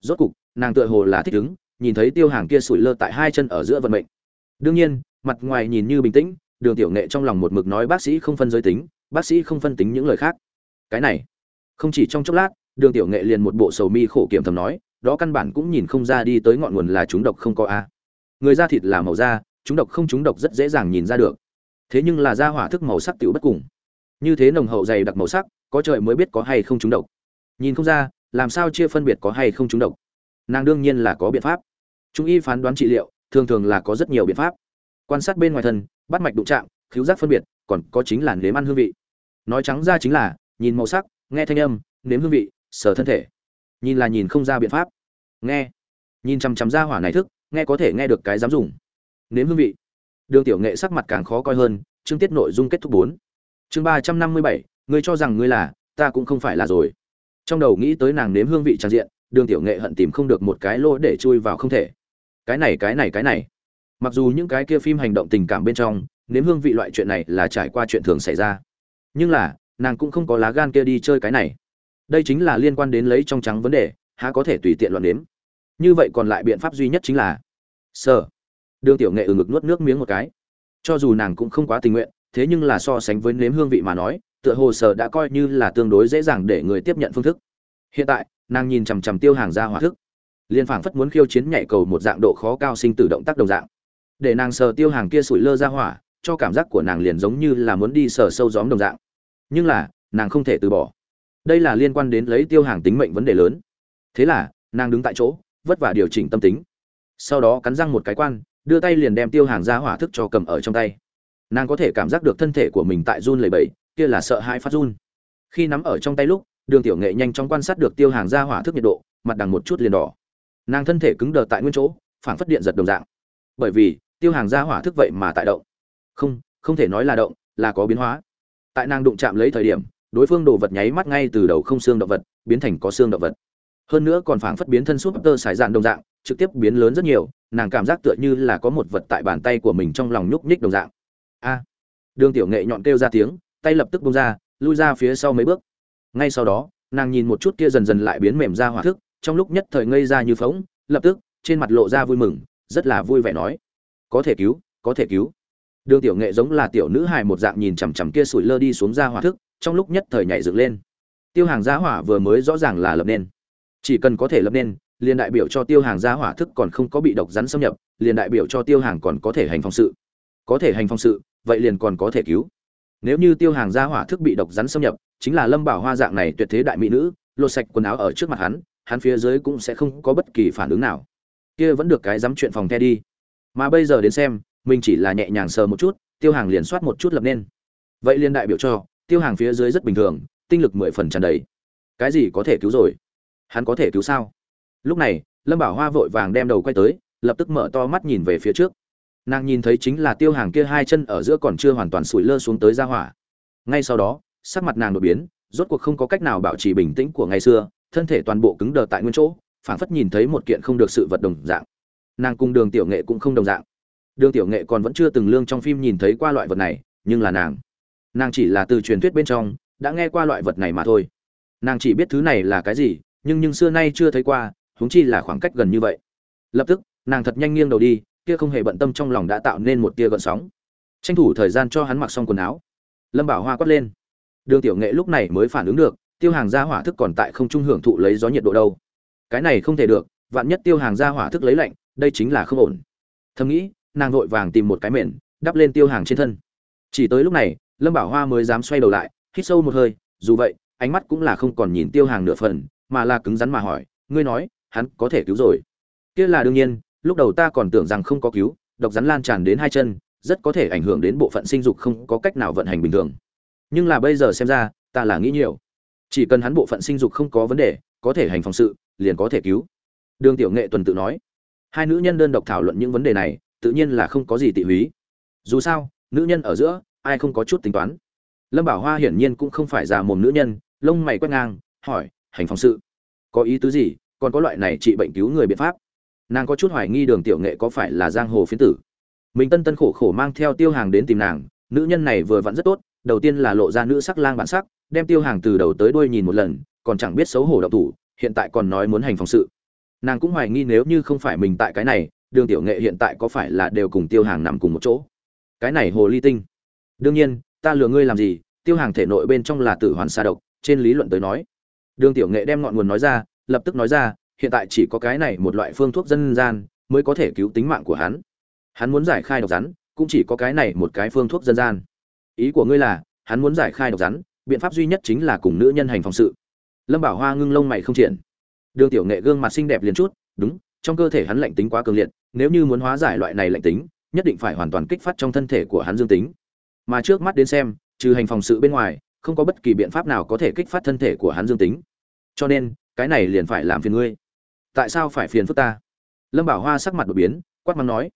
rốt cục, nàng tựa hồ là thích ứng, nhìn thấy tiêu hàng kia sủi lơ tại hai chân ở giữa vận mệnh. Đương nhiên, mặt ngoài nhìn như bình tĩnh, đường tiểu nghệ trong lòng một mực nói bác sĩ không phân giới tính, bác sĩ không phân tính những lời khác. Cái này, không chỉ trong chốc lát, đường tiểu nghệ liền một bộ sầu mi khổ kiểm thầm nói, đó căn bản cũng nhìn không ra đi tới ngọn nguồn là chúng độc không có a. Người da thịt là màu da, chúng độc không chúng độc rất dễ dàng nhìn ra được. Thế nhưng là da hỏa thức màu sắc tiểu bất cùng. Như thế nồng hậu dày đặc màu sắc, có trời mới biết có hay không chúng độc. Nhìn không ra làm sao chia phân biệt có hay không trúng độc? Nàng đương nhiên là có biện pháp. Trung y phán đoán trị liệu, thường thường là có rất nhiều biện pháp. Quan sát bên ngoài thân, bắt mạch đụng chạm khiếu giác phân biệt, còn có chính là nếm ăn hương vị. Nói trắng ra chính là, nhìn màu sắc, nghe thanh âm, nếm hương vị sở thân thể. Nhìn là nhìn không ra biện pháp. Nghe. Nhìn chằm chằm ra hỏa này thức, nghe có thể nghe được cái dám dùng. Nếm hương vị. Đường tiểu nghệ sắc mặt càng khó coi hơn, chương tiết nội dung kết thúc bốn. Chương ba trăm năm mươi bảy, ngươi cho rằng ngươi là, ta cũng không phải là rồi trong đầu nghĩ tới nàng nếm hương vị trang diện, đường tiểu nghệ hận tìm không được một cái lỗ để chui vào không thể. Cái này cái này cái này. Mặc dù những cái kia phim hành động tình cảm bên trong, nếm hương vị loại chuyện này là trải qua chuyện thường xảy ra. Nhưng là, nàng cũng không có lá gan kia đi chơi cái này. Đây chính là liên quan đến lấy trong trắng vấn đề, há có thể tùy tiện loạn nếm. Như vậy còn lại biện pháp duy nhất chính là, sờ. Đường tiểu nghệ ừ ngực nuốt nước miếng một cái. Cho dù nàng cũng không quá tình nguyện, thế nhưng là so sánh với nếm hương vị mà nói, tựa hồ sở đã coi như là tương đối dễ dàng để người tiếp nhận phương thức hiện tại, nàng nhìn chằm chằm tiêu hàng ra hỏa thức. Liên phảng phất muốn khiêu chiến nhảy cầu một dạng độ khó cao sinh tử động tác đồng dạng. Để nàng sờ tiêu hàng kia sủi lơ ra hỏa, cho cảm giác của nàng liền giống như là muốn đi sờ sâu gióm đồng dạng. Nhưng là, nàng không thể từ bỏ. Đây là liên quan đến lấy tiêu hàng tính mệnh vấn đề lớn. Thế là, nàng đứng tại chỗ, vất vả điều chỉnh tâm tính. Sau đó cắn răng một cái quan, đưa tay liền đem tiêu hàng ra hỏa thức cho cầm ở trong tay. Nàng có thể cảm giác được thân thể của mình tại run lầy bẫy kia là sợ hãi phát run. Khi nắm ở trong tay lúc đường tiểu nghệ nhanh chóng quan sát được tiêu hàng ra hỏa thức nhiệt độ, mặt đằng một chút liền đỏ. Nàng thân thể cứng đờ tại nguyên chỗ phản phất điện giật đồng dạng. Bởi vì, tiêu hàng ra hỏa thức vậy mà tại động. Không không thể nói là động, là có biến hóa. Tại nàng đụng chạm lấy thời điểm, đối phương đồ vật nháy mắt ngay từ đầu không xương động vật, biến thành có xương động vật. Hơn nữa còn phảng phất biến thân súp tơ sải dạn đồng dạng, trực tiếp biến lớn rất nhiều, nàng cảm giác tựa như là có một vật tại bàn tay của mình trong lòng nhúc nhích đồng dạng. A! Đường tiểu nghệ nhọn kêu ra tiếng, tay lập tức bông ra, lui ra phía sau mấy bước ngay sau đó, nàng nhìn một chút kia dần dần lại biến mềm ra hỏa thức, trong lúc nhất thời ngây ra như phóng lập tức, trên mặt lộ ra vui mừng, rất là vui vẻ nói, có thể cứu, có thể cứu. Đường tiểu nghệ giống là tiểu nữ hài một dạng nhìn chằm chằm kia sủi lơ đi xuống ra hỏa thức, trong lúc nhất thời nhảy dựng lên. Tiêu hàng giá hỏa vừa mới rõ ràng là lập nên. Chỉ cần có thể lập nên, liền đại biểu cho tiêu hàng giá hỏa thức còn không có bị độc rắn xâm nhập, liền đại biểu cho tiêu hàng còn có thể hành phong sự. Có thể hành phong sự, vậy liền còn có thể cứu nếu như tiêu hàng gia hỏa thức bị độc rắn xâm nhập, chính là lâm bảo hoa dạng này tuyệt thế đại mỹ nữ, lột sạch quần áo ở trước mặt hắn hắn phía dưới cũng sẽ không có bất kỳ phản ứng nào. Kia vẫn được cái dám chuyện phòng the đi. Mà bây giờ đến xem, mình chỉ là nhẹ nhàng sờ một chút, tiêu hàng liền soát một chút lập nên. Vậy liền đại biểu cho, tiêu hàng phía dưới rất bình thường, tinh lực mười phần tràn đầy. Cái gì có thể cứu rồi? Hắn có thể cứu sao? Lúc này, lâm bảo hoa vội vàng đem đầu quay tới, lập tức mở to mắt nhìn về phía trước nàng nhìn thấy chính là tiêu hàng kia hai chân ở giữa còn chưa hoàn toàn sủi lơ xuống tới ra hỏa. Ngay sau đó, sắc mặt nàng đột biến, rốt cuộc không có cách nào bảo trì bình tĩnh của ngày xưa, thân thể toàn bộ cứng đờ tại nguyên chỗ, phảng phất nhìn thấy một kiện không được sự vật đồng dạng. Nàng cùng đường tiểu nghệ cũng không đồng dạng. Đường tiểu nghệ còn vẫn chưa từng lương trong phim nhìn thấy qua loại vật này, nhưng là nàng. Nàng chỉ là từ truyền thuyết bên trong, đã nghe qua loại vật này mà thôi. Nàng chỉ biết thứ này là cái gì, nhưng nhưng xưa nay chưa thấy qua, huống chi là khoảng cách gần như vậy. Lập tức, nàng thật nhanh nghiêng đầu đi kia không hề bận tâm trong lòng đã tạo nên một tia gợn sóng. Tranh thủ thời gian cho hắn mặc xong quần áo. Lâm bảo hoa quát lên. Đường tiểu nghệ lúc này mới phản ứng được, tiêu hàng gia hỏa thức còn tại không trung hưởng thụ lấy gió nhiệt độ đâu. Cái này không thể được, vạn nhất tiêu hàng gia hỏa thức lấy lạnh, đây chính là không ổn. Thầm nghĩ, nàng vội vàng tìm một cái mền, đắp lên tiêu hàng trên thân. Chỉ tới lúc này, lâm bảo hoa mới dám xoay đầu lại, hít sâu một hơi, dù vậy, ánh mắt cũng là không còn nhìn tiêu hàng nửa phần, mà là cứng rắn mà hỏi, ngươi nói, hắn có thể cứu rồi? Kia là đương nhiên lúc đầu ta còn tưởng rằng không có cứu, độc rắn lan tràn đến hai chân, rất có thể ảnh hưởng đến bộ phận sinh dục không có cách nào vận hành bình thường. Nhưng là bây giờ xem ra, ta là nghĩ nhiều. Chỉ cần hắn bộ phận sinh dục không có vấn đề, có thể hành phòng sự, liền có thể cứu. Đường tiểu nghệ tuần tự nói. Hai nữ nhân đơn độc thảo luận những vấn đề này, tự nhiên là không có gì tị húy. Dù sao, nữ nhân ở giữa, ai không có chút tính toán. Lâm bảo hoa hiển nhiên cũng không phải già mồm nữ nhân, lông mày quét ngang, hỏi, hành phòng sự. Có ý tứ gì? Còn có loại này trị bệnh cứu người biện pháp nàng có chút hoài nghi đường tiểu nghệ có phải là giang hồ phiến tử. Mình tân tân khổ khổ mang theo tiêu hàng đến tìm nàng, nữ nhân này vừa vặn rất tốt, đầu tiên là lộ ra nữ sắc lang bản sắc, đem tiêu hàng từ đầu tới đuôi nhìn một lần, còn chẳng biết xấu hổ độc thủ, hiện tại còn nói muốn hành phòng sự. Nàng cũng hoài nghi nếu như không phải mình tại cái này, đường tiểu nghệ hiện tại có phải là đều cùng tiêu hàng nằm cùng một chỗ. Cái này hồ ly tinh. Đương nhiên, ta lừa ngươi làm gì, tiêu hàng thể nội bên trong là tử hoàn xa độc, trên lý luận tới nói. Đường tiểu nghệ đem ngọn nguồn nói ra, lập tức nói ra hiện tại chỉ có cái này một loại phương thuốc dân gian mới có thể cứu tính mạng của hắn. Hắn muốn giải khai độc rắn, cũng chỉ có cái này một cái phương thuốc dân gian. Ý của ngươi là, hắn muốn giải khai độc rắn, biện pháp duy nhất chính là cùng nữ nhân hành phòng sự. Lâm bảo hoa ngưng lông mày không triển. Đường tiểu nghệ gương mặt xinh đẹp liền chút, đúng, trong cơ thể hắn lạnh tính quá cường liệt, nếu như muốn hóa giải loại này lạnh tính, nhất định phải hoàn toàn kích phát trong thân thể của hắn dương tính. Mà trước mắt đến xem, trừ hành phòng sự bên ngoài, không có bất kỳ biện pháp nào có thể kích phát thân thể của hắn dương tính. Cho nên, cái này liền phải làm phiền ngươi tại sao phải phiền phức ta? Lâm bảo hoa sắc mặt đột biến, quát mắng nói.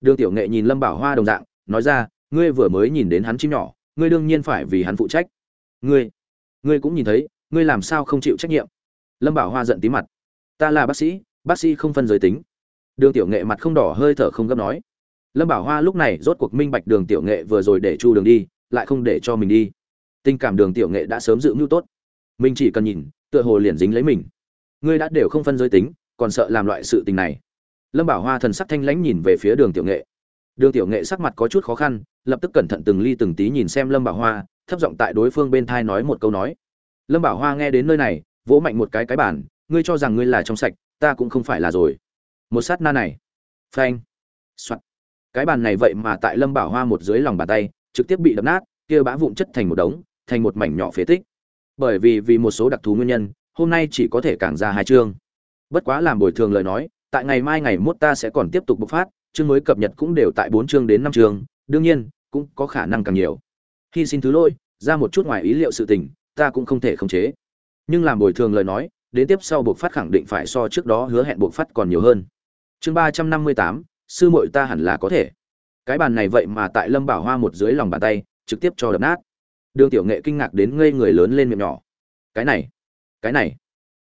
Đường tiểu nghệ nhìn lâm bảo hoa đồng dạng, nói ra, ngươi vừa mới nhìn đến hắn chim nhỏ, ngươi đương nhiên phải vì hắn phụ trách. Ngươi ngươi cũng nhìn thấy, ngươi làm sao không chịu trách nhiệm? Lâm bảo hoa giận tí mặt. Ta là bác sĩ bác sĩ không phân giới tính. Đường tiểu nghệ mặt không đỏ hơi thở không gấp nói. Lâm bảo hoa lúc này rốt cuộc minh bạch đường tiểu nghệ vừa rồi để chu đường đi, lại không để cho mình đi. Tình cảm đường tiểu nghệ đã sớm dự mưu tốt. Mình chỉ cần nhìn, tựa hồ liền dính lấy mình ngươi đã đều không phân giới tính, còn sợ làm loại sự tình này. Lâm bảo hoa thần sắc thanh lãnh nhìn về phía đường tiểu nghệ. Đường tiểu nghệ sắc mặt có chút khó khăn, lập tức cẩn thận từng ly từng tí nhìn xem lâm bảo hoa, thấp giọng tại đối phương bên thai nói một câu nói. Lâm bảo hoa nghe đến nơi này, vỗ mạnh một cái cái bản ngươi cho rằng ngươi là trong sạch, ta cũng không phải là rồi. Một sát na này. Phanh. Soạt. Cái bàn này vậy mà tại lâm bảo hoa một dưới lòng bàn tay, trực tiếp bị đập nát, kia bã vụn chất thành một đống, thành một mảnh nhỏ phế tích. Bởi vì vì một số đặc thù nguyên nhân hôm nay chỉ có thể càng ra hai chương. Bất quá làm bồi thường lời nói, tại ngày mai ngày mốt ta sẽ còn tiếp tục bộc phát, chương mới cập nhật cũng đều tại bốn chương đến năm chương, đương nhiên, cũng có khả năng càng nhiều. Hy xin thứ lỗi, ra một chút ngoài ý liệu sự tình, ta cũng không thể khống chế. Nhưng làm bồi thường lời nói, đến tiếp sau bộc phát khẳng định phải so trước đó hứa hẹn bộc phát còn nhiều hơn. Chương ba trăm năm mươi tám, sư muội ta hẳn là có thể. Cái bàn này vậy mà tại lâm bảo hoa một dưới lòng bàn tay, trực tiếp cho đập nát. Đường tiểu nghệ kinh ngạc đến ngây người lớn lên miệng nhỏ. Cái này cái này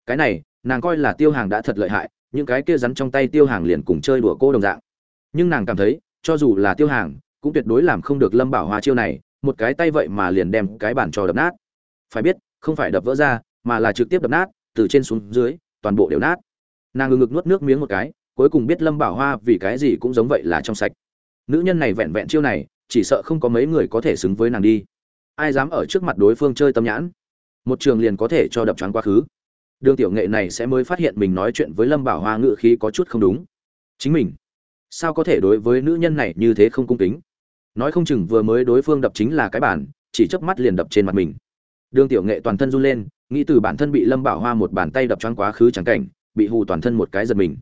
cái này, nàng coi là tiêu hàng đã thật lợi hại, những cái kia rắn trong tay tiêu hàng liền cùng chơi đùa cô đồng dạng. Nhưng nàng cảm thấy, cho dù là tiêu hàng, cũng tuyệt đối làm không được lâm bảo hoa chiêu này, một cái tay vậy mà liền đem cái bàn trò đập nát. Phải biết, không phải đập vỡ ra, mà là trực tiếp đập nát, từ trên xuống dưới, toàn bộ đều nát. Nàng ngừng ngực nuốt nước miếng một cái, cuối cùng biết lâm bảo hoa vì cái gì cũng giống vậy là trong sạch. Nữ nhân này vẹn vẹn chiêu này, chỉ sợ không có mấy người có thể xứng với nàng đi. Ai dám ở trước mặt đối phương chơi tâm nhãn? Một trường liền có thể cho đập choáng quá khứ. Đường tiểu nghệ này sẽ mới phát hiện mình nói chuyện với lâm bảo hoa ngự khí có chút không đúng. Chính mình, sao có thể đối với nữ nhân này như thế không cung kính? Nói không chừng vừa mới đối phương đập chính là cái bản, chỉ chớp mắt liền đập trên mặt mình. Đường tiểu nghệ toàn thân run lên, nghĩ từ bản thân bị lâm bảo hoa một bàn tay đập choáng quá khứ chẳng cảnh, bị hù toàn thân một cái giật mình.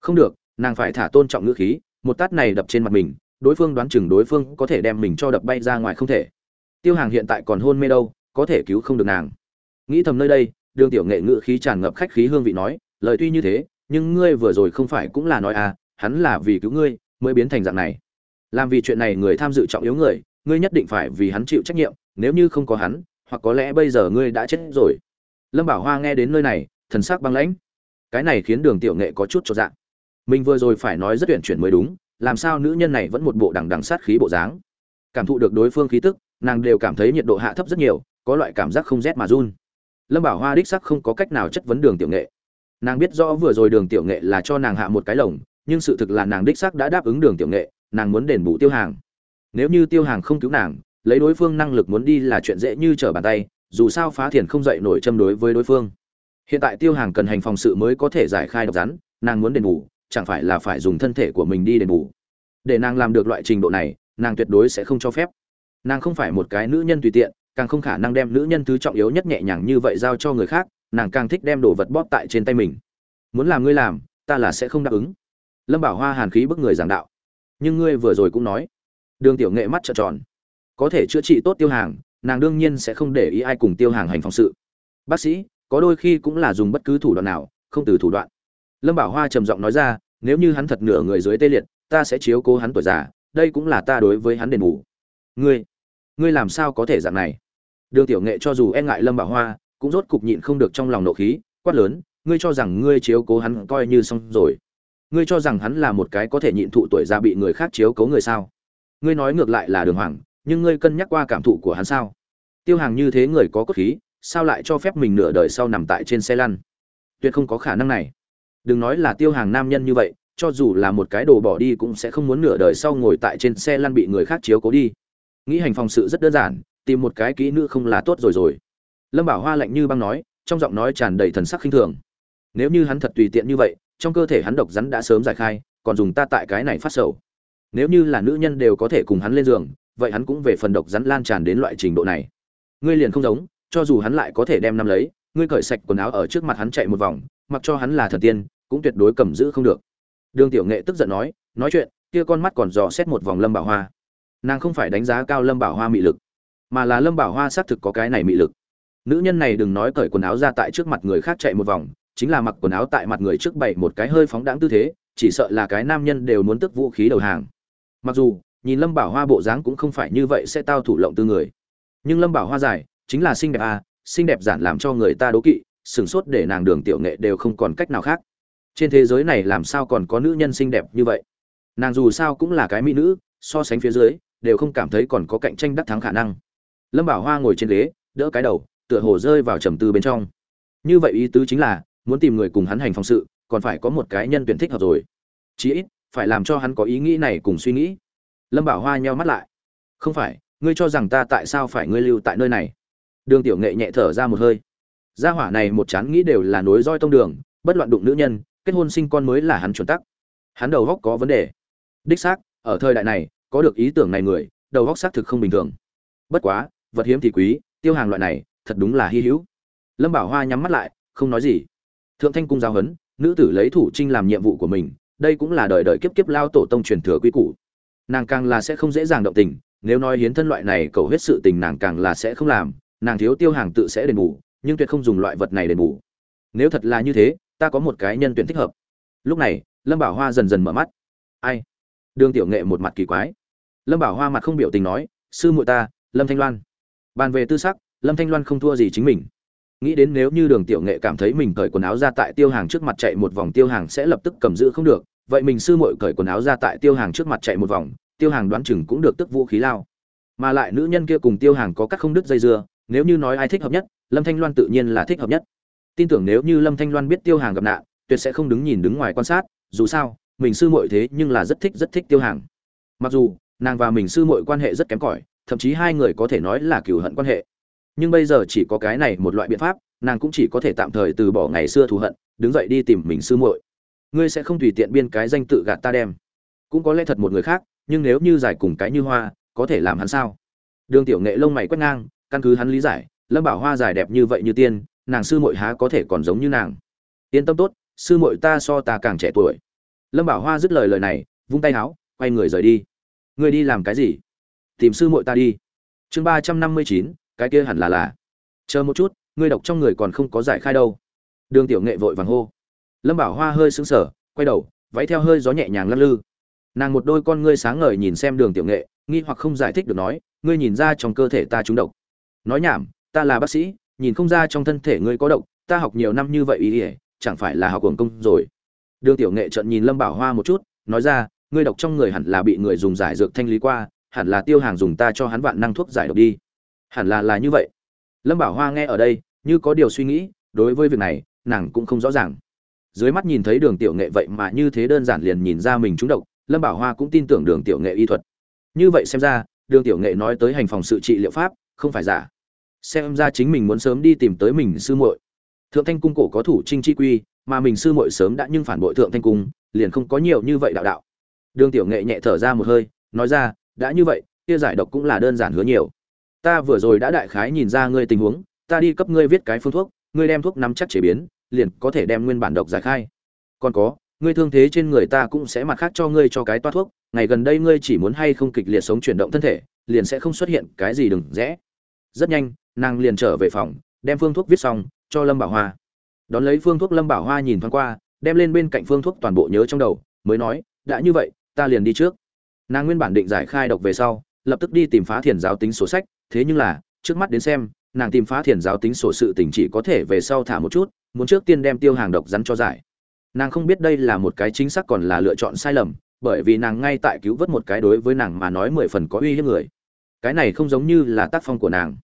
Không được, nàng phải thả tôn trọng ngữ khí, một tát này đập trên mặt mình, đối phương đoán chừng đối phương có thể đem mình cho đập bay ra ngoài không thể. Tiêu hàng hiện tại còn hôn mê đâu, có thể cứu không được nàng nghĩ thầm nơi đây, đường tiểu nghệ ngự khí tràn ngập khách khí hương vị nói, lời tuy như thế, nhưng ngươi vừa rồi không phải cũng là nói à hắn là vì cứu ngươi mới biến thành dạng này. Làm vì chuyện này người tham dự trọng yếu người, ngươi nhất định phải vì hắn chịu trách nhiệm, nếu như không có hắn, hoặc có lẽ bây giờ ngươi đã chết rồi. Lâm bảo hoa nghe đến nơi này, thần sắc băng lãnh. Cái này khiến đường tiểu nghệ có chút cho dạng. Mình vừa rồi phải nói rất tuyển chuyển mới đúng, làm sao nữ nhân này vẫn một bộ đằng đằng sát khí bộ dáng. Cảm thụ được đối phương khí tức, nàng đều cảm thấy nhiệt độ hạ thấp rất nhiều, có loại cảm giác không rét mà run lâm bảo hoa đích sắc không có cách nào chất vấn đường tiểu nghệ. Nàng biết rõ vừa rồi đường tiểu nghệ là cho nàng hạ một cái lồng, nhưng sự thực là nàng đích sắc đã đáp ứng đường tiểu nghệ, nàng muốn đền bù tiêu hàng. Nếu như tiêu hàng không cứu nàng, lấy đối phương năng lực muốn đi là chuyện dễ như trở bàn tay, dù sao phá thiền không dậy nổi châm đối với đối phương. Hiện tại tiêu hàng cần hành phòng sự mới có thể giải khai độc rắn, nàng muốn đền bù, chẳng phải là phải dùng thân thể của mình đi đền bù. Để nàng làm được loại trình độ này, nàng tuyệt đối sẽ không cho phép. Nàng không phải một cái nữ nhân tùy tiện càng không khả năng đem nữ nhân thứ trọng yếu nhất nhẹ nhàng như vậy giao cho người khác, nàng càng thích đem đồ vật bóp tại trên tay mình. Muốn làm ngươi làm, ta là sẽ không đáp ứng. Lâm bảo hoa hàn khí bức người giảng đạo. Nhưng ngươi vừa rồi cũng nói, đường tiểu nghệ mắt trợn tròn. Có thể chữa trị tốt tiêu hàng, nàng đương nhiên sẽ không để ý ai cùng tiêu hàng hành phòng sự. Bác sĩ, có đôi khi cũng là dùng bất cứ thủ đoạn nào, không từ thủ đoạn. Lâm bảo hoa trầm giọng nói ra, nếu như hắn thật nửa người dưới tê liệt, ta sẽ chiếu cố hắn tuổi già, đây cũng là ta đối với hắn đền bù. Ngươi ngươi làm sao có thể dạng này? Đường tiểu nghệ cho dù e ngại lâm bảo hoa, cũng rốt cục nhịn không được trong lòng nộ khí, quát lớn, ngươi cho rằng ngươi chiếu cố hắn coi như xong rồi? Ngươi cho rằng hắn là một cái có thể nhịn thụ tuổi già bị người khác chiếu cố người sao? Ngươi nói ngược lại là đường hoàng, nhưng ngươi cân nhắc qua cảm thụ của hắn sao? Tiêu hàng như thế người có cốt khí, sao lại cho phép mình nửa đời sau nằm tại trên xe lăn? Tuyệt không có khả năng này. Đừng nói là tiêu hàng nam nhân như vậy, cho dù là một cái đồ bỏ đi cũng sẽ không muốn nửa đời sau ngồi tại trên xe lăn bị người khác chiếu cố đi. Nghĩ hành phòng sự rất đơn giản tìm một cái kỹ nữ không là tốt rồi rồi. Lâm bảo hoa lạnh như băng nói, trong giọng nói tràn đầy thần sắc khinh thường. Nếu như hắn thật tùy tiện như vậy, trong cơ thể hắn độc rắn đã sớm giải khai, còn dùng ta tại cái này phát sầu. Nếu như là nữ nhân đều có thể cùng hắn lên giường, vậy hắn cũng về phần độc rắn lan tràn đến loại trình độ này. Ngươi liền không giống, cho dù hắn lại có thể đem năm lấy, ngươi cởi sạch quần áo ở trước mặt hắn chạy một vòng, mặc cho hắn là thần tiên, cũng tuyệt đối cầm giữ không được. Đường tiểu nghệ tức giận nói nói chuyện, kia con mắt còn dò xét một vòng lâm bảo hoa. Nàng không phải đánh giá cao lâm bảo hoa mị lực mà là lâm bảo hoa xác thực có cái này mị lực. Nữ nhân này đừng nói cởi quần áo ra tại trước mặt người khác chạy một vòng, chính là mặc quần áo tại mặt người trước bày một cái hơi phóng đáng tư thế, chỉ sợ là cái nam nhân đều muốn tức vũ khí đầu hàng. Mặc dù, nhìn lâm bảo hoa bộ dáng cũng không phải như vậy sẽ tao thủ lộng tư người. Nhưng lâm bảo hoa dài, chính là xinh đẹp à xinh đẹp giản làm cho người ta đố kỵ sửng sốt để nàng đường tiểu nghệ đều không còn cách nào khác. Trên thế giới này làm sao còn có nữ nhân xinh đẹp như vậy? Nàng dù sao cũng là cái mỹ nữ, so sánh phía dưới, đều không cảm thấy còn có cạnh tranh đắc thắng khả năng lâm bảo hoa ngồi trên ghế, đỡ cái đầu, tựa hồ rơi vào trầm tư bên trong. Như vậy ý tứ chính là, muốn tìm người cùng hắn hành phòng sự, còn phải có một cái nhân tuyển thích hợp rồi. Chí ít, phải làm cho hắn có ý nghĩ này cùng suy nghĩ. Lâm bảo hoa nheo mắt lại. Không phải, ngươi cho rằng ta tại sao phải ngươi lưu tại nơi này? Đường tiểu nghệ nhẹ thở ra một hơi. Gia hỏa này một chán nghĩ đều là nối roi tông đường, bất loạn đụng nữ nhân, kết hôn sinh con mới là hắn chuẩn tắc. Hắn đầu góc có vấn đề. Đích xác, ở thời đại này, có được ý tưởng này người, đầu góc xác thực không bình thường. Bất quá vật hiếm thì quý, tiêu hàng loại này, thật đúng là hy hữu. Lâm bảo hoa nhắm mắt lại, không nói gì. Thượng thanh cung giao hấn nữ tử lấy thủ trinh làm nhiệm vụ của mình, đây cũng là đời đời kiếp kiếp lao tổ tông truyền thừa quy củ. Nàng càng là sẽ không dễ dàng động tình, nếu nói hiến thân loại này cầu hết sự tình nàng càng là sẽ không làm, nàng thiếu tiêu hàng tự sẽ đền bù, nhưng tuyệt không dùng loại vật này đền bù. Nếu thật là như thế, ta có một cái nhân tuyển thích hợp. Lúc này, lâm bảo hoa dần dần mở mắt. Ai? Đường tiểu nghệ một mặt kỳ quái. Lâm bảo hoa mặt không biểu tình nói, sư muội ta, lâm thanh loan bàn về tư sắc, lâm thanh loan không thua gì chính mình. Nghĩ đến nếu như đường tiểu nghệ cảm thấy mình cởi quần áo ra tại tiêu hàng trước mặt chạy một vòng, tiêu hàng sẽ lập tức cầm giữ không được. Vậy mình sư muội cởi quần áo ra tại tiêu hàng trước mặt chạy một vòng, tiêu hàng đoán chừng cũng được tức vũ khí lao. Mà lại nữ nhân kia cùng tiêu hàng có các không đứt dây dưa, nếu như nói ai thích hợp nhất, lâm thanh loan tự nhiên là thích hợp nhất. Tin tưởng nếu như lâm thanh loan biết tiêu hàng gặp nạn, tuyệt sẽ không đứng nhìn đứng ngoài quan sát, dù sao, mình sư muội thế nhưng là rất thích rất thích tiêu hàng. Mặc dù, nàng và mình sư muội quan hệ rất kém cỏi thậm chí hai người có thể nói là cừu hận quan hệ. Nhưng bây giờ chỉ có cái này một loại biện pháp, nàng cũng chỉ có thể tạm thời từ bỏ ngày xưa thù hận, đứng dậy đi tìm mình sư muội. Ngươi sẽ không tùy tiện biên cái danh tự gạt ta đem. Cũng có lẽ thật một người khác, nhưng nếu như giải cùng cái như hoa, có thể làm hắn sao? Đường tiểu nghệ lông mày quét ngang, căn cứ hắn lý giải, lâm bảo hoa dài đẹp như vậy như tiên, nàng sư muội há có thể còn giống như nàng. Yên tâm tốt, sư muội ta so ta càng trẻ tuổi. Lâm bảo hoa dứt lời lời này, vung tay áo quay người rời đi. Ngươi đi làm cái gì? Tìm sư muội ta đi. Chương ba trăm năm mươi chín, cái kia hẳn là là. Chờ một chút, ngươi độc trong người còn không có giải khai đâu. Đường tiểu nghệ vội vàng hô. Lâm bảo hoa hơi sững sờ, quay đầu, váy theo hơi gió nhẹ nhàng lắc lư. Nàng một đôi con ngươi sáng ngời nhìn xem đường tiểu nghệ, nghi hoặc không giải thích được nói, ngươi nhìn ra trong cơ thể ta trúng độc. Nói nhảm, ta là bác sĩ, nhìn không ra trong thân thể ngươi có độc, ta học nhiều năm như vậy ý ỉa, chẳng phải là học hưởng công rồi. Đường tiểu nghệ trợn nhìn lâm bảo hoa một chút, nói ra, ngươi độc trong người hẳn là bị người dùng giải dược thanh lý qua hẳn là tiêu hàng dùng ta cho hắn vạn năng thuốc giải độc đi. Hẳn là là như vậy. Lâm bảo hoa nghe ở đây, như có điều suy nghĩ, đối với việc này, nàng cũng không rõ ràng. Dưới mắt nhìn thấy đường tiểu nghệ vậy mà như thế đơn giản liền nhìn ra mình trúng độc, lâm bảo hoa cũng tin tưởng đường tiểu nghệ y thuật. Như vậy xem ra, đường tiểu nghệ nói tới hành phòng sự trị liệu pháp, không phải giả. Xem ra chính mình muốn sớm đi tìm tới mình sư muội. Thượng thanh cung cổ có thủ trinh chi quy, mà mình sư muội sớm đã nhưng phản bội thượng thanh cung, liền không có nhiều như vậy đạo đạo. Đường tiểu nghệ nhẹ thở ra một hơi, nói ra đã như vậy, kia giải độc cũng là đơn giản hứa nhiều. Ta vừa rồi đã đại khái nhìn ra ngươi tình huống, ta đi cấp ngươi viết cái phương thuốc, ngươi đem thuốc nắm chắc chế biến, liền có thể đem nguyên bản độc giải khai. Còn có, ngươi thương thế trên người ta cũng sẽ mặt khác cho ngươi cho cái toa thuốc, ngày gần đây ngươi chỉ muốn hay không kịch liệt sống chuyển động thân thể, liền sẽ không xuất hiện cái gì đừng rẽ. Rất nhanh, nàng liền trở về phòng, đem phương thuốc viết xong, cho lâm bảo hoa. Đón lấy phương thuốc lâm bảo hoa nhìn thoáng qua, đem lên bên cạnh phương thuốc toàn bộ nhớ trong đầu, mới nói, đã như vậy, ta liền đi trước nàng nguyên bản định giải khai độc về sau, lập tức đi tìm phá thiền giáo tính sổ sách, thế nhưng là, trước mắt đến xem, nàng tìm phá thiền giáo tính sổ sự tình chỉ có thể về sau thả một chút, muốn trước tiên đem tiêu hàng độc rắn cho giải. Nàng không biết đây là một cái chính xác còn là lựa chọn sai lầm, bởi vì nàng ngay tại cứu vớt một cái đối với nàng mà nói mười phần có uy hiếp người. Cái này không giống như là tác phong của nàng.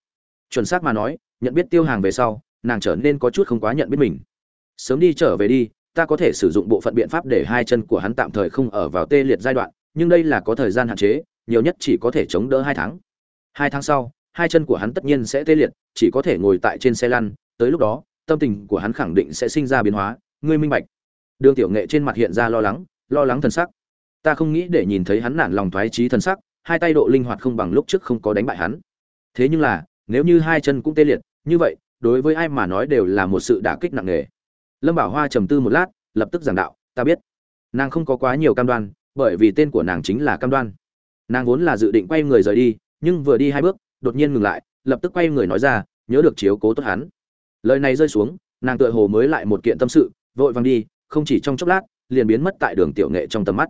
Chuẩn xác mà nói, nhận biết tiêu hàng về sau, nàng trở nên có chút không quá nhận biết mình. Sớm đi trở về đi, ta có thể sử dụng bộ phận biện pháp để hai chân của hắn tạm thời không ở vào tê liệt giai đoạn nhưng đây là có thời gian hạn chế, nhiều nhất chỉ có thể chống đỡ hai tháng. Hai tháng sau, hai chân của hắn tất nhiên sẽ tê liệt, chỉ có thể ngồi tại trên xe lăn, tới lúc đó, tâm tình của hắn khẳng định sẽ sinh ra biến hóa, ngươi minh bạch. Đường tiểu nghệ trên mặt hiện ra lo lắng lo lắng thần sắc. Ta không nghĩ để nhìn thấy hắn nản lòng thoái trí thần sắc, hai tay độ linh hoạt không bằng lúc trước không có đánh bại hắn. Thế nhưng là, nếu như hai chân cũng tê liệt, như vậy, đối với ai mà nói đều là một sự đả kích nặng nề. Lâm bảo hoa trầm tư một lát, lập tức giảng đạo, ta biết. Nàng không có quá nhiều cam đoan bởi vì tên của nàng chính là cam đoan. Nàng vốn là dự định quay người rời đi, nhưng vừa đi hai bước, đột nhiên ngừng lại, lập tức quay người nói ra, nhớ được chiếu cố tốt hắn. Lời này rơi xuống, nàng tựa hồ mới lại một kiện tâm sự, vội vàng đi, không chỉ trong chốc lát, liền biến mất tại đường tiểu nghệ trong tầm mắt.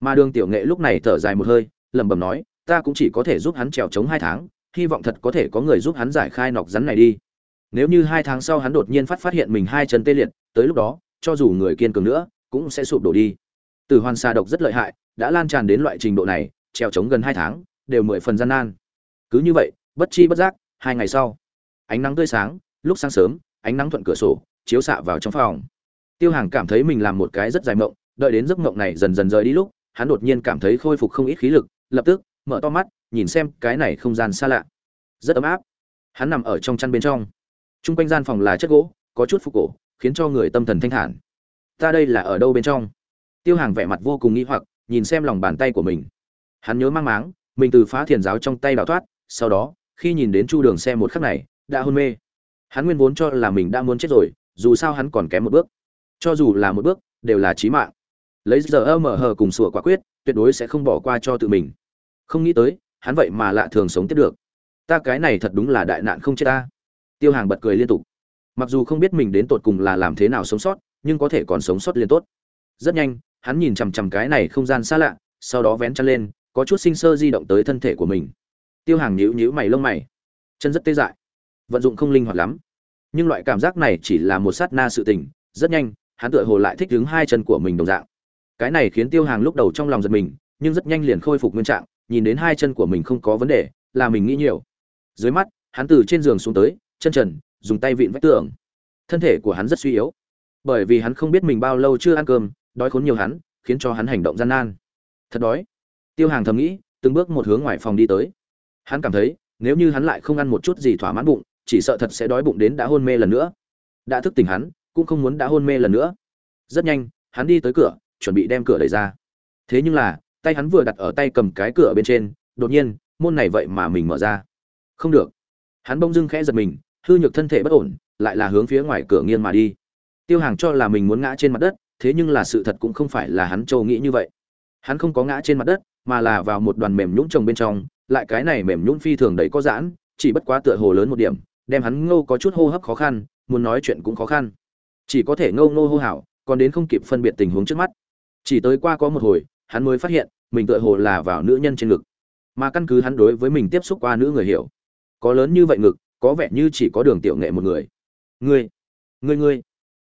Mà đường tiểu nghệ lúc này thở dài một hơi, lẩm bẩm nói, ta cũng chỉ có thể giúp hắn trèo trống hai tháng, hy vọng thật có thể có người giúp hắn giải khai nọc rắn này đi. Nếu như hai tháng sau hắn đột nhiên phát phát hiện mình hai chân tê liệt, tới lúc đó, cho dù người kiên cường nữa, cũng sẽ sụp đổ đi từ hoàn xà độc rất lợi hại, đã lan tràn đến loại trình độ này, treo chống gần hai tháng, đều mười phần gian nan. Cứ như vậy, bất chi bất giác, hai ngày sau, ánh nắng tươi sáng, lúc sáng sớm, ánh nắng thuận cửa sổ, chiếu xạ vào trong phòng. Tiêu hàng cảm thấy mình làm một cái rất dài mộng, đợi đến giấc mộng này dần dần rời đi lúc, hắn đột nhiên cảm thấy khôi phục không ít khí lực, lập tức, mở to mắt, nhìn xem cái này không gian xa lạ. Rất ấm áp. Hắn nằm ở trong chăn bên trong. Trung quanh gian phòng là chất gỗ, có chút phục cổ, khiến cho người tâm thần thanh thản. Ta đây là ở đâu bên trong? Tiêu hàng vẻ mặt vô cùng nghi hoặc, nhìn xem lòng bàn tay của mình. Hắn nhớ mang máng, mình từ phá thiền giáo trong tay đào thoát, sau đó, khi nhìn đến chu đường xe một khắc này, đã hôn mê. Hắn nguyên vốn cho là mình đã muốn chết rồi, dù sao hắn còn kém một bước. Cho dù là một bước, đều là chí mạng. Lấy giờ mở hờ cùng sủa quả quyết, tuyệt đối sẽ không bỏ qua cho tự mình. Không nghĩ tới, hắn vậy mà lạ thường sống tiếp được. Ta cái này thật đúng là đại nạn không chết ta. Tiêu hàng bật cười liên tục. Mặc dù không biết mình đến tột cùng là làm thế nào sống sót, nhưng có thể còn sống sót liên tốt. Rất nhanh hắn nhìn chằm chằm cái này không gian xa lạ, sau đó vén chân lên, có chút sinh sơ di động tới thân thể của mình. Tiêu hàng nhíu nhíu mày lông mày. Chân rất tê dại, vận dụng không linh hoạt lắm. Nhưng loại cảm giác này chỉ là một sát na sự tình, rất nhanh, hắn tựa hồ lại thích đứng hai chân của mình đồng dạng. Cái này khiến tiêu hàng lúc đầu trong lòng giật mình, nhưng rất nhanh liền khôi phục nguyên trạng, nhìn đến hai chân của mình không có vấn đề, là mình nghĩ nhiều. Dưới mắt, hắn từ trên giường xuống tới, chân trần, dùng tay vịn vách tường. Thân thể của hắn rất suy yếu. Bởi vì hắn không biết mình bao lâu chưa ăn cơm đói khốn nhiều hắn, khiến cho hắn hành động gian nan. Thật đói. Tiêu hàng thầm nghĩ, từng bước một hướng ngoài phòng đi tới. Hắn cảm thấy, nếu như hắn lại không ăn một chút gì thỏa mãn bụng, chỉ sợ thật sẽ đói bụng đến đã hôn mê lần nữa. Đã thức tỉnh hắn, cũng không muốn đã hôn mê lần nữa. Rất nhanh, hắn đi tới cửa, chuẩn bị đem cửa đẩy ra. Thế nhưng là, tay hắn vừa đặt ở tay cầm cái cửa bên trên, đột nhiên, môn này vậy mà mình mở ra. Không được. Hắn bỗng dưng khẽ giật mình, hư nhược thân thể bất ổn, lại là hướng phía ngoài cửa nghiêng mà đi. Tiêu hàng cho là mình muốn ngã trên mặt đất thế nhưng là sự thật cũng không phải là hắn châu nghĩ như vậy. Hắn không có ngã trên mặt đất, mà là vào một đoàn mềm nhũng trồng bên trong, lại cái này mềm nhũn phi thường đấy có giãn, chỉ bất quá tựa hồ lớn một điểm, đem hắn ngô có chút hô hấp khó khăn, muốn nói chuyện cũng khó khăn. Chỉ có thể ngâu ngô hô hào, còn đến không kịp phân biệt tình huống trước mắt. Chỉ tới qua có một hồi, hắn mới phát hiện, mình tựa hồ là vào nữ nhân trên ngực. Mà căn cứ hắn đối với mình tiếp xúc qua nữ người hiểu, có lớn như vậy ngực, có vẻ như chỉ có đường tiểu nghệ một người. Ngươi ngươi ngươi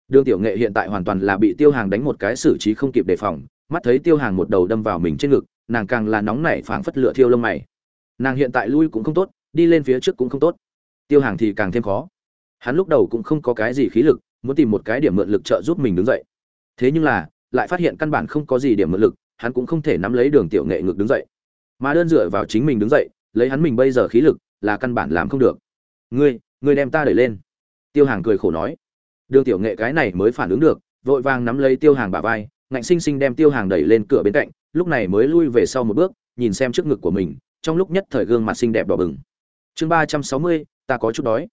đường tiểu nghệ hiện tại hoàn toàn là bị tiêu hàng đánh một cái xử trí không kịp đề phòng, mắt thấy tiêu hàng một đầu đâm vào mình trên ngực, nàng càng là nóng nảy phảng phất lửa thiêu lông mày. Nàng hiện tại lui cũng không tốt, đi lên phía trước cũng không tốt. Tiêu hàng thì càng thêm khó. Hắn lúc đầu cũng không có cái gì khí lực, muốn tìm một cái điểm mượn lực trợ giúp mình đứng dậy. Thế nhưng là, lại phát hiện căn bản không có gì điểm mượn lực, hắn cũng không thể nắm lấy đường tiểu nghệ ngược đứng dậy. Mà đơn dựa vào chính mình đứng dậy, lấy hắn mình bây giờ khí lực, là căn bản làm không được. Ngươi ngươi đem ta đẩy lên. Tiêu hàng cười khổ nói đường tiểu nghệ cái này mới phản ứng được, vội vàng nắm lấy tiêu hàng bả vai, ngạnh sinh sinh đem tiêu hàng đẩy lên cửa bên cạnh, lúc này mới lui về sau một bước, nhìn xem trước ngực của mình, trong lúc nhất thời gương mặt xinh đẹp đỏ bừng. Chương ba trăm sáu mươi, ta có chút đói.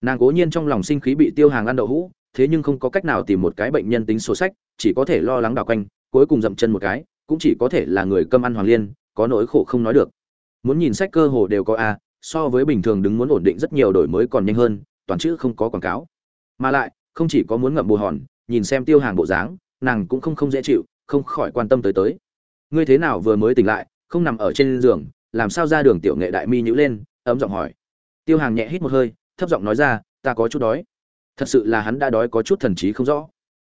Nàng cố nhiên trong lòng sinh khí bị tiêu hàng ăn đậu hũ, thế nhưng không có cách nào tìm một cái bệnh nhân tính số sách, chỉ có thể lo lắng đào quanh, cuối cùng dậm chân một cái, cũng chỉ có thể là người cơm ăn hoàng liên, có nỗi khổ không nói được. Muốn nhìn sách cơ hồ đều có a, so với bình thường đứng muốn ổn định rất nhiều đổi mới còn nhanh hơn, toàn chữ không có quảng cáo. Mà lại không chỉ có muốn ngậm bồ hòn, nhìn xem tiêu hàng bộ dáng, nàng cũng không không dễ chịu, không khỏi quan tâm tới tới. Ngươi thế nào vừa mới tỉnh lại, không nằm ở trên giường, làm sao ra đường tiểu nghệ đại mi nhữ lên, ấm giọng hỏi. Tiêu hàng nhẹ hít một hơi, thấp giọng nói ra, ta có chút đói. Thật sự là hắn đã đói có chút thần trí không rõ.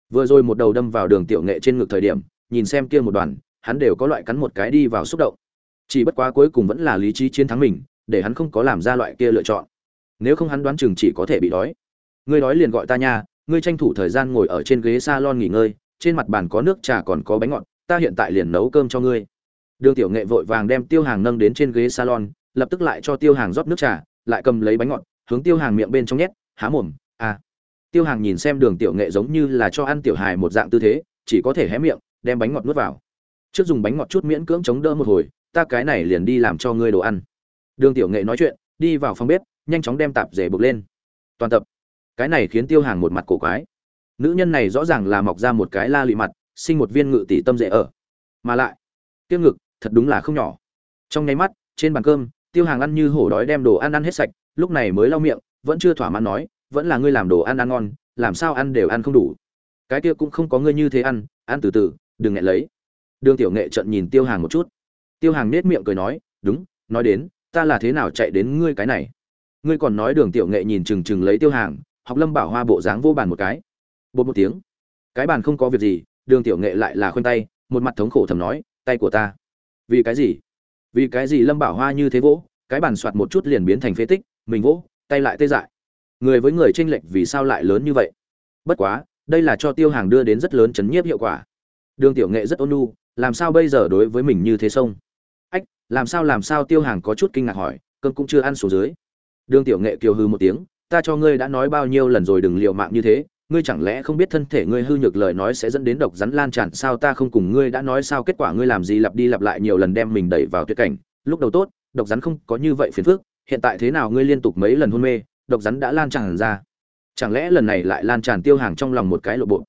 Vừa rồi một đầu đâm vào đường tiểu nghệ trên ngực thời điểm, nhìn xem kia một đoàn, hắn đều có loại cắn một cái đi vào xúc động. Chỉ bất quá cuối cùng vẫn là lý trí chiến thắng mình, để hắn không có làm ra loại kia lựa chọn. Nếu không hắn đoán chừng chỉ có thể bị đói ngươi đói liền gọi ta nha, ngươi tranh thủ thời gian ngồi ở trên ghế salon nghỉ ngơi, trên mặt bàn có nước trà còn có bánh ngọt, ta hiện tại liền nấu cơm cho ngươi. Đường tiểu nghệ vội vàng đem tiêu hàng nâng đến trên ghế salon, lập tức lại cho tiêu hàng rót nước trà, lại cầm lấy bánh ngọt, hướng tiêu hàng miệng bên trong nhét, há mồm à. Tiêu hàng nhìn xem đường tiểu nghệ giống như là cho ăn tiểu hài một dạng tư thế, chỉ có thể hé miệng, đem bánh ngọt nuốt vào. Trước dùng bánh ngọt chút miễn cưỡng chống đỡ một hồi, ta cái này liền đi làm cho ngươi đồ ăn. Đường tiểu nghệ nói chuyện, đi vào phòng bếp, nhanh chóng đem tạp dề buộc lên. Toàn tập cái này khiến tiêu hàng một mặt cổ quái. Nữ nhân này rõ ràng là mọc ra một cái la lụy mặt, sinh một viên ngự tỷ tâm dễ ở. Mà lại, tiêu ngực, thật đúng là không nhỏ. Trong nháy mắt, trên bàn cơm, tiêu hàng ăn như hổ đói đem đồ ăn ăn hết sạch, lúc này mới lau miệng, vẫn chưa thỏa mãn nói, vẫn là ngươi làm đồ ăn ăn ngon, làm sao ăn đều ăn không đủ. Cái kia cũng không có ngươi như thế ăn ăn từ từ, đừng nghẹn lấy. Đường tiểu nghệ trận nhìn tiêu hàng một chút. Tiêu hàng nết miệng cười nói, đúng, nói đến, ta là thế nào chạy đến ngươi cái này? Ngươi còn nói đường tiểu nghệ nhìn chừng chừng lấy tiêu hàng học lâm bảo hoa bộ dáng vô bàn một cái. Bột một tiếng. Cái bàn không có việc gì, đường tiểu nghệ lại là khoanh tay, một mặt thống khổ thầm nói, tay của ta. Vì cái gì? Vì cái gì lâm bảo hoa như thế vỗ? Cái bàn soạt một chút liền biến thành phế tích, mình vỗ, tay lại tê dại. Người với người tranh lệch vì sao lại lớn như vậy? Bất quá, đây là cho tiêu hàng đưa đến rất lớn chấn nhiếp hiệu quả. Đường tiểu nghệ rất ôn nhu, làm sao bây giờ đối với mình như thế sông? Ách, làm sao làm sao? Tiêu hàng có chút kinh ngạc hỏi, cơm cũng chưa ăn xuống dưới. Đường tiểu nghệ kiều hư một tiếng ta cho ngươi đã nói bao nhiêu lần rồi đừng liều mạng như thế, ngươi chẳng lẽ không biết thân thể ngươi hư nhược lời nói sẽ dẫn đến độc rắn lan tràn, sao ta không cùng ngươi đã nói sao, kết quả ngươi làm gì lặp đi lặp lại nhiều lần đem mình đẩy vào tuyệt cảnh. Lúc đầu tốt, độc rắn không có như vậy phiền phức, hiện tại thế nào ngươi liên tục mấy lần hôn mê, độc rắn đã lan tràn ra. Chẳng lẽ lần này lại lan tràn tiêu hàng trong lòng một cái lộ bộ?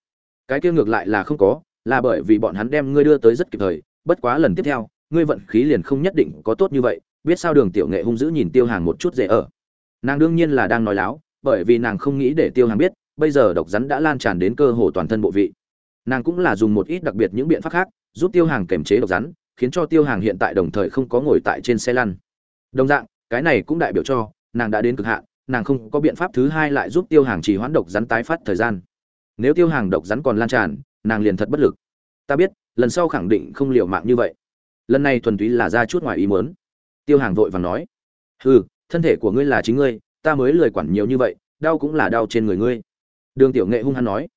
Cái kia ngược lại là không có, là bởi vì bọn hắn đem ngươi đưa tới rất kịp thời, bất quá lần tiếp theo, ngươi vận khí liền không nhất định có tốt như vậy, biết sao đường tiểu nghệ hung dữ nhìn tiêu hàng một chút dễ ở nàng đương nhiên là đang nói láo, bởi vì nàng không nghĩ để tiêu hàng biết, bây giờ độc rắn đã lan tràn đến cơ hồ toàn thân bộ vị. Nàng cũng là dùng một ít đặc biệt những biện pháp khác, giúp tiêu hàng kềm chế độc rắn, khiến cho tiêu hàng hiện tại đồng thời không có ngồi tại trên xe lăn. Đồng dạng, cái này cũng đại biểu cho, nàng đã đến cực hạn, nàng không có biện pháp thứ hai lại giúp tiêu hàng trì hoãn độc rắn tái phát thời gian. Nếu tiêu hàng độc rắn còn lan tràn, nàng liền thật bất lực. Ta biết, lần sau khẳng định không liều mạng như vậy. Lần này thuần túy là ra chút ngoài ý muốn. Tiêu hàng vội vàng nói, hừ thân thể của ngươi là chính ngươi, ta mới lười quản nhiều như vậy, đau cũng là đau trên người ngươi. Đường tiểu nghệ hung hăng nói.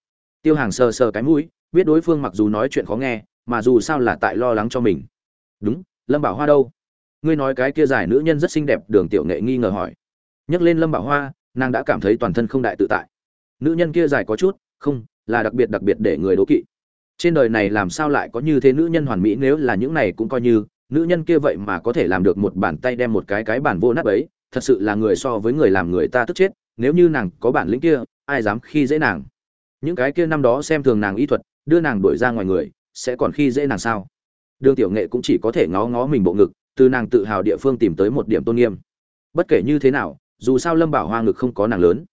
Tiêu hàng sờ sờ cái mũi, biết đối phương mặc dù nói chuyện khó nghe, mà dù sao là tại lo lắng cho mình. Đúng, lâm bảo hoa đâu? Ngươi nói cái kia giải nữ nhân rất xinh đẹp, đường tiểu nghệ nghi ngờ hỏi. Nhắc lên lâm bảo hoa, nàng đã cảm thấy toàn thân không đại tự tại. Nữ nhân kia dài có chút, không, là đặc biệt đặc biệt để người đố kỵ. Trên đời này làm sao lại có như thế nữ nhân hoàn mỹ nếu là những này cũng coi như, nữ nhân kia vậy mà có thể làm được một bàn tay đem một cái cái bản vô nát ấy thật sự là người so với người làm người ta tức chết, nếu như nàng có bản lĩnh kia, ai dám khi dễ nàng? Những cái kia năm đó xem thường nàng y thuật, đưa nàng đuổi ra ngoài người, sẽ còn khi dễ nàng sao? Đường tiểu nghệ cũng chỉ có thể ngó ngó mình bộ ngực, từ nàng tự hào địa phương tìm tới một điểm tôn nghiêm. Bất kể như thế nào, dù sao lâm bảo hoa ngực không có nàng lớn.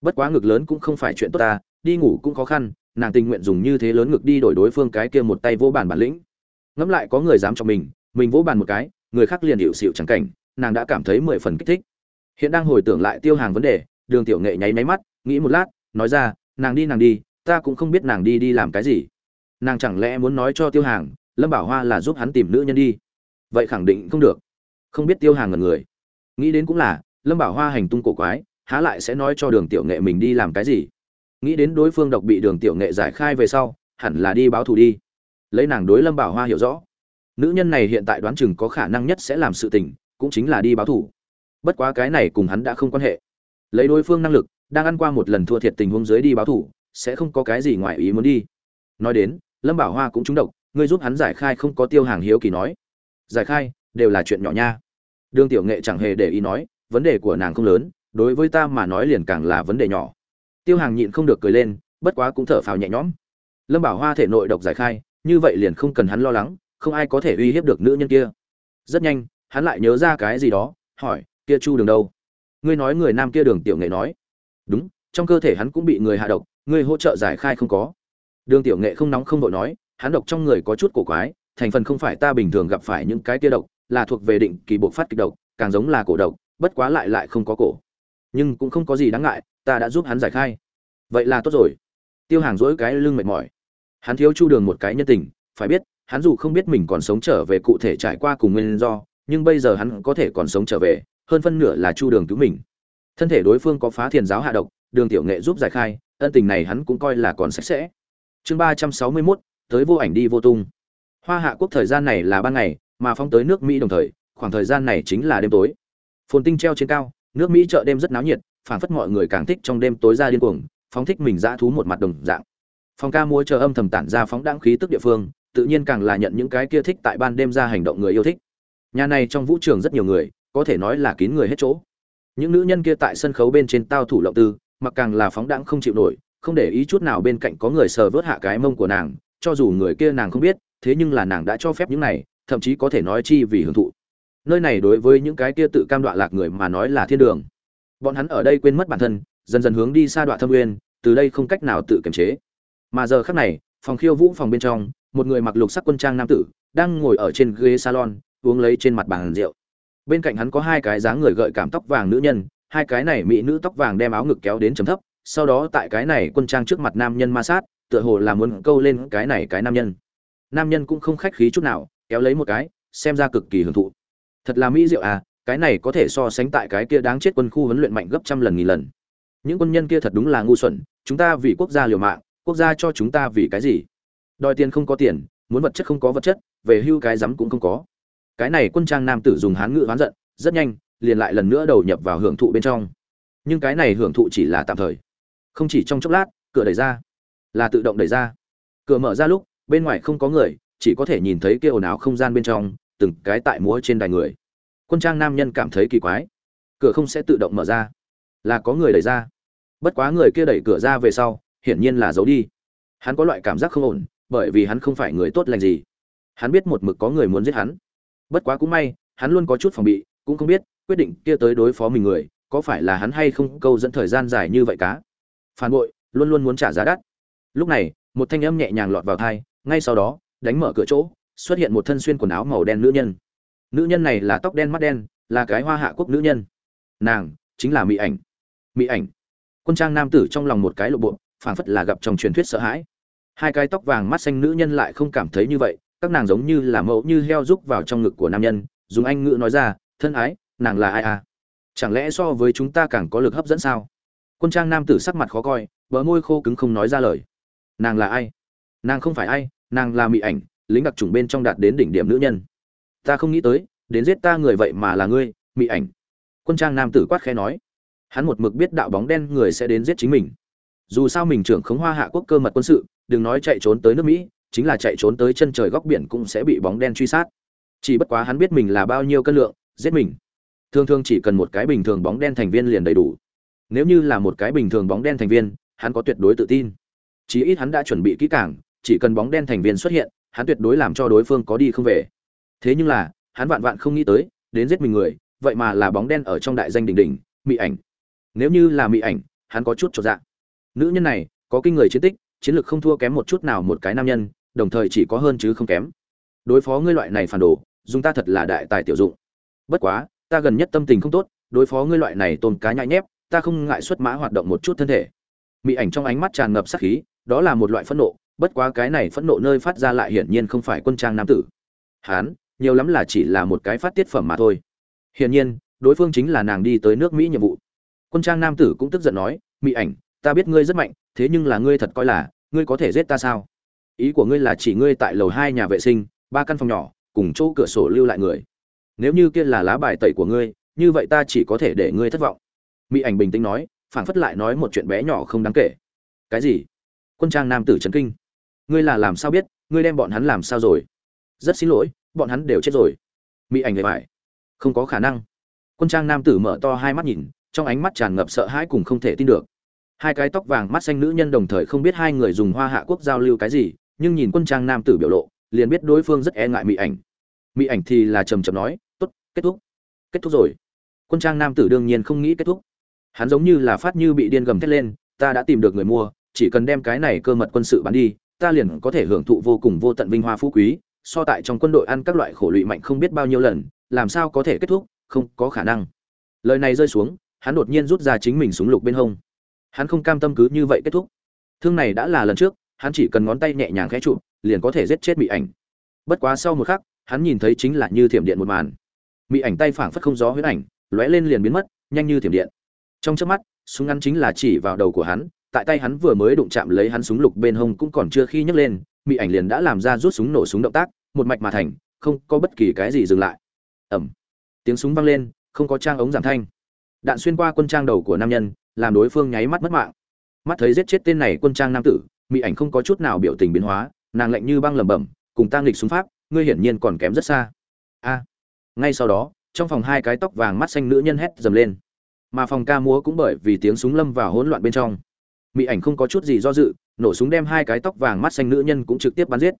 Bất quá ngực lớn cũng không phải chuyện tốt ta, đi ngủ cũng khó khăn, nàng tình nguyện dùng như thế lớn ngực đi đổi đối phương cái kia một tay vỗ bàn bản lĩnh. Ngẫm lại có người dám cho mình mình vỗ bàn một cái, người khác liền hiệu xịu chẳng cảnh nàng đã cảm thấy mười phần kích thích. Hiện đang hồi tưởng lại tiêu hàng vấn đề, đường tiểu nghệ nháy máy mắt, nghĩ một lát, nói ra, nàng đi nàng đi, ta cũng không biết nàng đi đi làm cái gì. Nàng chẳng lẽ muốn nói cho tiêu hàng, lâm bảo hoa là giúp hắn tìm nữ nhân đi? Vậy khẳng định không được. Không biết tiêu hàng ngần người. Nghĩ đến cũng là, lâm bảo hoa hành tung cổ quái, há lại sẽ nói cho đường tiểu nghệ mình đi làm cái gì? Nghĩ đến đối phương độc bị đường tiểu nghệ giải khai về sau, hẳn là đi báo thù đi. Lấy nàng đối lâm bảo hoa hiểu rõ, nữ nhân này hiện tại đoán chừng có khả năng nhất sẽ làm sự tình cũng chính là đi báo thù bất quá cái này cùng hắn đã không quan hệ. Lấy đối phương năng lực, đang ăn qua một lần thua thiệt tình huống dưới đi báo thù sẽ không có cái gì ngoài ý muốn đi. Nói đến, lâm bảo hoa cũng trúng độc, ngươi giúp hắn giải khai không có tiêu hàng hiếu kỳ nói. Giải khai, đều là chuyện nhỏ nha. Đường tiểu nghệ chẳng hề để ý nói, vấn đề của nàng không lớn, đối với ta mà nói liền càng là vấn đề nhỏ. Tiêu hàng nhịn không được cười lên, bất quá cũng thở phào nhẹ nhõm. Lâm bảo hoa thể nội độc giải khai, như vậy liền không cần hắn lo lắng, không ai có thể uy hiếp được nữ nhân kia. Rất nhanh hắn lại nhớ ra cái gì đó, hỏi, kia chu đường đâu? Ngươi nói người nam kia đường tiểu nghệ nói. Đúng, trong cơ thể hắn cũng bị người hạ độc, ngươi hỗ trợ giải khai không có. Đường tiểu nghệ không nóng không vội nói, hắn độc trong người có chút cổ quái, thành phần không phải ta bình thường gặp phải những cái kia độc, là thuộc về định kỳ bộ phát kịch độc, càng giống là cổ độc, bất quá lại lại không có cổ. Nhưng cũng không có gì đáng ngại, ta đã giúp hắn giải khai. Vậy là tốt rồi. Tiêu hàng dỗi cái lưng mệt mỏi. Hắn thiếu chu đường một cái nhân tình, phải biết, hắn dù không biết mình còn sống trở về cụ thể trải qua cùng nguyên do nhưng bây giờ hắn có thể còn sống trở về, hơn phân nửa là chu đường cứu mình. Thân thể đối phương có phá thiền giáo hạ độc, đường tiểu nghệ giúp giải khai, ân tình này hắn cũng coi là còn sạch sẽ. Chương ba trăm sáu mươi mốt, tới vô ảnh đi vô tung. Hoa hạ quốc thời gian này là ban ngày, mà phóng tới nước mỹ đồng thời, khoảng thời gian này chính là đêm tối. Phồn tinh treo trên cao, nước mỹ chợ đêm rất náo nhiệt phản phất mọi người càng thích trong đêm tối ra điên cuồng, phóng thích mình dã thú một mặt đồng dạng. Phong ca múa chờ âm thầm tản ra phóng đáng khí tức địa phương, tự nhiên càng là nhận những cái kia thích tại ban đêm ra hành động người yêu thích nhà này trong vũ trường rất nhiều người, có thể nói là kín người hết chỗ. Những nữ nhân kia tại sân khấu bên trên tao thủ lộng tư, mặc càng là phóng đãng không chịu nổi, không để ý chút nào bên cạnh có người sờ vớt hạ cái mông của nàng, cho dù người kia nàng không biết, thế nhưng là nàng đã cho phép những này, thậm chí có thể nói chi vì hưởng thụ. Nơi này đối với những cái kia tự cam đoạ lạc người mà nói là thiên đường. Bọn hắn ở đây quên mất bản thân, dần dần hướng đi xa đoạn thâm nguyên, từ đây không cách nào tự kiềm chế. Mà giờ khắc này, phòng khiêu vũ phòng bên trong, một người mặc lục sắc quân trang nam tử, đang ngồi ở trên ghế salon uống lấy trên mặt bàn rượu. Bên cạnh hắn có hai cái dáng người gợi cảm tóc vàng nữ nhân, hai cái này mỹ nữ tóc vàng đem áo ngực kéo đến chấm thấp, sau đó tại cái này quân trang trước mặt nam nhân ma sát, tựa hồ là muốn câu lên cái này cái nam nhân. Nam nhân cũng không khách khí chút nào, kéo lấy một cái, xem ra cực kỳ hưởng thụ. Thật là mỹ diệu à cái này có thể so sánh tại cái kia đáng chết quân khu huấn luyện mạnh gấp trăm lần nghìn lần. Những quân nhân kia thật đúng là ngu xuẩn, chúng ta vì quốc gia liều mạng, quốc gia cho chúng ta vì cái gì? Đòi tiền không có tiền, muốn vật chất không có vật chất, về hưu cái rắm cũng không có cái này quân trang nam tử dùng hán ngữ oán giận, rất nhanh, liền lại lần nữa đầu nhập vào hưởng thụ bên trong. Nhưng cái này hưởng thụ chỉ là tạm thời. Không chỉ trong chốc lát, cửa đẩy ra. Là tự động đẩy ra. Cửa mở ra lúc, bên ngoài không có người, chỉ có thể nhìn thấy kia ồn ào không gian bên trong, từng cái tại múa trên đài người. Quân trang nam nhân cảm thấy kỳ quái. Cửa không sẽ tự động mở ra. Là có người đẩy ra. Bất quá người kia đẩy cửa ra về sau, hiển nhiên là giấu đi. Hắn có loại cảm giác không ổn, bởi vì hắn không phải người tốt lành gì. Hắn biết một mực có người muốn giết hắn bất quá cũng may, hắn luôn có chút phòng bị, cũng không biết, quyết định kia tới đối phó mình người, có phải là hắn hay không câu dẫn thời gian dài như vậy cá. Phản bội, luôn luôn muốn trả giá đắt. Lúc này, một thanh âm nhẹ nhàng lọt vào thai ngay sau đó, đánh mở cửa chỗ, xuất hiện một thân xuyên quần áo màu đen nữ nhân. Nữ nhân này là tóc đen mắt đen, là cái hoa hạ quốc nữ nhân. Nàng, chính là mỹ ảnh. Mỹ ảnh. Quân trang nam tử trong lòng một cái lộ bộ, phảng phất là gặp trong truyền thuyết sợ hãi. Hai cái tóc vàng mắt xanh nữ nhân lại không cảm thấy như vậy các nàng giống như là mẫu như heo rúc vào trong ngực của nam nhân, dùng anh ngữ nói ra, thân ái, nàng là ai à? Chẳng lẽ so với chúng ta càng có lực hấp dẫn sao? Quân trang nam tử sắc mặt khó coi, bờ môi khô cứng không nói ra lời. Nàng là ai? Nàng không phải ai, nàng là mỹ ảnh, lính đặc trùng bên trong đạt đến đỉnh điểm nữ nhân. Ta không nghĩ tới, đến giết ta người vậy mà là ngươi mỹ ảnh. Quân trang nam tử quát khẽ nói. Hắn một mực biết đạo bóng đen người sẽ đến giết chính mình. Dù sao mình trưởng khống hoa hạ quốc cơ mật quân sự, đừng nói chạy trốn tới nước mỹ chính là chạy trốn tới chân trời góc biển cũng sẽ bị bóng đen truy sát. Chỉ bất quá hắn biết mình là bao nhiêu cân lượng, giết mình. Thường thường chỉ cần một cái bình thường bóng đen thành viên liền đầy đủ. Nếu như là một cái bình thường bóng đen thành viên, hắn có tuyệt đối tự tin. Chí ít hắn đã chuẩn bị kỹ càng, chỉ cần bóng đen thành viên xuất hiện, hắn tuyệt đối làm cho đối phương có đi không về. Thế nhưng là, hắn vạn vạn không nghĩ tới, đến giết mình người, vậy mà là bóng đen ở trong đại danh đỉnh đỉnh mỹ ảnh. Nếu như là mỹ ảnh, hắn có chút cho dạ. Nữ nhân này, có kinh người chiến tích, chiến lược không thua kém một chút nào một cái nam nhân đồng thời chỉ có hơn chứ không kém. Đối phó ngươi loại này phản đồ, dùng ta thật là đại tài tiểu dụng. Bất quá, ta gần nhất tâm tình không tốt, đối phó ngươi loại này tôm cá nhãi nhép, ta không ngại xuất mã hoạt động một chút thân thể. Mỹ ảnh trong ánh mắt tràn ngập sát khí, đó là một loại phẫn nộ, bất quá cái này phẫn nộ nơi phát ra lại hiển nhiên không phải quân trang nam tử. Hán, nhiều lắm là chỉ là một cái phát tiết phẩm mà thôi. Hiển nhiên, đối phương chính là nàng đi tới nước mỹ nhiệm vụ. Quân trang nam tử cũng tức giận nói mỹ ảnh, ta biết ngươi rất mạnh, thế nhưng là ngươi thật coi là, ngươi có thể giết ta sao? Ý của ngươi là chỉ ngươi tại lầu hai nhà vệ sinh, ba căn phòng nhỏ, cùng chỗ cửa sổ lưu lại người. Nếu như kia là lá bài tẩy của ngươi, như vậy ta chỉ có thể để ngươi thất vọng. Mỹ ảnh bình tĩnh nói, phảng phất lại nói một chuyện bé nhỏ không đáng kể. Cái gì? Quân trang nam tử trấn kinh. Ngươi là làm sao biết? Ngươi đem bọn hắn làm sao rồi? Rất xin lỗi, bọn hắn đều chết rồi. Mỹ ảnh người phải không có khả năng. Quân trang nam tử mở to hai mắt nhìn, trong ánh mắt tràn ngập sợ hãi cùng không thể tin được. Hai cái tóc vàng mắt xanh nữ nhân đồng thời không biết hai người dùng hoa hạ quốc giao lưu cái gì nhưng nhìn quân trang nam tử biểu lộ, liền biết đối phương rất e ngại mỹ ảnh. Mỹ ảnh thì là trầm trầm nói, tốt, kết thúc. Kết thúc rồi. Quân trang nam tử đương nhiên không nghĩ kết thúc. Hắn giống như là phát như bị điên gầm thét lên, ta đã tìm được người mua, chỉ cần đem cái này cơ mật quân sự bán đi, ta liền có thể hưởng thụ vô cùng vô tận vinh hoa phú quý, so tại trong quân đội ăn các loại khổ lụy mạnh không biết bao nhiêu lần, làm sao có thể kết thúc, không có khả năng. Lời này rơi xuống, hắn đột nhiên rút ra chính mình súng lục bên hông. Hắn không cam tâm cứ như vậy kết thúc. Thương này đã là lần trước hắn chỉ cần ngón tay nhẹ nhàng khẽ chụp, liền có thể giết chết mỹ ảnh. Bất quá sau một khắc, hắn nhìn thấy chính là như thiểm điện một màn. Mỹ ảnh tay phảng phất không gió huyết ảnh, lóe lên liền biến mất, nhanh như thiểm điện. Trong chớp mắt, súng ngắn chính là chỉ vào đầu của hắn, tại tay hắn vừa mới đụng chạm lấy hắn súng lục bên hông cũng còn chưa khi nhấc lên mỹ ảnh liền đã làm ra rút súng nổ súng động tác, một mạch mà thành, không có bất kỳ cái gì dừng lại. Ẩm tiếng súng vang lên, không có trang ống giảm thanh. Đạn xuyên qua quân trang đầu của nam nhân, làm đối phương nháy mắt mất mạng. Mắt thấy giết chết tên này quân trang nam tử mỹ ảnh không có chút nào biểu tình biến hóa, nàng lạnh như băng lẩm bẩm, cùng ta nghịch xuống pháp, ngươi hiển nhiên còn kém rất xa. A. Ngay sau đó, trong phòng hai cái tóc vàng mắt xanh nữ nhân hét dầm lên. Mà phòng ca múa cũng bởi vì tiếng súng lâm vào hỗn loạn bên trong. Mỹ ảnh không có chút gì do dự, nổ súng đem hai cái tóc vàng mắt xanh nữ nhân cũng trực tiếp bắn giết.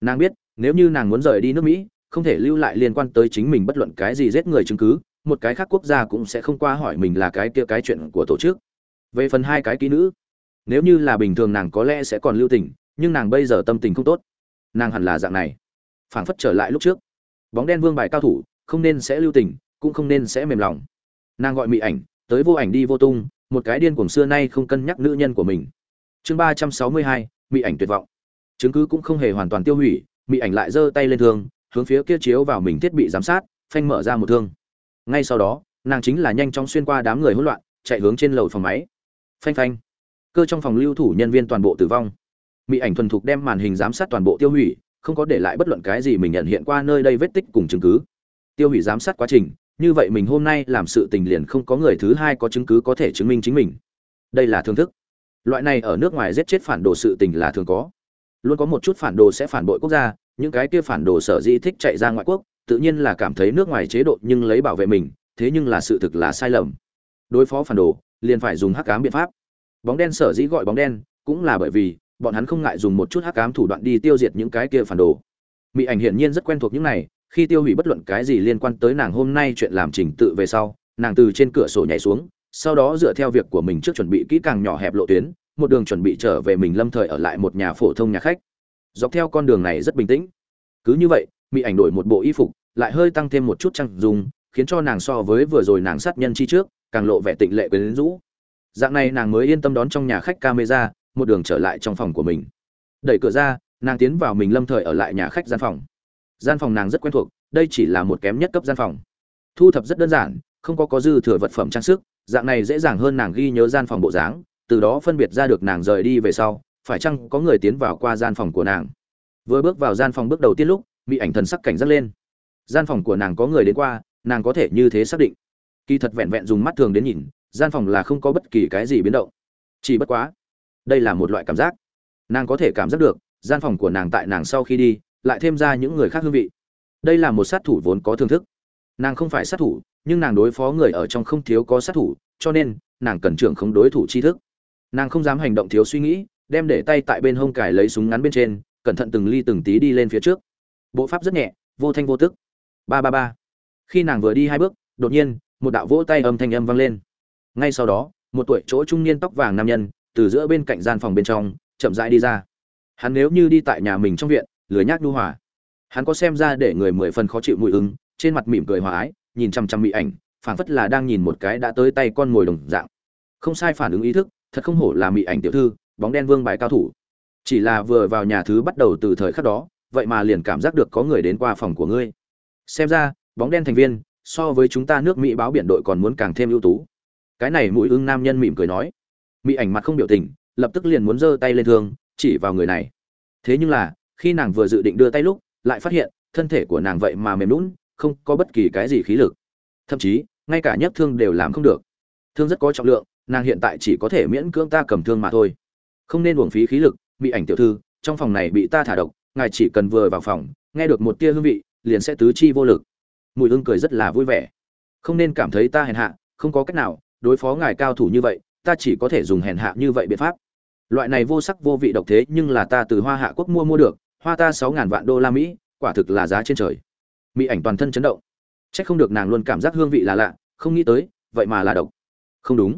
Nàng biết, nếu như nàng muốn rời đi nước mỹ, không thể lưu lại liên quan tới chính mình bất luận cái gì giết người chứng cứ, một cái khác quốc gia cũng sẽ không qua hỏi mình là cái kia cái chuyện của tổ chức. Về phần hai cái kỹ nữ nếu như là bình thường nàng có lẽ sẽ còn lưu tình, nhưng nàng bây giờ tâm tình không tốt. Nàng hẳn là dạng này. Phảng phất trở lại lúc trước. Bóng đen vương bài cao thủ, không nên sẽ lưu tình, cũng không nên sẽ mềm lòng. Nàng gọi mỹ ảnh, tới vô ảnh đi vô tung, một cái điên cuồng xưa nay không cân nhắc nữ nhân của mình. Chương ba trăm sáu mươi hai mỹ ảnh tuyệt vọng. Chứng cứ cũng không hề hoàn toàn tiêu hủy mỹ ảnh lại giơ tay lên thương, hướng phía kia chiếu vào mình thiết bị giám sát, phanh mở ra một thương. Ngay sau đó, nàng chính là nhanh chóng xuyên qua đám người hỗn loạn, chạy hướng trên lầu phòng máy. Phanh phanh cơ trong phòng lưu thủ nhân viên toàn bộ tử vong. Mỹ ảnh thuần thục đem màn hình giám sát toàn bộ tiêu hủy, không có để lại bất luận cái gì mình nhận hiện qua nơi đây vết tích cùng chứng cứ. Tiêu hủy giám sát quá trình, như vậy mình hôm nay làm sự tình liền không có người thứ hai có chứng cứ có thể chứng minh chính mình. Đây là thương thức. Loại này ở nước ngoài giết chết phản đồ sự tình là thường có. Luôn có một chút phản đồ sẽ phản bội quốc gia, những cái kia phản đồ sở dĩ thích chạy ra ngoại quốc, tự nhiên là cảm thấy nước ngoài chế độ nhưng lấy bảo vệ mình, thế nhưng là sự thực là sai lầm. Đối phó phản đồ, liền phải dùng hắc ám biện pháp bóng đen sở dĩ gọi bóng đen cũng là bởi vì bọn hắn không ngại dùng một chút hắc ám thủ đoạn đi tiêu diệt những cái kia phản đồ. Mỹ ảnh hiển nhiên rất quen thuộc những này, khi tiêu hủy bất luận cái gì liên quan tới nàng hôm nay chuyện làm trình tự về sau, nàng từ trên cửa sổ nhảy xuống, sau đó dựa theo việc của mình trước chuẩn bị kỹ càng nhỏ hẹp lộ tuyến, một đường chuẩn bị trở về mình lâm thời ở lại một nhà phổ thông nhà khách. Dọc theo con đường này rất bình tĩnh. Cứ như vậy mỹ ảnh đổi một bộ y phục, lại hơi tăng thêm một chút trang dùng khiến cho nàng so với vừa rồi nàng sát nhân chi trước, càng lộ vẻ tịnh lệ quyến rũ dạng này nàng mới yên tâm đón trong nhà khách camera, một đường trở lại trong phòng của mình. Đẩy cửa ra, nàng tiến vào mình lâm thời ở lại nhà khách gian phòng. Gian phòng nàng rất quen thuộc, đây chỉ là một kém nhất cấp gian phòng. Thu thập rất đơn giản, không có có dư thừa vật phẩm trang sức, dạng này dễ dàng hơn nàng ghi nhớ gian phòng bộ dáng, từ đó phân biệt ra được nàng rời đi về sau, phải chăng có người tiến vào qua gian phòng của nàng. Vừa bước vào gian phòng bước đầu tiên lúc, bị ảnh thần sắc cảnh giác lên. Gian phòng của nàng có người đến qua, nàng có thể như thế xác định. Kỳ thật vẹn vẹn dùng mắt thường đến nhìn gian phòng là không có bất kỳ cái gì biến động. Chỉ bất quá, đây là một loại cảm giác. Nàng có thể cảm giác được, gian phòng của nàng tại nàng sau khi đi, lại thêm ra những người khác hương vị. Đây là một sát thủ vốn có thương thức. Nàng không phải sát thủ, nhưng nàng đối phó người ở trong không thiếu có sát thủ, cho nên, nàng cần trưởng không đối thủ tri thức. Nàng không dám hành động thiếu suy nghĩ, đem để tay tại bên hông cài lấy súng ngắn bên trên, cẩn thận từng ly từng tí đi lên phía trước. Bộ pháp rất nhẹ, vô thanh vô tức. Ba ba ba. Khi nàng vừa đi hai bước, đột nhiên, một đạo vỗ tay âm thanh âm vang lên ngay sau đó, một tuổi chỗ trung niên tóc vàng nam nhân, từ giữa bên cạnh gian phòng bên trong, chậm rãi đi ra. Hắn nếu như đi tại nhà mình trong viện, lười nhác nhu hòa. Hắn có xem ra để người mười phần khó chịu mùi ứng trên mặt mỉm cười hòa ái, nhìn chăm chăm mỹ ảnh, phảng phất là đang nhìn một cái đã tới tay con mồi đồng dạng. Không sai phản ứng ý thức, thật không hổ là mỹ ảnh tiểu thư, bóng đen vương bài cao thủ. Chỉ là vừa vào nhà thứ bắt đầu từ thời khắc đó, vậy mà liền cảm giác được có người đến qua phòng của ngươi. Xem ra, bóng đen thành viên, so với chúng ta nước mỹ báo biển đội còn muốn càng thêm ưu tú cái này mũi ưng nam nhân mỉm cười nói. Mỹ ảnh mặt không biểu tình, lập tức liền muốn giơ tay lên thương, chỉ vào người này. Thế nhưng là, khi nàng vừa dự định đưa tay lúc, lại phát hiện, thân thể của nàng vậy mà mềm lún không có bất kỳ cái gì khí lực. Thậm chí, ngay cả nhấc thương đều làm không được. Thương rất có trọng lượng, nàng hiện tại chỉ có thể miễn cưỡng ta cầm thương mà thôi. Không nên uổng phí khí lực bị ảnh tiểu thư, trong phòng này bị ta thả độc, ngài chỉ cần vừa vào phòng, nghe được một tia hương vị, liền sẽ tứ chi vô lực. Mùi hương cười rất là vui vẻ. Không nên cảm thấy ta hèn hạ, không có cách nào đối phó ngài cao thủ như vậy, ta chỉ có thể dùng hèn hạ như vậy biện pháp. Loại này vô sắc vô vị độc thế nhưng là ta từ hoa hạ quốc mua mua được, hoa ta sáu ngàn vạn đô la mỹ, quả thực là giá trên trời. Mỹ ảnh toàn thân chấn động. C h ắ c không được nàng luôn cảm giác hương vị là lạ, không nghĩ tới, vậy mà là độc. Không đúng.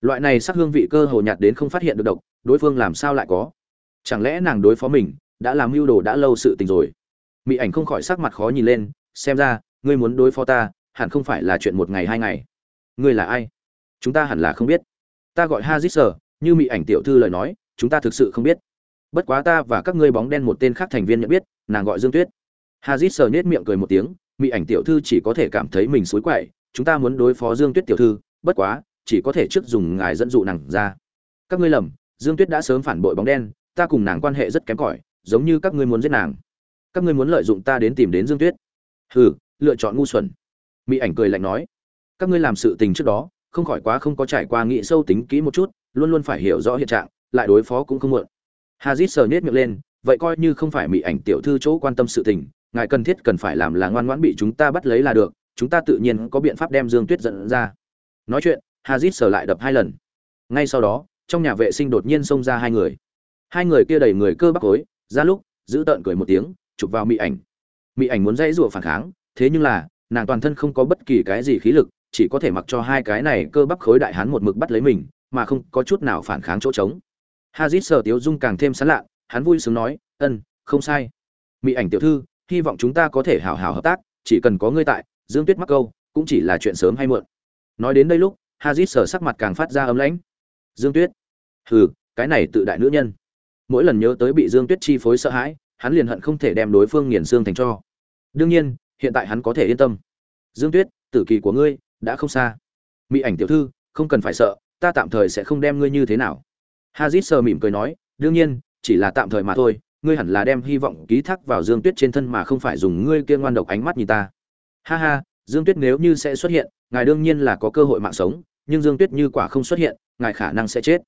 Loại này sắc hương vị cơ hồ nhạt đến không phát hiện được độc, đối phương làm sao lại có? Chẳng lẽ nàng đối phó mình, đã làm mưu đồ đã lâu sự tình rồi? Mỹ ảnh không khỏi sắc mặt khó nhìn lên, xem ra, ngươi muốn đối phó ta, hẳn không phải là chuyện một ngày hai ngày. Ngươi là ai? Chúng ta hẳn là không biết. Ta gọi hazit sở như mỹ ảnh tiểu thư lời nói, chúng ta thực sự không biết. Bất quá ta và các ngươi bóng đen một tên khác thành viên nhận biết, nàng gọi dương tuyết. Hazit sờ nhếch miệng cười một tiếng mỹ ảnh tiểu thư chỉ có thể cảm thấy mình xối quậy, chúng ta muốn đối phó dương tuyết tiểu thư, bất quá, chỉ có thể trước dùng ngài dẫn dụ nàng ra. Các ngươi lầm, dương tuyết đã sớm phản bội bóng đen, ta cùng nàng quan hệ rất kém cỏi, giống như các ngươi muốn giết nàng. Các ngươi muốn lợi dụng ta đến tìm đến dương tuyết. Hừ, lựa chọn ngu xuẩn. Mỹ ảnh cười lạnh nói. Các ngươi làm sự tình trước đó không khỏi quá không có trải qua nghĩ sâu tính kỹ một chút, luôn luôn phải hiểu rõ hiện trạng, lại đối phó cũng không muộn. Hazit sờ nết miệng lên, vậy coi như không phải mỹ ảnh tiểu thư chỗ quan tâm sự tình, ngài cần thiết cần phải làm là ngoan ngoãn bị chúng ta bắt lấy là được, chúng ta tự nhiên có biện pháp đem dương tuyết dẫn ra. Nói chuyện, hazit sờ lại đập hai lần. Ngay sau đó, trong nhà vệ sinh đột nhiên xông ra hai người. Hai người kia đầy người cơ bắp khối ra lúc, giữ tợn cười một tiếng, chụp vào mỹ ảnh. Mỹ ảnh muốn dãy rủa phản kháng, thế nhưng là, nàng toàn thân không có bất kỳ cái gì khí lực chỉ có thể mặc cho hai cái này cơ bắp khối đại hán một mực bắt lấy mình, mà không có chút nào phản kháng chỗ trống. Hazit Sở tiếu dung càng thêm sán lạ hắn vui sướng nói, ân, không sai. Mỹ ảnh tiểu thư, hy vọng chúng ta có thể hảo hảo hợp tác, chỉ cần có ngươi tại, dương tuyết mắc câu, cũng chỉ là chuyện sớm hay muộn. Nói đến đây lúc, hazit Sở sắc mặt càng phát ra ấm lãnh. Dương tuyết? Hừ, cái này tự đại nữ nhân. Mỗi lần nhớ tới bị dương tuyết chi phối sợ hãi, hắn liền hận không thể đem đối phương nghiền xương thành cho. Đương nhiên, hiện tại hắn có thể yên tâm. Dương tuyết, tử kỳ của ngươi đã không xa. Mỹ ảnh tiểu thư, không cần phải sợ, ta tạm thời sẽ không đem ngươi như thế nào. Hazit sờ mỉm cười nói, đương nhiên, chỉ là tạm thời mà thôi, ngươi hẳn là đem hy vọng ký thác vào dương tuyết trên thân mà không phải dùng ngươi kia ngoan độc ánh mắt nhìn ta. Ha ha, dương tuyết nếu như sẽ xuất hiện, ngài đương nhiên là có cơ hội mạng sống, nhưng dương tuyết như quả không xuất hiện, ngài khả năng sẽ chết.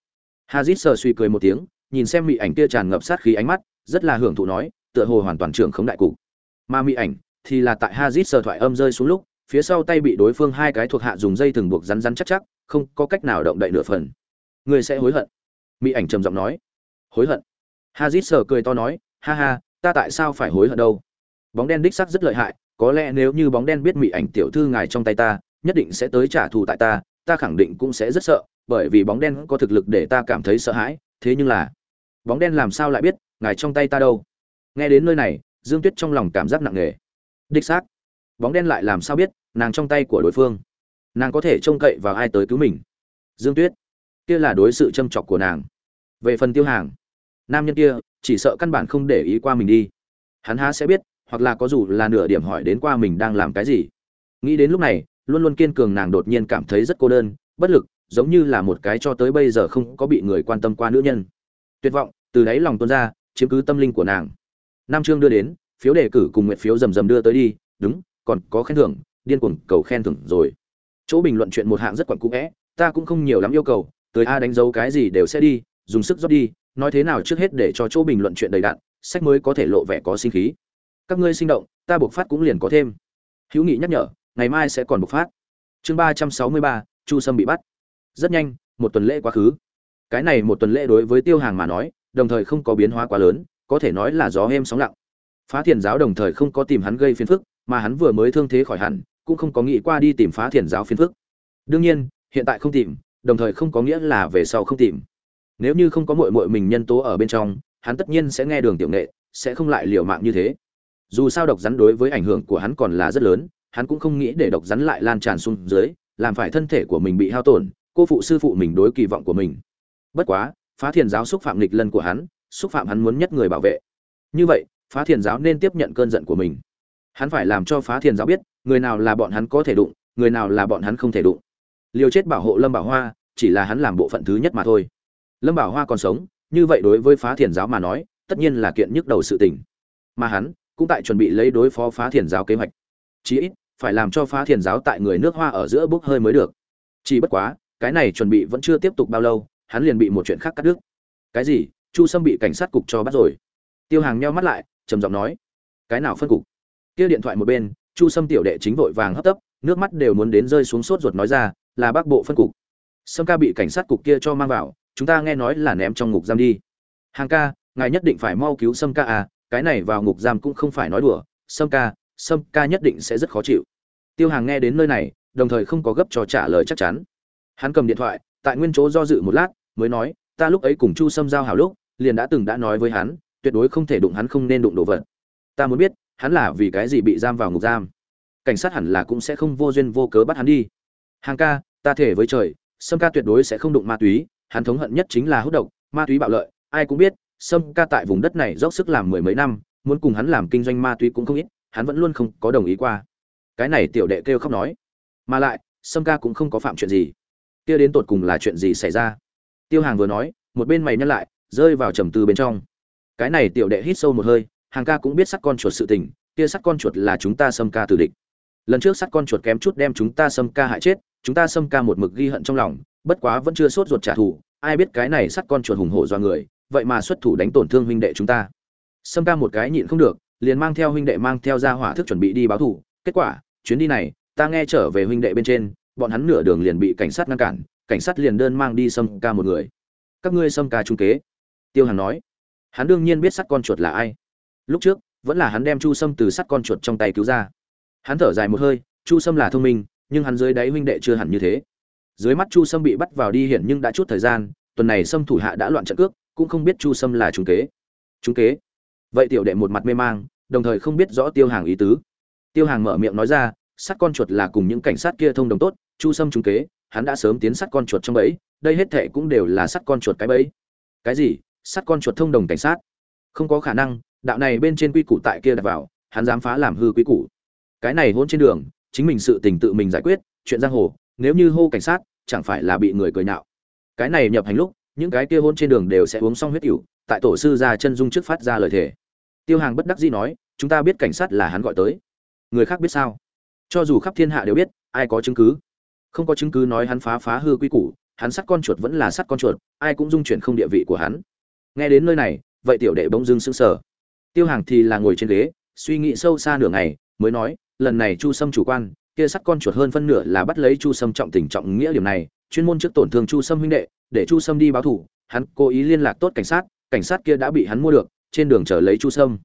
Hazit sờ suy cười một tiếng, nhìn xem mỹ ảnh kia tràn ngập sát khí ánh mắt, rất là hưởng thụ nói, tựa hồ hoàn toàn trưởng khống đại cục. Mà mỹ ảnh thì là tại hazit sờ thoại âm rơi xuống lúc phía sau tay bị đối phương hai cái thuộc hạ dùng dây thừng buộc rắn rắn chắc chắc, không có cách nào động đậy nửa phần. Ngươi sẽ hối hận. Mỹ ảnh trầm giọng nói. Hối hận. Hazit sờ cười to nói, ha ha, ta tại sao phải hối hận đâu? Bóng đen đích sắc rất lợi hại, có lẽ nếu như bóng đen biết mỹ ảnh tiểu thư ngài trong tay ta, nhất định sẽ tới trả thù tại ta ta khẳng định cũng sẽ rất sợ, bởi vì bóng đen có thực lực để ta cảm thấy sợ hãi, thế nhưng là bóng đen làm sao lại biết ngài trong tay ta đâu? Nghe đến nơi này, dương tuyết trong lòng cảm giác nặng nề. Đích xác bóng đen lại làm sao biết nàng trong tay của đối phương? Nàng có thể trông cậy vào ai tới cứu mình? Dương tuyết, kia là đối sự châm chọc của nàng. Về phần tiêu hàng, nam nhân kia chỉ sợ căn bản không để ý qua mình đi. Hắn há sẽ biết, hoặc là có dù là nửa điểm hỏi đến qua mình đang làm cái gì. Nghĩ đến lúc này, luôn luôn kiên cường nàng đột nhiên cảm thấy rất cô đơn, bất lực, giống như là một cái cho tới bây giờ không có bị người quan tâm qua nữ nhân. Tuyệt vọng, từ đáy lòng tuôn ra, chiếm cứ tâm linh của nàng. Nam trương đưa đến, phiếu đề cử cùng nguyện phiếu rầm rầm đưa tới đi, đúng còn có khen thưởng, điên cuồng cầu khen thưởng rồi. Chỗ bình luận chuyện một hạng rất quặn cũ vẽ ta cũng không nhiều lắm yêu cầu, tới a đánh dấu cái gì đều sẽ đi, dùng sức rót đi, nói thế nào trước hết để cho chỗ bình luận chuyện đầy đặn, sách mới có thể lộ vẻ có sinh khí. Các ngươi sinh động, ta buộc phát cũng liền có thêm. Hữu nghị nhắc nhở, ngày mai sẽ còn bộc phát. Chương ba trăm sáu mươi ba, chu sâm bị bắt. Rất nhanh, một tuần lễ quá khứ. Cái này một tuần lễ đối với tiêu hàng mà nói, đồng thời không có biến hóa quá lớn, có thể nói là gió êm sóng lặng. Phá thiền giáo đồng thời không có tìm hắn gây phiền phức mà hắn vừa mới thương thế khỏi hẳn, cũng không có nghĩ qua đi tìm phá thiền giáo phiền phức đương nhiên, hiện tại không tìm, đồng thời không có nghĩa là về sau không tìm. Nếu như không có mội mội mình nhân tố ở bên trong, hắn tất nhiên sẽ nghe đường tiểu nghệ, sẽ không lại liều mạng như thế. Dù sao độc rắn đối với ảnh hưởng của hắn còn là rất lớn, hắn cũng không nghĩ để độc rắn lại lan tràn xuống dưới, làm phải thân thể của mình bị hao tổn, cô phụ sư phụ mình đối kỳ vọng của mình. Bất quá, phá thiền giáo xúc phạm nghịch lân của hắn, xúc phạm hắn muốn nhất người bảo vệ. Như vậy, phá thiền giáo nên tiếp nhận cơn giận của mình hắn phải làm cho phá thiền giáo biết, người nào là bọn hắn có thể đụng, người nào là bọn hắn không thể đụng. Liều chết bảo hộ lâm bảo hoa, chỉ là hắn làm bộ phận thứ nhất mà thôi. Lâm bảo hoa còn sống, như vậy đối với phá thiền giáo mà nói, tất nhiên là kiện nhức đầu sự tình. Mà hắn, cũng tại chuẩn bị lấy đối phó phá thiền giáo kế hoạch. Chí ít, phải làm cho phá thiền giáo tại người nước hoa ở giữa bốc hơi mới được. Chỉ bất quá, cái này chuẩn bị vẫn chưa tiếp tục bao lâu, hắn liền bị một chuyện khác cắt đứt. Cái gì? Chu sâm bị cảnh sát cục cho bắt rồi. Tiêu hàng nheo mắt lại, trầm giọng nói, cái nào phân cục? Kia điện thoại một bên, chu sâm tiểu đệ chính vội vàng hấp tấp, nước mắt đều muốn đến rơi xuống sốt ruột nói ra, là bác bộ phân cục. Sâm ca bị cảnh sát cục kia cho mang vào, chúng ta nghe nói là ném trong ngục giam đi. Hàng ca, ngài nhất định phải mau cứu sâm ca à cái này vào ngục giam cũng không phải nói đùa, sâm ca sâm ca nhất định sẽ rất khó chịu. Tiêu hàng nghe đến nơi này, đồng thời không có gấp cho trả lời chắc chắn. Hắn cầm điện thoại, tại nguyên chỗ do dự một lát, mới nói, ta lúc ấy cùng chu sâm giao hảo lúc, liền đã từng đã nói với hắn, tuyệt đối không thể đụng hắn không nên đụng đồ vật. Ta muốn biết hắn là vì cái gì bị giam vào ngục giam? Cảnh sát hẳn là cũng sẽ không vô duyên vô cớ bắt hắn đi. Hàng ca, ta thể với trời, sâm ca tuyệt đối sẽ không đụng ma túy, hắn thống hận nhất chính là hút độc, ma túy bạo lợi, ai cũng biết, sâm ca tại vùng đất này dốc sức làm mười mấy năm, muốn cùng hắn làm kinh doanh ma túy cũng không ít, hắn vẫn luôn không có đồng ý qua. Cái này tiểu đệ kêu khóc nói. Mà lại, sâm ca cũng không có phạm chuyện gì. Kia đến tột cùng là chuyện gì xảy ra? Tiêu hàng vừa nói, một bên mày nhăn lại, rơi vào trầm tư bên trong. Cái này tiểu đệ hít sâu một hơi hàng ca cũng biết sắt con chuột sự tình, kia sắt con chuột là chúng ta xâm ca tử địch. Lần trước sắt con chuột kém chút đem chúng ta xâm ca hại chết, chúng ta xâm ca một mực ghi hận trong lòng, bất quá vẫn chưa sốt ruột trả thù, ai biết cái này sắt con chuột hùng hổ do người, vậy mà xuất thủ đánh tổn thương huynh đệ chúng ta. Xâm ca một cái nhịn không được, liền mang theo huynh đệ mang theo ra hỏa thức chuẩn bị đi báo thù. Kết quả, chuyến đi này, ta nghe trở về huynh đệ bên trên, bọn hắn nửa đường liền bị cảnh sát ngăn cản, cảnh sát liền đơn mang đi xâm ca một người. Các ngươi xâm ca trung kế. Tiêu hàn nói. Hắn đương nhiên biết sắt con chuột là ai lúc trước, vẫn là hắn đem chu sâm từ sắt con chuột trong tay cứu ra. Hắn thở dài một hơi, chu sâm là thông minh, nhưng hắn dưới đáy huynh đệ chưa hẳn như thế. Dưới mắt chu sâm bị bắt vào đi hiện nhưng đã chút thời gian, tuần này sâm thủ hạ đã loạn trận cước, cũng không biết chu sâm là trung kế. Trung kế? Vậy tiểu đệ một mặt mê mang, đồng thời không biết rõ tiêu hàng ý tứ. Tiêu hàng mở miệng nói ra, sắt con chuột là cùng những cảnh sát kia thông đồng tốt, chu sâm trung kế, hắn đã sớm tiến sắt con chuột trong bẫy, đây hết thệ cũng đều là sắt con chuột cái bẫy. Cái gì? Sắt con chuột thông đồng cảnh sát. Không có khả năng đạo này bên trên quy củ tại kia đặt vào, hắn dám phá làm hư quy củ. Cái này hôn trên đường, chính mình sự tình tự mình giải quyết, chuyện giang hồ, nếu như hô cảnh sát, chẳng phải là bị người cười nhạo cái này nhập hành lúc, những cái kia hôn trên đường đều sẽ uống xong huyết cửu tại tổ sư ra chân dung trước phát ra lời thề. Tiêu hàng bất đắc dĩ nói, chúng ta biết cảnh sát là hắn gọi tới. Người khác biết sao? Cho dù khắp thiên hạ đều biết, ai có chứng cứ? Không có chứng cứ nói hắn phá phá hư quy củ, hắn sắt con chuột vẫn là sắt con chuột, ai cũng dung chuyển không địa vị của hắn. Nghe đến nơi này, vậy tiểu đệ bỗng dưng sững sờ tiêu hàng thì là ngồi trên ghế, suy nghĩ sâu xa nửa ngày, mới nói, lần này chu sâm chủ quan, kia sắt con chuột hơn phân nửa là bắt lấy chu sâm trọng tình trọng nghĩa điểm này, chuyên môn trước tổn thương chu sâm huynh đệ, để chu sâm đi báo thủ hắn cố ý liên lạc tốt cảnh sát cảnh sát kia đã bị hắn mua được, trên đường trở lấy chu sâm.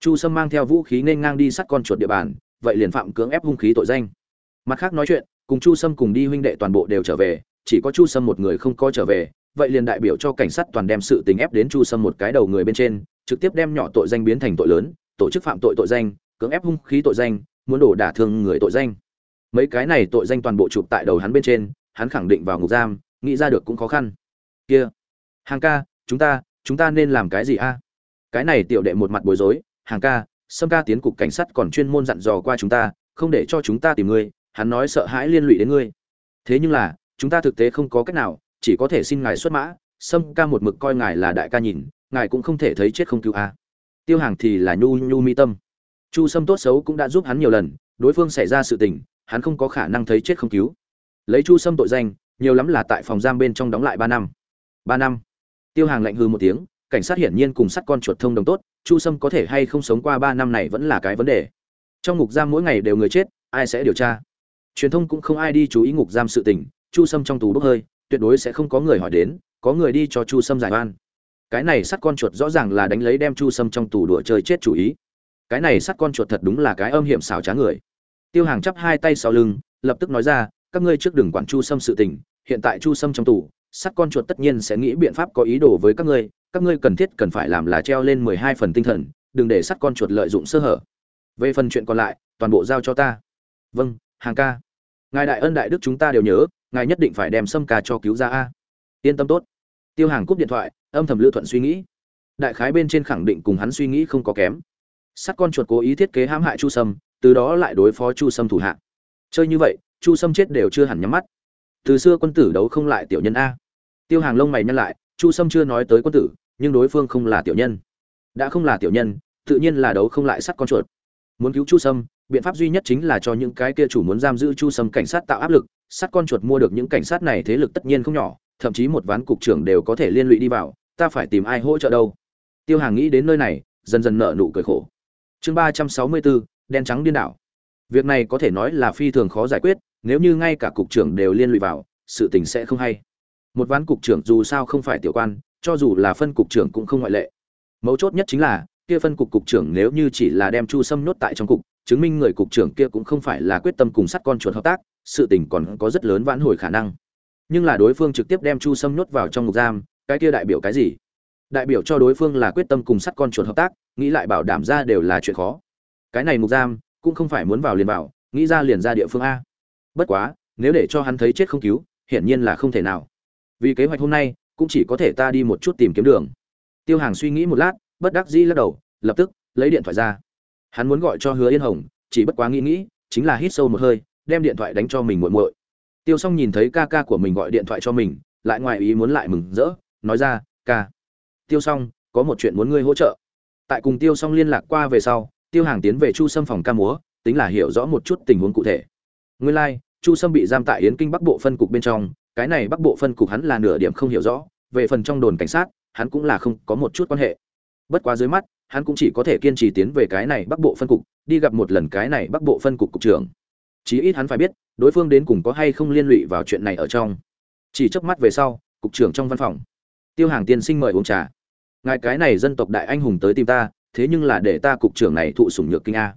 Chu sâm mang theo vũ khí nên ngang đi sắt con chuột địa bàn, vậy liền phạm cưỡng ép hung khí tội danh. Mặt khác nói chuyện, cùng chu sâm cùng đi huynh đệ toàn bộ đều trở về, chỉ có chu sâm một người không có trở về, vậy liền đại biểu cho cảnh sát toàn đem sự tình ép đến chu sâm một cái đầu người bên trên trực tiếp đem nhỏ tội danh biến thành tội lớn, tổ chức phạm tội tội danh, cưỡng ép hung khí tội danh, muốn đổ đả thương người tội danh. Mấy cái này tội danh toàn bộ chụp tại đầu hắn bên trên, hắn khẳng định vào ngục giam, nghĩ ra được cũng khó khăn. Kia, hàng ca, chúng ta chúng ta nên làm cái gì a? Cái này tiểu đệ một mặt bối rối, hàng ca, sâm ca tiến cục cảnh sát còn chuyên môn dặn dò qua chúng ta, không để cho chúng ta tìm ngươi, hắn nói sợ hãi liên lụy đến ngươi. Thế nhưng là, chúng ta thực tế không có cách nào, chỉ có thể xin ngài xuất mã, sâm ca một mực coi ngài là đại ca nhìn ngài cũng không thể thấy chết không cứu a. Tiêu hàng thì là nhu nhu mi tâm. Chu sâm tốt xấu cũng đã giúp hắn nhiều lần, đối phương xảy ra sự tình, hắn không có khả năng thấy chết không cứu. Lấy chu sâm tội danh, nhiều lắm là tại phòng giam bên trong đóng lại ba năm. Ba năm. Tiêu hàng lạnh hư một tiếng, cảnh sát hiển nhiên cùng sắt con chuột thông đồng tốt, chu sâm có thể hay không sống qua ba năm này vẫn là cái vấn đề. Trong ngục giam mỗi ngày đều người chết, ai sẽ điều tra? Truyền thông cũng không ai đi chú ý ngục giam sự tình, chu sâm trong tù bốc hơi, tuyệt đối sẽ không có người hỏi đến, có người đi cho chu sâm giải oan cái này sắt con chuột rõ ràng là đánh lấy đem chu sâm trong tù đùa chơi chết chủ ý. Cái này sắt con chuột thật đúng là cái âm hiểm xảo trá người. Tiêu hàng chắp hai tay sau lưng, lập tức nói ra, các ngươi trước đừng quản chu sâm sự tình, hiện tại chu sâm trong tù, sắt con chuột tất nhiên sẽ nghĩ biện pháp có ý đồ với các ngươi các ngươi cần thiết cần phải làm là treo lên mười hai phần tinh thần, đừng để sắt con chuột lợi dụng sơ hở. Về phần chuyện còn lại, toàn bộ giao cho ta. Vâng hàng ca. Ngài đại ân đại đức chúng ta đều nhớ, ngài nhất định phải đem sâm ca cho cứu ra a. Yên tâm tốt tiêu hàng cúp điện thoại, âm thầm lưu thuận suy nghĩ. Đại khái bên trên khẳng định cùng hắn suy nghĩ không có kém. Sắt con chuột cố ý thiết kế hãm hại chu sâm, từ đó lại đối phó chu sâm thủ hạ. Chơi như vậy, chu sâm chết đều chưa hẳn nhắm mắt. Từ xưa quân tử đấu không lại tiểu nhân a. Tiêu hàng lông mày nhăn lại, chu sâm chưa nói tới quân tử, nhưng đối phương không là tiểu nhân. Đã không là tiểu nhân, tự nhiên là đấu không lại sắt con chuột. Muốn cứu chu sâm, biện pháp duy nhất chính là cho những cái kia chủ muốn giam giữ chu sâm cảnh sát tạo áp lực. Sắt con chuột mua được những cảnh sát này thế lực tất nhiên không nhỏ thậm chí một ván cục trưởng đều có thể liên lụy đi vào, ta phải tìm ai hỗ trợ đâu? Tiêu hàng nghĩ đến nơi này, dần dần nợ nụ cười khổ. Chương ba trăm sáu mươi bốn, đen trắng điên đảo. Việc này có thể nói là phi thường khó giải quyết, nếu như ngay cả cục trưởng đều liên lụy vào, sự tình sẽ không hay. Một ván cục trưởng dù sao không phải tiểu quan, cho dù là phân cục trưởng cũng không ngoại lệ. Mấu chốt nhất chính là, kia phân cục cục trưởng nếu như chỉ là đem chu sâm nhốt tại trong cục, chứng minh người cục trưởng kia cũng không phải là quyết tâm cùng sắt con chuột hợp tác, sự tình còn có rất lớn vãn hồi khả năng nhưng là đối phương trực tiếp đem chu sâm nhốt vào trong ngục giam, cái kia đại biểu cái gì? Đại biểu cho đối phương là quyết tâm cùng sắt con chuột hợp tác, nghĩ lại bảo đảm ra đều là chuyện khó. Cái này ngục giam, cũng không phải muốn vào liền vào, nghĩ ra liền ra địa phương a. Bất quá, nếu để cho hắn thấy chết không cứu, hiển nhiên là không thể nào. Vì kế hoạch hôm nay, cũng chỉ có thể ta đi một chút tìm kiếm đường. Tiêu hàng suy nghĩ một lát, bất đắc dĩ lắc đầu, lập tức, lấy điện thoại ra. Hắn muốn gọi cho hứa yên hồng, chỉ bất quá nghĩ nghĩ, chính là hít sâu một hơi, đem điện thoại đánh cho mình muộn muội tiêu s o n g nhìn thấy ca ca của mình gọi điện thoại cho mình lại ngoài ý muốn lại mừng rỡ nói ra ca tiêu xong có một chuyện muốn ngươi hỗ trợ. Tại cùng tiêu xong liên lạc qua về sau tiêu hàng tiến về chu sâm phòng ca múa tính là hiểu rõ một chút tình huống cụ thể. Nguyên lai、like, chu sâm bị giam tại yến kinh bắc bộ phân cục bên trong cái này bắc bộ phân cục hắn là nửa điểm không hiểu rõ về phần trong đồn cảnh sát hắn cũng là không có một chút quan hệ. Bất quá dưới mắt hắn cũng chỉ có thể kiên trì tiến về cái này bắc bộ phân cục đi gặp một lần cái này bắc bộ phân cục cục trưởng chí ít hắn phải biết, đối phương đến cùng có hay không liên lụy vào chuyện này ở trong. Chỉ chớp mắt về sau, cục trưởng trong văn phòng. Tiêu hàng tiên sinh mời uống trà. Ngài cái này dân tộc đại anh hùng tới tìm ta, thế nhưng là để ta cục trưởng này thụ sủng nhược kinh a.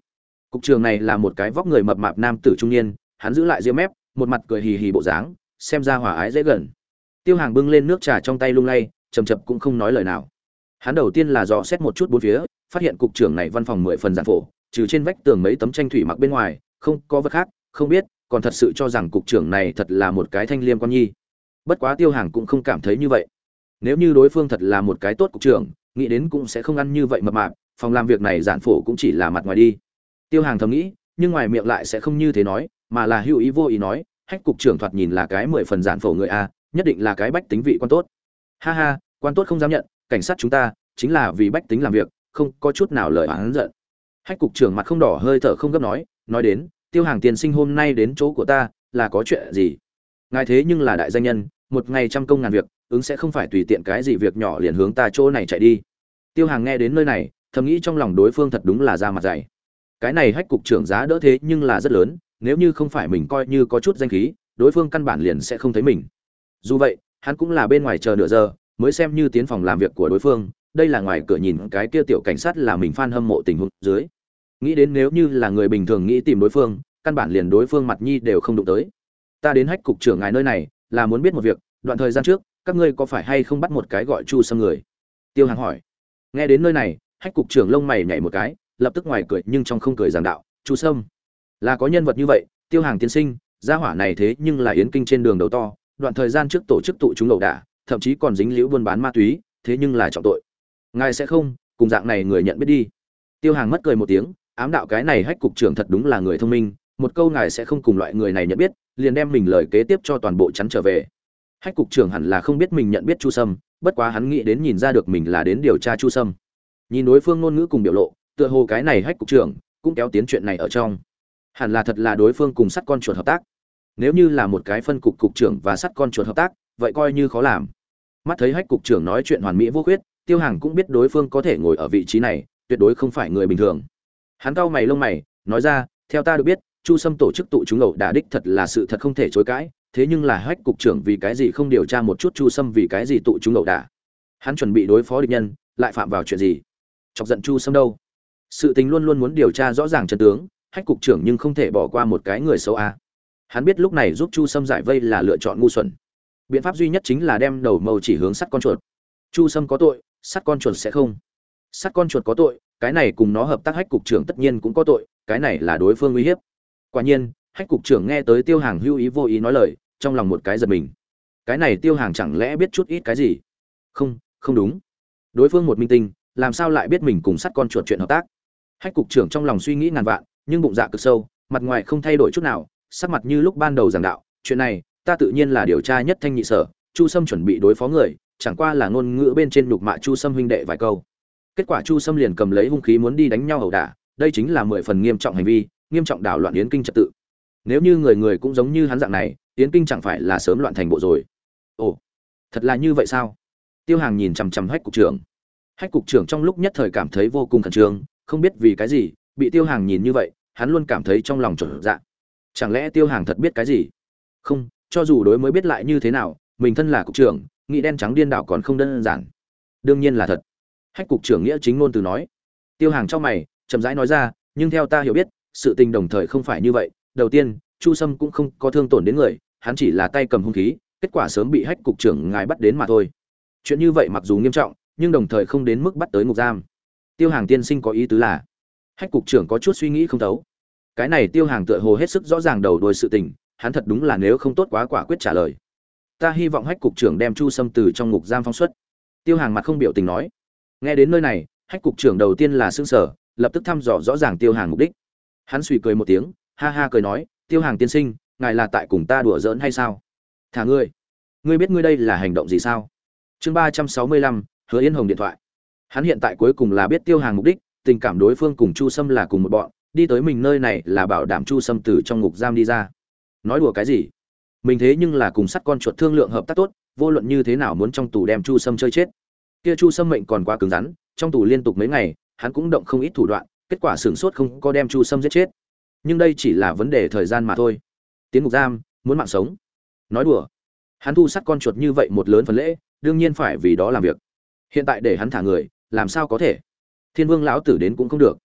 Cục trưởng này là một cái vóc người mập mạp nam tử trung niên, hắn giữ lại ria mép, một mặt cười hì hì bộ dáng, xem ra hòa ái dễ gần. Tiêu hàng bưng lên nước trà trong tay lung lay chầm chập cũng không nói lời nào. Hắn đầu tiên là dò xét một chút bốn phía, phát hiện cục trưởng này văn phòng mười phần giản phổ, trừ trên vách tường mấy tấm tranh thủy mặc bên ngoài không có vật khác, không biết, còn thật sự cho rằng cục trưởng này thật là một cái thanh liêm con nhi. Bất quá tiêu hàng cũng không cảm thấy như vậy. Nếu như đối phương thật là một cái tốt cục trưởng, nghĩ đến cũng sẽ không ăn như vậy mập mạp, phòng làm việc này giản phổ cũng chỉ là mặt ngoài đi. Tiêu hàng thầm nghĩ, nhưng ngoài miệng lại sẽ không như thế nói, mà là hữu ý vô ý nói, hách cục trưởng thoạt nhìn là cái mười phần giản phổ người a, nhất định là cái bách tính vị quan tốt. Ha ha, quan tốt không dám nhận, cảnh sát chúng ta chính là vì bách tính làm việc, không có chút nào lời oán giận. Hách cục trưởng mặt không đỏ, hơi thở không gấp nói nói đến, tiêu hàng tiền sinh hôm nay đến chỗ của ta, là có chuyện gì? Ngài thế nhưng là đại danh nhân, một ngày trăm công ngàn việc, ứng sẽ không phải tùy tiện cái gì việc nhỏ liền hướng ta chỗ này chạy đi. Tiêu hàng nghe đến nơi này, thầm nghĩ trong lòng đối phương thật đúng là ra mặt dày. Cái này hách cục trưởng giá đỡ thế nhưng là rất lớn, nếu như không phải mình coi như có chút danh khí, đối phương căn bản liền sẽ không thấy mình. Dù vậy, hắn cũng là bên ngoài chờ nửa giờ, mới xem như tiến phòng làm việc của đối phương, đây là ngoài cửa nhìn cái kia tiểu cảnh sát là mình f hâm mộ tình huống dưới nghĩ đến nếu như là người bình thường nghĩ tìm đối phương, căn bản liền đối phương mặt nhi đều không đụng tới. Ta đến hách cục trưởng ngài nơi này, là muốn biết một việc, đoạn thời gian trước, các ngươi có phải hay không bắt một cái gọi chu sâm người? Tiêu hàng hỏi. Nghe đến nơi này, hách cục trưởng lông mày nhảy một cái, lập tức ngoài cười nhưng trong không cười giảng đạo, chu sâm, là có nhân vật như vậy, tiêu hàng tiên sinh, gia hỏa này thế nhưng là yến kinh trên đường đầu to, đoạn thời gian trước tổ chức tụ chúng ẩu đả, thậm chí còn dính liễu buôn bán ma túy, thế nhưng là trọng tội. Ngài sẽ không, cùng dạng này người nhận biết đi. Tiêu hàng mất cười một tiếng ám đạo cái này hách cục trưởng thật đúng là người thông minh, một câu ngài sẽ không cùng loại người này nhận biết, liền đem mình lời kế tiếp cho toàn bộ chắn trở về. Hách cục trưởng hẳn là không biết mình nhận biết chu sâm, bất quá hắn nghĩ đến nhìn ra được mình là đến điều tra chu sâm. Nhìn đối phương ngôn ngữ cùng biểu lộ, tựa hồ cái này hách cục trưởng cũng kéo tiến chuyện này ở trong. Hẳn là thật là đối phương cùng sắt con chuột hợp tác. Nếu như là một cái phân cục cục trưởng và sắt con chuột hợp tác, vậy coi như khó làm. Mắt thấy hách cục trưởng nói chuyện hoàn mỹ vô khuyết, tiêu hàng cũng biết đối phương có thể ngồi ở vị trí này, tuyệt đối không phải người bình thường hắn cau mày lông mày, nói ra, theo ta được biết, chu sâm tổ chức tụ chúng ẩu đả đích thật là sự thật không thể chối cãi, thế nhưng là hách cục trưởng vì cái gì không điều tra một chút chu sâm vì cái gì tụ chúng ẩu đả? Hắn chuẩn bị đối phó địch nhân, lại phạm vào chuyện gì? Chọc giận chu sâm đâu? Sự tình luôn luôn muốn điều tra rõ ràng chân tướng, hách cục trưởng nhưng không thể bỏ qua một cái người xấu a. Hắn biết lúc này giúp chu sâm giải vây là lựa chọn ngu xuẩn. Biện pháp duy nhất chính là đem đầu mâu chỉ hướng sắt con chuột. Chu sâm có tội, sắt con chuột sẽ không. Sắt con chuột có tội cái này cùng nó hợp tác hách cục trưởng tất nhiên cũng có tội, cái này là đối phương uy hiếp. Quả nhiên, hách cục trưởng nghe tới tiêu hàng hưu ý vô ý nói lời, trong lòng một cái giật mình. Cái này tiêu hàng chẳng lẽ biết chút ít cái gì? Không không đúng. Đối phương một minh tinh, làm sao lại biết mình cùng sắt con chuột chuyện hợp tác? Hách cục trưởng trong lòng suy nghĩ ngàn vạn, nhưng bụng dạ cực sâu, mặt ngoài không thay đổi chút nào, sắc mặt như lúc ban đầu giảng đạo, chuyện này, ta tự nhiên là điều tra nhất thanh nhị sở, chu sâm chuẩn bị đối phó người, chẳng qua là ngôn ngữ bên trên nhục mạ chu sâm huynh đệ vài câu kết quả chu sâm liền cầm lấy hung khí muốn đi đánh nhau ẩu đả, đây chính là mười phần nghiêm trọng hành vi, nghiêm trọng đảo loạn yến kinh trật tự. Nếu như người người cũng giống như hắn dạng này, yến kinh chẳng phải là sớm loạn thành bộ rồi. Ồ, thật là như vậy sao? Tiêu hàng nhìn chằm chằm hách cục trưởng. Hách cục trưởng trong lúc nhất thời cảm thấy vô cùng khẩn trương, không biết vì cái gì, bị tiêu hàng nhìn như vậy, hắn luôn cảm thấy trong lòng trở dạ. Chẳng lẽ tiêu hàng thật biết cái gì? Không, cho dù đối mới biết lại như thế nào, mình thân là cục trưởng nghĩ đen trắng điên đảo còn không đơn giản. Đương nhiên là thật hách cục trưởng nghĩa chính ngôn từ nói. Tiêu hàng trong mày, chậm rãi nói ra, nhưng theo ta hiểu biết, sự tình đồng thời không phải như vậy. Đầu tiên, chu sâm cũng không có thương tổn đến người, hắn chỉ là tay cầm hung khí, kết quả sớm bị hách cục trưởng ngài bắt đến mà thôi. Chuyện như vậy mặc dù nghiêm trọng, nhưng đồng thời không đến mức bắt tới ngục giam. Tiêu hàng tiên sinh có ý tứ là, hách cục trưởng có chút suy nghĩ không thấu. Cái này tiêu hàng tựa hồ hết sức rõ ràng đầu đuôi sự tình, hắn thật đúng là nếu không tốt quá quả quyết trả lời. Ta hy vọng hách cục trưởng đem chu sâm từ trong ngục giam phóng xuất. Tiêu hàng mặt không biểu tình nói nghe đến nơi này, hách cục trưởng đầu tiên là xương sở lập tức thăm dò rõ ràng tiêu hàng mục đích. Hắn suy cười một tiếng, ha ha cười nói, tiêu hàng tiên sinh, ngài là tại cùng ta đùa giỡn hay sao? Thả ngươi. Ngươi biết ngươi đây là hành động gì sao? Chương ba trăm sáu mươi lăm, hứa yên hồng điện thoại. Hắn hiện tại cuối cùng là biết tiêu hàng mục đích, tình cảm đối phương cùng chu sâm là cùng một bọn, đi tới mình nơi này là bảo đảm chu sâm từ trong ngục giam đi ra. Nói đùa cái gì? Mình thế nhưng là cùng sắt con chuột thương lượng hợp tác tốt, vô luận như thế nào muốn trong tù đem chu sâm chơi chết kia chu sâm mệnh còn quá cứng rắn, trong tù liên tục mấy ngày, hắn cũng động không ít thủ đoạn, kết quả sửng sốt không có đem chu sâm giết chết. Nhưng đây chỉ là vấn đề thời gian mà thôi. Tiến ngục giam, muốn mạng sống. Nói đùa. Hắn thu sắt con chuột như vậy một lớn phần lễ, đương nhiên phải vì đó làm việc. Hiện tại để hắn thả người, làm sao có thể? Thiên vương lão tử đến cũng không được.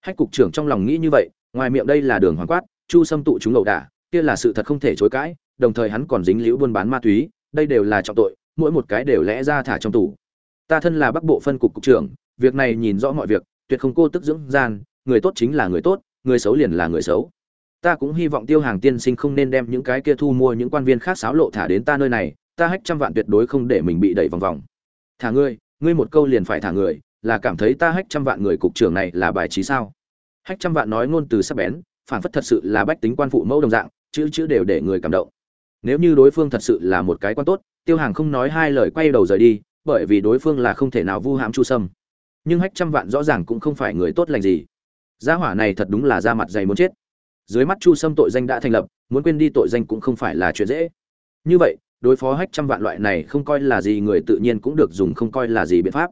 Hách cục trưởng trong lòng nghĩ như vậy, ngoài miệng đây là đường hoàng quát, chu sâm tụ chúng ẩu đả, kia là sự thật không thể chối cãi, đồng thời hắn còn dính liễu buôn bán ma túy, đây đều là trọng tội, mỗi một cái đều lẽ ra thả trong tù ta thân là bắc bộ phân cục cục trưởng, việc này nhìn rõ mọi việc, tuyệt không cô tức dưỡng gian, người tốt chính là người tốt, người xấu liền là người xấu. Ta cũng hy vọng tiêu hàng tiên sinh không nên đem những cái kia thu mua những quan viên khác xáo lộ thả đến ta nơi này, ta hách trăm vạn tuyệt đối không để mình bị đẩy vòng vòng. Thả ngươi ngươi một câu liền phải thả người, là cảm thấy ta hách trăm vạn người cục trưởng này là bài trí sao? Hách trăm vạn nói ngôn từ sắc bén, phản phất thật sự là bách tính quan phụ mẫu đồng dạng, chữ chữ đều để người cảm động. Nếu như đối phương thật sự là một cái quan tốt, tiêu hàng không nói hai lời quay đầu rời đi bởi vì đối phương là không thể nào vu hãm chu sâm. Nhưng hách trăm vạn rõ ràng cũng không phải người tốt lành gì. Gia hỏa này thật đúng là da mặt dày muốn chết. Dưới mắt chu sâm tội danh đã thành lập, muốn quên đi tội danh cũng không phải là chuyện dễ. Như vậy, đối phó hách trăm vạn loại này không coi là gì người tự nhiên cũng được dùng không coi là gì biện pháp.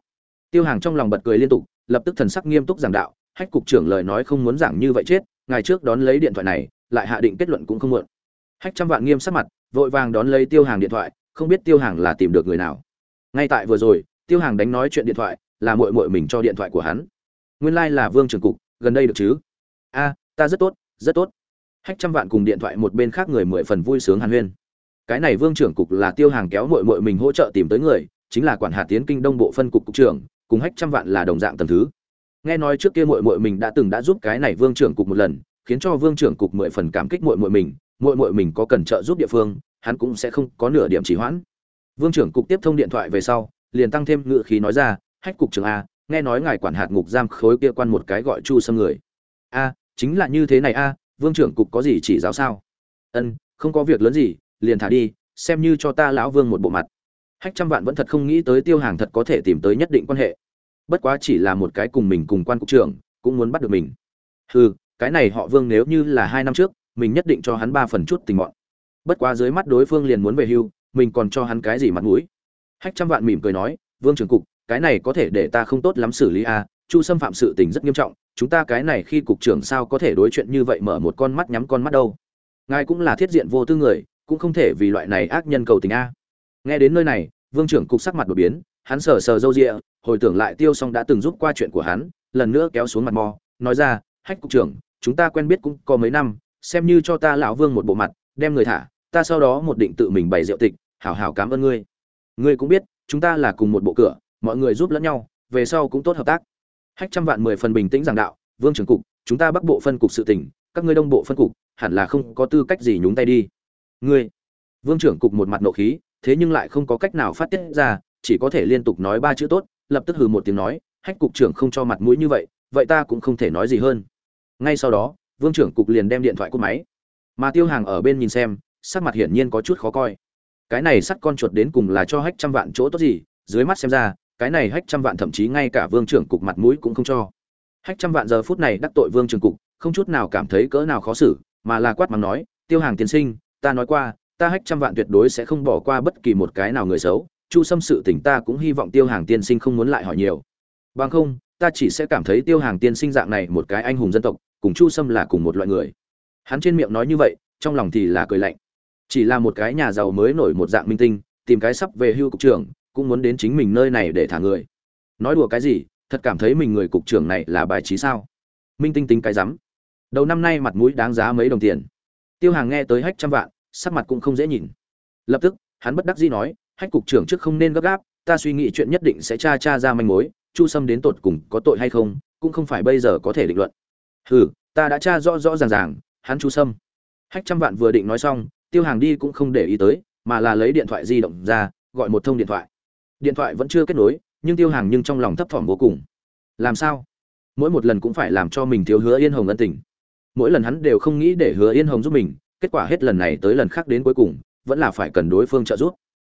Tiêu hàng trong lòng bật cười liên tục, lập tức thần sắc nghiêm túc giảng đạo, hách cục trưởng lời nói không muốn giảng như vậy chết ngày trước đón lấy điện thoại này, lại hạ định kết luận cũng không muộn. Hách trăm vạn nghiêm sắc mặt, vội vàng đón lấy tiêu hàng điện thoại, không biết tiêu hàng là tìm được người nào ngay tại vừa rồi, tiêu hàng đánh nói chuyện điện thoại, là muội muội mình cho điện thoại của hắn. Nguyên lai là vương trường cục, gần đây được chứ? A, ta rất tốt rất tốt. Hách trăm vạn cùng điện thoại một bên khác người mười phần vui sướng hàn huyên. Cái này vương trưởng cục là tiêu hàng kéo muội muội mình hỗ trợ tìm tới người, chính là quản hạt tiến kinh đông bộ phân cục cục trưởng, cùng hách trăm vạn là đồng dạng tầm thứ. Nghe nói trước kia muội muội mình đã từng đã giúp cái này vương trưởng cục một lần, khiến cho vương trưởng cục mười phần cảm kích muội muội mình, muội muội mình có cần trợ giúp địa phương, hắn cũng sẽ không có nửa điểm trì hoãn vương trưởng cục tiếp thông điện thoại về sau, liền tăng thêm ngựa khí nói ra, hách cục trưởng a, nghe nói ngài quản hạt ngục giam khối kia quan một cái gọi chu xâm người. A, chính là như thế này a, vương trưởng cục có gì chỉ giáo sao? Ân, không có việc lớn gì, liền thả đi, xem như cho ta lão vương một bộ mặt. Hách trăm vạn vẫn thật không nghĩ tới tiêu hàng thật có thể tìm tới nhất định quan hệ. Bất quá chỉ là một cái cùng mình cùng quan cục trưởng, cũng muốn bắt được mình. Hừ, cái này họ vương nếu như là hai năm trước, mình nhất định cho hắn ba phần chút tình mọn bất quá dưới mắt đối phương liền muốn về hưu mình còn cho hắn cái gì mặt mũi hách trăm vạn mỉm cười nói, vương trưởng cục, cái này có thể để ta không tốt lắm xử lý à? chu xâm phạm sự tình rất nghiêm trọng, chúng ta cái này khi cục trưởng sao có thể đối chuyện như vậy mở một con mắt nhắm con mắt đâu ngài cũng là thiết diện vô tư người, cũng không thể vì loại này ác nhân cầu tình a nghe đến nơi này, vương trưởng cục sắc mặt đột biến, hắn sờ sờ râu rịa, hồi tưởng lại tiêu xong đã từng giúp qua chuyện của hắn, lần nữa kéo xuống mặt mò, nói ra, hách cục trưởng, chúng ta quen biết cũng có mấy năm, xem như cho ta lão vương một bộ mặt, đem người thả, ta sau đó một định tự mình bày rượu tịch hảo hảo cảm ơn ngươi. Ngươi cũng biết, chúng ta là cùng một bộ cửa, mọi người giúp lẫn nhau, về sau cũng tốt hợp tác. Hách trăm vạn mười phần bình tĩnh giảng đạo, vương trưởng cục, chúng ta bắc bộ phân cục sự tình các ngươi đông bộ phân cục, hẳn là không có tư cách gì nhúng tay đi. Ngươi? Vương trưởng cục một mặt nộ khí, thế nhưng lại không có cách nào phát tiết ra, chỉ có thể liên tục nói ba chữ tốt, lập tức hừ một tiếng nói, hách cục trưởng không cho mặt mũi như vậy vậy ta cũng không thể nói gì hơn. Ngay sau đó, vương trưởng cục liền đem điện thoại cúp máy. Mà tiêu hàng ở bên nhìn xem, sắc mặt hiển nhiên có chút khó coi cái này sắt con chuột đến cùng là cho hách trăm vạn chỗ tốt gì, dưới mắt xem ra, cái này hách trăm vạn thậm chí ngay cả vương trưởng cục mặt mũi cũng không cho. Hách trăm vạn giờ phút này đắc tội vương trưởng cục, không chút nào cảm thấy cỡ nào khó xử, mà là quát mắng nói, tiêu hàng tiên sinh, ta nói qua, ta hách trăm vạn tuyệt đối sẽ không bỏ qua bất kỳ một cái nào người xấu, chu xâm sự tình ta cũng hy vọng tiêu hàng tiên sinh không muốn lại hỏi nhiều. Bằng không, ta chỉ sẽ cảm thấy tiêu hàng tiên sinh dạng này một cái anh hùng dân tộc, cùng chu xâm là cùng một loại người. Hắn trên miệng nói như vậy, trong lòng thì là cười lạnh chỉ là một cái nhà giàu mới nổi một dạng minh tinh, tìm cái sắp về hưu cục trưởng, cũng muốn đến chính mình nơi này để thả người. Nói đùa cái gì, thật cảm thấy mình người cục trưởng này là bài trí sao? Minh tinh tính cái rắm. Đầu năm nay mặt mũi đáng giá mấy đồng tiền. Tiêu hàng nghe tới hách trăm vạn, sắc mặt cũng không dễ nhìn. Lập tức, hắn bất đắc dĩ nói, hách cục trưởng trước không nên gấp gáp, ta suy nghĩ chuyện nhất định sẽ tra tra ra manh mối, chu sâm đến tột cùng có tội hay không, cũng không phải bây giờ có thể định luận. Hừ, ta đã tra rõ rõ ràng ràng, hắn chu sâm. Hách trăm vạn vừa định nói xong tiêu hàng đi cũng không để ý tới, mà là lấy điện thoại di động ra, gọi một thông điện thoại. Điện thoại vẫn chưa kết nối, nhưng tiêu hàng nhưng trong lòng thấp thỏm vô cùng. Làm sao? Mỗi một lần cũng phải làm cho mình thiếu hứa yên hồng ân tình. Mỗi lần hắn đều không nghĩ để hứa yên hồng giúp mình, kết quả hết lần này tới lần khác đến cuối cùng, vẫn là phải cần đối phương trợ giúp.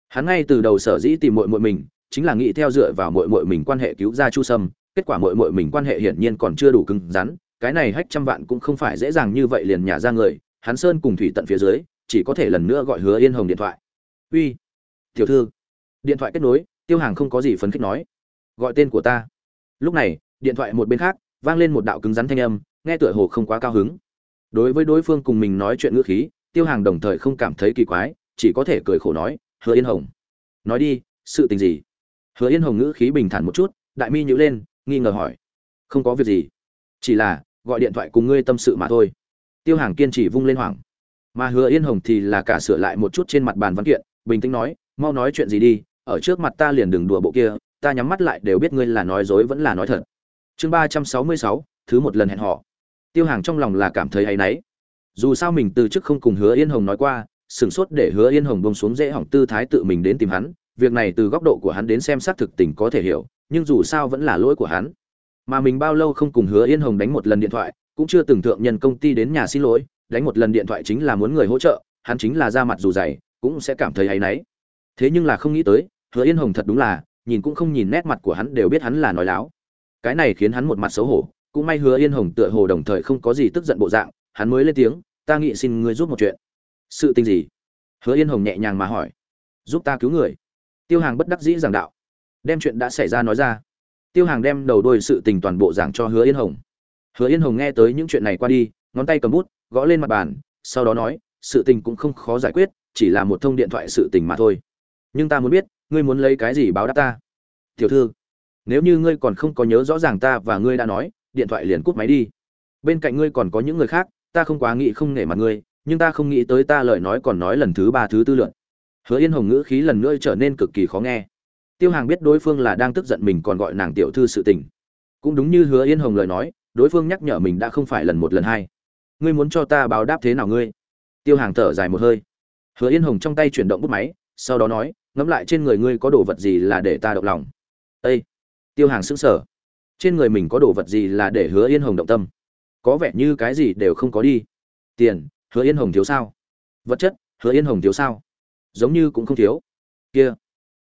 Hắn ngay từ đầu sở dĩ tìm muội muội mình, chính là nghĩ theo dựa vào muội muội mình quan hệ cứu ra chu sâm, kết quả muội muội mình quan hệ hiển nhiên còn chưa đủ cứng rắn, cái này hách trăm vạn cũng không phải dễ dàng như vậy liền nhả ra người. Hắn sơn cùng thủy tận phía dưới chỉ có thể lần nữa gọi hứa yên hồng điện thoại. Uy, tiểu thư. Điện thoại kết nối, tiêu hàng không có gì phấn khích nói. Gọi tên của ta. Lúc này, điện thoại một bên khác, vang lên một đạo cứng rắn thanh âm, nghe tựa hồ không quá cao hứng. Đối với đối phương cùng mình nói chuyện ngữ khí, tiêu hàng đồng thời không cảm thấy kỳ quái, chỉ có thể cười khổ nói, hứa yên hồng. Nói đi, sự tình gì? Hứa yên hồng ngữ khí bình thản một chút, đại mi nhữ lên, nghi ngờ hỏi. Không có việc gì, chỉ là gọi điện thoại cùng ngươi tâm sự mà thôi. Tiêu hàng kiên trì vung lên hoảng mà hứa yên hồng thì là cả sửa lại một chút trên mặt bàn văn kiện, bình tĩnh nói, mau nói chuyện gì đi, ở trước mặt ta liền đừng đùa bộ kia, ta nhắm mắt lại đều biết ngươi là nói dối vẫn là nói thật. Chương ba trăm sáu mươi sáu, thứ một lần hẹn họ tiêu hàng trong lòng là cảm thấy hay náy. Dù sao mình từ chức không cùng hứa yên hồng nói qua, sửng sốt để hứa yên hồng bông xuống dễ hỏng tư thái tự mình đến tìm hắn, việc này từ góc độ của hắn đến xem xác thực tình có thể hiểu, nhưng dù sao vẫn là lỗi của hắn. Mà mình bao lâu không cùng hứa yên hồng đánh một lần điện thoại, cũng chưa từng thượng nhân công ty đến nhà xin lỗi đánh một lần điện thoại chính là muốn người hỗ trợ, hắn chính là ra mặt dù dày, cũng sẽ cảm thấy hay náy. Thế nhưng là không nghĩ tới, hứa yên hồng thật đúng là, nhìn cũng không nhìn nét mặt của hắn đều biết hắn là nói láo. Cái này khiến hắn một mặt xấu hổ, cũng may hứa yên hồng tựa hồ đồng thời không có gì tức giận bộ dạng, hắn mới lên tiếng, ta nghĩ xin ngươi giúp một chuyện. Sự tình gì? Hứa yên hồng nhẹ nhàng mà hỏi. Giúp ta cứu người. Tiêu hàng bất đắc dĩ giảng đạo. Đem chuyện đã xảy ra nói ra. Tiêu hàng đem đầu đôi sự tình toàn bộ giảng cho hứa yên hồng. Hứa yên hồng nghe tới những chuyện này qua đi, ngón tay cầm bút gõ lên mặt bàn, sau đó nói, sự tình cũng không khó giải quyết, chỉ là một thông điện thoại sự tình mà thôi. Nhưng ta muốn biết, ngươi muốn lấy cái gì báo đáp ta? Tiểu thư, nếu như ngươi còn không có nhớ rõ ràng ta và ngươi đã nói, điện thoại liền cút máy đi. Bên cạnh ngươi còn có những người khác, ta không quá nghĩ không nể mặt ngươi, nhưng ta không nghĩ tới ta lời nói còn nói lần thứ ba thứ tư lượn hứa yên hồng ngữ khí lần nữa trở nên cực kỳ khó nghe. Tiêu hàng biết đối phương là đang tức giận mình còn gọi nàng tiểu thư sự tình. Cũng đúng như hứa yên hồng lời nói, đối phương nhắc nhở mình đã không phải lần một lần hai ngươi muốn cho ta báo đáp thế nào ngươi? Tiêu hàng thở dài một hơi. Hứa yên hồng trong tay chuyển động bút máy, sau đó nói, ngẫm lại trên người ngươi có đồ vật gì là để ta động lòng. Ây tiêu hàng sững sờ. Trên người mình có đồ vật gì là để hứa yên hồng động tâm? Có vẻ như cái gì đều không có đi. Tiền, hứa yên hồng thiếu sao? Vật chất, hứa yên hồng thiếu sao? Giống như cũng không thiếu. Kia!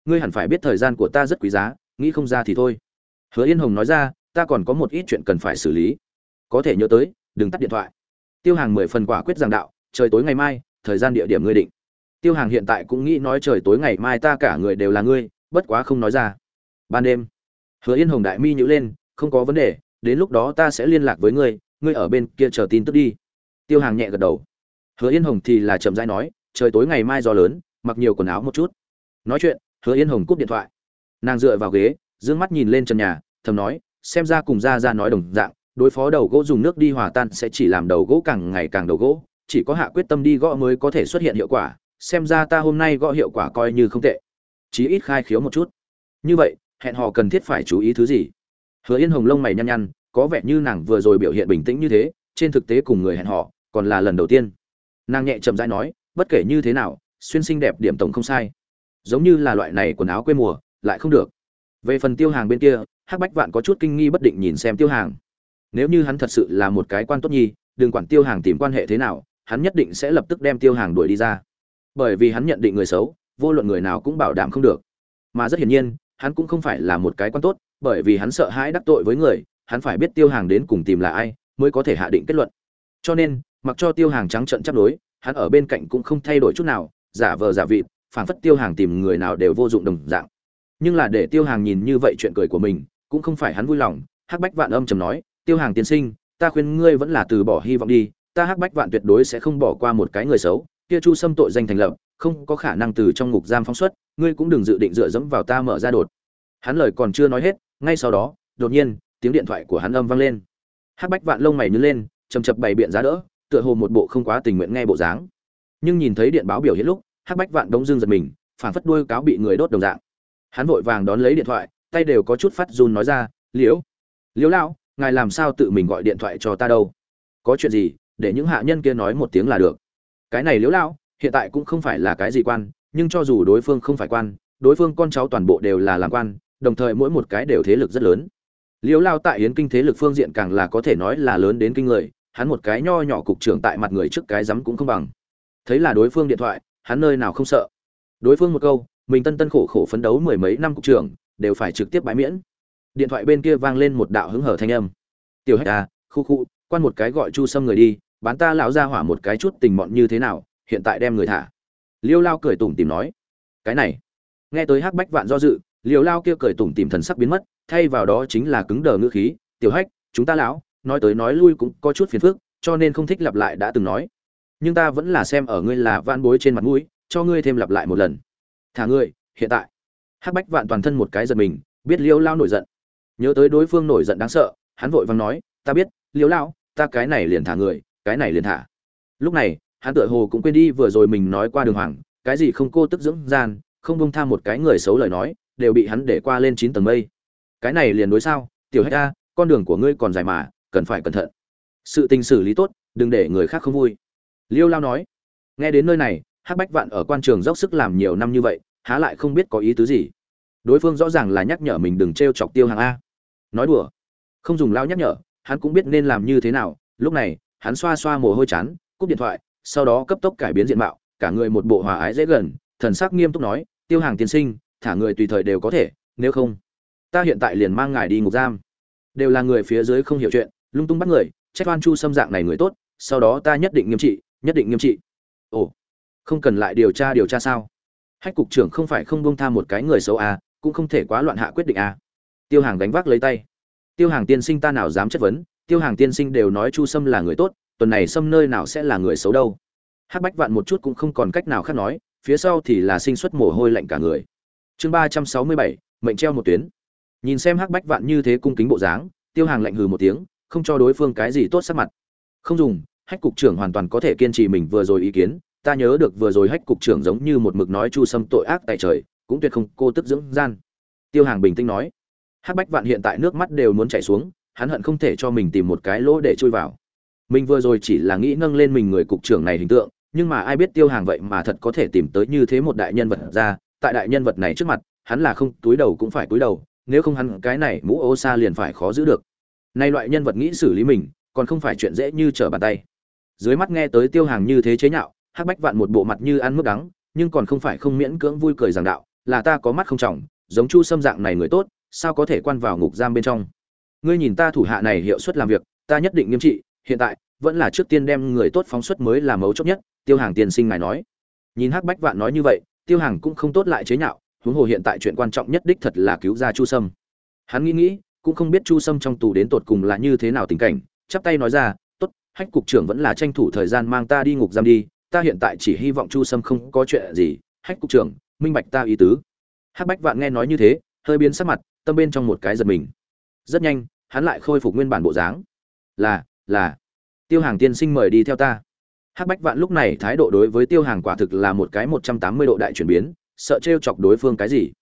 Ngươi hẳn phải biết thời gian của ta rất quý giá, nghĩ không ra thì thôi. Hứa yên hồng nói ra, ta còn có một ít chuyện cần phải xử lý. Có thể nhớ tới, đừng tắt điện thoại tiêu hàng mười phần quả quyết giảng đạo, trời tối ngày mai, thời gian địa điểm ngươi định. Tiêu hàng hiện tại cũng nghĩ nói trời tối ngày mai ta cả người đều là ngươi, bất quá không nói ra. Ban đêm, hứa yên hồng đại mi nhữ lên, không có vấn đề, đến lúc đó ta sẽ liên lạc với ngươi ngươi ở bên kia chờ tin tức đi. Tiêu hàng nhẹ gật đầu. Hứa yên hồng thì là chậm rãi nói, trời tối ngày mai gió lớn, mặc nhiều quần áo một chút. Nói chuyện, hứa yên hồng cúp điện thoại. Nàng dựa vào ghế d ư ơ n g mắt nhìn lên trần nhà, thầm nói, xem ra cùng ra ra nói đồng dạng đối phó đầu gỗ dùng nước đi hòa tan sẽ chỉ làm đầu gỗ càng ngày càng đầu gỗ, chỉ có hạ quyết tâm đi gõ mới có thể xuất hiện hiệu quả, xem ra ta hôm nay gõ hiệu quả coi như không tệ. Chí ít khai khiếu một chút. Như vậy, hẹn hò cần thiết phải chú ý thứ gì? Hứa yên hồng lông mày nhăn nhăn, có vẻ như nàng vừa rồi biểu hiện bình tĩnh như thế, trên thực tế cùng người hẹn hò còn là lần đầu tiên. Nàng nhẹ chậm rãi nói, bất kể như thế nào, xuyên xinh đẹp điểm tổng không sai. Giống như là loại này quần áo quê mùa, lại không được. Về phần tiêu hàng bên kia, hắc bách vạn có chút kinh nghi bất định nhìn xem tiêu hàng nếu như hắn thật sự là một cái quan tốt nhi, đừng quản tiêu hàng tìm quan hệ thế nào, hắn nhất định sẽ lập tức đem tiêu hàng đuổi đi ra. Bởi vì hắn nhận định người xấu, vô luận người nào cũng bảo đảm không được. Mà rất hiển nhiên, hắn cũng không phải là một cái quan tốt, bởi vì hắn sợ hãi đắc tội với người, hắn phải biết tiêu hàng đến cùng tìm là ai, mới có thể hạ định kết luận. Cho nên, mặc cho tiêu hàng trắng trận chấp đối, hắn ở bên cạnh cũng không thay đổi chút nào, giả vờ giả vịt phản phất tiêu hàng tìm người nào đều vô dụng đồng dạng. Nhưng là để tiêu hàng nhìn như vậy chuyện cười của mình, cũng không phải hắn vui lòng, hắc bách vạn âm trầm nói tiêu hàng tiên sinh, ta khuyên ngươi vẫn là từ bỏ hy vọng đi, ta hắc bách vạn tuyệt đối sẽ không bỏ qua một cái người xấu, kia chu xâm tội danh thành lập, không có khả năng từ trong ngục giam phóng xuất, ngươi cũng đừng dự định dựa dẫm vào ta mở ra đột. Hắn lời còn chưa nói hết, ngay sau đó, đột nhiên, tiếng điện thoại của hắn âm vang lên. Hắc bách vạn lông mày nhớ lên, chầm chập bày biện giá đỡ, tựa hồ một bộ không quá tình nguyện nghe bộ dáng. Nhưng nhìn thấy điện báo biểu hiện lúc, hắc bách vạn đống dương giật mình, phản phất đuôi cáo bị người đốt đồng dạng. Hắn vội vàng đón lấy điện thoại, tay đều có chút phát run nói ra, liễu liễu lão ngài làm sao tự mình gọi điện thoại cho ta đâu? Có chuyện gì, để những hạ nhân kia nói một tiếng là được. Cái này liễu lão, hiện tại cũng không phải là cái gì quan, nhưng cho dù đối phương không phải quan, đối phương con cháu toàn bộ đều là làm quan, đồng thời mỗi một cái đều thế lực rất lớn. Liễu lao tại yến kinh thế lực phương diện càng là có thể nói là lớn đến kinh người, hắn một cái nho nhỏ cục trưởng tại mặt người trước cái rắm cũng không bằng. Thấy là đối phương điện thoại, hắn nơi nào không sợ. Đối phương một câu, mình tân tân khổ khổ phấn đấu mười mấy năm cục trưởng, đều phải trực tiếp bãi miễn điện thoại bên kia vang lên một đạo hứng hở thanh âm. Tiểu hách à khu khu, quan một cái gọi chu sâm người đi, bán ta lão ra hỏa một cái chút tình mọn như thế nào, hiện tại đem người thả. Liêu lao cười tủm tìm nói. Cái này. Nghe tới hắc bách vạn do dự, liêu lao kia cười tủm tìm thần sắc biến mất, thay vào đó chính là cứng đờ ngữ khí, tiểu hách, chúng ta lão, nói tới nói lui cũng có chút phiền phức, cho nên không thích lặp lại đã từng nói. Nhưng ta vẫn là xem ở ngươi là van bối trên mặt mũi, cho ngươi thêm lặp lại một lần. Thả ngươi, hiện tại. Hắc bách vạn toàn thân một cái giật mình, biết liêu lao nổi giận nhớ tới đối phương nổi giận đáng sợ, hắn vội vàng nói, ta biết liêu lao ta cái này liền thả người, cái này liền thả. Lúc này, hắn tựa hồ cũng quên đi vừa rồi mình nói qua đường hoàng, cái gì không cô tức dưỡng gian, không bông tha một cái người xấu lời nói, đều bị hắn để qua lên chín tầng mây. Cái này liền đối sao? Tiểu hách ta con đường của ngươi còn dài mà, cần phải cẩn thận. Sự tình xử lý tốt, đừng để người khác không vui. Liêu lao nói. Nghe đến nơi này, hắc bách vạn ở quan trường dốc sức làm nhiều năm như vậy, há lại không biết có ý tứ gì. Đối phương rõ ràng là nhắc nhở mình đừng t r e o chọc tiêu hàng a nói đùa. Không dùng lao nhắc nhở hắn cũng biết nên làm như thế nào. Lúc này hắn xoa xoa mồ hôi chán cúp điện thoại sau đó cấp tốc cải biến diện mạo cả người một bộ hòa ái dễ gần thần sắc nghiêm túc nói tiêu hàng tiên sinh thả người tùy thời đều có thể nếu không ta hiện tại liền mang ngài đi ngục giam. Đều là người phía dưới không hiểu chuyện lung tung bắt người trách oan chu xâm dạng này người tốt sau đó ta nhất định nghiêm trị nhất định nghiêm trị. Ồ không cần lại điều tra điều tra sao? Hách cục trưởng không phải không bông tha một cái người xấu à, cũng không thể quá loạn hạ quyết định à tiêu hàng đánh vác lấy tay. Tiêu hàng tiên sinh ta nào dám chất vấn, tiêu hàng tiên sinh đều nói chu sâm là người tốt, tuần này sâm nơi nào sẽ là người xấu đâu. Hắc bách vạn một chút cũng không còn cách nào khác nói, phía sau thì là sinh xuất mồ hôi lạnh cả người. Chương ba trăm sáu mươi bảy, mệnh treo một tuyến. Nhìn xem hắc bách vạn như thế cung kính bộ dáng, tiêu hàng lạnh hừ một tiếng, không cho đối phương cái gì tốt sắc mặt. Không dùng, hách cục trưởng hoàn toàn có thể kiên trì mình vừa rồi ý kiến, ta nhớ được vừa rồi hách cục trưởng giống như một mực nói chu sâm tội ác tại trời, cũng tuyệt không cô tức dưỡng gian. Tiêu hàng bình tĩnh nói hắc bách vạn hiện tại nước mắt đều muốn chảy xuống, hắn hận không thể cho mình tìm một cái lỗ để chui vào. Mình vừa rồi chỉ là nghĩ nâng lên mình người cục trưởng này hình tượng, nhưng mà ai biết tiêu hàng vậy mà thật có thể tìm tới như thế một đại nhân vật ra, tại đại nhân vật này trước mặt, hắn là không, túi đầu cũng phải túi đầu, nếu không hắn cái này mũ ô sa liền phải khó giữ được. Nay loại nhân vật nghĩ xử lý mình, còn không phải chuyện dễ như trở bàn tay. Dưới mắt nghe tới tiêu hàng như thế chế nhạo, hắc bách vạn một bộ mặt như ăn mức đắng, nhưng còn không phải không miễn cưỡng vui cười giảng đạo, là ta có mắt không trọng, giống chu sâm dạng này người tốt sao có thể quan vào ngục giam bên trong? Ngươi nhìn ta thủ hạ này hiệu suất làm việc, ta nhất định nghiêm trị, hiện tại, vẫn là trước tiên đem người tốt phóng xuất mới là mấu chốt nhất, tiêu hàng tiên sinh ngài nói. Nhìn hắc bách vạn nói như vậy, tiêu hàng cũng không tốt lại chế nhạo, huống hồ hiện tại chuyện quan trọng nhất đích thật là cứu ra chu sâm. Hắn nghĩ nghĩ, cũng không biết chu sâm trong tù đến tột cùng là như thế nào tình cảnh, chắp tay nói ra, tốt, hách cục trưởng vẫn là tranh thủ thời gian mang ta đi ngục giam đi, ta hiện tại chỉ hy vọng chu sâm không có chuyện gì. Hách cục trưởng, minh bạch ta ý tứ. Hắc bách vạn nghe nói như thế, hơi biến sắc mặt tâm bên trong một cái giật mình. Rất nhanh, hắn lại khôi phục nguyên bản bộ dáng. Là là. Tiêu hàng tiên sinh mời đi theo ta. Hắc bách vạn lúc này thái độ đối với tiêu hàng quả thực là một cái một trăm tám mươi độ đại chuyển biến, sợ t chọc đối phương cái gì.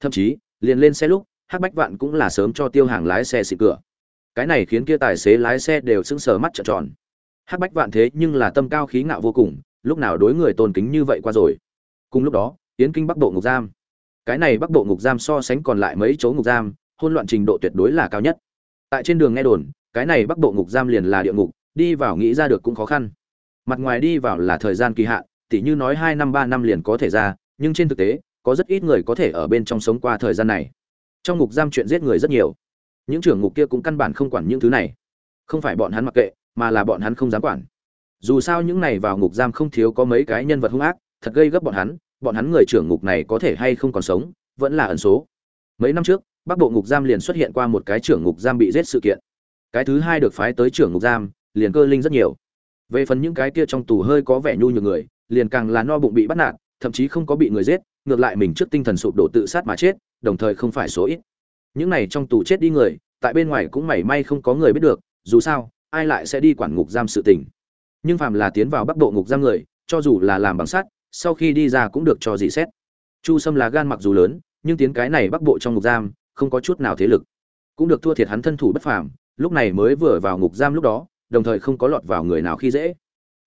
Thậm chí, liền lên xe lúc, hắc bách vạn cũng là sớm cho tiêu hàng lái xe xịt cửa. Cái này khiến kia tài xế lái xe đều sững sờ mắt trợn tròn. Hắc bách vạn thế nhưng là tâm cao khí ngạo vô cùng, lúc nào đối người tôn kính như vậy qua rồi. Cùng lúc đó tiến kinh bắc bộ ngục giam cái này bắc bộ ngục giam so sánh còn lại mấy chỗ ngục giam hôn loạn trình độ tuyệt đối là cao nhất. Tại trên đường nghe đồn, cái này bắc bộ ngục giam liền là địa ngục, đi vào nghĩ ra được cũng khó khăn. Mặt ngoài đi vào là thời gian kỳ hạn, tỉ như nói hai năm, ba năm liền có thể ra, nhưng trên thực tế, có rất ít người có thể ở bên trong sống qua thời gian này. Trong ngục giam chuyện giết người rất nhiều. Những trưởng ngục kia cũng căn bản không quản những thứ này. Không phải bọn hắn mặc kệ, mà là bọn hắn không dám quản. Dù sao những này vào ngục giam không thiếu có mấy cái nhân vật hung ác, thật gây gấp bọn hắn bọn hắn người trưởng ngục này có thể hay không còn sống, vẫn là ẩn số. Mấy năm trước, bắc bộ ngục giam liền xuất hiện qua một cái trưởng ngục giam bị giết sự kiện. Cái thứ hai được phái tới trưởng ngục giam, liền cơ linh rất nhiều. Về phần những cái kia trong tù hơi có vẻ nhu nhược người, liền càng là no bụng bị bắt nạt, thậm chí không có bị người giết, ngược lại mình trước tinh thần sụp đổ tự sát mà chết, đồng thời không phải số ít. Những này trong tù chết đi người, tại bên ngoài cũng mảy may không có người biết được, dù sao, ai lại sẽ đi quản ngục giam sự tình. Nhưng phàm là tiến vào bắc bộ ngục giam người, cho dù là làm bằng sắt sau khi đi ra cũng được cho dị xét. Chu sâm là gan mặc dù lớn, nhưng tiến cái này bắc bộ trong ngục giam, không có chút nào thế lực. Cũng được thua thiệt hắn thân thủ bất phàm, lúc này mới vừa vào ngục giam lúc đó, đồng thời không có lọt vào người nào khi dễ.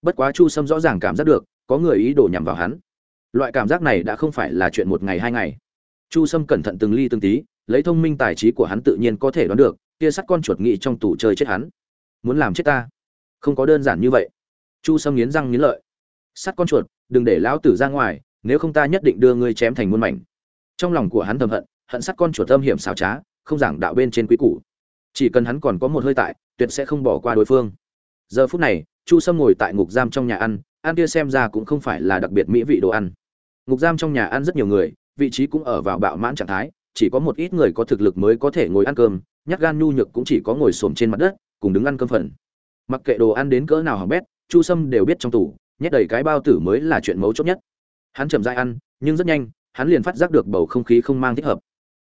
Bất quá chu sâm rõ ràng cảm giác được, có người ý đồ nhằm vào hắn. Loại cảm giác này đã không phải là chuyện một ngày hai ngày. Chu sâm cẩn thận từng ly từng tí, lấy thông minh tài trí của hắn tự nhiên có thể đoán được kia sắt con chuột nghị trong tủ chơi chết hắn. Muốn làm chết ta? Không có đơn giản như vậy. Chu sâm nghiến răng nghiến lợi. Sắt con chuột đừng để lão tử ra ngoài, nếu không ta nhất định đưa ngươi chém thành muôn mảnh. Trong lòng của hắn thầm hận hận sắt con chuột âm hiểm xảo trá, không giảng đạo bên trên quý củ. Chỉ cần hắn còn có một hơi tại, tuyệt sẽ không bỏ qua đối phương. Giờ phút này, chu sâm ngồi tại ngục giam trong nhà ăn ăn kia xem ra cũng không phải là đặc biệt mỹ vị đồ ăn. Ngục giam trong nhà ăn rất nhiều người, vị trí cũng ở vào bạo mãn trạng thái, chỉ có một ít người có thực lực mới có thể ngồi ăn cơm, nhát gan nhu nhược cũng chỉ có ngồi xổm trên mặt đất, cùng đứng ăn cơm phần. Mặc kệ đồ ăn đến cỡ nào hỏng bét, chu sâm đều biết trong tủ nhét đầy cái bao tử mới là chuyện mấu chốt nhất. Hắn chậm dai ăn, nhưng rất nhanh, hắn liền phát giác được bầu không khí không mang thích hợp.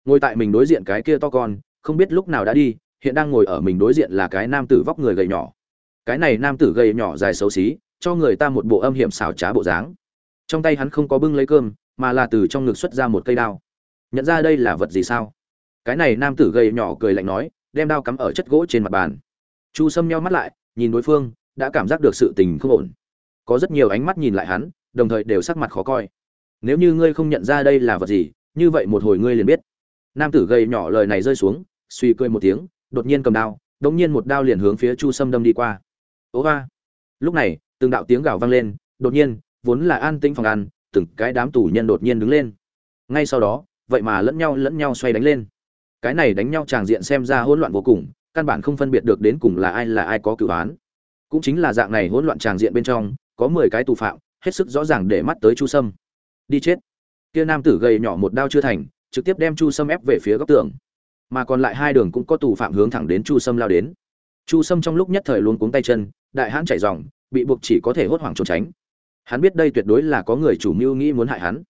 Ngồi tại mình đối diện cái kia to con, không biết lúc nào đã đi, hiện đang ngồi ở mình đối diện là cái nam tử vóc người gầy nhỏ. Cái này nam tử gầy nhỏ dài xấu xí, cho người ta một bộ âm hiểm xảo trá bộ dáng. Trong tay hắn không có bưng lấy cơm, mà là từ trong ngực xuất ra một cây đao. Nhận ra đây là vật gì sao? Cái này nam tử gầy nhỏ cười lạnh nói, đem đao cắm ở chất gỗ trên mặt bàn. Chu sâm nheo mắt lại, nhìn đối phương, đã cảm giác được sự tình không ổn có rất nhiều ánh mắt nhìn lại hắn, đồng thời đều sắc mặt khó coi. Nếu như ngươi không nhận ra đây là vật gì, như vậy một hồi ngươi liền biết. Nam tử gầy nhỏ lời này rơi xuống, suy cười một tiếng, đột nhiên cầm đao đột nhiên một đao liền hướng phía chu sâm đâm đi qua. Ố va. Lúc này, từng đạo tiếng gào vang lên, đột nhiên, vốn là an tĩnh phòng ăn, từng cái đám tù nhân đột nhiên đứng lên. Ngay sau đó, vậy mà lẫn nhau lẫn nhau xoay đánh lên. Cái này đánh nhau tràng diện xem ra hỗn loạn vô cùng, căn bản không phân biệt được đến cùng là ai là ai có cửu án cũng chính là dạng này hỗn loạn tràng diện bên trong có mười cái tù phạm, hết sức rõ ràng để mắt tới chu sâm. Đi chết. Kia nam tử gầy nhỏ một đao chưa thành, trực tiếp đem chu sâm ép về phía góc tường. Mà còn lại hai đường cũng có tù phạm hướng thẳng đến chu sâm lao đến. Chu sâm trong lúc nhất thời luôn cuống tay chân, đại hãn chảy dòng, bị buộc chỉ có thể hốt hoảng trốn tránh. Hắn biết đây tuyệt đối là có người chủ mưu nghĩ muốn hại hắn.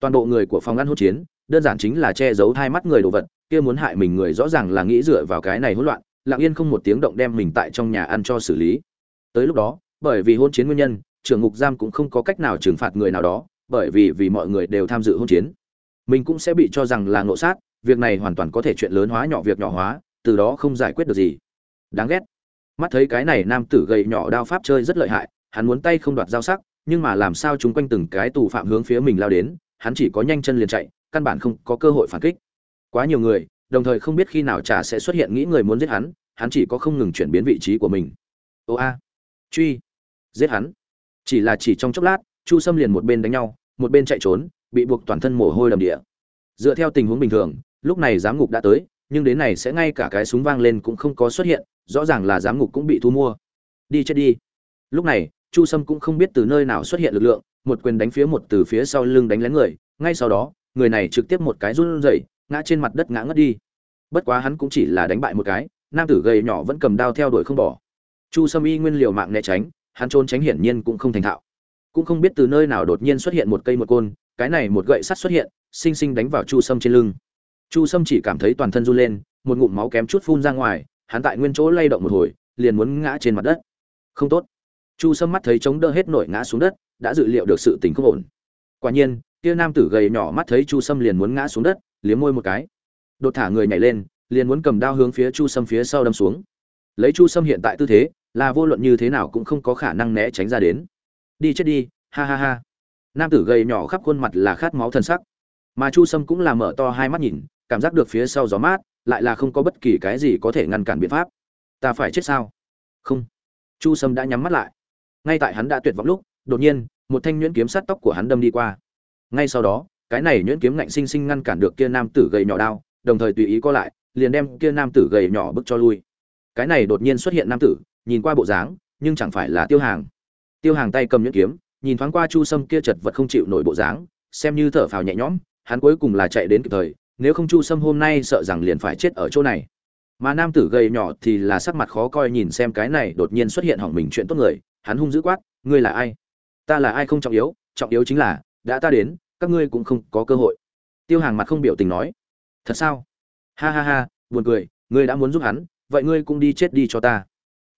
Toàn bộ người của phòng ăn hỗn chiến, đơn giản chính là che giấu hai mắt người đồ vật, kia muốn hại mình người rõ ràng là nghĩ dựa vào cái này hỗn loạn, lặng yên không một tiếng động đem mình tại trong nhà ăn cho xử lý. Tới lúc đó, bởi vì hôn chiến nguyên nhân trưởng ngục giam cũng không có cách nào trừng phạt người nào đó, bởi vì vì mọi người đều tham dự hôn chiến. Mình cũng sẽ bị cho rằng là ngộ sát, việc này hoàn toàn có thể chuyện lớn hóa nhỏ việc nhỏ hóa, từ đó không giải quyết được gì. Đáng ghét. Mắt thấy cái này nam tử gầy nhỏ đao pháp chơi rất lợi hại, hắn muốn tay không đoạt dao sắc, nhưng mà làm sao chúng quanh từng cái tù phạm hướng phía mình lao đến, hắn chỉ có nhanh chân liền chạy, căn bản không có cơ hội phản kích. Quá nhiều người, đồng thời không biết khi nào trả sẽ xuất hiện nghĩ người muốn giết hắn hắn chỉ có không ngừng chuyển biến vị trí của mình. Ô a. Truy. Giết hắn chỉ là chỉ trong chốc lát, chu sâm liền một bên đánh nhau, một bên chạy trốn, bị buộc toàn thân mồ hôi đầm địa. Dựa theo tình huống bình thường, lúc này giám ngục đã tới, nhưng đến này sẽ ngay cả cái súng vang lên cũng không có xuất hiện, rõ ràng là giám ngục cũng bị thu mua. Đi chết đi. Lúc này, chu sâm cũng không biết từ nơi nào xuất hiện lực lượng, một quyền đánh phía một từ phía sau lưng đánh lén người, ngay sau đó, người này trực tiếp một cái run rẩy, ngã trên mặt đất ngã ngất đi. Bất quá hắn cũng chỉ là đánh bại một cái, nam tử gầy nhỏ vẫn cầm đao theo đuổi không bỏ. Chu sâm y nguyên liều mạng né tránh hắn trốn tránh hiển nhiên cũng không thành thạo. Cũng không biết từ nơi nào đột nhiên xuất hiện một cây một côn, cái này một gậy sắt xuất hiện xinh xinh đánh vào chu sâm trên lưng. Chu sâm chỉ cảm thấy toàn thân run lên, một ngụm máu kém chút phun ra ngoài, hắn tại nguyên chỗ lay động một hồi, liền muốn ngã trên mặt đất. Không tốt. Chu sâm mắt thấy chống đỡ hết nổi ngã xuống đất, đã dự liệu được sự tình không ổn. Quả nhiên, kia nam tử gầy nhỏ mắt thấy chu sâm liền muốn ngã xuống đất, liếm môi một cái. Đột thả người nhảy lên, liền muốn cầm đao hướng phía chu sâm phía sau đâm xuống. Lấy chu sâm hiện tại tư thế là vô luận như thế nào cũng không có khả năng né tránh ra đến. Đi chết đi, ha ha ha. Nam tử gầy nhỏ khắp khuôn mặt là khát máu thân sắc. Mà chu sâm cũng là mở to hai mắt nhìn, cảm giác được phía sau gió mát, lại là không có bất kỳ cái gì có thể ngăn cản biện pháp. Ta phải chết sao? Không. Chu sâm đã nhắm mắt lại. Ngay tại hắn đã tuyệt vọng lúc, đột nhiên, một thanh nhuyễn kiếm sát tóc của hắn đâm đi qua. Ngay sau đó, cái này nhuyễn kiếm ngạnh sinh sinh ngăn cản được kia nam tử gầy nhỏ đao đồng thời tùy ý co lại, liền đem kia nam tử gầy nhỏ bước cho lui. Cái này đột nhiên xuất hiện nam tử nhìn qua bộ dáng, nhưng chẳng phải là tiêu hàng. Tiêu hàng tay cầm nhuyễn kiếm, nhìn thoáng qua chu sâm kia chật vật không chịu nổi bộ dáng, xem như thở phào nhẹ nhõm, hắn cuối cùng là chạy đến kịp thời, nếu không chu sâm hôm nay sợ rằng liền phải chết ở chỗ này. Mà nam tử gầy nhỏ thì là sắc mặt khó coi nhìn xem cái này đột nhiên xuất hiện hỏng mình chuyện tốt người, hắn hung dữ quát, ngươi là ai? Ta là ai không trọng yếu trọng yếu chính là, đã ta đến, các ngươi cũng không có cơ hội. Tiêu hàng mặt không biểu tình nói, thật sao? Ha ha ha, buồn cười, ngươi đã muốn giúp hắn, vậy ngươi cũng đi chết đi cho ta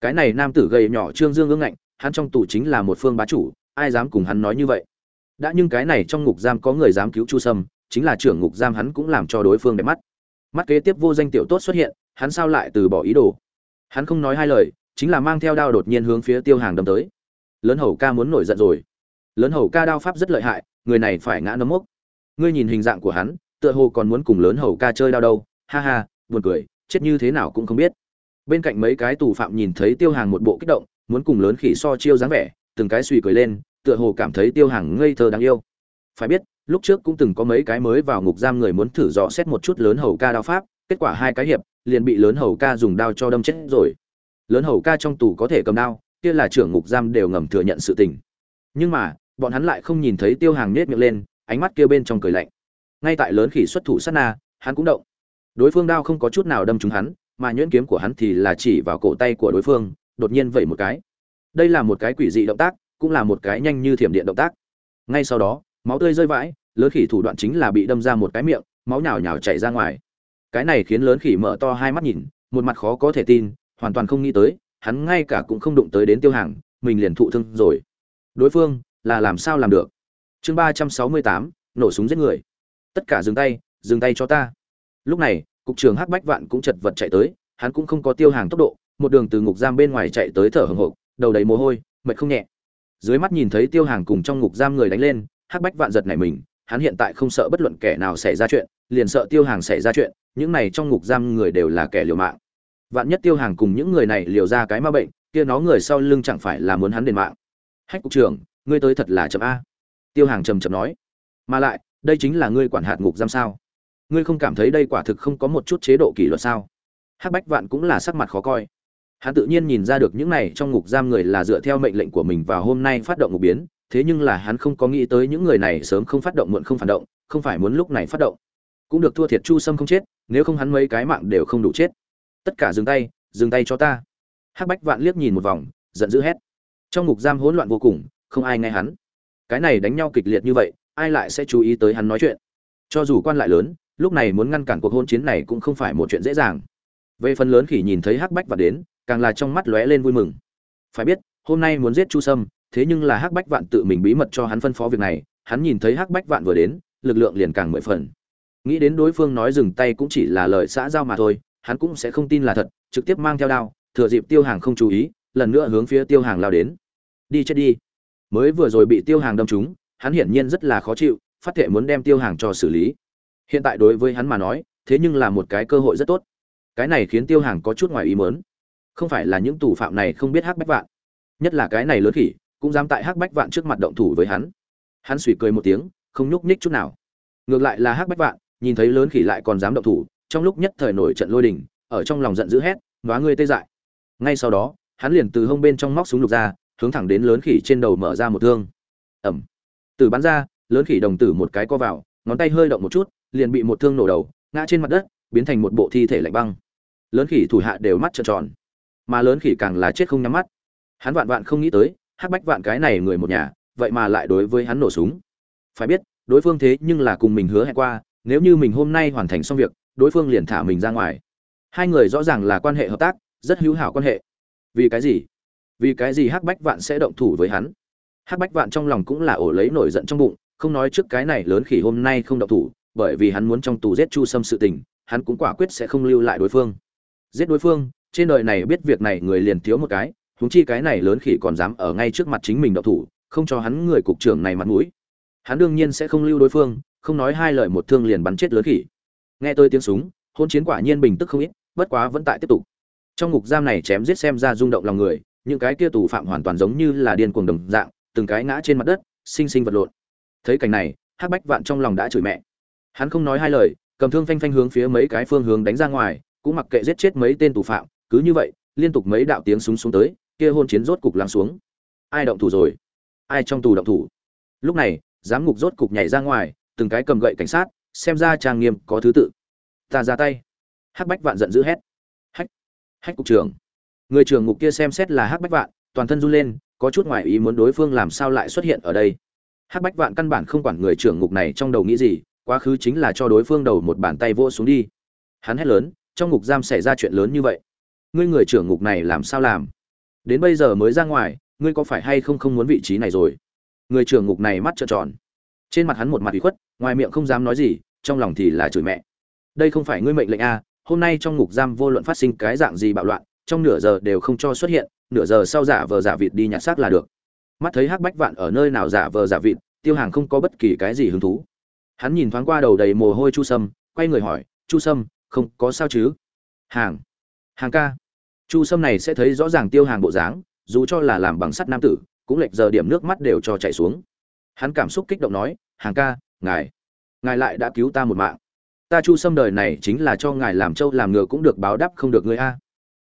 cái này nam tử gầy nhỏ trương dương ương ngạnh, hắn trong tù chính là một phương bá chủ, ai dám cùng hắn nói như vậy? Đã nhưng cái này trong ngục giam có người dám cứu chu sâm, chính là trưởng ngục giam hắn cũng làm cho đối phương đẹp mắt. Mắt kế tiếp vô danh tiểu tốt xuất hiện, hắn sao lại từ bỏ ý đồ? Hắn không nói hai lời, chính là mang theo đao đột nhiên hướng phía tiêu hàng đâm tới. Lớn hầu ca muốn nổi giận rồi. Lớn hầu ca đao pháp rất lợi hại, người này phải ngã nấm mốc. Ngươi nhìn hình dạng của hắn, tựa hồ còn muốn cùng lớn hầu ca chơi đao đâu. Ha ha, buồn cười, chết như thế nào cũng không biết bên cạnh mấy cái tù phạm nhìn thấy tiêu hàng một bộ kích động, muốn cùng lớn khỉ so chiêu dáng vẻ, từng cái suy cười lên, tựa hồ cảm thấy tiêu hàng ngây thơ đáng yêu. Phải biết, lúc trước cũng từng có mấy cái mới vào ngục giam người muốn thử dò xét một chút lớn hầu ca đao pháp, kết quả hai cái hiệp, liền bị lớn hầu ca dùng đao cho đâm chết rồi. Lớn hầu ca trong tù có thể cầm đao, kia là trưởng ngục giam đều ngầm thừa nhận sự tình. Nhưng mà, bọn hắn lại không nhìn thấy tiêu hàng nết miệng lên, ánh mắt kia bên trong cười lạnh. Ngay tại lớn khỉ xuất thủ sát na, hắn cũng động. Đối phương đao không có chút nào đâm trúng hắn mà nhuyễn kiếm của hắn thì là chỉ vào cổ tay của đối phương, đột nhiên vẩy một cái. Đây là một cái quỷ dị động tác, cũng là một cái nhanh như thiểm điện động tác. Ngay sau đó, máu tươi rơi vãi, lớn khỉ thủ đoạn chính là bị đâm ra một cái miệng, máu nhào nhào chảy ra ngoài. Cái này khiến lớn khỉ mở to hai mắt nhìn, một mặt khó có thể tin, hoàn toàn không nghĩ tới, hắn ngay cả cũng không đụng tới đến tiêu hàng, mình liền thụ thương rồi. Đối phương, là làm sao làm được? Chương ba trăm sáu mươi tám, nổ súng giết người. Tất cả dừng tay dừng tay cho ta. Lúc này cục trưởng hắc bách vạn cũng chật vật chạy tới, hắn cũng không có tiêu hàng tốc độ, một đường từ ngục giam bên ngoài chạy tới thở hồng hộc, đầu đầy mồ hôi, mệt không nhẹ. Dưới mắt nhìn thấy tiêu hàng cùng trong ngục giam người đánh lên, hắc bách vạn giật nảy mình, hắn hiện tại không sợ bất luận kẻ nào xảy ra chuyện, liền sợ tiêu hàng xảy ra chuyện, những này trong ngục giam người đều là kẻ liều mạng. Vạn nhất tiêu hàng cùng những người này liều ra cái ma bệnh, kia nó người sau lưng chẳng phải là muốn hắn đền mạng. Hách cục trưởng, ngươi tới thật là chậm a. Tiêu hàng trầm chậm nói. Mà lại, đây chính là ngươi quản hạt ngục giam sao? Ngươi không cảm thấy đây quả thực không có một chút chế độ kỷ luật sao? Hắc bách vạn cũng là sắc mặt khó coi. Hắn tự nhiên nhìn ra được những này trong ngục giam người là dựa theo mệnh lệnh của mình và hôm nay phát động ngục biến, thế nhưng là hắn không có nghĩ tới những người này sớm không phát động muộn không phản động, không phải muốn lúc này phát động. Cũng được thua thiệt chu sâm không chết, nếu không hắn mấy cái mạng đều không đủ chết. Tất cả dừng tay dừng tay cho ta. Hắc bách vạn liếc nhìn một vòng, giận dữ hét. Trong ngục giam hỗn loạn vô cùng, không ai nghe hắn. Cái này đánh nhau kịch liệt như vậy, ai lại sẽ chú ý tới hắn nói chuyện? Cho dù quan lại lớn lúc này muốn ngăn cản cuộc hôn chiến này cũng không phải một chuyện dễ dàng. Về phần lớn khỉ nhìn thấy hắc bách vạn đến, càng là trong mắt lóe lên vui mừng. Phải biết, hôm nay muốn giết chu sâm, thế nhưng là hắc bách vạn tự mình bí mật cho hắn phân phó việc này, hắn nhìn thấy hắc bách vạn vừa đến, lực lượng liền càng mười phần. Nghĩ đến đối phương nói dừng tay cũng chỉ là lời xã giao mà thôi, hắn cũng sẽ không tin là thật, trực tiếp mang theo đao, thừa dịp tiêu hàng không chú ý, lần nữa hướng phía tiêu hàng lao đến. Đi chết đi. Mới vừa rồi bị tiêu hàng đâm trúng, hắn hiển nhiên rất là khó chịu, phát thệ muốn đem tiêu hàng cho xử lý hiện tại đối với hắn mà nói, thế nhưng là một cái cơ hội rất tốt. Cái này khiến tiêu hàng có chút ngoài ý mớn không phải là những tù phạm này không biết hắc bách vạn. Nhất là cái này lớn khỉ, cũng dám tại hắc bách vạn trước mặt động thủ với hắn. Hắn suy cười một tiếng, không nhúc nhích chút nào. Ngược lại là hắc bách vạn, nhìn thấy lớn khỉ lại còn dám động thủ, trong lúc nhất thời nổi trận lôi đình, ở trong lòng giận dữ hét nói ngươi tê dại. Ngay sau đó, hắn liền từ hông bên trong móc súng lục ra, hướng thẳng đến lớn khỉ trên đầu mở ra một thương. Ẩm từ bắn ra, lớn khỉ đồng tử một cái co vào, ngón tay hơi động một chút liền bị một thương nổ đầu, ngã trên mặt đất, biến thành một bộ thi thể lạnh băng. Lớn khỉ thủ hạ đều mắt trợn tròn, mà lớn khỉ càng là chết không nhắm mắt. Hắn vạn vạn không nghĩ tới, hắc bách vạn cái này người một nhà, vậy mà lại đối với hắn nổ súng. Phải biết, đối phương thế nhưng là cùng mình hứa hẹn qua, nếu như mình hôm nay hoàn thành xong việc, đối phương liền thả mình ra ngoài. Hai người rõ ràng là quan hệ hợp tác, rất hữu hảo quan hệ. Vì cái gì? Vì cái gì hắc bách vạn sẽ động thủ với hắn? Hắc bách vạn trong lòng cũng là ổ lấy nổi giận trong bụng, không nói trước cái này lớn khỉ hôm nay không động thủ bởi vì hắn muốn trong tù giết chu sâm sự tình, hắn cũng quả quyết sẽ không lưu lại đối phương. Giết đối phương, trên đời này biết việc này người liền thiếu một cái, huống chi cái này lớn khỉ còn dám ở ngay trước mặt chính mình động thủ, không cho hắn người cục trưởng này mặt mũi. Hắn đương nhiên sẽ không lưu đối phương, không nói hai lời một thương liền bắn chết lớn khỉ. Nghe tôi tiếng súng, hôn chiến quả nhiên bình tức không ít, bất quá vẫn tại tiếp tục. Trong ngục giam này chém giết xem ra rung động lòng người, những cái kia tù phạm hoàn toàn giống như là điên cuồng đồng dạng, từng cái ngã trên mặt đất, sinh sinh vật lộn. Thấy cảnh này, hắc bách vạn trong lòng đã chửi mẹ hắn không nói hai lời, cầm thương phanh phanh hướng phía mấy cái phương hướng đánh ra ngoài, cũng mặc kệ giết chết mấy tên tù phạm, cứ như vậy, liên tục mấy đạo tiếng súng xuống tới, kia hôn chiến rốt cục lắng xuống. Ai động thủ rồi? Ai trong tù động thủ? Lúc này, giám ngục rốt cục nhảy ra ngoài, từng cái cầm gậy cảnh sát, xem ra trang nghiêm có thứ tự. Ta ra tay. Hắc bách vạn giận dữ hét. Hách hách cục trưởng. Người trưởng ngục kia xem xét là hắc bách vạn, toàn thân run lên, có chút ngoại ý muốn đối phương làm sao lại xuất hiện ở đây. Hắc bách vạn căn bản không quản người trưởng ngục này trong đầu nghĩ gì quá khứ chính là cho đối phương đầu một bàn tay vỗ xuống đi. Hắn hét lớn, trong ngục giam xảy ra chuyện lớn như vậy. Ngươi người trưởng ngục này làm sao làm? Đến bây giờ mới ra ngoài, ngươi có phải hay không không muốn vị trí này rồi? Người trưởng ngục này mắt trợn tròn. Trên mặt hắn một mặt ủy khuất, ngoài miệng không dám nói gì, trong lòng thì là chửi mẹ. Đây không phải ngươi mệnh lệnh a hôm nay trong ngục giam vô luận phát sinh cái dạng gì bạo loạn, trong nửa giờ đều không cho xuất hiện, nửa giờ sau giả vờ giả vịt đi nhặt xác là được. Mắt thấy hắc bách vạn ở nơi nào giả vờ giả vịt, tiêu hàng không có bất kỳ cái gì hứng thú hắn nhìn thoáng qua đầu đầy mồ hôi chu sâm, quay người hỏi, chu sâm, không có sao chứ? Hàng hàng ca. Chu sâm này sẽ thấy rõ ràng tiêu hàng bộ dáng, dù cho là làm bằng sắt nam tử, cũng lệch giờ điểm nước mắt đều cho chảy xuống. Hắn cảm xúc kích động nói, hàng ca, ngài ngài lại đã cứu ta một mạng. Ta chu sâm đời này chính là cho ngài làm trâu làm ngựa cũng được báo đáp không được ngươi a.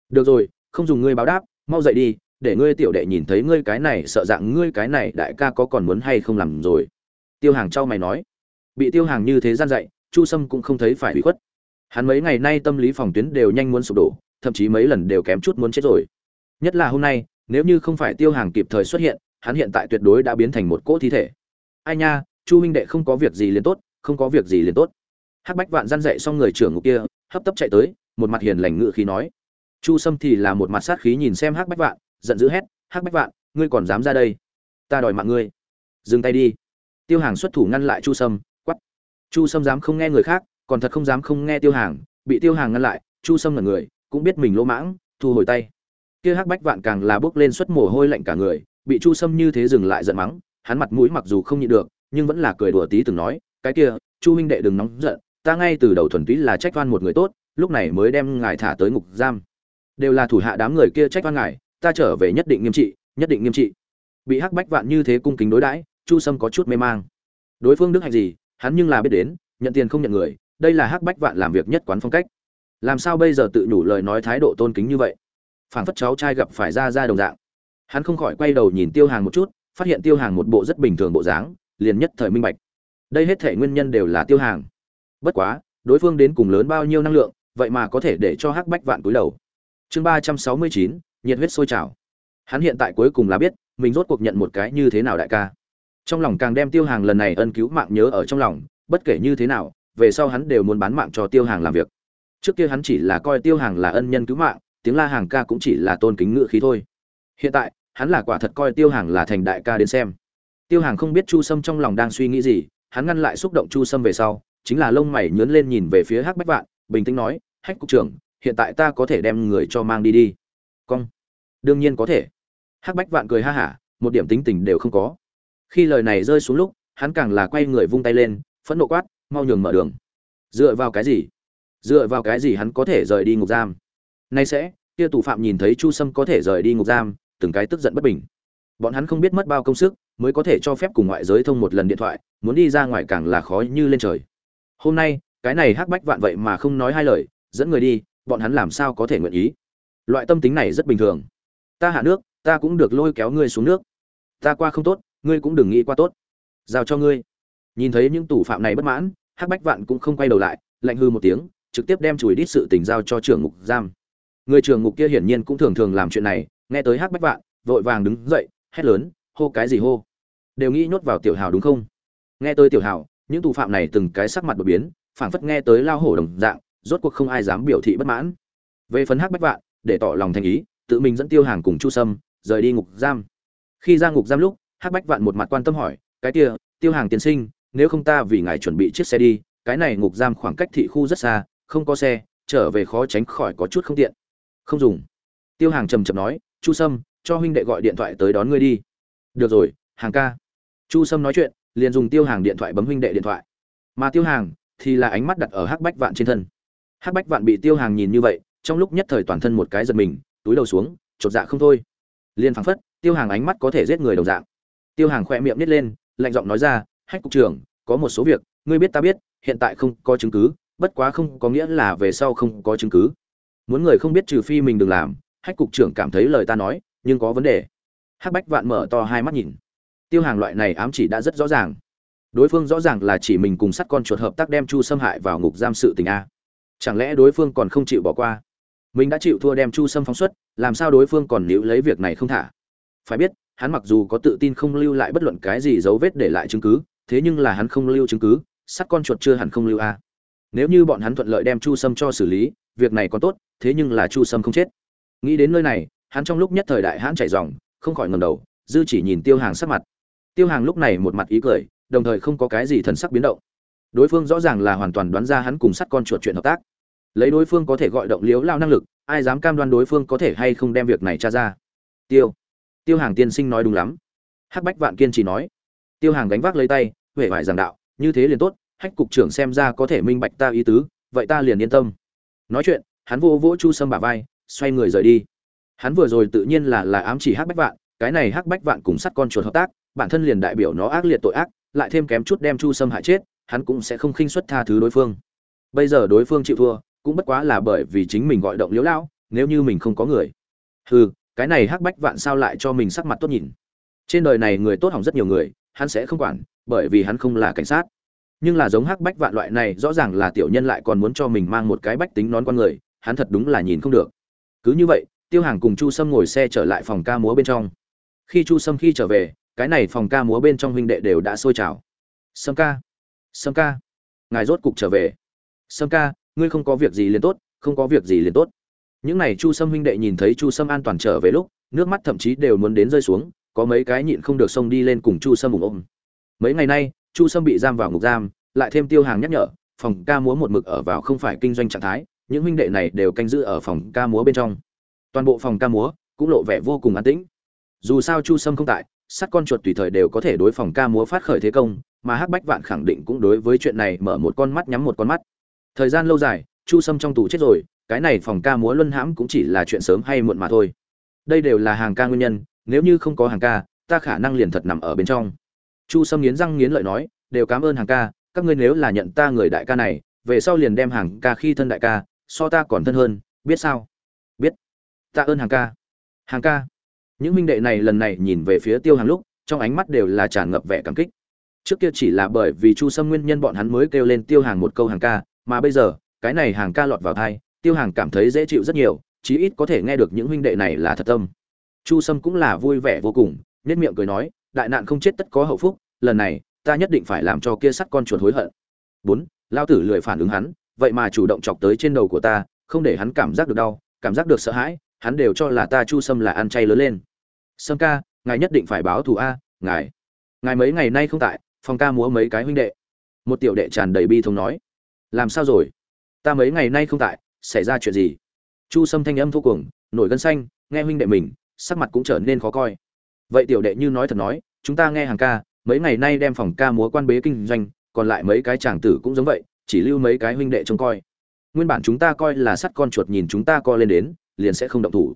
Được rồi, không dùng ngươi báo đáp, mau dậy đi, để ngươi tiểu đệ nhìn thấy ngươi cái này, sợ dạng ngươi cái này đại ca có còn muốn hay không làm rồi. Tiêu hàng trao mày nói bị tiêu hàng như thế gian dạy, chu sâm cũng không thấy phải bị khuất. Hắn mấy ngày nay tâm lý phòng tuyến đều nhanh muốn sụp đổ, thậm chí mấy lần đều kém chút muốn chết rồi. Nhất là hôm nay, nếu như không phải tiêu hàng kịp thời xuất hiện, hắn hiện tại tuyệt đối đã biến thành một cỗ thi thể. Ai nha, chu huynh đệ không có việc gì liền tốt, không có việc gì liền tốt. Hắc bách vạn gian dạy xong người trưởng ngục kia, hấp tấp chạy tới, một mặt hiền lành ngự khí nói. Chu sâm thì là một mặt sát khí nhìn xem hắc bách vạn, giận dữ hét, hắc bách vạn, ngươi còn dám ra đây? Ta đòi mạng ngươi. Dừng tay đi. Tiêu hàng xuất thủ ngăn lại chu sâm chu sâm dám không nghe người khác, còn thật không dám không nghe tiêu hàng, bị tiêu hàng ngăn lại, chu sâm là người, cũng biết mình lỗ mãng, thu hồi tay. Kia hắc bách vạn càng là bước lên xuất mồ hôi lạnh cả người, bị chu sâm như thế dừng lại giận mắng, hắn mặt mũi mặc dù không nhịn được, nhưng vẫn là cười đùa tí từng nói, cái kia, chu huynh đệ đừng nóng giận, ta ngay từ đầu thuần túy là trách oan một người tốt, lúc này mới đem ngài thả tới ngục giam. Đều là thủ hạ đám người kia trách oan ngài, ta trở về nhất định nghiêm trị, nhất định nghiêm trị. Bị hắc bách vạn như thế cung kính đối đãi, chu sâm có chút mê mang. Đối phương đức hạnh gì hắn nhưng là biết đến, nhận tiền không nhận người, đây là hắc bách vạn làm việc nhất quán phong cách. Làm sao bây giờ tự nhủ lời nói thái độ tôn kính như vậy? Phảng phất cháu trai gặp phải ra ra đồng dạng. Hắn không khỏi quay đầu nhìn tiêu hàng một chút, phát hiện tiêu hàng một bộ rất bình thường bộ dáng, liền nhất thời minh bạch. Đây hết thể nguyên nhân đều là tiêu hàng. Bất quá, đối phương đến cùng lớn bao nhiêu năng lượng, vậy mà có thể để cho hắc bách vạn cúi đầu. Chương ba trăm sáu mươi chín, nhiệt huyết sôi trào. Hắn hiện tại cuối cùng là biết, mình rốt cuộc nhận một cái như thế nào đại ca trong lòng càng đem tiêu hàng lần này ân cứu mạng nhớ ở trong lòng, bất kể như thế nào, về sau hắn đều muốn bán mạng cho tiêu hàng làm việc. Trước kia hắn chỉ là coi tiêu hàng là ân nhân cứu mạng, tiếng la hàng ca cũng chỉ là tôn kính ngự khí thôi. Hiện tại, hắn là quả thật coi tiêu hàng là thành đại ca đến xem. Tiêu hàng không biết chu sâm trong lòng đang suy nghĩ gì, hắn ngăn lại xúc động chu sâm về sau, chính là lông mày nhướn lên nhìn về phía hắc bách vạn, bình tĩnh nói, hách cục trưởng, hiện tại ta có thể đem người cho mang đi đi. Cong. Đương nhiên có thể. Hắc bách vạn cười ha hả, một điểm tính tình đều không có khi lời này rơi xuống lúc, hắn càng là quay người vung tay lên, phẫn nộ quát, mau nhường mở đường. Dựa vào cái gì? Dựa vào cái gì hắn có thể rời đi ngục giam? Nay sẽ, kia tù phạm nhìn thấy chu sâm có thể rời đi ngục giam, từng cái tức giận bất bình. Bọn hắn không biết mất bao công sức, mới có thể cho phép cùng ngoại giới thông một lần điện thoại, muốn đi ra ngoài càng là khó như lên trời. Hôm nay, cái này hắc bách vạn vậy mà không nói hai lời, dẫn người đi, bọn hắn làm sao có thể nguyện ý? Loại tâm tính này rất bình thường. Ta hạ nước, ta cũng được lôi kéo ngươi xuống nước. Ta qua không tốt ngươi cũng đừng nghĩ qua tốt. Giao cho ngươi. Nhìn thấy những tù phạm này bất mãn, hắc bách vạn cũng không quay đầu lại, lạnh hư một tiếng, trực tiếp đem chùi đít sự tình giao cho trưởng ngục giam. Người trưởng ngục kia hiển nhiên cũng thường thường làm chuyện này, nghe tới hắc bách vạn, vội vàng đứng dậy, hét lớn, hô cái gì hô? Đều nghĩ nhốt vào tiểu hào đúng không? Nghe tới tiểu hào, những tù phạm này từng cái sắc mặt đột biến, phảng phất nghe tới lao hổ đồng dạng, rốt cuộc không ai dám biểu thị bất mãn. Về phần hắc bách vạn, để tỏ lòng thành ý, tự mình dẫn tiêu hàng cùng chu sâm, rời đi ngục giam. Khi ra ngục giam lúc hắc bách vạn một mặt quan tâm hỏi, cái kia, tiêu hàng tiên sinh, nếu không ta vì ngài chuẩn bị chiếc xe đi, cái này ngục giam khoảng cách thị khu rất xa, không có xe, trở về khó tránh khỏi có chút không tiện. Không dùng. Tiêu hàng trầm trầm nói, chu sâm, cho huynh đệ gọi điện thoại tới đón ngươi đi. Được rồi, hàng ca. Chu sâm nói chuyện, liền dùng tiêu hàng điện thoại bấm huynh đệ điện thoại. Mà tiêu hàng thì là ánh mắt đặt ở hắc bách vạn trên thân. Hắc bách vạn bị tiêu hàng nhìn như vậy, trong lúc nhất thời toàn thân một cái giật mình, túi đầu xuống, chột dạ không thôi. Liền phảng phất, tiêu hàng ánh mắt có thể giết người đồng dạng tiêu hàng khỏe miệng nít lên, lạnh giọng nói ra, hách cục trưởng, có một số việc, ngươi biết ta biết, hiện tại không có chứng cứ, bất quá không có nghĩa là về sau không có chứng cứ. Muốn người không biết trừ phi mình đừng làm. Hách cục trưởng cảm thấy lời ta nói, nhưng có vấn đề. Hắc bách vạn mở to hai mắt nhìn. Tiêu hàng loại này ám chỉ đã rất rõ ràng. Đối phương rõ ràng là chỉ mình cùng sắt con chuột hợp tác đem chu xâm hại vào ngục giam sự tình a. Chẳng lẽ đối phương còn không chịu bỏ qua? Mình đã chịu thua đem chu xâm phóng xuất, làm sao đối phương còn níu lấy việc này không thả? Phải biết hắn mặc dù có tự tin không lưu lại bất luận cái gì dấu vết để lại chứng cứ thế nhưng là hắn không lưu chứng cứ sắt con chuột chưa hẳn không lưu a. Nếu như bọn hắn thuận lợi đem chu sâm cho xử lý việc này còn tốt thế nhưng là chu sâm không chết. Nghĩ đến nơi này hắn trong lúc nhất thời đại hãn chảy ròng, không khỏi ngẩng đầu dư chỉ nhìn tiêu hàng sắc mặt. Tiêu hàng lúc này một mặt ý cười đồng thời không có cái gì thần sắc biến động. Đối phương rõ ràng là hoàn toàn đoán ra hắn cùng sắt con chuột chuyện hợp tác. Lấy đối phương có thể gọi động liếu lao năng lực ai dám cam đoan đối phương có thể hay không đem việc này tra ra. Tiêu tiêu hàng tiên sinh nói đúng lắm. Hắc bách vạn kiên trì nói. Tiêu hàng gánh vác lấy tay huệ vải giảng đạo, như thế liền tốt, hách cục trưởng xem ra có thể minh bạch ta ý tứ, vậy ta liền yên tâm. Nói chuyện, hắn vô vỗ chu sâm bả vai, xoay người rời đi. Hắn vừa rồi tự nhiên là là ám chỉ hắc bách vạn, cái này hắc bách vạn cùng sắt con chuột hợp tác, bản thân liền đại biểu nó ác liệt tội ác, lại thêm kém chút đem chu sâm hại chết, hắn cũng sẽ không khinh suất tha thứ đối phương. Bây giờ đối phương chịu thua, cũng bất quá là bởi vì chính mình gọi động liễu lão, nếu như mình không có người. Hừ cái này hắc bách vạn sao lại cho mình sắc mặt tốt nhìn. Trên đời này người tốt hỏng rất nhiều người, hắn sẽ không quản, bởi vì hắn không là cảnh sát. Nhưng là giống hắc bách vạn loại này, rõ ràng là tiểu nhân lại còn muốn cho mình mang một cái bách tính nón con người, hắn thật đúng là nhìn không được. Cứ như vậy, tiêu hàng cùng chu sâm ngồi xe trở lại phòng ca múa bên trong. Khi chu sâm khi trở về, cái này phòng ca múa bên trong huynh đệ đều đã sôi trào. Sâm ca sâm ca, ngài rốt cục trở về. Sâm ca, ngươi không có việc gì liền tốt, không có việc gì liền tốt những n à y chu sâm huynh đệ nhìn thấy chu sâm an toàn trở về lúc, nước mắt thậm chí đều muốn đến rơi xuống, có mấy cái nhịn không được xông đi lên cùng chu sâm ủng ôm. Mấy ngày nay, chu sâm bị giam vào ngục giam, lại thêm tiêu hàng nhắc nhở, phòng ca múa một mực ở vào không phải kinh doanh trạng thái, những huynh đệ này đều canh giữ ở phòng ca múa bên trong. Toàn bộ phòng ca múa cũng lộ vẻ vô cùng an tĩnh. Dù sao chu sâm không tại sắt con chuột tùy thời đều có thể đối phòng ca múa phát khởi thế công, mà hắc bách vạn khẳng định cũng đối với chuyện này mở một con mắt nhắm một con mắt. Thời gian lâu dài, chu sâm trong tù chết rồi cái này phòng ca múa luân hãm cũng chỉ là chuyện sớm hay muộn mà thôi. Đây đều là hàng ca nguyên nhân, nếu như không có hàng ca, ta khả năng liền thật nằm ở bên trong. Chu sâm nghiến răng nghiến lợi nói, đều cảm ơn hàng ca, các ngươi nếu là nhận ta người đại ca này, về sau liền đem hàng ca khi thân đại ca, so ta còn thân hơn, biết sao? Biết. Ta ơn hàng ca. Hàng ca. Những minh đệ này lần này nhìn về phía tiêu hàng lúc, trong ánh mắt đều là tràn ngập vẻ cảm kích. Trước kia chỉ là bởi vì chu sâm nguyên nhân bọn hắn mới kêu lên tiêu hàng một câu hàng ca, mà bây giờ, cái này hàng ca lọt vào thai tiêu hàng cảm thấy dễ chịu rất nhiều, chí ít có thể nghe được những huynh đệ này là thật tâm. Chu sâm cũng là vui vẻ vô cùng nết miệng cười nói, đại nạn không chết tất có hậu phúc, lần này, ta nhất định phải làm cho kia sắt con chuột hối hận. Bốn, lao tử lười phản ứng hắn, vậy mà chủ động chọc tới trên đầu của ta, không để hắn cảm giác được đau, cảm giác được sợ hãi, hắn đều cho là ta chu sâm là ăn chay lớn lên. Sâm ca, ngài nhất định phải báo thù a, ngài. Ngài mấy ngày nay không tại, phòng ca múa mấy cái huynh đệ. Một tiểu đệ tràn đầy bi thống nói. Làm sao rồi? Ta mấy ngày nay không tại xảy ra chuyện gì? Chu sâm thanh âm thô cuồng, nổi gân xanh, nghe huynh đệ mình, sắc mặt cũng trở nên khó coi. Vậy tiểu đệ như nói thật nói, chúng ta nghe hàng ca, mấy ngày nay đem phòng ca múa quan bế kinh doanh, còn lại mấy cái chàng tử cũng giống vậy, chỉ lưu mấy cái huynh đệ trông coi. Nguyên bản chúng ta coi là sắt con chuột nhìn chúng ta co lên đến, liền sẽ không động thủ.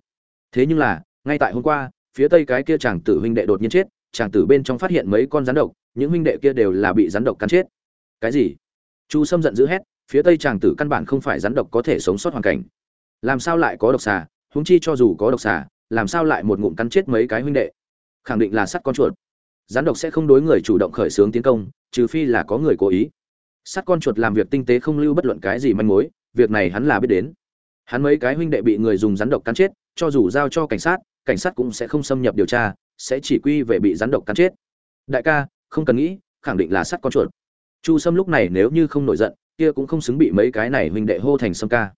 Thế nhưng là, ngay tại hôm qua, phía tây cái kia chàng tử huynh đệ đột nhiên chết, chàng tử bên trong phát hiện mấy con rắn độc, những huynh đệ kia đều là bị rắn độc cắn chết. Cái gì? Chu sâm giận dữ hét phía tây chàng tử căn bản không phải rắn độc có thể sống sót hoàn cảnh. Làm sao lại có độc xà? Huống chi cho dù có độc xà, làm sao lại một ngụm cắn chết mấy cái huynh đệ? Khẳng định là sắt con chuột. Rắn độc sẽ không đối người chủ động khởi xướng tiến công, trừ phi là có người cố ý. Sắt con chuột làm việc tinh tế không lưu bất luận cái gì manh mối, việc này hắn là biết đến. Hắn mấy cái huynh đệ bị người dùng rắn độc cắn chết, cho dù giao cho cảnh sát cảnh sát cũng sẽ không xâm nhập điều tra, sẽ chỉ quy về bị rắn độc cắn chết. Đại ca, không cần nghĩ, khẳng định là sắt con chuột. Chu sâm lúc này nếu như không nổi giận kia cũng không xứng bị mấy cái này huynh đệ hô thành sâm ca.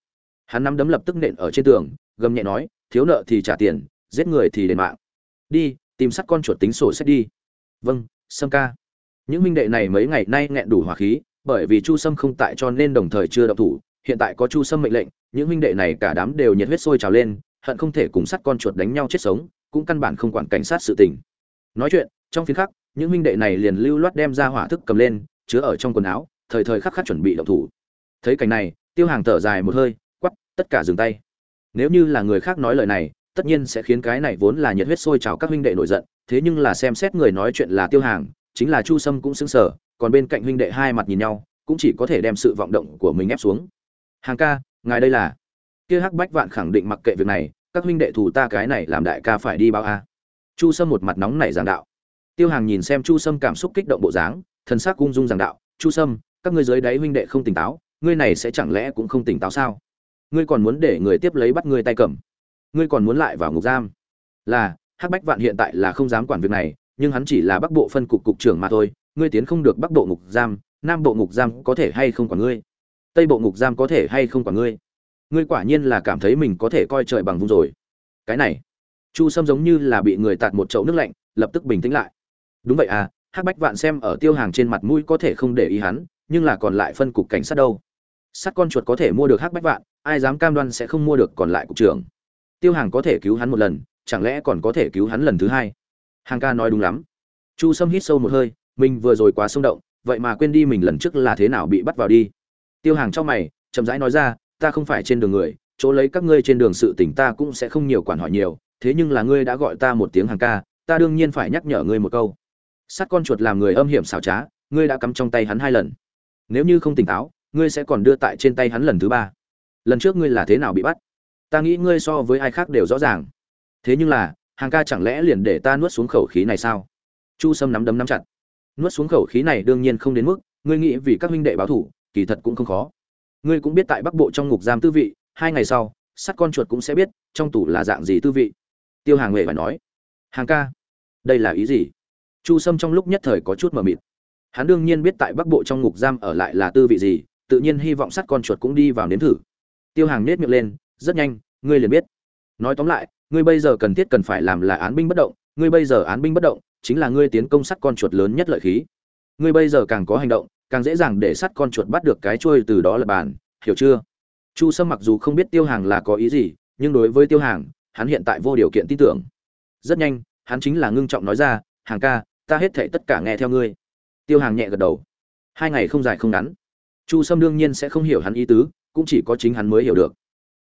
Hắn nắm đấm lập tức nện ở trên tường, gầm nhẹ nói, thiếu nợ thì trả tiền, giết người thì đền mạng. Đi, tìm sắt con chuột tính sổ sách đi. Vâng sâm ca. Những huynh đệ này mấy ngày nay nghẹn đủ hỏa khí, bởi vì chu sâm không tại cho nên đồng thời chưa động thủ, hiện tại có chu sâm mệnh lệnh, những huynh đệ này cả đám đều nhiệt huyết sôi trào lên, hận không thể cùng sắt con chuột đánh nhau chết sống, cũng căn bản không quản cảnh sát sự tình. Nói chuyện, trong phiên khắc, những huynh đệ này liền lưu loát đem ra hỏa thức cầm lên, chứa ở trong quần áo thời thời khắc khắc chuẩn bị động thủ. Thấy cảnh này, tiêu hàng thở dài một hơi quắp tất cả dừng tay. Nếu như là người khác nói lời này, tất nhiên sẽ khiến cái này vốn là nhiệt huyết sôi trào các huynh đệ nổi giận, thế nhưng là xem xét người nói chuyện là tiêu hàng, chính là chu sâm cũng xứng sở còn bên cạnh huynh đệ hai mặt nhìn nhau, cũng chỉ có thể đem sự vọng động của mình ép xuống. Hàng ca, ngài đây là? Kia hắc bách vạn khẳng định mặc kệ việc này, các huynh đệ thủ ta cái này làm đại ca phải đi bao a. Chu sâm một mặt nóng nảy giảng đạo. Tiêu hàng nhìn xem chu sâm cảm xúc kích động bộ dáng, thần sắc ung dung giảng đạo, chu sâm các ngươi dưới đáy huynh đệ không tỉnh táo, ngươi này sẽ chẳng lẽ cũng không tỉnh táo sao? Ngươi còn muốn để người tiếp lấy bắt ngươi tay cầm. Ngươi còn muốn lại vào ngục giam. Là, hắc bách vạn hiện tại là không dám quản việc này, nhưng hắn chỉ là bắc bộ phân cục cục trưởng mà thôi, ngươi tiến không được bắc bộ ngục giam, nam bộ ngục giam có thể hay không quản ngươi? Tây bộ ngục giam có thể hay không quản ngươi? Ngươi quả nhiên là cảm thấy mình có thể coi trời bằng vung rồi. Cái này, chu sâm giống như là bị người tạt một chậu nước lạnh, lập tức bình tĩnh lại. Đúng vậy à hắc bách vạn xem ở tiêu hàng trên mặt mũi có thể không để ý hắn nhưng là còn lại phân cục cảnh sát đâu? Sắt con chuột có thể mua được hắc bách vạn, ai dám cam đoan sẽ không mua được còn lại cục trưởng? Tiêu hàng có thể cứu hắn một lần, chẳng lẽ còn có thể cứu hắn lần thứ hai? Hàng ca nói đúng lắm. Chu sâm hít sâu một hơi, mình vừa rồi quá xung động, vậy mà quên đi mình lần trước là thế nào bị bắt vào đi. Tiêu hàng trong mày, chậm rãi nói ra, ta không phải trên đường người, chỗ lấy các ngươi trên đường sự tỉnh ta cũng sẽ không nhiều quản hỏi nhiều, thế nhưng là ngươi đã gọi ta một tiếng hàng ca, ta đương nhiên phải nhắc nhở ngươi một câu. Sắt con chuột làm người âm hiểm xảo trá, ngươi đã cắm trong tay hắn hai lần nếu như không tỉnh táo, ngươi sẽ còn đưa tại trên tay hắn lần thứ ba. Lần trước ngươi là thế nào bị bắt? Ta nghĩ ngươi so với ai khác đều rõ ràng. Thế nhưng là, hàng ca chẳng lẽ liền để ta nuốt xuống khẩu khí này sao? Chu sâm nắm đấm nắm chặt. Nuốt xuống khẩu khí này đương nhiên không đến mức, ngươi nghĩ vì các huynh đệ báo thủ kỳ thật cũng không khó. Ngươi cũng biết tại bắc bộ trong ngục giam tư vị, hai ngày sau, sắt con chuột cũng sẽ biết trong tủ là dạng gì tư vị. Tiêu hàng huệ phải nói, hàng ca, đây là ý gì? Chu sâm trong lúc nhất thời có chút mờ mịt hắn đương nhiên biết tại bắc bộ trong ngục giam ở lại là tư vị gì, tự nhiên hy vọng sắt con chuột cũng đi vào nếm thử. Tiêu hàng nết miệng lên, rất nhanh, ngươi liền biết. Nói tóm lại, ngươi bây giờ cần thiết cần phải làm là án binh bất động, ngươi bây giờ án binh bất động, chính là ngươi tiến công sắt con chuột lớn nhất lợi khí. Ngươi bây giờ càng có hành động, càng dễ dàng để sắt con chuột bắt được cái trôi từ đó là bàn, hiểu chưa? Chu sâm mặc dù không biết tiêu hàng là có ý gì, nhưng đối với tiêu hàng, hắn hiện tại vô điều kiện tin tưởng. Rất nhanh, hắn chính là ngưng trọng nói ra, hàng ca, ta hết thảy tất cả nghe theo ngươi tiêu hàng nhẹ gật đầu. Hai ngày không dài không ngắn. Chu sâm đương nhiên sẽ không hiểu hắn ý tứ, cũng chỉ có chính hắn mới hiểu được.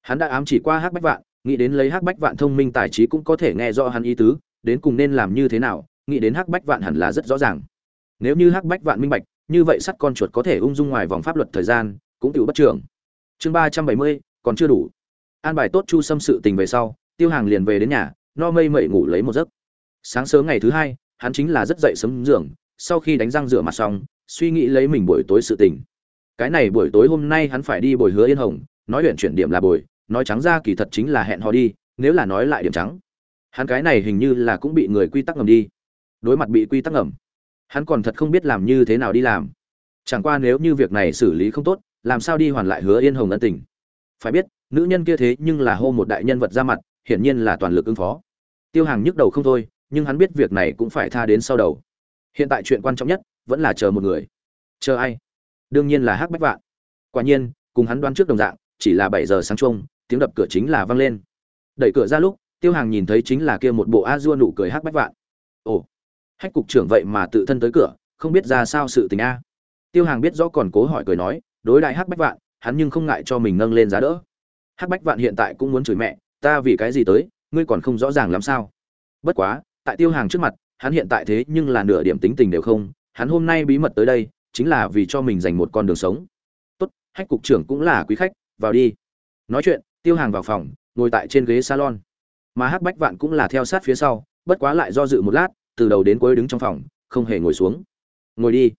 Hắn đã ám chỉ qua hắc bách vạn, nghĩ đến lấy hắc bách vạn thông minh tài trí cũng có thể nghe rõ hắn ý tứ, đến cùng nên làm như thế nào, nghĩ đến hắc bách vạn hẳn là rất rõ ràng. Nếu như hắc bách vạn minh bạch, như vậy sắt con chuột có thể ung dung ngoài vòng pháp luật thời gian, cũng tự bất trường. Chương ba trăm bảy mươi, còn chưa đủ. An bài tốt chu xâm sự tình về sau, tiêu hàng liền về đến nhà, no mây mậy ngủ lấy một giấc. Sáng sớm ngày thứ hai, hắn chính là rất dậy sớm giường sau khi đánh răng rửa mặt xong, suy nghĩ lấy mình buổi tối sự tình. Cái này buổi tối hôm nay hắn phải đi bồi hứa yên hồng, nói chuyện chuyển điểm là bồi, nói trắng ra kỳ thật chính là hẹn hò đi, nếu là nói lại điểm trắng. Hắn cái này hình như là cũng bị người quy tắc ngầm đi. Đối mặt bị quy tắc ngầm, hắn còn thật không biết làm như thế nào đi làm. Chẳng qua nếu như việc này xử lý không tốt, làm sao đi hoàn lại hứa yên hồng ân tình? Phải biết, nữ nhân kia thế nhưng là hô một đại nhân vật ra mặt, hiển nhiên là toàn lực ứng phó. Tiêu hàng nhức đầu không thôi, nhưng hắn biết việc này cũng phải tha đến sau đầu hiện tại chuyện quan trọng nhất vẫn là chờ một người. Chờ ai? Đương nhiên là hắc bách vạn. Quả nhiên, cùng hắn đoán trước đồng dạng, chỉ là bảy giờ sáng trông tiếng đập cửa chính là vang lên. Đẩy cửa ra lúc, tiêu hàng nhìn thấy chính là kia một bộ a dua nụ cười hắc bách vạn. Ồ, hách cục trưởng vậy mà tự thân tới cửa, không biết ra sao sự tình a. Tiêu hàng biết rõ còn cố hỏi cười nói, đối đại hắc bách vạn, hắn nhưng không ngại cho mình nâng lên giá đỡ. Hắc bách vạn hiện tại cũng muốn chửi mẹ, ta vì cái gì tới, ngươi còn không rõ ràng làm sao? Bất quá, tại tiêu hàng trước mặt hắn hiện tại thế nhưng là nửa điểm tính tình đều không, hắn hôm nay bí mật tới đây, chính là vì cho mình dành một con đường sống. Tốt, hách cục trưởng cũng là quý khách, vào đi. Nói chuyện, tiêu hàng vào phòng, ngồi tại trên ghế salon. Mà hắc bách vạn cũng là theo sát phía sau, bất quá lại do dự một lát, từ đầu đến cuối đứng trong phòng, không hề ngồi xuống. Ngồi đi.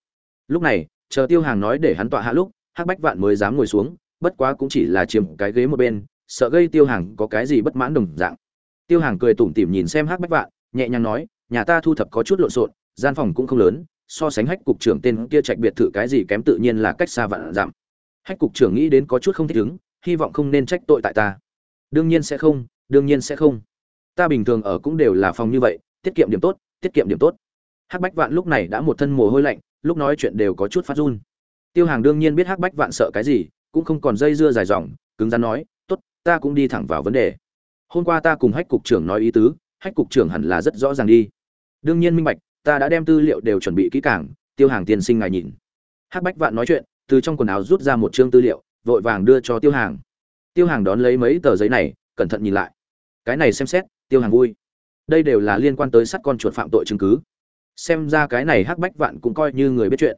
Lúc này, chờ tiêu hàng nói để hắn tọa hạ lúc, hắc bách vạn mới dám ngồi xuống, bất quá cũng chỉ là chiếm cái ghế một bên, sợ gây tiêu hàng có cái gì bất mãn đồng dạng. Tiêu hàng cười tủm tỉm nhìn xem hắc bách vạn, nhẹ nhàng nói nhà ta thu thập có chút lộn xộn, gian phòng cũng không lớn, so sánh hách cục trưởng tên kia trạch biệt thự cái gì kém tự nhiên là cách xa vạn giảm hách cục trưởng nghĩ đến có chút không thích ứng, hy vọng không nên trách tội tại ta. Đương nhiên sẽ không, đương nhiên sẽ không. Ta bình thường ở cũng đều là phòng như vậy, tiết kiệm điểm tốt, tiết kiệm điểm tốt. Hắc bách vạn lúc này đã một thân mồ hôi lạnh, lúc nói chuyện đều có chút phát run. Tiêu hàng đương nhiên biết hắc bách vạn sợ cái gì, cũng không còn dây dưa dài dòng, cứng rắn nói, tốt, ta cũng đi thẳng vào vấn đề. Hôm qua ta cùng hách cục trưởng nói ý tứ, hách cục trưởng hẳn là rất rõ ràng đi đương nhiên minh bạch, ta đã đem tư liệu đều chuẩn bị kỹ càng, tiêu hàng tiên sinh ngài nhìn. Hắc bách vạn nói chuyện, từ trong quần áo rút ra một chương tư liệu, vội vàng đưa cho tiêu hàng. Tiêu hàng đón lấy mấy tờ giấy này, cẩn thận nhìn lại. Cái này xem xét, tiêu hàng vui. Đây đều là liên quan tới sắt con chuột phạm tội chứng cứ. Xem ra cái này hắc bách vạn cũng coi như người biết chuyện.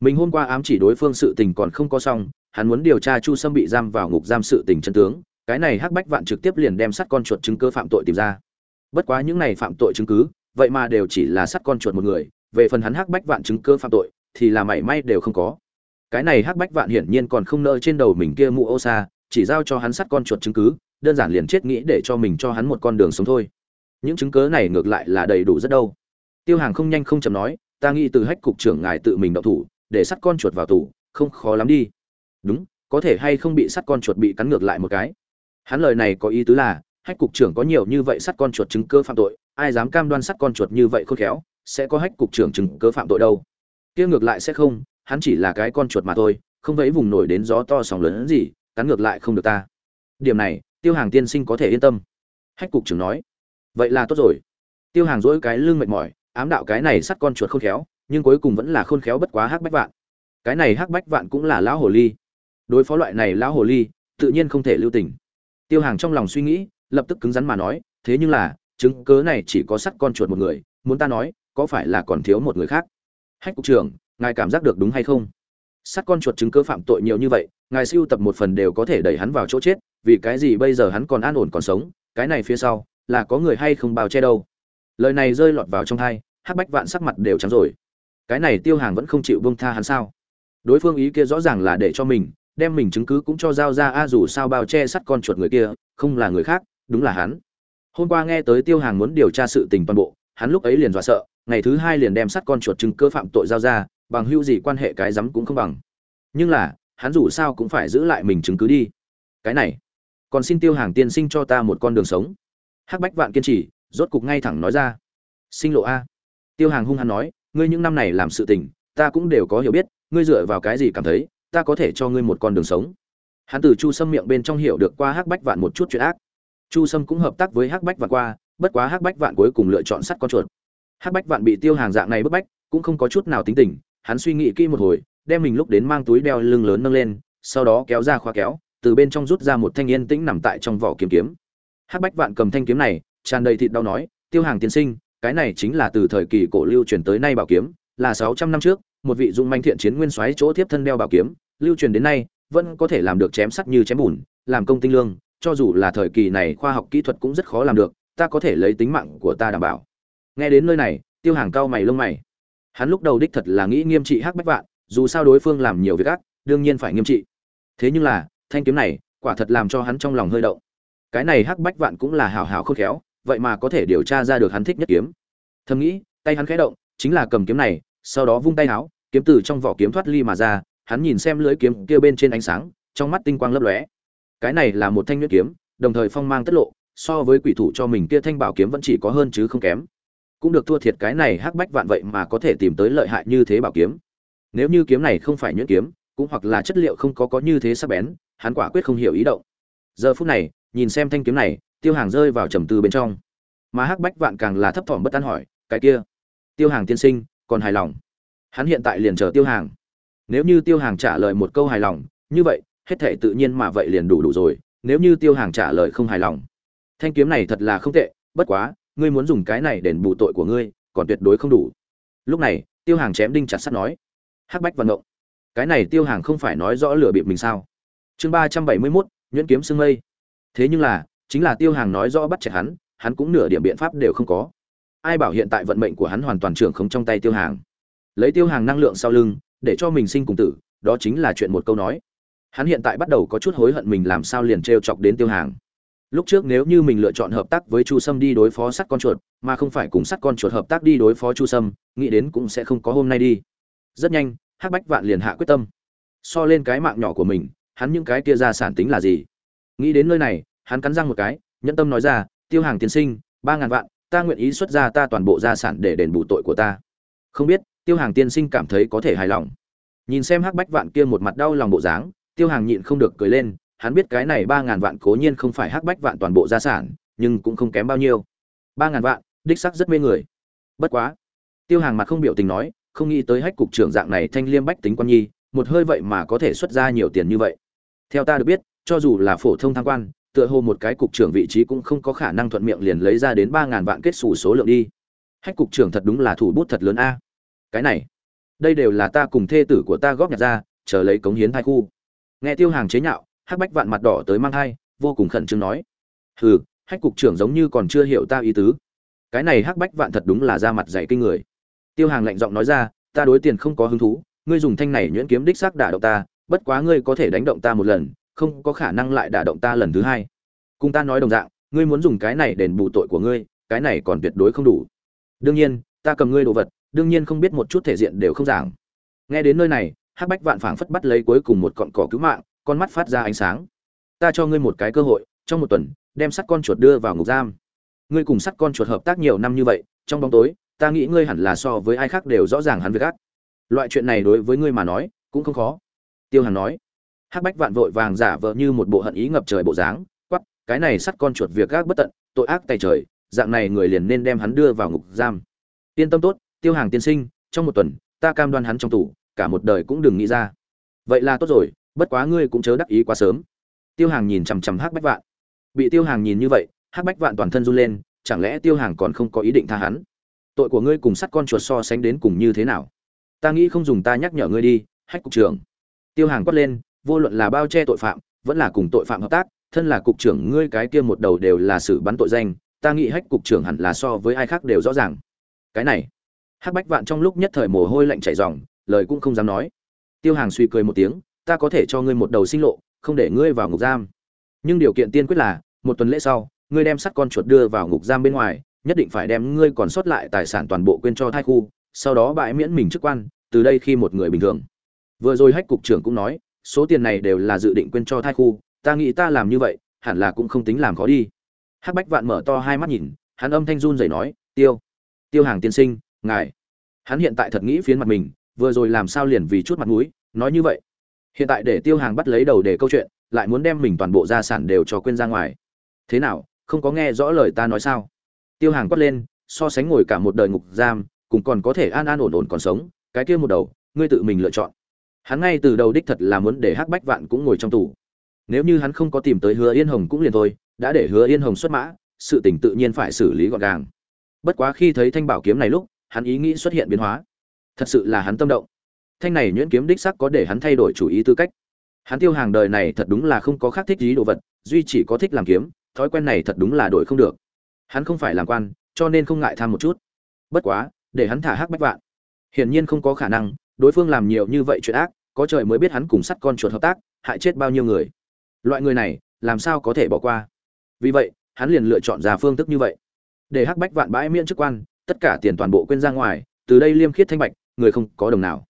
Mình hôm qua ám chỉ đối phương sự tình còn không có xong, hắn muốn điều tra chu sâm bị giam vào ngục giam sự tình chân tướng. Cái này hắc bách vạn trực tiếp liền đem sắt con chuột chứng cứ phạm tội tìm ra. Bất quá những này phạm tội chứng cứ vậy mà đều chỉ là sắt con chuột một người, về phần hắn hắc bách vạn chứng cứ phạm tội, thì là mảy may đều không có. Cái này hắc bách vạn hiển nhiên còn không nợ trên đầu mình kia mụ ô xa, chỉ giao cho hắn sắt con chuột chứng cứ, đơn giản liền chết nghĩ để cho mình cho hắn một con đường sống thôi. Những chứng cớ này ngược lại là đầy đủ rất đâu. Tiêu hàng không nhanh không chậm nói, ta nghĩ từ hách cục trưởng ngài tự mình đậu thủ, để sắt con chuột vào tù, không khó lắm đi. Đúng, có thể hay không bị sắt con chuột bị cắn ngược lại một cái? Hắn lời này có ý tứ là, hách cục trưởng có nhiều như vậy sắt con chuột chứng cơ phạm tội ai dám cam đoan sắt con chuột như vậy khôn khéo, sẽ có hách cục trưởng chứng cơ phạm tội đâu. Kia ngược lại sẽ không, hắn chỉ là cái con chuột mà thôi, không vẫy vùng nổi đến gió to sóng lớn gì, cắn ngược lại không được ta. Điểm này, tiêu hàng tiên sinh có thể yên tâm. Hách cục trưởng nói, vậy là tốt rồi. Tiêu hàng dỗi cái lưng mệt mỏi, ám đạo cái này sắt con chuột khôn khéo, nhưng cuối cùng vẫn là khôn khéo bất quá hắc bách vạn. Cái này hắc bách vạn cũng là lão hồ ly. Đối phó loại này lão hồ ly, tự nhiên không thể lưu tình. Tiêu hàng trong lòng suy nghĩ, lập tức cứng rắn mà nói, thế nhưng là chứng cớ này chỉ có sắt con chuột một người, muốn ta nói, có phải là còn thiếu một người khác? Hách cục trưởng, ngài cảm giác được đúng hay không? Sắt con chuột chứng cứ phạm tội nhiều như vậy, ngài siêu tập một phần đều có thể đẩy hắn vào chỗ chết, vì cái gì bây giờ hắn còn an ổn còn sống, cái này phía sau, là có người hay không bao che đâu? Lời này rơi lọt vào trong thai hắc bách vạn sắc mặt đều trắng rồi. Cái này tiêu hàng vẫn không chịu bông tha hắn sao? Đối phương ý kia rõ ràng là để cho mình, đem mình chứng cứ cũng cho giao ra, a dù sao bao che sắt con chuột người kia, không là người khác, đúng là hắn hôm qua nghe tới tiêu hàng muốn điều tra sự tình toàn bộ, hắn lúc ấy liền dọa sợ, ngày thứ hai liền đem sắt con chuột chứng cơ phạm tội giao ra, bằng hữu gì quan hệ cái rắm cũng không bằng. Nhưng là, hắn dù sao cũng phải giữ lại mình chứng cứ đi. Cái này, còn xin tiêu hàng tiên sinh cho ta một con đường sống. Hắc bách vạn kiên trì, rốt cục ngay thẳng nói ra. Sinh lộ a. Tiêu hàng hung hăng nói, ngươi những năm này làm sự tình, ta cũng đều có hiểu biết, ngươi dựa vào cái gì cảm thấy, ta có thể cho ngươi một con đường sống. Hắn từ chu sâm miệng bên trong hiểu được qua hắc bách vạn một chút chuyện ác chu sâm cũng hợp tác với hắc bách vạn qua, bất quá hắc bách vạn cuối cùng lựa chọn sắt con chuột. Hắc bách vạn bị tiêu hàng dạng này bức bách, cũng không có chút nào tính tình, hắn suy nghĩ kỹ một hồi, đem mình lúc đến mang túi đeo lưng lớn nâng lên, sau đó kéo ra khóa kéo, từ bên trong rút ra một thanh yên tĩnh nằm tại trong vỏ kiếm kiếm. Hắc bách vạn cầm thanh kiếm này, tràn đầy thịt đau nói, tiêu hàng tiên sinh, cái này chính là từ thời kỳ cổ lưu truyền tới nay bảo kiếm, là sáu trăm năm trước, một vị dung manh thiện chiến nguyên soái chỗ tiếp thân đeo bảo kiếm, lưu truyền đến nay, vẫn có thể làm được chém sắt như chém bùn, làm công tinh lương cho dù là thời kỳ này khoa học kỹ thuật cũng rất khó làm được, ta có thể lấy tính mạng của ta đảm bảo. Nghe đến nơi này, tiêu hàng cao mày lông mày. Hắn lúc đầu đích thật là nghĩ nghiêm trị hắc bách vạn, dù sao đối phương làm nhiều việc ác, đương nhiên phải nghiêm trị. Thế nhưng là, thanh kiếm này, quả thật làm cho hắn trong lòng hơi động. Cái này hắc bách vạn cũng là hào hào khôn khéo, vậy mà có thể điều tra ra được hắn thích nhất kiếm. Thầm nghĩ, tay hắn khẽ động, chính là cầm kiếm này, sau đó vung tay áo kiếm từ trong vỏ kiếm thoát ly mà ra, hắn nhìn xem lưỡi kiếm kia bên trên ánh sáng, trong mắt tinh quang lấp lóe cái này là một thanh nhuyễn kiếm, đồng thời phong mang tất lộ, so với quỷ thủ cho mình kia thanh bảo kiếm vẫn chỉ có hơn chứ không kém. Cũng được thua thiệt cái này hắc bách vạn vậy mà có thể tìm tới lợi hại như thế bảo kiếm. Nếu như kiếm này không phải nhuyễn kiếm, cũng hoặc là chất liệu không có có như thế sắc bén, hắn quả quyết không hiểu ý động. Giờ phút này, nhìn xem thanh kiếm này, tiêu hàng rơi vào trầm tư bên trong. Mà hắc bách vạn càng là thấp thỏm bất an hỏi, cái kia, tiêu hàng tiên sinh, còn hài lòng? Hắn hiện tại liền chờ tiêu hàng. Nếu như tiêu hàng trả lời một câu hài lòng, như vậy hết thể tự nhiên mà vậy liền đủ đủ rồi, nếu như tiêu hàng trả lời không hài lòng. Thanh kiếm này thật là không tệ, bất quá, ngươi muốn dùng cái này đền bù tội của ngươi, còn tuyệt đối không đủ. Lúc này, tiêu hàng chém đinh chặt sắt nói, hắc bách và động, cái này tiêu hàng không phải nói rõ lửa bịp mình sao? Chương ba trăm bảy mươi mốt, nhuyễn kiếm sương mây. Thế nhưng là, chính là tiêu hàng nói rõ bắt chẹt hắn hắn cũng nửa điểm biện pháp đều không có. Ai bảo hiện tại vận mệnh của hắn hoàn toàn trưởng không trong tay tiêu hàng. Lấy tiêu hàng năng lượng sau lưng, để cho mình sinh cùng tử, đó chính là chuyện một câu nói hắn hiện tại bắt đầu có chút hối hận mình làm sao liền t chọc đến tiêu hàng. Lúc trước nếu như mình lựa chọn hợp tác với chu sâm đi đối phó sắt con chuột, mà không phải cùng sắt con chuột hợp tác đi đối phó chu sâm, nghĩ đến cũng sẽ không có hôm nay đi. Rất nhanh, hắc bách vạn liền hạ quyết tâm. So lên cái mạng nhỏ của mình, hắn những cái kia ra sản tính là gì? Nghĩ đến nơi này, hắn cắn răng một cái, nhẫn tâm nói ra, tiêu hàng tiến sinh, ba ngàn vạn, ta nguyện ý xuất ra ta toàn bộ gia sản để đền bù tội của ta. Không biết, tiêu hàng tiên sinh cảm thấy có thể hài lòng. Nhìn xem hắc bách vạn kia một mặt đau lòng bộ dáng tiêu hàng nhịn không được cười lên, hắn biết cái này ba ngàn vạn cố nhiên không phải hắc bách vạn toàn bộ gia sản, nhưng cũng không kém bao nhiêu. Ba ngàn vạn, đích sắc rất mê người. Bất quá. Tiêu hàng mặt không biểu tình nói, không nghĩ tới hách cục trưởng dạng này thanh liêm bách tính quan nhi, một hơi vậy mà có thể xuất ra nhiều tiền như vậy. Theo ta được biết, cho dù là phổ thông tham quan, tựa hồ một cái cục trưởng vị trí cũng không có khả năng thuận miệng liền lấy ra đến ba ngàn vạn kết xù số lượng đi. Hách cục trưởng thật đúng là thủ bút thật lớn a. Cái này, đây đều là ta cùng thê tử của ta góp nhặt ra, chờ lấy cống hiến hai khu nghe tiêu hàng chế nhạo, hắc bách vạn mặt đỏ tới mang thai, vô cùng khẩn trương nói. Hừ, hách cục trưởng giống như còn chưa hiểu ta ý tứ. Cái này hắc bách vạn thật đúng là ra mặt dạy kinh người. Tiêu hàng lạnh giọng nói ra, ta đối tiền không có hứng thú, ngươi dùng thanh này nhuyễn kiếm đích xác đả động ta, bất quá ngươi có thể đánh động ta một lần, không có khả năng lại đả động ta lần thứ hai. Cùng ta nói đồng dạng, ngươi muốn dùng cái này đền bù tội của ngươi, cái này còn tuyệt đối không đủ. Đương nhiên, ta cầm ngươi đồ vật, đương nhiên không biết một chút thể diện đều không giảng. Nghe đến nơi này hắc bách vạn phảng phất bắt lấy cuối cùng một cọn cỏ cứu mạng, con mắt phát ra ánh sáng. Ta cho ngươi một cái cơ hội, trong một tuần, đem sắt con chuột đưa vào ngục giam. Ngươi cùng sắt con chuột hợp tác nhiều năm như vậy, trong bóng tối, ta nghĩ ngươi hẳn là so với ai khác đều rõ ràng hắn việc ác. Loại chuyện này đối với ngươi mà nói, cũng không khó. Tiêu hàn nói. Hắc bách vạn vội vàng giả vờ như một bộ hận ý ngập trời bộ dáng quắp cái này sắt con chuột việc gác bất tận, tội ác tay trời, dạng này người liền nên đem hắn đưa vào ngục giam. Yên tâm tốt, tiêu hàng tiên sinh, trong một tuần, ta cam đoan hắn trong tủ cả một đời cũng đừng nghĩ ra. Vậy là tốt rồi, bất quá ngươi cũng chớ đắc ý quá sớm. Tiêu hàng nhìn chằm chằm hắc bách vạn. Bị tiêu hàng nhìn như vậy, hắc bách vạn toàn thân run lên, chẳng lẽ tiêu hàng còn không có ý định tha hắn? Tội của ngươi cùng sắt con chuột so sánh đến cùng như thế nào? Ta nghĩ không dùng ta nhắc nhở ngươi đi, hách cục trưởng. Tiêu hàng quát lên, vô luận là bao che tội phạm, vẫn là cùng tội phạm hợp tác, thân là cục trưởng ngươi cái kia một đầu đều là xử bắn tội danh, ta nghĩ hách cục trưởng hẳn là so với ai khác đều rõ ràng. Cái này, hắc bách vạn trong lúc nhất thời mồ hôi lạnh chảy ròng lời cũng không dám nói. Tiêu hàng suy cười một tiếng, ta có thể cho ngươi một đầu sinh lộ, không để ngươi vào ngục giam. Nhưng điều kiện tiên quyết là, một tuần lễ sau, ngươi đem sắt con chuột đưa vào ngục giam bên ngoài, nhất định phải đem ngươi còn sót lại tài sản toàn bộ quên cho thai khu, sau đó bãi miễn mình chức quan, từ đây khi một người bình thường. Vừa rồi hách cục trưởng cũng nói, số tiền này đều là dự định quên cho thai khu, ta nghĩ ta làm như vậy, hẳn là cũng không tính làm khó đi. Hắc bách vạn mở to hai mắt nhìn, hắn âm thanh run rẩy nói, tiêu tiêu hàng tiên sinh, ngài. Hắn hiện tại thật nghĩ phiến mặt mình vừa rồi làm sao liền vì chút mặt mũi, nói như vậy. Hiện tại để tiêu hàng bắt lấy đầu để câu chuyện, lại muốn đem mình toàn bộ gia sản đều cho quên ra ngoài. Thế nào, không có nghe rõ lời ta nói sao? Tiêu hàng quát lên, so sánh ngồi cả một đời ngục giam cùng còn có thể an an ổn ổn còn sống, cái kia một đầu, ngươi tự mình lựa chọn. Hắn ngay từ đầu đích thật là muốn để hắc bách vạn cũng ngồi trong tù. Nếu như hắn không có tìm tới hứa yên hồng cũng liền thôi, đã để hứa yên hồng xuất mã, sự tình tự nhiên phải xử lý gọn gàng. Bất quá khi thấy thanh bảo kiếm này lúc, hắn ý nghĩ xuất hiện biến hóa thật sự là hắn tâm động. Thanh này nhuyễn kiếm đích sắc có để hắn thay đổi chủ ý tư cách. Hắn tiêu hàng đời này thật đúng là không có khác thích ý đồ vật, duy chỉ có thích làm kiếm, thói quen này thật đúng là đổi không được. Hắn không phải làm quan, cho nên không ngại tham một chút. Bất quá, để hắn thả hắc bách vạn. Hiển nhiên không có khả năng, đối phương làm nhiều như vậy chuyện ác, có trời mới biết hắn cùng sắt con chuột hợp tác, hại chết bao nhiêu người. Loại người này, làm sao có thể bỏ qua? Vì vậy, hắn liền lựa chọn ra phương thức như vậy. Để hắc bách vạn bãi miễn chức quan, tất cả tiền toàn bộ quên ra ngoài, từ đây liêm khiết thanh bạch người không có đồng nào.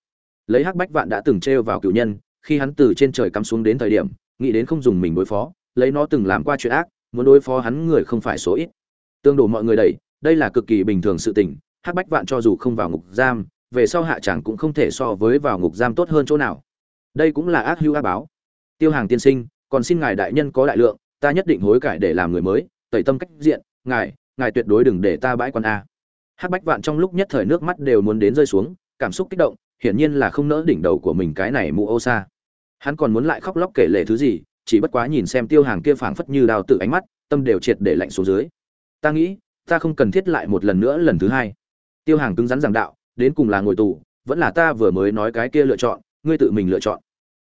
Lấy hắc bách vạn đã từng trêu vào cựu nhân, khi hắn từ trên trời cắm xuống đến thời điểm, nghĩ đến không dùng mình đối phó, lấy nó từng làm qua chuyện ác, muốn đối phó hắn người không phải số ít. Tương đổ mọi người đẩy, đây là cực kỳ bình thường sự tình, hắc bách vạn cho dù không vào ngục giam, về sau hạ chẳng cũng không thể so với vào ngục giam tốt hơn chỗ nào. Đây cũng là ác hữu ác báo. Tiêu hàng tiên sinh, còn xin ngài đại nhân có đại lượng, ta nhất định hối cải để làm người mới, tẩy tâm cách diện, ngài ngài tuyệt đối đừng để ta bãi quan a. Hắc bách vạn trong lúc nhất thời nước mắt đều muốn đến rơi xuống cảm xúc kích động, hiển nhiên là không nỡ đỉnh đầu của mình cái này mụ ô xa. Hắn còn muốn lại khóc lóc kể lệ thứ gì, chỉ bất quá nhìn xem tiêu hàng kia phảng phất như đào tự ánh mắt, tâm đều triệt để lạnh xuống dưới. Ta nghĩ, ta không cần thiết lại một lần nữa lần thứ hai. Tiêu hàng cứng rắn giảng đạo, đến cùng là ngồi tù, vẫn là ta vừa mới nói cái kia lựa chọn, ngươi tự mình lựa chọn.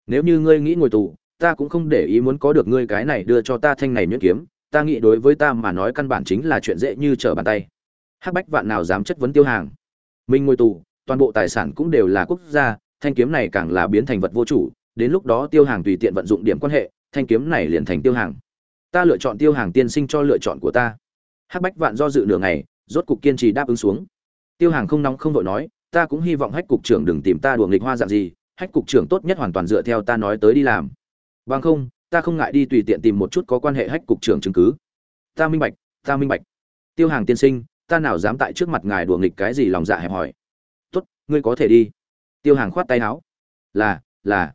Nếu như ngươi nghĩ ngồi tù, ta cũng không để ý muốn có được ngươi cái này đưa cho ta thanh này nhuyễn kiếm, ta nghĩ đối với ta mà nói căn bản chính là chuyện dễ như trở bàn tay. Hắc bách vạn nào dám chất vấn tiêu hàng. Mình ngồi tù toàn bộ tài sản cũng đều là quốc gia, thanh kiếm này càng là biến thành vật vô chủ, đến lúc đó tiêu hàng tùy tiện vận dụng điểm quan hệ, thanh kiếm này liền thành tiêu hàng. Ta lựa chọn tiêu hàng tiên sinh cho lựa chọn của ta. Hắc bách vạn do dự nửa ngày, rốt cục kiên trì đáp ứng xuống. Tiêu hàng không nóng không vội nói, ta cũng hy vọng hách cục trưởng đừng tìm ta đùa nghịch hoa dạng gì, hách cục trưởng tốt nhất hoàn toàn dựa theo ta nói tới đi làm. Bằng không, ta không ngại đi tùy tiện tìm một chút có quan hệ hách cục trưởng chứng cứ. Ta minh bạch, ta minh bạch. Tiêu hàng tiên sinh, ta nào dám tại trước mặt ngài đùa nghịch cái gì lòng dạ hẹp hỏi ngươi có thể đi. Tiêu hàng khoát tay áo. Là là.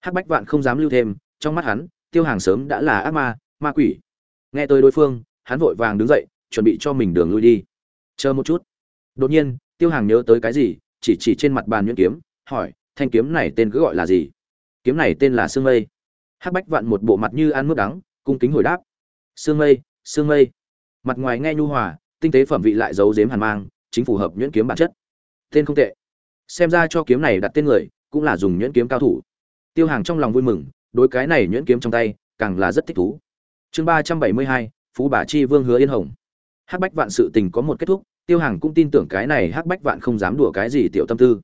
Hắc bách vạn không dám lưu thêm, trong mắt hắn, tiêu hàng sớm đã là ác ma ma quỷ. Nghe tới đối phương, hắn vội vàng đứng dậy, chuẩn bị cho mình đường lui đi. Chờ một chút. Đột nhiên, tiêu hàng nhớ tới cái gì, chỉ chỉ trên mặt bàn nhuyễn kiếm, hỏi, thanh kiếm này tên cứ gọi là gì? Kiếm này tên là sương mây. Hắc bách vạn một bộ mặt như ăn mướp đắng, cung kính hồi đáp, sương mây sương mây. Mặt ngoài nghe nhu hòa, tinh tế phẩm vị lại giấu giếm hàn mang, chính phù hợp nhuyễn kiếm bản chất. Tên không tệ xem ra cho kiếm này đặt tên người, cũng là dùng nhuyễn kiếm cao thủ. Tiêu hàng trong lòng vui mừng, đối cái này nhuyễn kiếm trong tay, càng là rất thích thú. Chương ba trăm bảy mươi hai, phú bà chi vương hứa yên hồng. Hắc bách vạn sự tình có một kết thúc, tiêu hàng cũng tin tưởng cái này hắc bách vạn không dám đùa cái gì tiểu tâm tư.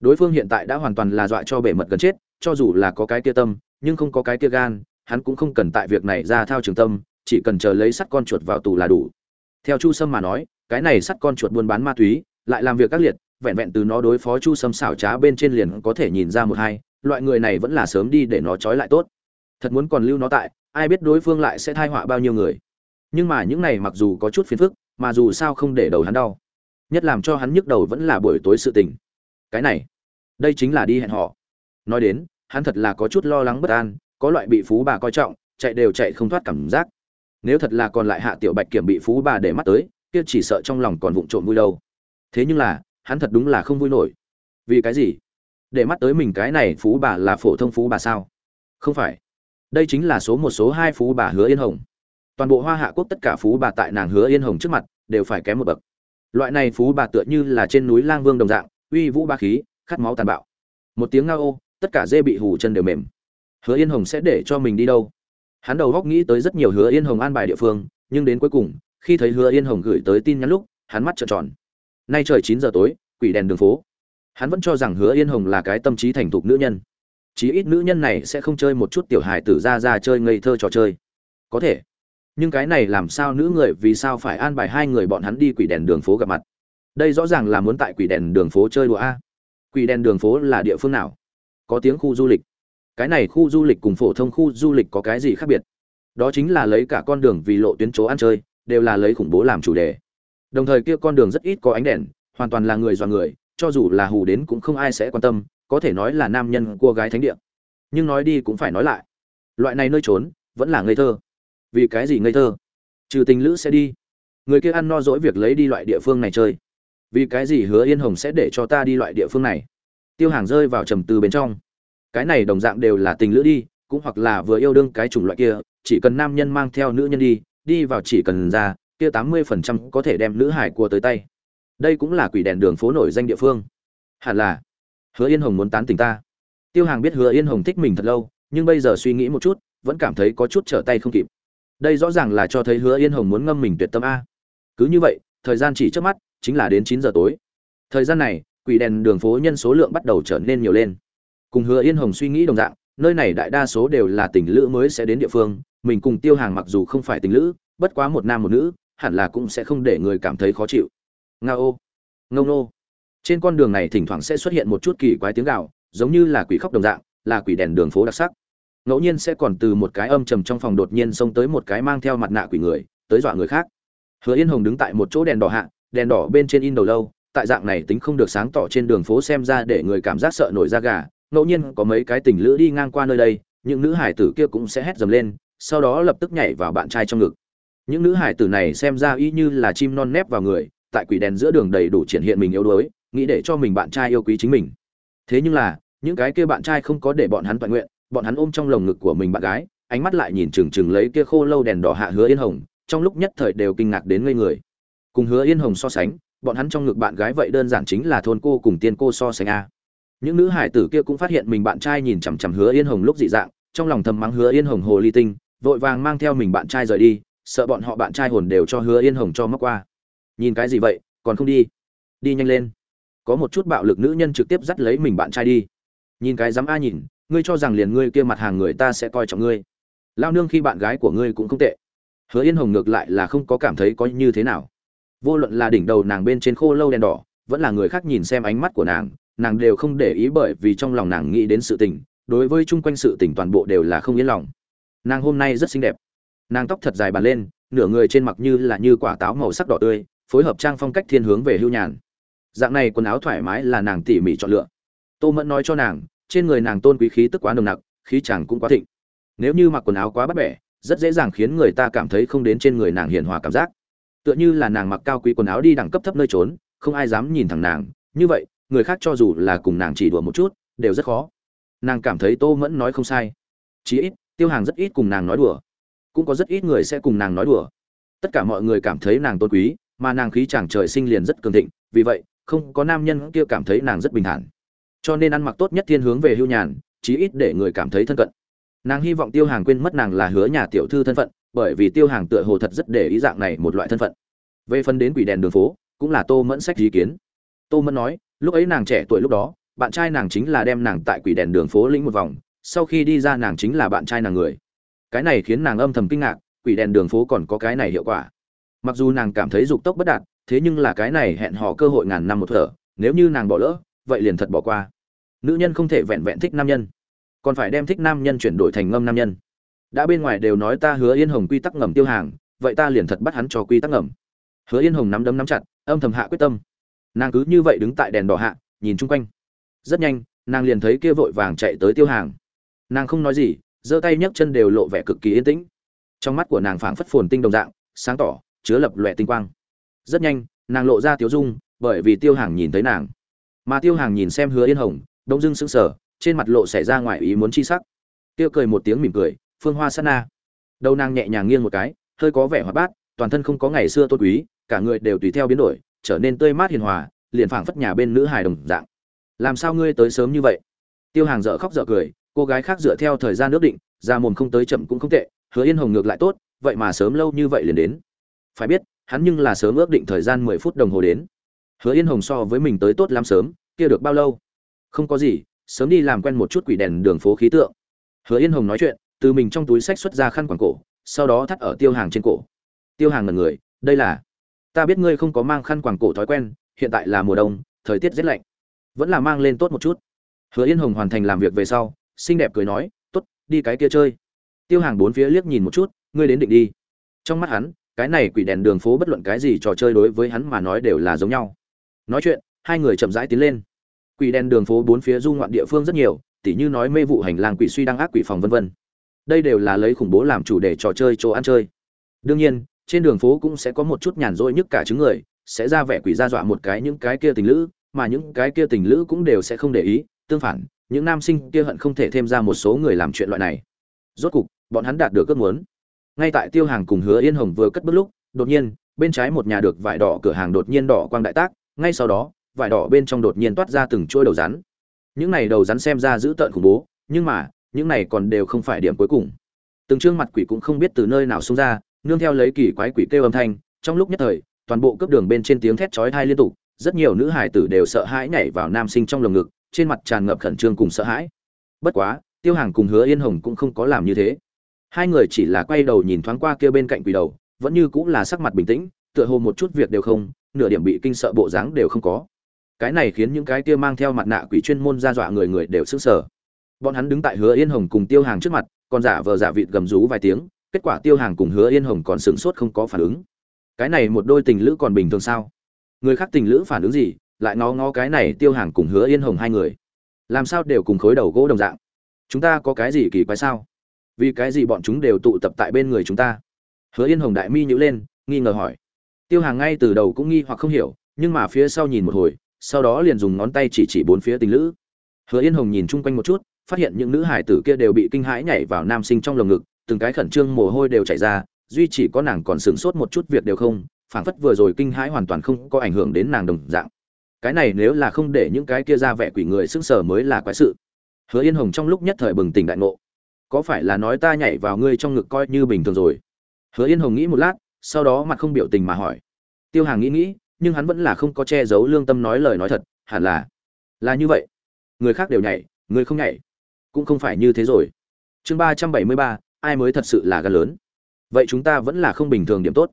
Đối phương hiện tại đã hoàn toàn là dọa cho bể mật gần chết, cho dù là có cái kia tâm, nhưng không có cái kia gan, hắn cũng không cần tại việc này ra thao trường tâm, chỉ cần chờ lấy sắt con chuột vào tù là đủ. Theo chu sâm mà nói, cái này sắt con chuột buôn bán ma túy, lại làm việc các liệt vẹn vẹn từ nó đối phó chu sâm xảo trá bên trên liền có thể nhìn ra một hai, loại người này vẫn là sớm đi để nó trói lại tốt. Thật muốn còn lưu nó tại, ai biết đối phương lại sẽ thai họa bao nhiêu người. Nhưng mà những này mặc dù có chút phiền phức, mà dù sao không để đầu hắn đau. Nhất làm cho hắn nhức đầu vẫn là buổi tối sự tình. Cái này, đây chính là đi hẹn họ nói đến, hắn thật là có chút lo lắng bất an, có loại bị phú bà coi trọng, chạy đều chạy không thoát cảm giác. Nếu thật là còn lại hạ tiểu bạch kiểm bị phú bà để mắt tới, kia chỉ sợ trong lòng còn vụng trộm vui đâu. Thế nhưng là hắn thật đúng là không vui nổi. Vì cái gì? Để mắt tới mình cái này phú bà là phổ thông phú bà sao? Không phải. Đây chính là số một, số hai phú bà hứa yên hồng. Toàn bộ hoa hạ quốc tất cả phú bà tại nàng hứa yên hồng trước mặt đều phải kém một bậc. Loại này phú bà tựa như là trên núi lang vương đồng dạng, uy vũ ba khí, khát máu tàn bạo. Một tiếng ngao ô, tất cả dê bị hù chân đều mềm. Hứa yên hồng sẽ để cho mình đi đâu? Hắn đầu góc nghĩ tới rất nhiều hứa yên hồng an bài địa phương, nhưng đến cuối cùng, khi thấy hứa yên hồng gửi tới tin nhắn lúc, hắn mắt trợn tròn nay trời chín giờ tối, quỷ đèn đường phố. Hắn vẫn cho rằng hứa yên hồng là cái tâm trí thành thục nữ nhân. Chí ít nữ nhân này sẽ không chơi một chút tiểu hài tử ra ra chơi ngây thơ trò chơi. Có thể. Nhưng cái này làm sao nữ người vì sao phải an bài hai người bọn hắn đi quỷ đèn đường phố gặp mặt? Đây rõ ràng là muốn tại quỷ đèn đường phố chơi đùa a. Quỷ đèn đường phố là địa phương nào? Có tiếng khu du lịch. Cái này khu du lịch cùng phổ thông khu du lịch có cái gì khác biệt? Đó chính là lấy cả con đường vì lộ tuyến chỗ ăn chơi, đều là lấy khủng bố làm chủ đề đồng thời kia con đường rất ít có ánh đèn, hoàn toàn là người dọa người, cho dù là hù đến cũng không ai sẽ quan tâm, có thể nói là nam nhân cua gái thánh địa. Nhưng nói đi cũng phải nói lại. Loại này nơi trốn, vẫn là ngây thơ. Vì cái gì ngây thơ? Trừ tình lữ sẽ đi. Người kia ăn no dỗi việc lấy đi loại địa phương này chơi. Vì cái gì hứa yên hồng sẽ để cho ta đi loại địa phương này? Tiêu hàng rơi vào trầm tư bên trong. Cái này đồng dạng đều là tình lữ đi, cũng hoặc là vừa yêu đương cái chủng loại kia, chỉ cần nam nhân mang theo nữ nhân đi đi vào chỉ cần ra kia tám mươi phần trăm có thể đem nữ hải cua tới tay. Đây cũng là quỷ đèn đường phố nổi danh địa phương. Hẳn là, hứa yên hồng muốn tán tỉnh ta. Tiêu hàng biết hứa yên hồng thích mình thật lâu, nhưng bây giờ suy nghĩ một chút, vẫn cảm thấy có chút trở tay không kịp. Đây rõ ràng là cho thấy hứa yên hồng muốn ngâm mình tuyệt tâm a. Cứ như vậy, thời gian chỉ trước mắt, chính là đến chín giờ tối. Thời gian này, quỷ đèn đường phố nhân số lượng bắt đầu trở nên nhiều lên. Cùng hứa yên hồng suy nghĩ đồng dạng, nơi này đại đa số đều là tình lữ mới sẽ đến địa phương, mình cùng tiêu hàng mặc dù không phải tình lữ, bất quá một nam một nữ hẳn là cũng sẽ không để người cảm thấy khó chịu. Nga ô ngông nô trên con đường này thỉnh thoảng sẽ xuất hiện một chút kỳ quái tiếng gạo giống như là quỷ khóc đồng dạng, là quỷ đèn đường phố đặc sắc. Ngẫu nhiên sẽ còn từ một cái âm trầm trong phòng đột nhiên xông tới một cái mang theo mặt nạ quỷ người, tới dọa người khác. Hứa yên hồng đứng tại một chỗ đèn đỏ hạ, đèn đỏ bên trên in đầu lâu, tại dạng này tính không được sáng tỏ trên đường phố xem ra để người cảm giác sợ nổi da gà. Ngẫu nhiên có mấy cái tình lữ đi ngang qua nơi đây, những nữ hải tử kia cũng sẽ hét dầm lên, sau đó lập tức nhảy vào bạn trai trong ngực những nữ hải tử này xem ra y như là chim non nép vào người, tại quỷ đèn giữa đường đầy đủ triển hiện mình yếu đuối, nghĩ để cho mình bạn trai yêu quý chính mình. Thế nhưng là, những cái kia bạn trai không có để bọn hắn toàn nguyện, bọn hắn ôm trong lồng ngực của mình bạn gái, ánh mắt lại nhìn chừng chừng lấy kia khô lâu đèn đỏ hạ hứa yên hồng, trong lúc nhất thời đều kinh ngạc đến ngây người. Cùng hứa yên hồng so sánh, bọn hắn trong ngực bạn gái vậy đơn giản chính là thôn cô cùng tiên cô so sánh a. Những nữ hải tử kia cũng phát hiện mình bạn trai nhìn chằm chằm hứa yên hồng lúc dị dạng, trong lòng thầm mắng hứa yên hồng hồ ly tinh, vội vàng mang theo mình bạn trai rời đi sợ bọn họ bạn trai hồn đều cho hứa yên hồng cho mắc qua. Nhìn cái gì vậy, còn không đi? Đi nhanh lên. Có một chút bạo lực nữ nhân trực tiếp dắt lấy mình bạn trai đi. Nhìn cái dám a nhìn, ngươi cho rằng liền ngươi kia mặt hàng người ta sẽ coi trọng ngươi. Lao nương khi bạn gái của ngươi cũng không tệ. Hứa yên hồng ngược lại là không có cảm thấy có như thế nào. Vô luận là đỉnh đầu nàng bên trên khô lâu đen đỏ, vẫn là người khác nhìn xem ánh mắt của nàng nàng đều không để ý bởi vì trong lòng nàng nghĩ đến sự tình, đối với chung quanh sự tình toàn bộ đều là không yên lòng. Nàng hôm nay rất xinh đẹp nàng tóc thật dài bàn lên, nửa người trên mặc như là như quả táo màu sắc đỏ tươi, phối hợp trang phong cách thiên hướng về hưu nhàn. Dạng này quần áo thoải mái là nàng tỉ mỉ chọn lựa. Tô mẫn nói cho nàng, trên người nàng tôn quý khí tức quá nồng nặc, khí chàng cũng quá thịnh. Nếu như mặc quần áo quá bắt bẻ, rất dễ dàng khiến người ta cảm thấy không đến trên người nàng hiền hòa cảm giác. Tựa như là nàng mặc cao quý quần áo đi đẳng cấp thấp nơi trốn, không ai dám nhìn thẳng nàng. Như vậy, người khác cho dù là cùng nàng chỉ đùa một chút, đều rất khó. Nàng cảm thấy tô mẫn nói không sai. Chí ít, tiêu hàng rất ít cùng nàng nói đùa cũng có rất ít người sẽ cùng nàng nói đùa. Tất cả mọi người cảm thấy nàng tôn quý, mà nàng khí chàng trời sinh liền rất cường thịnh, vì vậy, không có nam nhân kia cảm thấy nàng rất bình thản. Cho nên ăn mặc tốt nhất thiên hướng về hưu nhàn, chí ít để người cảm thấy thân cận. Nàng hy vọng tiêu hàng quên mất nàng là hứa nhà tiểu thư thân phận, bởi vì tiêu hàng tựa hồ thật rất để ý dạng này một loại thân phận. Về phần đến quỷ đèn đường phố, cũng là tô mẫn sách ý kiến. Tô mẫn nói, lúc ấy nàng trẻ tuổi lúc đó, bạn trai nàng chính là đem nàng tại quỷ đèn đường phố lĩnh một vòng, sau khi đi ra nàng chính là bạn trai nàng người cái này khiến nàng âm thầm kinh ngạc, quỷ đèn đường phố còn có cái này hiệu quả. Mặc dù nàng cảm thấy dục tốc bất đạt, thế nhưng là cái này hẹn hò cơ hội ngàn năm một thở, nếu như nàng bỏ lỡ, vậy liền thật bỏ qua. Nữ nhân không thể vẹn vẹn thích nam nhân, còn phải đem thích nam nhân chuyển đổi thành ngâm nam nhân. Đã bên ngoài đều nói ta hứa yên hồng quy tắc ngầm tiêu hàng, vậy ta liền thật bắt hắn cho quy tắc ngầm. Hứa yên hồng nắm đấm nắm chặt, âm thầm hạ quyết tâm. Nàng cứ như vậy đứng tại đèn đỏ hạ, nhìn chung quanh. Rất nhanh, nàng liền thấy kia vội vàng chạy tới tiêu hàng. Nàng không nói gì giơ tay nhấc chân đều lộ vẻ cực kỳ yên tĩnh. Trong mắt của nàng phảng phất phồn tinh đồng dạng, sáng tỏ, chứa lập lòe tinh quang. Rất nhanh, nàng lộ ra tiếu dung, bởi vì tiêu hàng nhìn thấy nàng. Mà tiêu hàng nhìn xem hứa yên hồng, đông dưng sững sờ, trên mặt lộ xảy ra ngoài ý muốn chi sắc. Tiêu cười một tiếng mỉm cười, phương hoa sát na. Đầu nàng nhẹ nhàng nghiêng một cái, hơi có vẻ hoạt bát, toàn thân không có ngày xưa tôn quý, cả người đều tùy theo biến đổi, trở nên tươi mát hiền hòa, liền phảng phất nhà bên nữ hài đồng dạng. Làm sao ngươi tới sớm như vậy? Tiêu hàng dở khóc dở cười cô gái khác dựa theo thời gian ước định, ra mồm không tới chậm cũng không tệ, hứa yên hồng ngược lại tốt, vậy mà sớm lâu như vậy liền đến. Phải biết, hắn nhưng là sớm ước định thời gian mười phút đồng hồ đến. Hứa yên hồng so với mình tới tốt lắm sớm, kia được bao lâu? Không có gì, sớm đi làm quen một chút quỷ đèn đường phố khí tượng. Hứa yên hồng nói chuyện, từ mình trong túi sách xuất ra khăn quàng cổ, sau đó thắt ở tiêu hàng trên cổ. Tiêu hàng ngần người, đây là, ta biết ngươi không có mang khăn quàng cổ thói quen, hiện tại là mùa đông, thời tiết rất lạnh. Vẫn là mang lên tốt một chút. Hứa yên hồng hoàn thành làm việc về sau xinh đẹp cười nói tốt, đi cái kia chơi. Tiêu hàng bốn phía liếc nhìn một chút ngươi đến định đi. Trong mắt hắn cái này quỷ đèn đường phố bất luận cái gì trò chơi đối với hắn mà nói đều là giống nhau. Nói chuyện hai người chậm rãi tiến lên. Quỷ đèn đường phố bốn phía du ngoạn địa phương rất nhiều tỉ như nói mê vụ hành lang quỷ suy đăng ác quỷ phòng vân vân. Đây đều là lấy khủng bố làm chủ đề trò chơi chỗ ăn chơi. Đương nhiên trên đường phố cũng sẽ có một chút nhàn rỗi nhất cả chứng người sẽ ra vẻ quỷ ra dọa một cái những cái kia tình lữ mà những cái kia tình lữ cũng đều sẽ không để ý tương phản những nam sinh kia hận không thể thêm ra một số người làm chuyện loại này. Rốt cục, bọn hắn đạt được ước muốn. Ngay tại tiêu hàng cùng hứa yên hồng vừa cất bước lúc, đột nhiên, bên trái một nhà được vải đỏ cửa hàng đột nhiên đỏ quang đại tác, ngay sau đó, vải đỏ bên trong đột nhiên toát ra từng chuỗi đầu rắn. Những này đầu rắn xem ra dữ tợn khủng bố, nhưng mà, những này còn đều không phải điểm cuối cùng. Từng trương mặt quỷ cũng không biết từ nơi nào xông ra, nương theo lấy kỳ quái quỷ kêu âm thanh, trong lúc nhất thời, toàn bộ cấp đường bên trên tiếng thét chói tai liên tục, rất nhiều nữ hải tử đều sợ hãi nhảy vào nam sinh trong lồng ngực trên mặt tràn ngập khẩn trương cùng sợ hãi. Bất quá, tiêu hàng cùng hứa yên hồng cũng không có làm như thế. Hai người chỉ là quay đầu nhìn thoáng qua kia bên cạnh quỷ đầu, vẫn như cũng là sắc mặt bình tĩnh, tựa hồ một chút việc đều không, nửa điểm bị kinh sợ bộ dáng đều không có. Cái này khiến những cái kia mang theo mặt nạ quỷ chuyên môn ra dọa người người đều sững sờ. Bọn hắn đứng tại hứa yên hồng cùng tiêu hàng trước mặt, còn giả vờ giả vịt gầm rú vài tiếng, kết quả tiêu hàng cùng hứa yên hồng còn sửng sốt không có phản ứng. Cái này một đôi tình lữ còn bình thường sao? Người khác tình lữ phản ứng gì? Lại ngó ngó cái này tiêu hàng cùng hứa yên hồng hai người. Làm sao đều cùng khối đầu gỗ đồng dạng? Chúng ta có cái gì kỳ quái sao? Vì cái gì bọn chúng đều tụ tập tại bên người chúng ta? Hứa yên hồng đại mi nhữ lên, nghi ngờ hỏi. Tiêu hàng ngay từ đầu cũng nghi hoặc không hiểu, nhưng mà phía sau nhìn một hồi, sau đó liền dùng ngón tay chỉ chỉ bốn phía tình lữ. Hứa yên hồng nhìn chung quanh một chút, phát hiện những nữ hải tử kia đều bị kinh hãi nhảy vào nam sinh trong lồng ngực, từng cái khẩn trương mồ hôi đều chảy ra, duy chỉ có nàng còn sửng sốt một chút việc đều không, phảng phất vừa rồi kinh hãi hoàn toàn không có ảnh hưởng đến nàng đồng dạng cái này nếu là không để những cái kia ra vẻ quỷ người sững sờ mới là quái sự. Hứa yên hồng trong lúc nhất thời bừng tỉnh đại ngộ. Có phải là nói ta nhảy vào ngươi trong ngực coi như bình thường rồi? Hứa yên hồng nghĩ một lát, sau đó mặt không biểu tình mà hỏi. Tiêu hàng nghĩ nghĩ, nhưng hắn vẫn là không có che giấu lương tâm nói lời nói thật, hẳn là là như vậy. Người khác đều nhảy, người không nhảy, cũng không phải như thế rồi. Chương ba trăm bảy mươi ba, ai mới thật sự là gan lớn? Vậy chúng ta vẫn là không bình thường điểm tốt.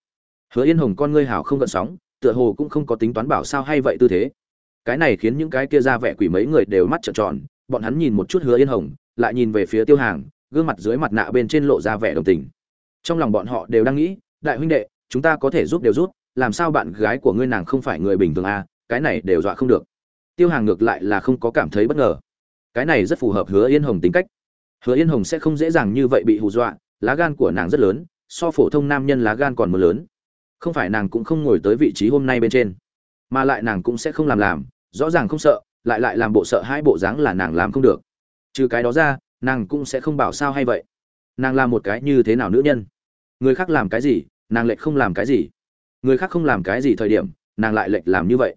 Hứa yên hồng con ngươi hảo không gợn sóng, tựa hồ cũng không có tính toán bảo sao hay vậy tư thế cái này khiến những cái kia ra vẻ quỷ mấy người đều mắt trợn tròn, bọn hắn nhìn một chút hứa yên hồng, lại nhìn về phía tiêu hàng, gương mặt dưới mặt nạ bên trên lộ ra vẻ đồng tình. Trong lòng bọn họ đều đang nghĩ, đại huynh đệ, chúng ta có thể giúp đều giúp, làm sao bạn gái của ngươi nàng không phải người bình thường à cái này đều dọa không được. Tiêu hàng ngược lại là không có cảm thấy bất ngờ. Cái này rất phù hợp hứa yên hồng tính cách. Hứa yên hồng sẽ không dễ dàng như vậy bị hù dọa, lá gan của nàng rất lớn, so phổ thông nam nhân lá gan còn mưa lớn. Không phải nàng cũng không ngồi tới vị trí hôm nay bên trên mà lại nàng cũng sẽ không làm làm, rõ ràng không sợ, lại lại làm bộ sợ hai bộ dáng là nàng làm không được. Trừ cái đó ra, nàng cũng sẽ không bảo sao hay vậy. Nàng làm một cái như thế nào nữ nhân? Người khác làm cái gì, nàng lệch không làm cái gì. Người khác không làm cái gì thời điểm, nàng lại lệch làm như vậy.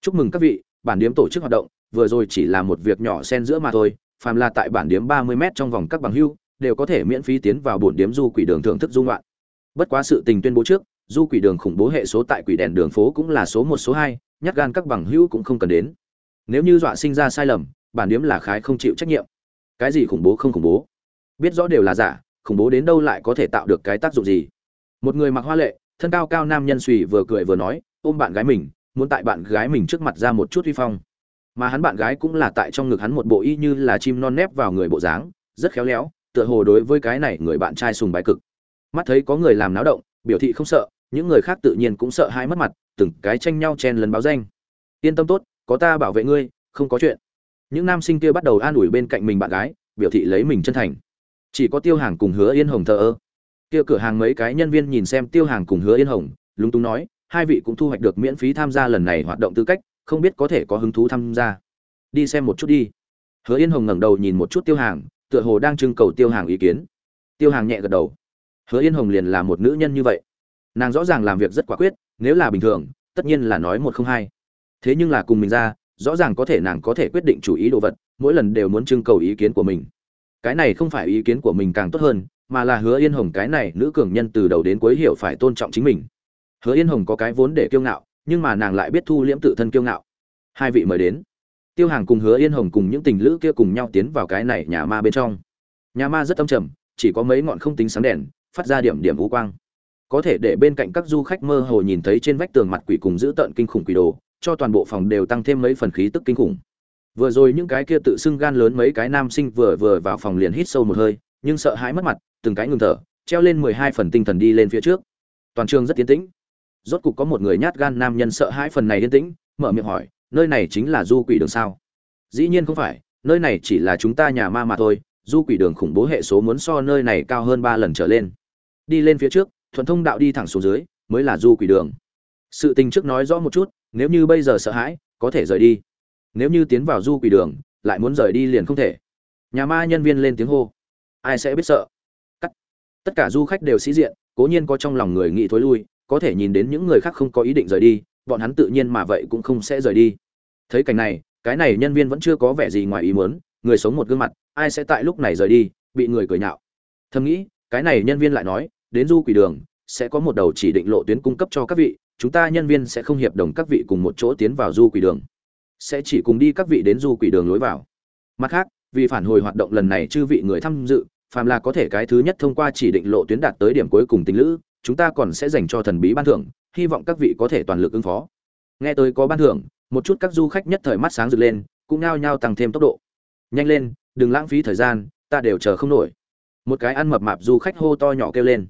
Chúc mừng các vị, bản điếm tổ chức hoạt động, vừa rồi chỉ là một việc nhỏ xen giữa mà thôi, phàm là tại bản điếm ba mươi m trong vòng các bằng hưu, đều có thể miễn phí tiến vào bổn điếm du quỷ đường thưởng thức dung loạn. Bất quá sự tình tuyên bố trước du quỷ đường khủng bố hệ số tại quỷ đèn đường phố cũng là số một, số hai, nhát gan các bằng hữu cũng không cần đến. Nếu như dọa sinh ra sai lầm, bản điếm là khái không chịu trách nhiệm. Cái gì khủng bố không khủng bố? Biết rõ đều là giả, khủng bố đến đâu lại có thể tạo được cái tác dụng gì? Một người mặc hoa lệ, thân cao cao nam nhân suy vừa cười vừa nói, ôm bạn gái mình, muốn tại bạn gái mình trước mặt ra một chút uy phong. Mà hắn bạn gái cũng là tại trong ngực hắn một bộ y như là chim non nép vào người bộ dáng, rất khéo léo, tựa hồ đối với cái này người bạn trai sùng bái cực. Mắt thấy có người làm náo động, biểu thị không sợ những người khác tự nhiên cũng sợ hãi mất mặt, từng cái tranh nhau chen lấn báo danh. Yên tâm tốt, có ta bảo vệ ngươi, không có chuyện. Những nam sinh kia bắt đầu an ủi bên cạnh mình bạn gái, biểu thị lấy mình chân thành. Chỉ có tiêu hàng cùng hứa yên hồng thờ ơ. Kia cửa hàng mấy cái nhân viên nhìn xem tiêu hàng cùng hứa yên hồng, lúng túng nói, hai vị cũng thu hoạch được miễn phí tham gia lần này hoạt động tư cách, không biết có thể có hứng thú tham gia. Đi xem một chút đi. Hứa yên hồng ngẩng đầu nhìn một chút tiêu hàng, tựa hồ đang trưng cầu tiêu hàng ý kiến. Tiêu hàng nhẹ gật đầu. Hứa yên hồng liền là một nữ nhân như vậy nàng rõ ràng làm việc rất quả quyết, nếu là bình thường, tất nhiên là nói một không hai. Thế nhưng là cùng mình ra, rõ ràng có thể nàng có thể quyết định chủ ý đồ vật, mỗi lần đều muốn trưng cầu ý kiến của mình. Cái này không phải ý kiến của mình càng tốt hơn, mà là hứa yên hồng cái này nữ cường nhân từ đầu đến cuối hiểu phải tôn trọng chính mình. Hứa yên hồng có cái vốn để kiêu ngạo, nhưng mà nàng lại biết thu liễm tự thân kiêu ngạo. Hai vị mời đến. Tiêu hàng cùng hứa yên hồng cùng những tình lữ kia cùng nhau tiến vào cái này nhà ma bên trong. Nhà ma rất âm trầm, chỉ có mấy ngọn không tính sáng đèn, phát ra điểm điểm vũ quang có thể để bên cạnh các du khách mơ hồ nhìn thấy trên vách tường mặt quỷ cùng giữ tợn kinh khủng quỷ đồ, cho toàn bộ phòng đều tăng thêm mấy phần khí tức kinh khủng. Vừa rồi những cái kia tự xưng gan lớn mấy cái nam sinh vừa vừa vào phòng liền hít sâu một hơi, nhưng sợ hãi mất mặt, từng cái ngừng thở, treo lên mười hai phần tinh thần đi lên phía trước. Toàn trường rất tiến tĩnh. Rốt cục có một người nhát gan nam nhân sợ hãi phần này yên tĩnh, mở miệng hỏi, nơi này chính là du quỷ đường sao? Dĩ nhiên không phải, nơi này chỉ là chúng ta nhà ma mà thôi, du quỷ đường khủng bố hệ số muốn so nơi này cao hơn ba lần trở lên. Đi lên phía trước thuận thông đạo đi thẳng xuống dưới, mới là du quỷ đường. Sự tình trước nói rõ một chút, nếu như bây giờ sợ hãi, có thể rời đi. Nếu như tiến vào du quỷ đường, lại muốn rời đi liền không thể. Nhà ma nhân viên lên tiếng hô. Ai sẽ biết sợ? Cắt. Tất cả du khách đều sĩ diện, cố nhiên có trong lòng người nghĩ thối lui, có thể nhìn đến những người khác không có ý định rời đi, bọn hắn tự nhiên mà vậy cũng không sẽ rời đi. Thấy cảnh này, cái này nhân viên vẫn chưa có vẻ gì ngoài ý muốn, người sống một gương mặt, ai sẽ tại lúc này rời đi, bị người cười nhạo. Thầm nghĩ, cái này nhân viên lại nói đến du quỷ đường, sẽ có một đầu chỉ định lộ tuyến cung cấp cho các vị, chúng ta nhân viên sẽ không hiệp đồng các vị cùng một chỗ tiến vào du quỷ đường. Sẽ chỉ cùng đi các vị đến du quỷ đường lối vào. Mặt khác, vì phản hồi hoạt động lần này chư vị người tham dự, phàm là có thể cái thứ nhất thông qua chỉ định lộ tuyến đạt tới điểm cuối cùng tính lữ, chúng ta còn sẽ dành cho thần bí ban thưởng, hy vọng các vị có thể toàn lực ứng phó. Nghe tới có ban thưởng, một chút các du khách nhất thời mắt sáng rực lên, cũng nao nhao tăng thêm tốc độ. Nhanh lên, đừng lãng phí thời gian, ta đều chờ không nổi. Một cái ăn mập mạp du khách hô to nhỏ kêu lên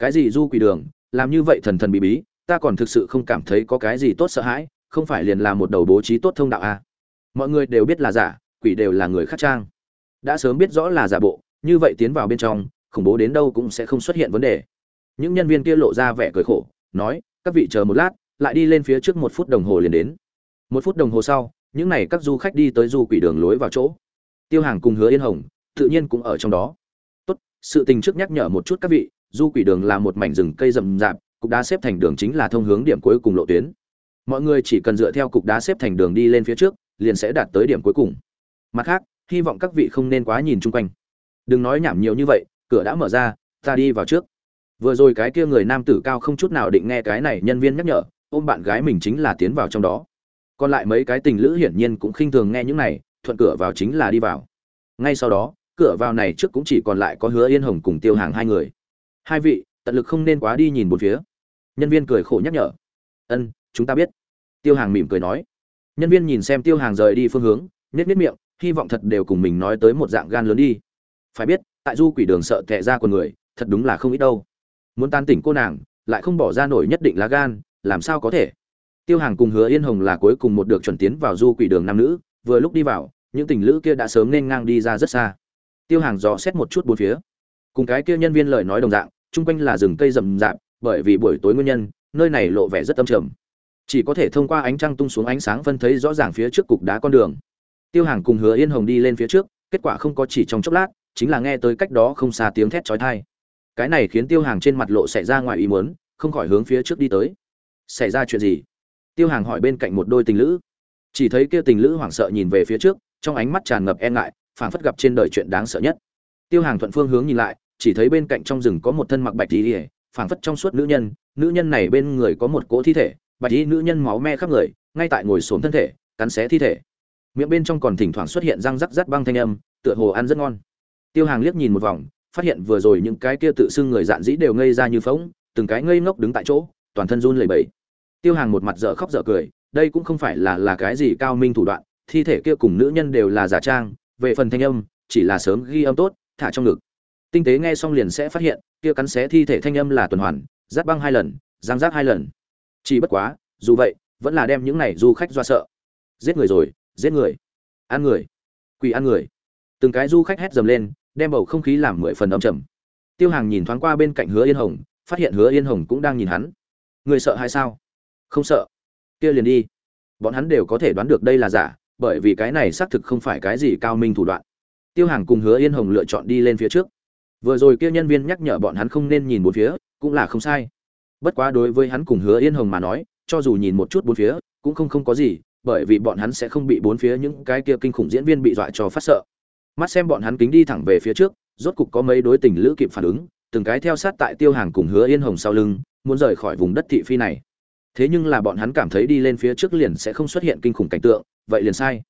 cái gì du quỷ đường, làm như vậy thần thần bí bí, ta còn thực sự không cảm thấy có cái gì tốt sợ hãi, không phải liền là một đầu bố trí tốt thông đạo à. mọi người đều biết là giả, quỷ đều là người khác trang. Đã sớm biết rõ là giả bộ, như vậy tiến vào bên trong, khủng bố đến đâu cũng sẽ không xuất hiện vấn đề. Những nhân viên kia lộ ra vẻ cười khổ, nói, các vị chờ một lát, lại đi lên phía trước một phút đồng hồ liền đến. Một phút đồng hồ sau, những n à y các du khách đi tới du quỷ đường lối vào chỗ. Tiêu hàng cùng hứa yên hồng, tự nhiên cũng ở trong đó. Tốt, sự tình trước nhắc nhở một chút các vị du quỷ đường là một mảnh rừng cây rậm rạp, cục đá xếp thành đường chính là thông hướng điểm cuối cùng lộ tuyến. Mọi người chỉ cần dựa theo cục đá xếp thành đường đi lên phía trước, liền sẽ đạt tới điểm cuối cùng. Mặt khác, hy vọng các vị không nên quá nhìn chung quanh. Đừng nói nhảm nhiều như vậy, cửa đã mở ra, ta đi vào trước. Vừa rồi cái kia người nam tử cao không chút nào định nghe cái này nhân viên nhắc nhở, ôm bạn gái mình chính là tiến vào trong đó. Còn lại mấy cái tình lữ hiển nhiên cũng khinh thường nghe những này, thuận cửa vào chính là đi vào. Ngay sau đó, cửa vào này trước cũng chỉ còn lại có hứa yên hồng cùng tiêu hàng hai người hai vị, tận lực không nên quá đi nhìn một phía. Nhân viên cười khổ nhắc nhở. Ân, chúng ta biết. Tiêu hàng mỉm cười nói. Nhân viên nhìn xem tiêu hàng rời đi phương hướng nhét nhét miệng, hy vọng thật đều cùng mình nói tới một dạng gan lớn đi. Phải biết, tại du quỷ đường sợ tệ ra con người, thật đúng là không ít đâu. Muốn tan tỉnh cô nàng, lại không bỏ ra nổi nhất định lá gan, làm sao có thể? Tiêu hàng cùng hứa yên hồng là cuối cùng một được chuẩn tiến vào du quỷ đường nam nữ, vừa lúc đi vào, những tình lữ kia đã sớm nên ngang đi ra rất xa. Tiêu hàng dò xét một chút bốn phía. Cùng cái kia nhân viên lời nói đồng dạng chung quanh là rừng cây rậm rạp, bởi vì buổi tối nguyên nhân, nơi này lộ vẻ rất âm trầm. Chỉ có thể thông qua ánh trăng tung xuống ánh sáng phân thấy rõ ràng phía trước cục đá con đường. Tiêu hàng cùng hứa yên hồng đi lên phía trước, kết quả không có chỉ trong chốc lát, chính là nghe tới cách đó không xa tiếng thét chói tai. Cái này khiến tiêu hàng trên mặt lộ xảy ra ngoài ý muốn, không khỏi hướng phía trước đi tới. Xảy ra chuyện gì? Tiêu hàng hỏi bên cạnh một đôi tình lữ. Chỉ thấy kia tình lữ hoảng sợ nhìn về phía trước, trong ánh mắt tràn ngập e ngại, phảng phất gặp trên đời chuyện đáng sợ nhất. Tiêu hàng thuận phương hướng nhìn lại chỉ thấy bên cạnh trong rừng có một thân mặc bạch y, phảng phất trong suốt nữ nhân. Nữ nhân này bên người có một cỗ thi thể, bạch y nữ nhân máu me khắp người, ngay tại ngồi xổm thân thể, cắn xé thi thể. Miệng bên trong còn thỉnh thoảng xuất hiện răng rắc rắc băng thanh âm, tựa hồ ăn rất ngon. Tiêu hàng liếc nhìn một vòng, phát hiện vừa rồi những cái kia tự xưng người dạn dĩ đều ngây ra như phóng từng cái ngây ngốc đứng tại chỗ, toàn thân run lẩy bẩy. Tiêu hàng một mặt dở khóc dở cười, đây cũng không phải là là cái gì cao minh thủ đoạn, thi thể kia cùng nữ nhân đều là giả trang, về phần thanh âm, chỉ là sớm ghi âm tốt, thả trong ngực tinh tế nghe xong liền sẽ phát hiện, kia cắn xé thi thể thanh âm là tuần hoàn, giáp băng hai lần, giang giáp hai lần. Chỉ bất quá, dù vậy, vẫn là đem những này du khách do sợ. Giết người rồi, giết người. Ăn người. Quỳ ăn người. Từng cái du khách hét dầm lên, đem bầu không khí làm mười phần âm trầm. Tiêu hàng nhìn thoáng qua bên cạnh hứa yên hồng, phát hiện hứa yên hồng cũng đang nhìn hắn. Người sợ hay sao? Không sợ. Kia liền đi. Bọn hắn đều có thể đoán được đây là giả, bởi vì cái này xác thực không phải cái gì cao minh thủ đoạn. Tiêu hàng cùng hứa yên hồng lựa chọn đi lên phía trước vừa rồi kia nhân viên nhắc nhở bọn hắn không nên nhìn bốn phía, cũng là không sai. Bất quá đối với hắn cùng hứa yên hồng mà nói, cho dù nhìn một chút bốn phía, cũng không không có gì, bởi vì bọn hắn sẽ không bị bốn phía những cái kia kinh khủng diễn viên bị dọa cho phát sợ. Mắt xem bọn hắn kính đi thẳng về phía trước, rốt cục có mấy đối tình lữ kịp phản ứng, từng cái theo sát tại tiêu hàng cùng hứa yên hồng sau lưng, muốn rời khỏi vùng đất thị phi này. Thế nhưng là bọn hắn cảm thấy đi lên phía trước liền sẽ không xuất hiện kinh khủng cảnh tượng, vậy liền sai.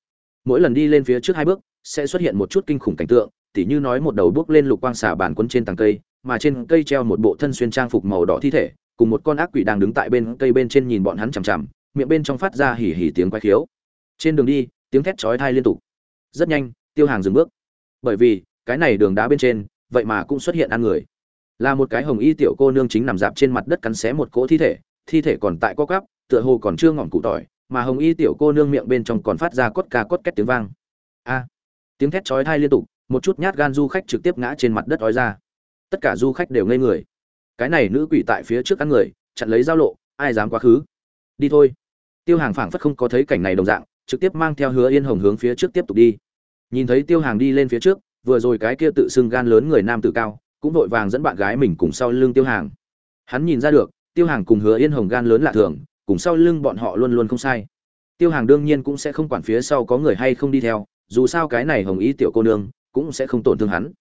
Mỗi lần đi lên phía trước hai bước, sẽ xuất hiện một chút kinh khủng cảnh tượng tỉ như nói một đầu bước lên lục quang xả bản quân trên tầng cây, mà trên cây treo một bộ thân xuyên trang phục màu đỏ thi thể, cùng một con ác quỷ đang đứng tại bên cây bên trên nhìn bọn hắn chằm chằm, miệng bên trong phát ra hỉ hỉ tiếng quái khiếu. Trên đường đi, tiếng thét chói tai liên tục. Rất nhanh, tiêu hàng dừng bước. Bởi vì, cái này đường đá bên trên, vậy mà cũng xuất hiện ăn người. Là một cái hồng y tiểu cô nương chính nằm dạp trên mặt đất cắn xé một cỗ thi thể thi thể còn tại co cắp tựa hồ còn chưa ngọn cụ tỏi, mà hồng y tiểu cô nương miệng bên trong còn phát ra cốt ca cốt két tiếng vang. A! Tiếng thét chói tai liên tục một chút nhát gan du khách trực tiếp ngã trên mặt đất ói ra. Tất cả du khách đều ngây người. Cái này nữ quỷ tại phía trước ăn người, chặn lấy giao lộ, ai dám quá khứ? Đi thôi. Tiêu hàng phảng phất không có thấy cảnh này đồng dạng, trực tiếp mang theo hứa yên hồng hướng phía trước tiếp tục đi. Nhìn thấy tiêu hàng đi lên phía trước, vừa rồi cái kia tự xưng gan lớn người nam tử cao, cũng vội vàng dẫn bạn gái mình cùng sau lưng tiêu hàng. Hắn nhìn ra được, tiêu hàng cùng hứa yên hồng gan lớn lạ thường, cùng sau lưng bọn họ luôn luôn không sai. Tiêu hàng đương nhiên cũng sẽ không quản phía sau có người hay không đi theo, dù sao cái này hồng ý tiểu cô nương cũng sẽ không tổn thương hắn.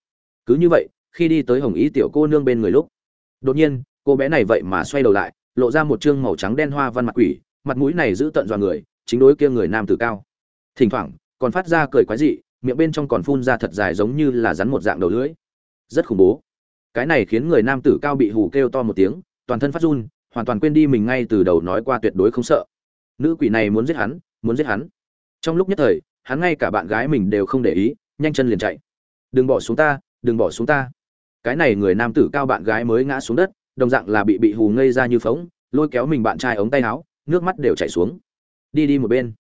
Cứ như vậy, khi đi tới hồng ý tiểu cô nương bên người lúc, đột nhiên, cô bé này vậy mà xoay đầu lại, lộ ra một chương màu trắng đen hoa văn mặt quỷ, mặt mũi này giữ tận dọa người, chính đối kia người nam tử cao. Thỉnh thoảng, còn phát ra cười quái dị, miệng bên trong còn phun ra thật dài giống như là rắn một dạng đầu lưỡi. Rất khủng bố. Cái này khiến người nam tử cao bị hù kêu to một tiếng, toàn thân phát run, hoàn toàn quên đi mình ngay từ đầu nói qua tuyệt đối không sợ. Nữ quỷ này muốn giết hắn, muốn giết hắn. Trong lúc nhất thời, hắn ngay cả bạn gái mình đều không để ý nhanh chân liền chạy. Đừng bỏ xuống ta, đừng bỏ xuống ta. Cái này người nam tử cao bạn gái mới ngã xuống đất, đồng dạng là bị bị hù ngây ra như phóng, lôi kéo mình bạn trai ống tay áo, nước mắt đều chảy xuống. Đi đi một bên.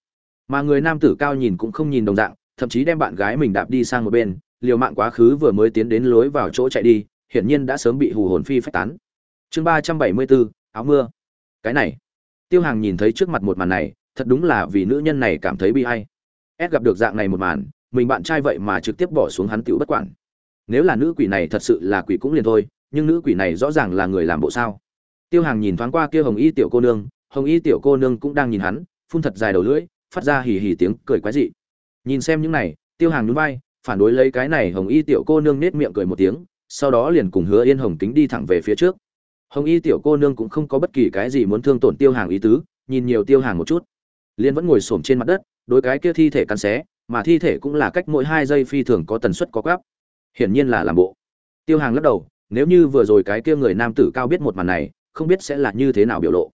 Mà người nam tử cao nhìn cũng không nhìn đồng dạng, thậm chí đem bạn gái mình đạp đi sang một bên, liều mạng quá khứ vừa mới tiến đến lối vào chỗ chạy đi, hiển nhiên đã sớm bị hù hồn phi phách tán. Chương ba trăm bảy mươi bốn, áo mưa. Cái này. Tiêu hàng nhìn thấy trước mặt một màn này, thật đúng là vì nữ nhân này cảm thấy bi hay ép gặp được dạng này một màn mình bạn trai vậy mà trực tiếp bỏ xuống hắn tiểu bất quản. Nếu là nữ quỷ này thật sự là quỷ cũng liền thôi, nhưng nữ quỷ này rõ ràng là người làm bộ sao? Tiêu hàng nhìn thoáng qua kia hồng y tiểu cô nương, hồng y tiểu cô nương cũng đang nhìn hắn, phun thật dài đầu lưỡi, phát ra hì hì tiếng cười quái dị. Nhìn xem những này, tiêu hàng nhún vai, phản đối lấy cái này hồng y tiểu cô nương nết miệng cười một tiếng, sau đó liền cùng hứa yên hồng kính đi thẳng về phía trước. Hồng y tiểu cô nương cũng không có bất kỳ cái gì muốn thương tổn tiêu hàng ý tứ, nhìn nhiều tiêu hàng một chút, liền vẫn ngồi xổm trên mặt đất, đối cái kia thi thể cắn xé mà thi thể cũng là cách mỗi hai giây phi thường có tần suất có gáp. Hiển nhiên là làm bộ. Tiêu hàng lắc đầu, nếu như vừa rồi cái kia người nam tử cao biết một màn này, không biết sẽ là như thế nào biểu lộ.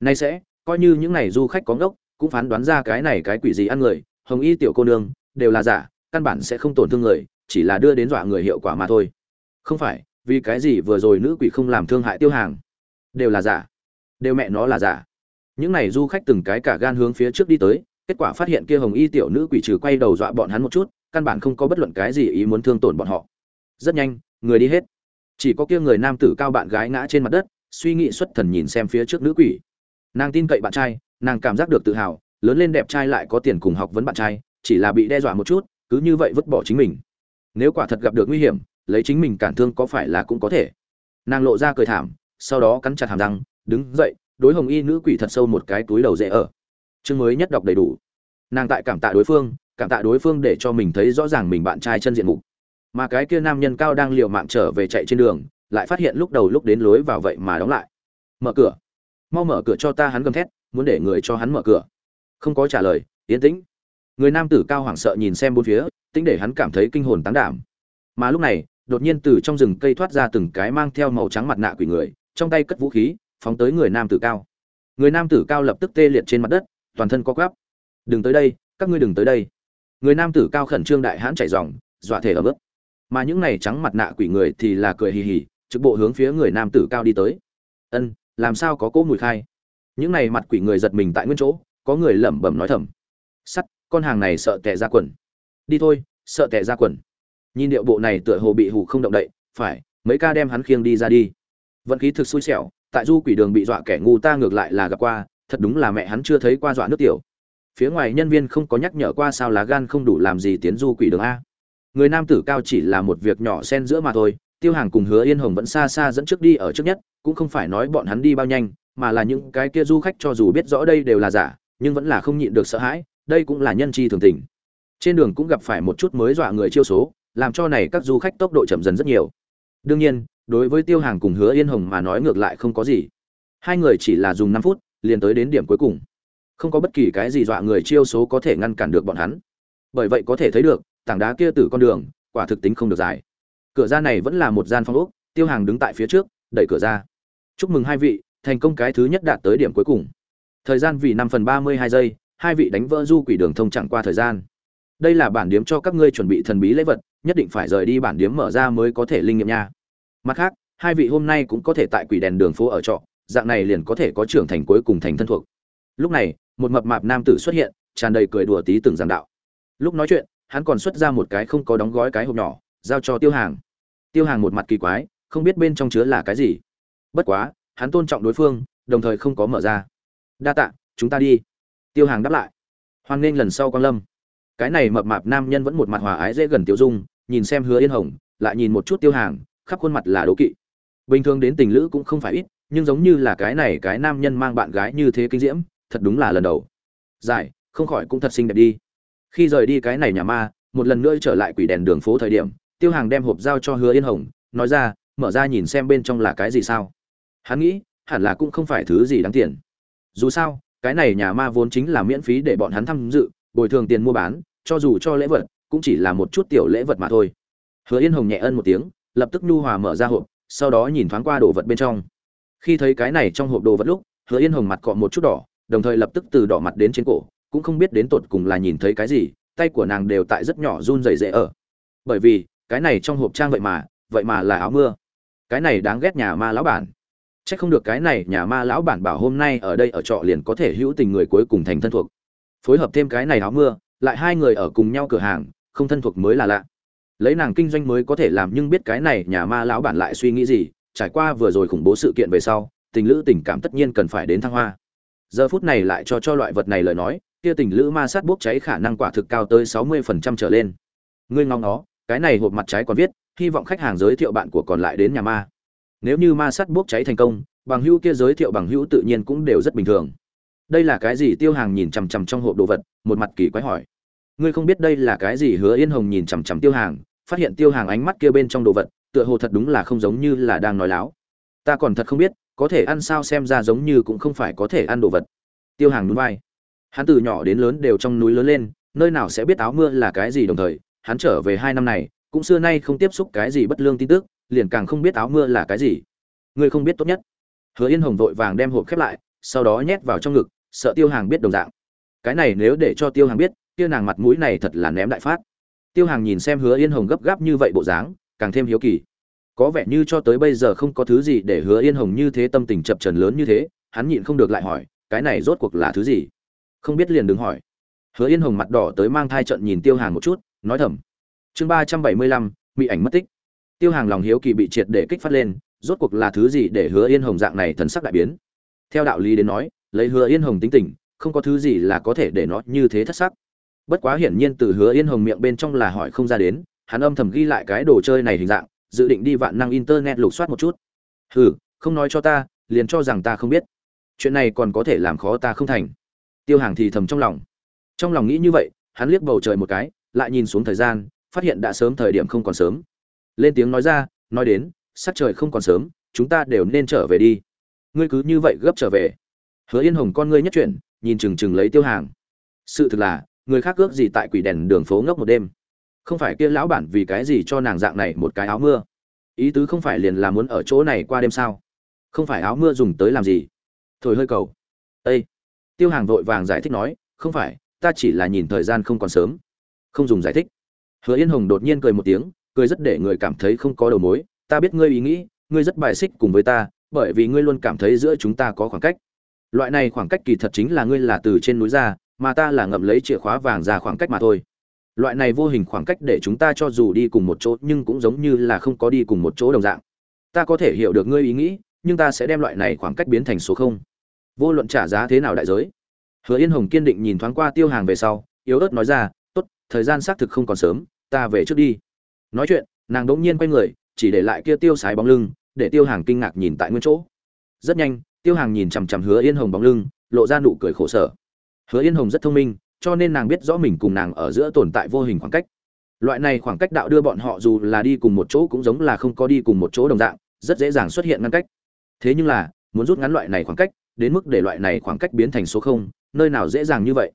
Nay sẽ, coi như những này du khách có ngốc, cũng phán đoán ra cái này cái quỷ gì ăn người, hồng y tiểu cô nương, đều là giả, căn bản sẽ không tổn thương người, chỉ là đưa đến dọa người hiệu quả mà thôi. Không phải, vì cái gì vừa rồi nữ quỷ không làm thương hại tiêu hàng? Đều là giả. Đều mẹ nó là giả. Những này du khách từng cái cả gan hướng phía trước đi tới kết quả phát hiện kia hồng y tiểu nữ quỷ trừ quay đầu dọa bọn hắn một chút, căn bản không có bất luận cái gì ý muốn thương tổn bọn họ. Rất nhanh, người đi hết. Chỉ có kia người nam tử cao bạn gái ngã trên mặt đất, suy nghĩ xuất thần nhìn xem phía trước nữ quỷ. Nàng tin cậy bạn trai, nàng cảm giác được tự hào, lớn lên đẹp trai lại có tiền cùng học vấn bạn trai, chỉ là bị đe dọa một chút, cứ như vậy vứt bỏ chính mình. Nếu quả thật gặp được nguy hiểm, lấy chính mình cản thương có phải là cũng có thể. Nàng lộ ra cười thảm, sau đó cắn chặt hàm răng, đứng dậy, đối hồng y nữ quỷ thật sâu một cái túi đầu dễ ở chương mới nhất đọc đầy đủ. Nàng tại cảm tạ đối phương, cảm tạ đối phương để cho mình thấy rõ ràng mình bạn trai chân diện mục. Mà cái kia nam nhân cao đang liều mạng trở về chạy trên đường, lại phát hiện lúc đầu lúc đến lối vào vậy mà đóng lại. Mở cửa. Mau mở cửa cho ta hắn gầm thét, muốn để người cho hắn mở cửa. Không có trả lời, yên tĩnh. Người nam tử cao hoảng sợ nhìn xem bốn phía, tính để hắn cảm thấy kinh hồn tán đảm. Mà lúc này, đột nhiên từ trong rừng cây thoát ra từng cái mang theo màu trắng mặt nạ quỷ người, trong tay cất vũ khí, phóng tới người nam tử cao. Người nam tử cao lập tức tê liệt trên mặt đất toàn thân co quắp đừng tới đây, các ngươi đừng tới đây. Người nam tử cao khẩn trương đại hãn chảy ròng dọa thể ở bước. Mà những này trắng mặt nạ quỷ người thì là cười hì hì, trực bộ hướng phía người nam tử cao đi tới. Ân, làm sao có cỗ mùi khai? Những này mặt quỷ người giật mình tại nguyên chỗ, có người lẩm bẩm nói thầm. Sắt, con hàng này sợ tệ ra quần. Đi thôi, sợ tệ ra quần. Nhìn điệu bộ này tựa hồ bị hù không động đậy, phải, mấy ca đem hắn khiêng đi ra đi. Vận khí thực xui xẻo, tại du quỷ đường bị dọa kẻ ngu ta ngược lại là gặp qua thật đúng là mẹ hắn chưa thấy qua dọa nước tiểu. Phía ngoài nhân viên không có nhắc nhở qua sao lá gan không đủ làm gì tiến du quỷ đường a. Người nam tử cao chỉ là một việc nhỏ xen giữa mà thôi, tiêu hàng cùng hứa yên hồng vẫn xa xa dẫn trước đi ở trước nhất, cũng không phải nói bọn hắn đi bao nhanh, mà là những cái kia du khách cho dù biết rõ đây đều là giả, nhưng vẫn là không nhịn được sợ hãi, đây cũng là nhân chi thường tình. Trên đường cũng gặp phải một chút mới dọa người chiêu số, làm cho này các du khách tốc độ chậm dần rất nhiều. Đương nhiên, đối với tiêu hàng cùng hứa yên hồng mà nói ngược lại không có gì. Hai người chỉ là dùng năm phút liền tới đến điểm cuối cùng. Không có bất kỳ cái gì dọa người chiêu số có thể ngăn cản được bọn hắn. Bởi vậy có thể thấy được, tảng đá kia từ con đường, quả thực tính không được dài. Cửa ra này vẫn là một gian phong ốc, tiêu hàng đứng tại phía trước, đẩy cửa ra. Chúc mừng hai vị, thành công cái thứ nhất đạt tới điểm cuối cùng. Thời gian vì năm phần ba mươi hai giây, hai vị đánh vỡ du quỷ đường thông chẳng qua thời gian. Đây là bản điếm cho các ngươi chuẩn bị thần bí lễ vật, nhất định phải rời đi bản điếm mở ra mới có thể linh nghiệm nha. Mặt khác, hai vị hôm nay cũng có thể tại quỷ đèn đường phố ở trọ dạng này liền có thể có trưởng thành cuối cùng thành thân thuộc. Lúc này, một mập mạp nam tử xuất hiện, tràn đầy cười đùa tí từng giảng đạo. Lúc nói chuyện, hắn còn xuất ra một cái không có đóng gói cái hộp nhỏ, giao cho tiêu hàng. Tiêu hàng một mặt kỳ quái, không biết bên trong chứa là cái gì. Bất quá, hắn tôn trọng đối phương, đồng thời không có mở ra. Đa tạ, chúng ta đi. Tiêu hàng đáp lại. Hoan nghênh lần sau quang lâm. Cái này mập mạp nam nhân vẫn một mặt hòa ái dễ gần tiêu dung, nhìn xem hứa yên hồng, lại nhìn một chút tiêu hàng, khắp khuôn mặt là đố kỵ. Bình thường đến tình lữ cũng không phải ít nhưng giống như là cái này cái nam nhân mang bạn gái như thế kinh diễm, thật đúng là lần đầu. Giải, không khỏi cũng thật xinh đẹp đi. Khi rời đi cái này nhà ma, một lần nữa trở lại quỷ đèn đường phố thời điểm, tiêu hàng đem hộp giao cho hứa yên hồng, nói ra, mở ra nhìn xem bên trong là cái gì sao? Hắn nghĩ, hẳn là cũng không phải thứ gì đáng tiền. Dù sao, cái này nhà ma vốn chính là miễn phí để bọn hắn tham dự, bồi thường tiền mua bán, cho dù cho lễ vật, cũng chỉ là một chút tiểu lễ vật mà thôi. Hứa yên hồng nhẹ ân một tiếng, lập tức nhu hòa mở ra hộp, sau đó nhìn thoáng qua đồ vật bên trong khi thấy cái này trong hộp đồ vật lúc hứa yên hồng mặt cọ một chút đỏ đồng thời lập tức từ đỏ mặt đến trên cổ cũng không biết đến tột cùng là nhìn thấy cái gì tay của nàng đều tại rất nhỏ run rẩy rẩy ở bởi vì cái này trong hộp trang vậy mà vậy mà là áo mưa cái này đáng ghét nhà ma lão bản Chắc không được cái này nhà ma lão bản bảo hôm nay ở đây ở trọ liền có thể hữu tình người cuối cùng thành thân thuộc. Phối hợp thêm cái này áo mưa, lại hai người ở cùng nhau cửa hàng, không thân thuộc mới là lạ. Lấy nàng kinh doanh mới có thể làm nhưng biết cái này nhà ma lão bản lại suy nghĩ gì, trải qua vừa rồi khủng bố sự kiện về sau, tình lữ tình cảm tất nhiên cần phải đến thăng hoa. Giờ phút này lại cho cho loại vật này lời nói, kia tình lữ ma sát bốc cháy khả năng quả thực cao tới 60% trở lên. Ngươi ngóng nó, cái này hộp mặt trái còn viết, hy vọng khách hàng giới thiệu bạn của còn lại đến nhà ma. Nếu như ma sát bốc cháy thành công bằng hữu kia giới thiệu bằng hữu tự nhiên cũng đều rất bình thường. Đây là cái gì? Tiêu hàng nhìn chằm chằm trong hộp đồ vật một mặt kỳ quái hỏi. Ngươi không biết đây là cái gì? Hứa yên hồng nhìn chằm chằm tiêu hàng phát hiện tiêu hàng ánh mắt kia bên trong đồ vật tựa hồ thật đúng là không giống như là đang nói láo. Ta còn thật không biết, có thể ăn sao xem ra giống như cũng không phải có thể ăn đồ vật. Tiêu hàng núi vai. Hắn từ nhỏ đến lớn đều trong núi lớn lên, nơi nào sẽ biết áo mưa là cái gì đồng thời, hắn trở về hai năm này, cũng xưa nay không tiếp xúc cái gì bất lương tin tức, liền càng không biết áo mưa là cái gì. Ngươi không biết tốt nhất. Hứa yên hồng vội vàng đem hộp khép lại, sau đó nhét vào trong ngực, sợ tiêu hàng biết đồng dạng. Cái này nếu để cho tiêu hàng biết, kia nàng mặt mũi này thật là ném đại phát. Tiêu hàng nhìn xem hứa yên hồng gấp gáp như vậy bộ dáng càng thêm hiếu kỳ. Có vẻ như cho tới bây giờ không có thứ gì để hứa yên hồng như thế tâm tình chập trần lớn như thế, hắn nhịn không được lại hỏi, cái này rốt cuộc là thứ gì? Không biết liền đừng hỏi. Hứa yên hồng mặt đỏ tới mang thai trận nhìn tiêu hàng một chút, nói thầm. Chương ba trăm bảy mươi lăm bị ảnh mất tích. Tiêu hàng lòng hiếu kỳ bị triệt để kích phát lên, rốt cuộc là thứ gì để hứa yên hồng dạng này thần sắc đại biến? Theo đạo lý đến nói, lấy hứa yên hồng tính tình, không có thứ gì là có thể để nó như thế thất sắc. Bất quá hiển nhiên từ hứa yên hồng miệng bên trong là hỏi không ra đến hắn âm thầm ghi lại cái đồ chơi này hình dạng, dự định đi vạn năng internet lục soát một chút. Hừ, không nói cho ta, liền cho rằng ta không biết. Chuyện này còn có thể làm khó ta không thành. Tiêu hàng thì thầm trong lòng. Trong lòng nghĩ như vậy, hắn liếc bầu trời một cái, lại nhìn xuống thời gian, phát hiện đã sớm thời điểm không còn sớm. Lên tiếng nói ra, nói đến, sắc trời không còn sớm, chúng ta đều nên trở về đi. Ngươi cứ như vậy gấp trở về. Hứa yên hồng con ngươi nhất chuyển, nhìn chừng chừng lấy tiêu hàng. Sự thực là, người khác ước gì tại quỷ đèn đường phố ngốc một đêm không phải kia lão bản vì cái gì cho nàng dạng này một cái áo mưa. Ý tứ không phải liền là muốn ở chỗ này qua đêm sao? Không phải áo mưa dùng tới làm gì? Thổi hơi cầu. Ây tiêu hàng vội vàng giải thích nói, không phải, ta chỉ là nhìn thời gian không còn sớm. Không dùng giải thích. Hứa yên hồng đột nhiên cười một tiếng, cười rất để người cảm thấy không có đầu mối. Ta biết ngươi ý nghĩ, ngươi rất bài xích cùng với ta, bởi vì ngươi luôn cảm thấy giữa chúng ta có khoảng cách. Loại này khoảng cách kỳ thật chính là ngươi là từ trên núi ra, mà ta là ngậm lấy chìa khóa vàng ra khoảng cách mà thôi loại này vô hình khoảng cách để chúng ta cho dù đi cùng một chỗ nhưng cũng giống như là không có đi cùng một chỗ đồng dạng. Ta có thể hiểu được ngươi ý nghĩ, nhưng ta sẽ đem loại này khoảng cách biến thành số không. Vô luận trả giá thế nào đại giới. Hứa yên hồng kiên định nhìn thoáng qua tiêu hàng về sau, yếu ớt nói ra, tốt, thời gian xác thực không còn sớm, ta về trước đi. Nói chuyện, nàng đỗng nhiên quay người, chỉ để lại kia tiêu sái bóng lưng, để tiêu hàng kinh ngạc nhìn tại nguyên chỗ. Rất nhanh, tiêu hàng nhìn chằm chằm hứa yên hồng bóng lưng, lộ ra nụ cười khổ sở. Hứa yên hồng rất thông minh cho nên nàng biết rõ mình cùng nàng ở giữa tồn tại vô hình khoảng cách. Loại này khoảng cách đạo đưa bọn họ dù là đi cùng một chỗ cũng giống là không có đi cùng một chỗ đồng dạng, rất dễ dàng xuất hiện ngăn cách. Thế nhưng là, muốn rút ngắn loại này khoảng cách, đến mức để loại này khoảng cách biến thành số không, nơi nào dễ dàng như vậy?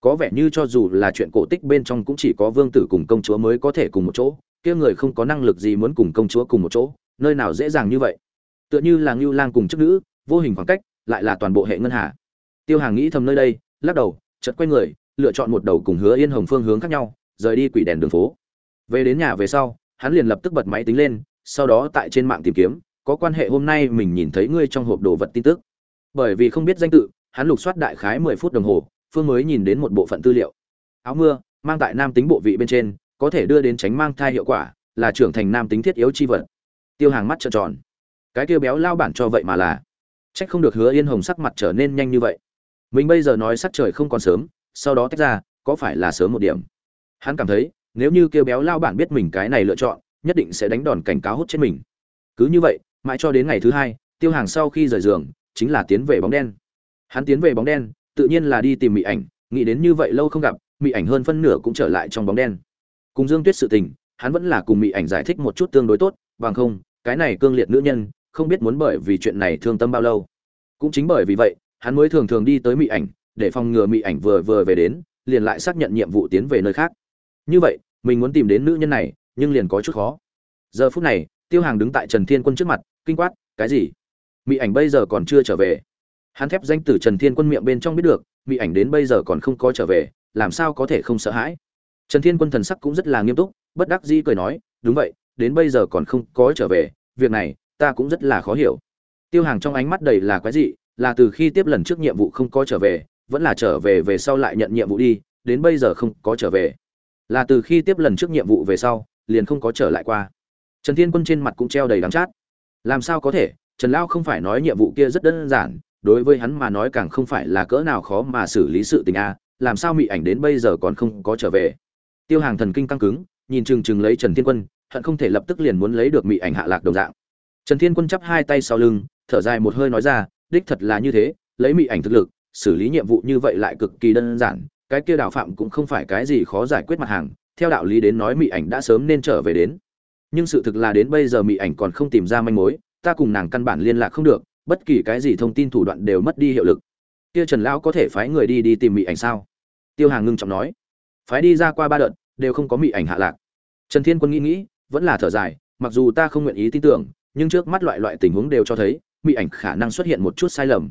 Có vẻ như cho dù là chuyện cổ tích bên trong cũng chỉ có vương tử cùng công chúa mới có thể cùng một chỗ, kia người không có năng lực gì muốn cùng công chúa cùng một chỗ, nơi nào dễ dàng như vậy? Tựa như là ngưu lang cùng chức nữ, vô hình khoảng cách, lại là toàn bộ hệ ngân hà. Tiêu hàng nghĩ thầm nơi đây, lắc đầu, chợt quay người lựa chọn một đầu cùng hứa yên hồng phương hướng khác nhau, rời đi quỷ đèn đường phố. Về đến nhà về sau, hắn liền lập tức bật máy tính lên, sau đó tại trên mạng tìm kiếm, có quan hệ hôm nay mình nhìn thấy ngươi trong hộp đồ vật tin tức. Bởi vì không biết danh tự, hắn lục soát đại khái mười phút đồng hồ, phương mới nhìn đến một bộ phận tư liệu. Áo mưa, mang tại nam tính bộ vị bên trên, có thể đưa đến tránh mang thai hiệu quả, là trưởng thành nam tính thiết yếu chi vật. Tiêu hàng mắt trợn tròn. Cái kia béo lao bản cho vậy mà là. Trách không được hứa yên hồng sắc mặt trở nên nhanh như vậy. Mình bây giờ nói sắc trời không còn sớm sau đó tách ra, có phải là sớm một điểm? Hắn cảm thấy, nếu như kêu béo lao bản biết mình cái này lựa chọn, nhất định sẽ đánh đòn cảnh cáo hút chết mình. Cứ như vậy, mãi cho đến ngày thứ hai, tiêu hàng sau khi rời giường, chính là tiến về bóng đen. Hắn tiến về bóng đen, tự nhiên là đi tìm mỹ ảnh, nghĩ đến như vậy lâu không gặp mỹ ảnh hơn phân nửa cũng trở lại trong bóng đen. Cùng dương tuyết sự tình, hắn vẫn là cùng mỹ ảnh giải thích một chút tương đối tốt, bằng không, cái này cương liệt nữ nhân, không biết muốn bởi vì chuyện này thương tâm bao lâu. Cũng chính bởi vì vậy, hắn mới thường thường đi tới mỹ ảnh để phòng ngừa Mị ảnh vừa vừa về đến, liền lại xác nhận nhiệm vụ tiến về nơi khác. Như vậy, mình muốn tìm đến nữ nhân này, nhưng liền có chút khó. Giờ phút này, tiêu hàng đứng tại trần thiên quân trước mặt, kinh quát, cái gì? Mị ảnh bây giờ còn chưa trở về? Hắn thép danh từ trần thiên quân miệng bên trong biết được, Mị ảnh đến bây giờ còn không có trở về, làm sao có thể không sợ hãi? Trần thiên quân thần sắc cũng rất là nghiêm túc, bất đắc dĩ cười nói, đúng vậy, đến bây giờ còn không có trở về, việc này, ta cũng rất là khó hiểu. Tiêu hàng trong ánh mắt đầy là quái dị, là từ khi tiếp lần trước nhiệm vụ không có trở về vẫn là trở về về sau lại nhận nhiệm vụ đi, đến bây giờ không có trở về. Là từ khi tiếp lần trước nhiệm vụ về sau, liền không có trở lại qua. Trần thiên quân trên mặt cũng treo đầy đắng chát. Làm sao có thể? Trần lão không phải nói nhiệm vụ kia rất đơn giản, đối với hắn mà nói càng không phải là cỡ nào khó mà xử lý sự tình a, làm sao mị ảnh đến bây giờ còn không có trở về. Tiêu hàng thần kinh căng cứng, nhìn chừng chừng lấy trần thiên quân, hận không thể lập tức liền muốn lấy được mị ảnh hạ lạc đồng dạng. Trần thiên quân chắp hai tay sau lưng, thở dài một hơi nói ra, đích thật là như thế, lấy mị ảnh thực lực xử lý nhiệm vụ như vậy lại cực kỳ đơn giản, cái kia đào phạm cũng không phải cái gì khó giải quyết mặt hàng, theo đạo lý đến nói mỹ ảnh đã sớm nên trở về đến. Nhưng sự thực là đến bây giờ mỹ ảnh còn không tìm ra manh mối, ta cùng nàng căn bản liên lạc không được, bất kỳ cái gì thông tin thủ đoạn đều mất đi hiệu lực. Kia trần lão có thể phái người đi đi tìm mỹ ảnh sao? Tiêu hàng ngưng trọng nói. Phái đi ra qua ba đợt, đều không có mỹ ảnh hạ lạc. Trần thiên quân nghĩ nghĩ, vẫn là thở dài, mặc dù ta không nguyện ý tin tưởng, nhưng trước mắt loại loại tình huống đều cho thấy mỹ ảnh khả năng xuất hiện một chút sai lầm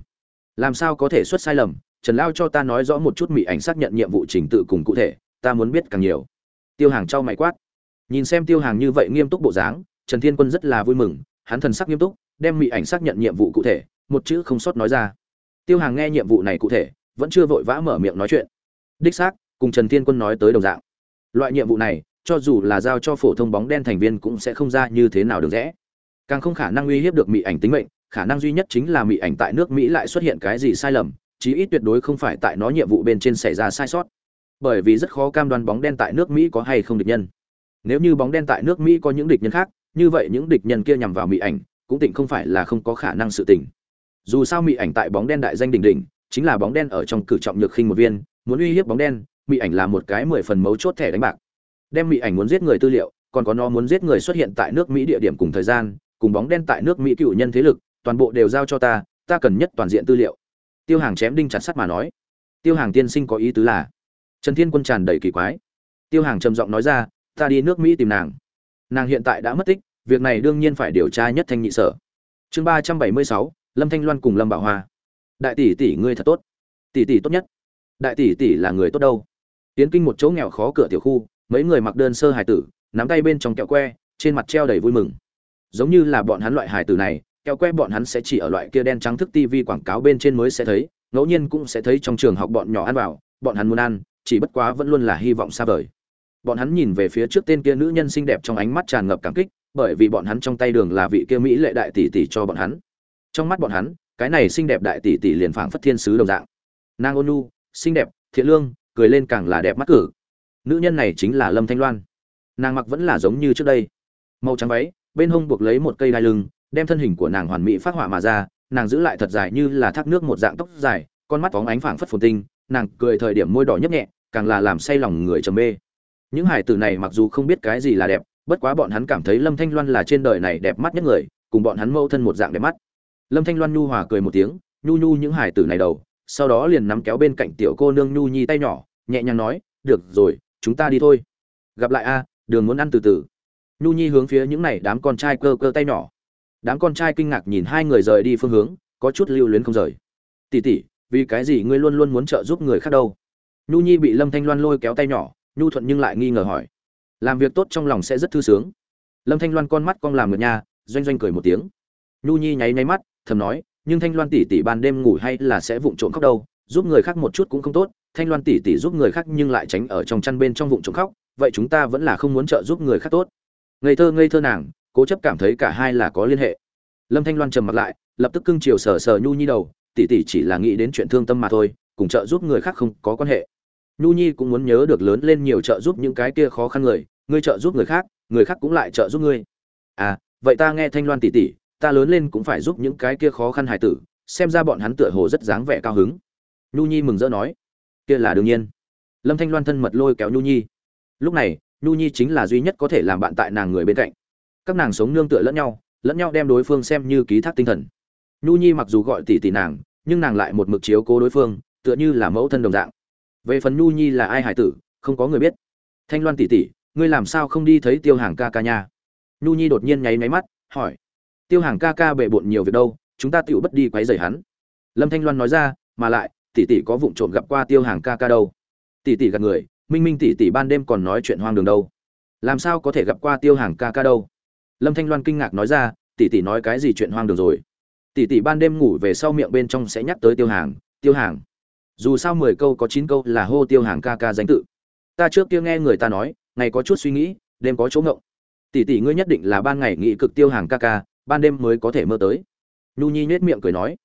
làm sao có thể xuất sai lầm? Trần lao cho ta nói rõ một chút mị ảnh xác nhận nhiệm vụ trình tự cùng cụ thể, ta muốn biết càng nhiều. Tiêu hàng trao mày quát. Nhìn xem tiêu hàng như vậy nghiêm túc bộ dáng, trần thiên quân rất là vui mừng, hắn thần sắc nghiêm túc, đem mị ảnh xác nhận nhiệm vụ cụ thể, một chữ không sót nói ra. Tiêu hàng nghe nhiệm vụ này cụ thể, vẫn chưa vội vã mở miệng nói chuyện. Đích xác, cùng trần thiên quân nói tới đồng dạng. Loại nhiệm vụ này, cho dù là giao cho phổ thông bóng đen thành viên cũng sẽ không ra như thế nào được rẽ. Càng không khả năng uy hiếp được mị ảnh tính mệnh khả năng duy nhất chính là mỹ ảnh tại nước mỹ lại xuất hiện cái gì sai lầm, chí ít tuyệt đối không phải tại nó nhiệm vụ bên trên xảy ra sai sót. Bởi vì rất khó cam đoan bóng đen tại nước mỹ có hay không địch nhân. Nếu như bóng đen tại nước mỹ có những địch nhân khác, như vậy những địch nhân kia nhằm vào mỹ ảnh, cũng tỉnh không phải là không có khả năng sự tình. Dù sao mỹ ảnh tại bóng đen đại danh đỉnh đỉnh, chính là bóng đen ở trong cử trọng nhược khinh một viên, muốn uy hiếp bóng đen mỹ ảnh là một cái mười phần mấu chốt thẻ đánh bạc. Đem mỹ ảnh muốn giết người tư liệu, còn có nó muốn giết người xuất hiện tại nước mỹ địa điểm cùng thời gian, cùng bóng đen tại nước mỹ cựu nhân thế lực toàn bộ đều giao cho ta ta cần nhất toàn diện tư liệu. Tiêu hàng chém đinh chặt sắt mà nói. Tiêu hàng tiên sinh có ý tứ là? Trần thiên quân tràn đầy kỳ quái. Tiêu hàng trầm giọng nói ra, ta đi nước mỹ tìm nàng. Nàng hiện tại đã mất tích, việc này đương nhiên phải điều tra nhất thanh nhị sở. Chương ba trăm bảy mươi sáu, lâm thanh loan cùng lâm bảo hoa. Đại tỷ tỷ ngươi thật tốt. Tỷ tỷ tốt nhất. Đại tỷ tỷ là người tốt đâu? Tiến kinh một chỗ nghèo khó cửa tiểu khu, mấy người mặc đơn sơ hải tử, nắm tay bên trong kẹo que, trên mặt treo đầy vui mừng. Giống như là bọn hắn loại hải tử này Kéo que bọn hắn sẽ chỉ ở loại kia đen trắng thức tivi quảng cáo bên trên mới sẽ thấy, ngẫu nhiên cũng sẽ thấy trong trường học bọn nhỏ ăn vào, bọn hắn muốn ăn, chỉ bất quá vẫn luôn là hy vọng xa vời. Bọn hắn nhìn về phía trước tên kia nữ nhân xinh đẹp trong ánh mắt tràn ngập cảm kích, bởi vì bọn hắn trong tay đường là vị kia mỹ lệ đại tỷ tỷ cho bọn hắn. Trong mắt bọn hắn, cái này xinh đẹp đại tỷ tỷ liền phảng phất thiên sứ đồng dạng. Nàng ôn nhu, xinh đẹp, thiện lương, cười lên càng là đẹp mắt cử. Nữ nhân này chính là lâm thanh loan. Nàng mặc vẫn là giống như trước đây. Màu trắng váy, bên hông buộc lấy một cây đai lưng đem thân hình của nàng hoàn mỹ phát họa mà ra, nàng giữ lại thật dài như là thác nước một dạng tóc dài, con mắt phóng ánh phảng phất phồn tinh, nàng cười thời điểm môi đỏ nhấp nhẹ, càng là làm say lòng người trầm mê. Những hải tử này mặc dù không biết cái gì là đẹp, bất quá bọn hắn cảm thấy lâm thanh loan là trên đời này đẹp mắt nhất người, cùng bọn hắn mâu thân một dạng đẹp mắt. Lâm thanh loan nhu hòa cười một tiếng, nhu nhu những hải tử này đầu, sau đó liền nắm kéo bên cạnh tiểu cô nương nhu nhi tay nhỏ, nhẹ nhàng nói, được rồi, chúng ta đi thôi. Gặp lại a, đường muốn ăn từ từ. Nhu nhi hướng phía những này đám con trai cơ cơ tay nhỏ đám con trai kinh ngạc nhìn hai người rời đi phương hướng có chút lưu luyến không rời. Tỉ tỉ vì cái gì ngươi luôn luôn muốn trợ giúp người khác đâu? Nhu nhi bị lâm thanh loan lôi kéo tay nhỏ nhu thuận nhưng lại nghi ngờ hỏi. Làm việc tốt trong lòng sẽ rất thư sướng. Lâm thanh loan con mắt con làm ngược nhà, doanh doanh cười một tiếng. Nhu nhi nháy nháy mắt thầm nói nhưng thanh loan tỷ tỷ ban đêm ngủ hay là sẽ vụng trộm khóc đâu giúp người khác một chút cũng không tốt thanh loan tỷ tỷ giúp người khác nhưng lại tránh ở trong chăn bên trong vụng trộm khóc vậy chúng ta vẫn là không muốn trợ giúp người khác tốt. Ngây thơ ngây thơ nàng cố chấp cảm thấy cả hai là có liên hệ. Lâm thanh loan trầm mặt lại, lập tức cưng chiều sờ sờ nhu nhi đầu tỷ tỷ chỉ là nghĩ đến chuyện thương tâm mà thôi, cùng trợ giúp người khác không có quan hệ. Nhu nhi cũng muốn nhớ được lớn lên nhiều trợ giúp những cái kia khó khăn người, ngươi trợ giúp người khác người khác cũng lại trợ giúp ngươi. À vậy ta nghe thanh loan tỷ tỷ ta lớn lên cũng phải giúp những cái kia khó khăn hài tử, xem ra bọn hắn tựa hồ rất dáng vẻ cao hứng. Nhu nhi mừng rỡ nói, kia là đương nhiên. Lâm thanh loan thân mật lôi kéo nhu nhi. Lúc này, nhu nhi chính là duy nhất có thể làm bạn tại nàng người bên cạnh các nàng sống nương tựa lẫn nhau lẫn nhau đem đối phương xem như ký thác tinh thần. Nhu nhi mặc dù gọi tỷ tỷ nàng, nhưng nàng lại một mực chiếu cố đối phương, tựa như là mẫu thân đồng dạng. Về phần nhu nhi là ai hải tử, không có người biết. Thanh loan tỷ tỷ, ngươi làm sao không đi thấy tiêu hàng ca ca nha? Nhu nhi đột nhiên nháy máy mắt, hỏi. Tiêu hàng ca ca bệ bộn nhiều việc đâu, chúng ta tựu bất đi quấy rầy hắn. Lâm thanh loan nói ra, mà lại, tỷ tỷ có vụng trộm gặp qua tiêu hàng ca ca đâu. Tỷ tỷ gặp người, minh minh tỷ tỷ ban đêm còn nói chuyện hoang đường đâu. Làm sao có thể gặp qua tiêu hàng ca ca đâu? Lâm thanh loan kinh ngạc nói ra, tỷ tỷ nói cái gì chuyện hoang đường rồi? Tỷ tỷ ban đêm ngủ về sau miệng bên trong sẽ nhắc tới tiêu hàng tiêu hàng. Dù sao mười câu có chín câu là hô tiêu hàng ca ca danh tự. Ta trước kia nghe người ta nói, ngày có chút suy nghĩ, đêm có chỗ ngộng. Tỷ tỷ ngươi nhất định là ban ngày nghĩ cực tiêu hàng ca ca, ban đêm mới có thể mơ tới. Nhu nhi nhếch miệng cười nói.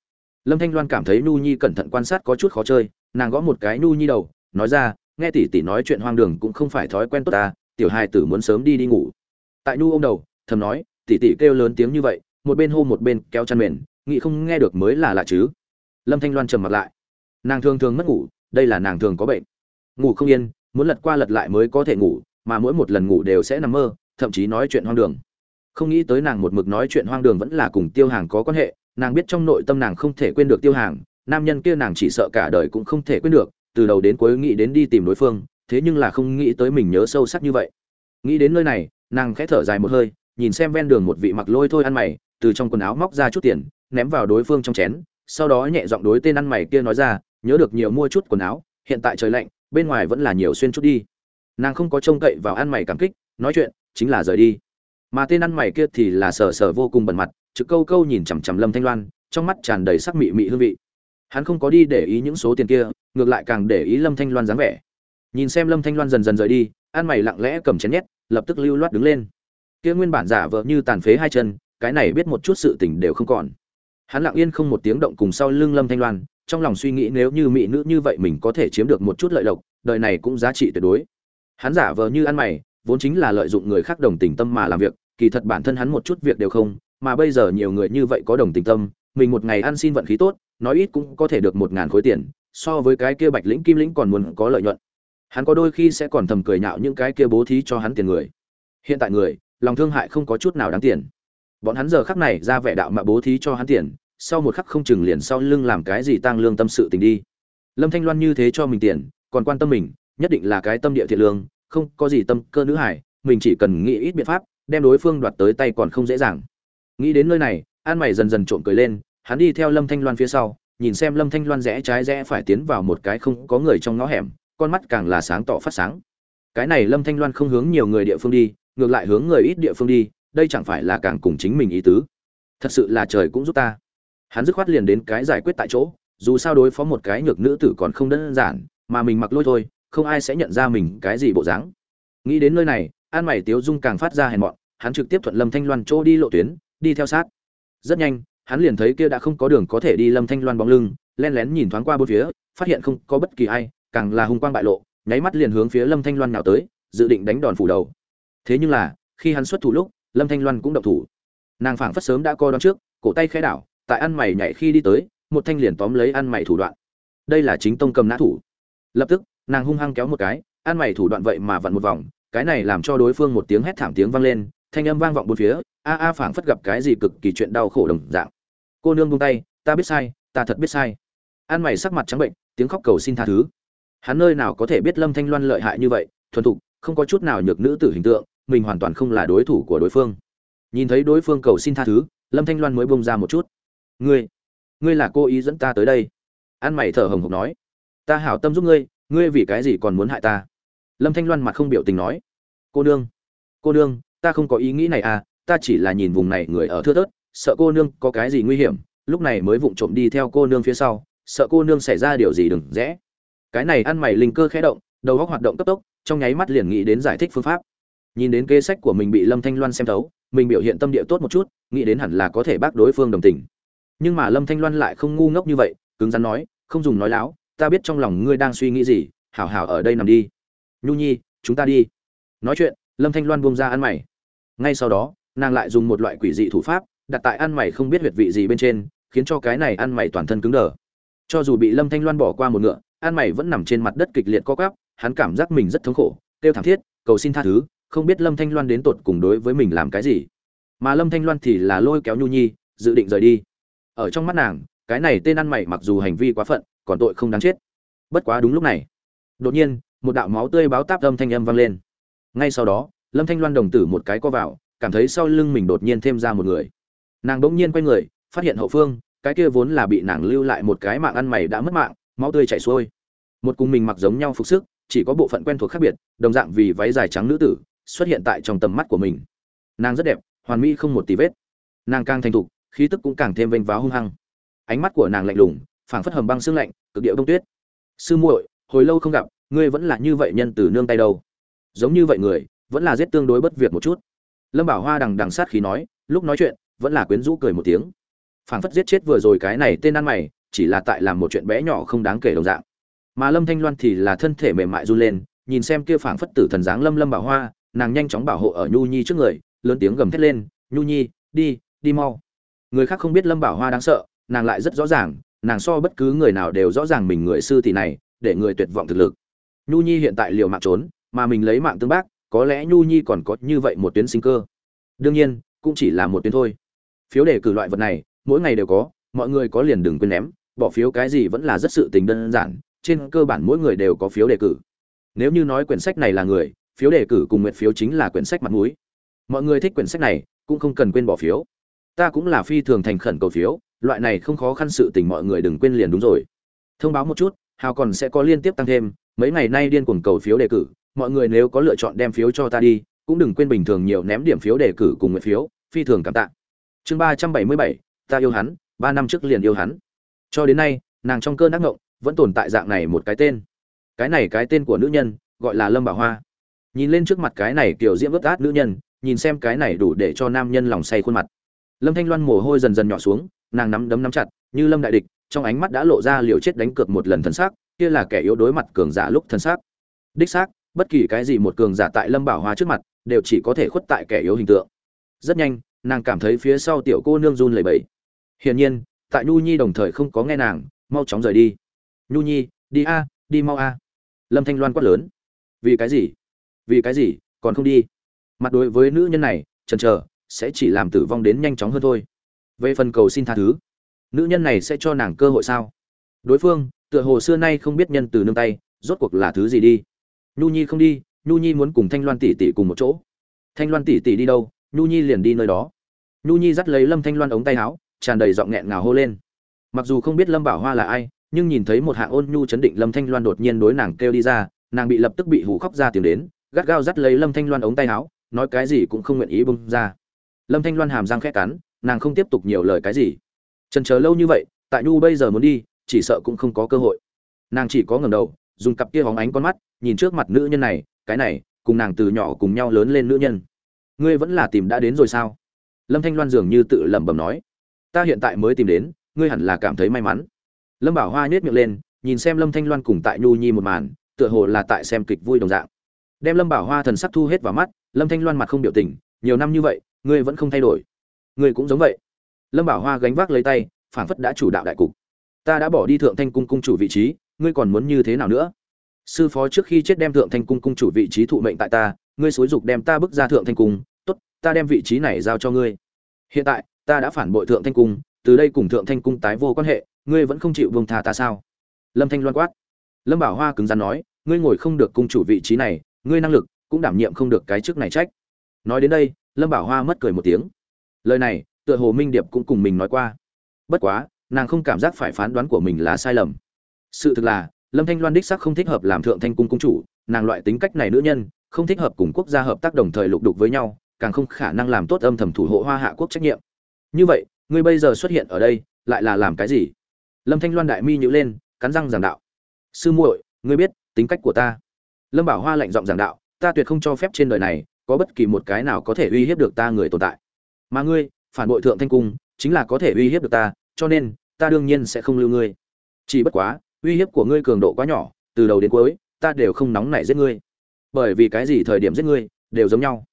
Lâm thanh loan cảm thấy nhu nhi cẩn thận quan sát có chút khó chơi, nàng gõ một cái nhu nhi đầu, nói ra, nghe tỷ tỷ nói chuyện hoang đường cũng không phải thói quen tốt ta, tiểu hai tử muốn sớm đi đi ngủ. Tại nhu ô m đầu thầm nói, tỷ tỷ kêu lớn tiếng như vậy, một bên hô một bên kéo chăn mền, nghĩ không nghe được mới là lạ chứ. Lâm thanh loan trầm mặt lại. Nàng thường thường mất ngủ, đây là nàng thường có bệnh. Ngủ không yên, muốn lật qua lật lại mới có thể ngủ, mà mỗi một lần ngủ đều sẽ nằm mơ, thậm chí nói chuyện hoang đường. Không nghĩ tới nàng một mực nói chuyện hoang đường vẫn là cùng tiêu hàng có quan hệ, nàng biết trong nội tâm nàng không thể quên được tiêu hàng, nam nhân kia nàng chỉ sợ cả đời cũng không thể quên được, từ đầu đến cuối nghĩ đến đi tìm đối phương, thế nhưng là không nghĩ tới mình nhớ sâu sắc như vậy. Nghĩ đến nơi này, nàng khẽ thở dài một hơi nhìn xem ven đường một vị mặc lôi thôi ăn mày, từ trong quần áo móc ra chút tiền, ném vào đối phương trong chén, sau đó nhẹ giọng đối tên ăn mày kia nói ra, nhớ được nhiều mua chút quần áo, hiện tại trời lạnh, bên ngoài vẫn là nhiều xuyên chút đi. Nàng không có trông cậy vào ăn mày cảm kích, nói chuyện, chính là rời đi. Mà tên ăn mày kia thì là sờ sờ vô cùng bẩn mặt, trực câu câu nhìn chằm chằm lâm thanh loan, trong mắt tràn đầy sắc mị mị hương vị. Hắn không có đi để ý những số tiền kia, ngược lại càng để ý lâm thanh loan dáng vẻ. Nhìn xem lâm thanh loan dần dần rời đi, ăn mày lặng lẽ cầm chén nhét, lập tức lưu loát đứng lên kia nguyên bản giả vợ như tàn phế hai chân, cái này biết một chút sự tình đều không còn. Hắn lặng yên không một tiếng động cùng sau lưng lâm thanh loan, trong lòng suy nghĩ nếu như mỹ nữ như vậy mình có thể chiếm được một chút lợi lộc, đời này cũng giá trị tuyệt đối. Hắn giả vờ như ăn mày, vốn chính là lợi dụng người khác đồng tình tâm mà làm việc, kỳ thật bản thân hắn một chút việc đều không, mà bây giờ nhiều người như vậy có đồng tình tâm, mình một ngày ăn xin vận khí tốt, nói ít cũng có thể được một ngàn khối tiền, so với cái kia bạch lĩnh, kim lĩnh còn muốn có lợi nhuận. Hắn có đôi khi sẽ còn thầm cười nhạo những cái kia bố thí cho hắn tiền người. Hiện tại người lòng thương hại không có chút nào đáng tiền. Bọn hắn giờ khắc này ra vẻ đạo mà bố thí cho hắn tiền, sau một khắc không chừng liền sau lưng làm cái gì tăng lương tâm sự tình đi. Lâm thanh loan như thế cho mình tiền, còn quan tâm mình, nhất định là cái tâm địa thiện lương, không có gì tâm cơ nữ hải mình chỉ cần nghĩ ít biện pháp, đem đối phương đoạt tới tay còn không dễ dàng. Nghĩ đến nơi này, an mày dần dần trộm cười lên, hắn đi theo lâm thanh loan phía sau, nhìn xem lâm thanh loan rẽ trái rẽ phải tiến vào một cái không có người trong ngõ hẻm, con mắt càng là sáng tỏ phát sáng. Cái này lâm thanh loan không hướng nhiều người địa phương đi ngược lại hướng người ít địa phương đi, đây chẳng phải là càng cùng chính mình ý tứ. Thật sự là trời cũng giúp ta. Hắn dứt khoát liền đến cái giải quyết tại chỗ, dù sao đối phó một cái nhược nữ tử còn không đơn giản, mà mình mặc lôi thôi, không ai sẽ nhận ra mình cái gì bộ dáng. Nghĩ đến nơi này, an mày tiếu dung càng phát ra hèn mọn, hắn trực tiếp thuận lâm thanh loan chỗ đi lộ tuyến, đi theo sát. Rất nhanh, hắn liền thấy kia đã không có đường có thể đi lâm thanh loan bóng lưng len lén nhìn thoáng qua bốn phía, phát hiện không có bất kỳ ai, càng là hung quang bại lộ, nháy mắt liền hướng phía lâm thanh loan nào tới, dự định đánh đòn phủ đầu thế nhưng là, khi hắn xuất thủ lúc, lâm thanh loan cũng động thủ. Nàng phảng phất sớm đã co đón trước, cổ tay khẽ đảo, tại ăn mày nhảy khi đi tới, một thanh liền tóm lấy ăn mày thủ đoạn. Đây là chính tông cầm nã thủ. Lập tức, nàng hung hăng kéo một cái, ăn mày thủ đoạn vậy mà vặn một vòng, cái này làm cho đối phương một tiếng hét thảm tiếng vang lên, thanh âm vang vọng bốn phía, a a phảng phất gặp cái gì cực kỳ chuyện đau khổ đồng dạng. Cô nương buông tay, ta biết sai, ta thật biết sai. Ăn mày sắc mặt trắng bệnh, tiếng khóc cầu xin tha thứ. Hắn nơi nào có thể biết lâm thanh loan lợi hại như vậy, thuần thục, không có chút nào nhược nữ tử hình tượng mình hoàn toàn không là đối thủ của đối phương. Nhìn thấy đối phương cầu xin tha thứ, lâm thanh loan mới bông ra một chút. Ngươi ngươi là cô ý dẫn ta tới đây? An mày thở hồng hộc nói. Ta hảo tâm giúp ngươi ngươi vì cái gì còn muốn hại ta? Lâm thanh loan mặt không biểu tình nói. Cô nương cô nương, ta không có ý nghĩ này à ta chỉ là nhìn vùng này người ở thưa thớt, sợ cô nương có cái gì nguy hiểm, lúc này mới vụng trộm đi theo cô nương phía sau, sợ cô nương xảy ra điều gì đừng rẽ. Cái này ăn mày linh cơ khẽ động, đầu óc hoạt động cấp tốc, trong nháy mắt liền nghĩ đến giải thích phương pháp nhìn đến kế sách của mình bị lâm thanh loan xem thấu, mình biểu hiện tâm địa tốt một chút, nghĩ đến hẳn là có thể bác đối phương đồng tình. Nhưng mà lâm thanh loan lại không ngu ngốc như vậy, cứng rắn nói, không dùng nói láo, ta biết trong lòng ngươi đang suy nghĩ gì, hảo hảo ở đây nằm đi. Nhu nhi, chúng ta đi. Nói chuyện, lâm thanh loan buông ra ăn mày. Ngay sau đó, nàng lại dùng một loại quỷ dị thủ pháp, đặt tại ăn mày không biết huyệt vị gì bên trên, khiến cho cái này ăn mày toàn thân cứng đờ. Cho dù bị lâm thanh loan bỏ qua một ngựa, ăn mày vẫn nằm trên mặt đất kịch liệt co quắp, hắn cảm giác mình rất thống khổ, kêu thảm thiết, cầu xin tha thứ không biết lâm thanh loan đến tột cùng đối với mình làm cái gì. Mà lâm thanh loan thì là lôi kéo nhu nhi, dự định rời đi. Ở trong mắt nàng, cái này tên ăn mày mặc dù hành vi quá phận, còn tội không đáng chết. Bất quá đúng lúc này, đột nhiên, một đạo máu tươi báo táp âm thanh âm vang lên. Ngay sau đó, lâm thanh loan đồng tử một cái co vào, cảm thấy sau lưng mình đột nhiên thêm ra một người. Nàng bỗng nhiên quay người, phát hiện hậu phương, cái kia vốn là bị nàng lưu lại một cái mạng ăn mày đã mất mạng, máu tươi chảy xuôi. Một cùng mình mặc giống nhau phục sức, chỉ có bộ phận quen thuộc khác biệt, đồng dạng vì váy dài trắng nữ tử xuất hiện tại trong tầm mắt của mình. Nàng rất đẹp, hoàn mỹ không một tí vết. Nàng càng thành thục, khí tức cũng càng thêm vênh váo hung hăng. Ánh mắt của nàng lạnh lùng, phảng phất hầm băng xương lạnh, cực điệu đông tuyết. Sư muội, hồi lâu không gặp, ngươi vẫn là như vậy nhân từ nương tay đâu? Giống như vậy người, vẫn là giết tương đối bất việc một chút. Lâm bảo hoa đằng đằng sát khí nói, lúc nói chuyện, vẫn là quyến rũ cười một tiếng. Phảng phất giết chết vừa rồi cái này tên ăn mày, chỉ là tại làm một chuyện bé nhỏ không đáng kể đồng dạng. Mà lâm thanh loan thì là thân thể mềm mại run lên, nhìn xem kia phảng phất tử thần dáng lâm lâm bảo hoa nàng nhanh chóng bảo hộ ở nhu nhi trước người, lớn tiếng gầm thét lên, nhu nhi, đi đi mau. Người khác không biết lâm bảo hoa đáng sợ, nàng lại rất rõ ràng, nàng so bất cứ người nào đều rõ ràng mình người sư tỷ này, để người tuyệt vọng thực lực. Nhu nhi hiện tại liều mạng trốn, mà mình lấy mạng tương bác, có lẽ nhu nhi còn có như vậy một tuyến sinh cơ. Đương nhiên, cũng chỉ là một tuyến thôi. Phiếu đề cử loại vật này, mỗi ngày đều có, mọi người có liền đừng quên ném, bỏ phiếu cái gì vẫn là rất sự tình đơn giản, trên cơ bản mỗi người đều có phiếu đề cử. Nếu như nói quyển sách này là người phiếu đề cử cùng nguyện phiếu chính là quyển sách mặt mũi. Mọi người thích quyển sách này, cũng không cần quên bỏ phiếu. Ta cũng là phi thường thành khẩn cầu phiếu, loại này không khó khăn sự tình mọi người đừng quên liền đúng rồi. Thông báo một chút, hào còn sẽ có liên tiếp tăng thêm, mấy ngày nay điên cuồng cầu phiếu đề cử, mọi người nếu có lựa chọn đem phiếu cho ta đi, cũng đừng quên bình thường nhiều ném điểm phiếu đề cử cùng nguyện phiếu, phi thường cảm tạ. Chương ba trăm bảy mươi bảy, ta yêu hắn, ba năm trước liền yêu hắn. Cho đến nay, nàng trong cơn ác ngộng, vẫn tồn tại dạng này một cái tên. Cái này cái tên của nữ nhân, gọi là lâm bảo hoa nhìn lên trước mặt cái này kiểu diễm ướt át nữ nhân, nhìn xem cái này đủ để cho nam nhân lòng say khuôn mặt. Lâm thanh loan mồ hôi dần dần nhỏ xuống, nàng nắm đấm nắm chặt, như lâm đại địch, trong ánh mắt đã lộ ra liều chết đánh cược một lần thân xác, kia là kẻ yếu đối mặt cường giả lúc thân xác. Đích xác, bất kỳ cái gì một cường giả tại lâm bảo hoa trước mặt, đều chỉ có thể khuất tại kẻ yếu hình tượng. Rất nhanh, nàng cảm thấy phía sau tiểu cô nương run lẩy bẩy. Hiển nhiên, tại nhu nhi đồng thời không có nghe nàng, mau chóng rời đi. Nhu nhi, đi a, đi mau a. Lâm thanh loan quát lớn. Vì cái gì? Vì cái gì, còn không đi? Mặt đối với nữ nhân này trần chờ, sẽ chỉ làm tử vong đến nhanh chóng hơn thôi. Về phần cầu xin tha thứ, nữ nhân này sẽ cho nàng cơ hội sao? Đối phương, tựa hồ xưa nay không biết nhân từ nương tay, rốt cuộc là thứ gì đi? Nhu nhi không đi, nhu nhi muốn cùng thanh loan tỷ tỷ cùng một chỗ. Thanh loan tỷ tỷ đi đâu? Nhu nhi liền đi nơi đó. Nhu nhi dắt lấy lâm thanh loan ống tay áo, tràn đầy giọng nghẹn ngào hô lên. Mặc dù không biết lâm bảo hoa là ai, nhưng nhìn thấy một hạ ôn nhu chấn định lâm thanh loan đột nhiên đối nàng kêu đi ra, nàng bị lập tức bị hủ khóc ra tiếng đến gắt gao dắt lấy lâm thanh loan ống tay áo, nói cái gì cũng không nguyện ý bông ra. Lâm thanh loan hàm răng khẽ cắn, nàng không tiếp tục nhiều lời cái gì. Trần chờ lâu như vậy tại nhu bây giờ muốn đi, chỉ sợ cũng không có cơ hội. Nàng chỉ có ngầm đầu, dùng cặp kia hóng ánh con mắt, nhìn trước mặt nữ nhân này, cái này, cùng nàng từ nhỏ cùng nhau lớn lên nữ nhân. Ngươi vẫn là tìm đã đến rồi sao? Lâm thanh loan dường như tự lẩm bẩm nói. Ta hiện tại mới tìm đến, ngươi hẳn là cảm thấy may mắn. Lâm bảo hoa nhét miệng lên, nhìn xem lâm thanh loan cùng tại nhu nhi một màn, tựa hồ là tại xem kịch vui đồng dạng đem lâm bảo hoa thần sắc thu hết vào mắt, lâm thanh loan mặt không biểu tình, nhiều năm như vậy, ngươi vẫn không thay đổi. Ngươi cũng giống vậy. Lâm bảo hoa gánh vác lấy tay, phảng phất đã chủ đạo đại cục. Ta đã bỏ đi thượng thanh cung cung chủ vị trí, ngươi còn muốn như thế nào nữa? Sư phó trước khi chết đem thượng thanh cung cung chủ vị trí thụ mệnh tại ta, ngươi xúi dục đem ta bước ra thượng thanh cung, tốt, ta đem vị trí này giao cho ngươi. Hiện tại, ta đã phản bội thượng thanh cung, từ đây cùng thượng thanh cung tái vô quan hệ, ngươi vẫn không chịu vương tha ta sao? Lâm thanh loan quát. Lâm bảo hoa cứng rắn nói, ngươi ngồi không được cung chủ vị trí này ngươi năng lực cũng đảm nhiệm không được cái chức này trách. Nói đến đây, lâm bảo hoa mất cười một tiếng. Lời này, tựa hồ minh điệp cũng cùng mình nói qua. Bất quá, nàng không cảm giác phải phán đoán của mình là sai lầm. Sự thực là, lâm thanh loan đích sắc không thích hợp làm thượng thanh cung cung chủ, nàng loại tính cách này nữ nhân, không thích hợp cùng quốc gia hợp tác đồng thời lục đục với nhau, càng không khả năng làm tốt âm thầm thủ hộ hoa hạ quốc trách nhiệm. Như vậy, ngươi bây giờ xuất hiện ở đây, lại là làm cái gì? Lâm thanh loan đại mi nhữ lên, cắn răng giảng đạo. Sư muội, ngươi biết tính cách của ta lâm bảo hoa lạnh giọng giảng đạo, ta tuyệt không cho phép trên đời này có bất kỳ một cái nào có thể uy hiếp được ta người tồn tại. Mà ngươi, phản bội thượng thanh cung, chính là có thể uy hiếp được ta, cho nên, ta đương nhiên sẽ không lưu ngươi. Chỉ bất quá, uy hiếp của ngươi cường độ quá nhỏ, từ đầu đến cuối, ta đều không nóng nảy giết ngươi. Bởi vì cái gì thời điểm giết ngươi, đều giống nhau.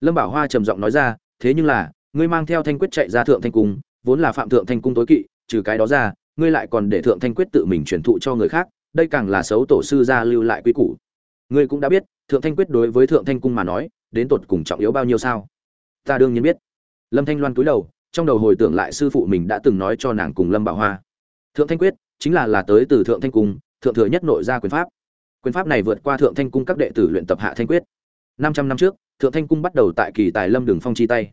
Lâm bảo hoa trầm giọng nói ra, thế nhưng là, ngươi mang theo thanh quyết chạy ra thượng thanh cung, vốn là phạm thượng thanh cung tối kỵ, trừ cái đó ra, ngươi lại còn để thượng thanh quyết tự mình truyền thụ cho người khác, đây càng là xấu tổ sư gia lưu lại quy củ ngươi cũng đã biết, thượng thanh quyết đối với thượng thanh cung mà nói, đến tột cùng trọng yếu bao nhiêu sao? Ta đương nhiên biết. Lâm thanh loan cúi đầu, trong đầu hồi tưởng lại sư phụ mình đã từng nói cho nàng cùng lâm bảo hoa. Thượng thanh quyết chính là là tới từ thượng thanh cung, thượng thừa nhất nội gia quyền pháp. Quyền pháp này vượt qua thượng thanh cung các đệ tử luyện tập hạ thanh quyết. Năm trăm năm trước, thượng thanh cung bắt đầu tại kỳ tài lâm đường phong chi tay.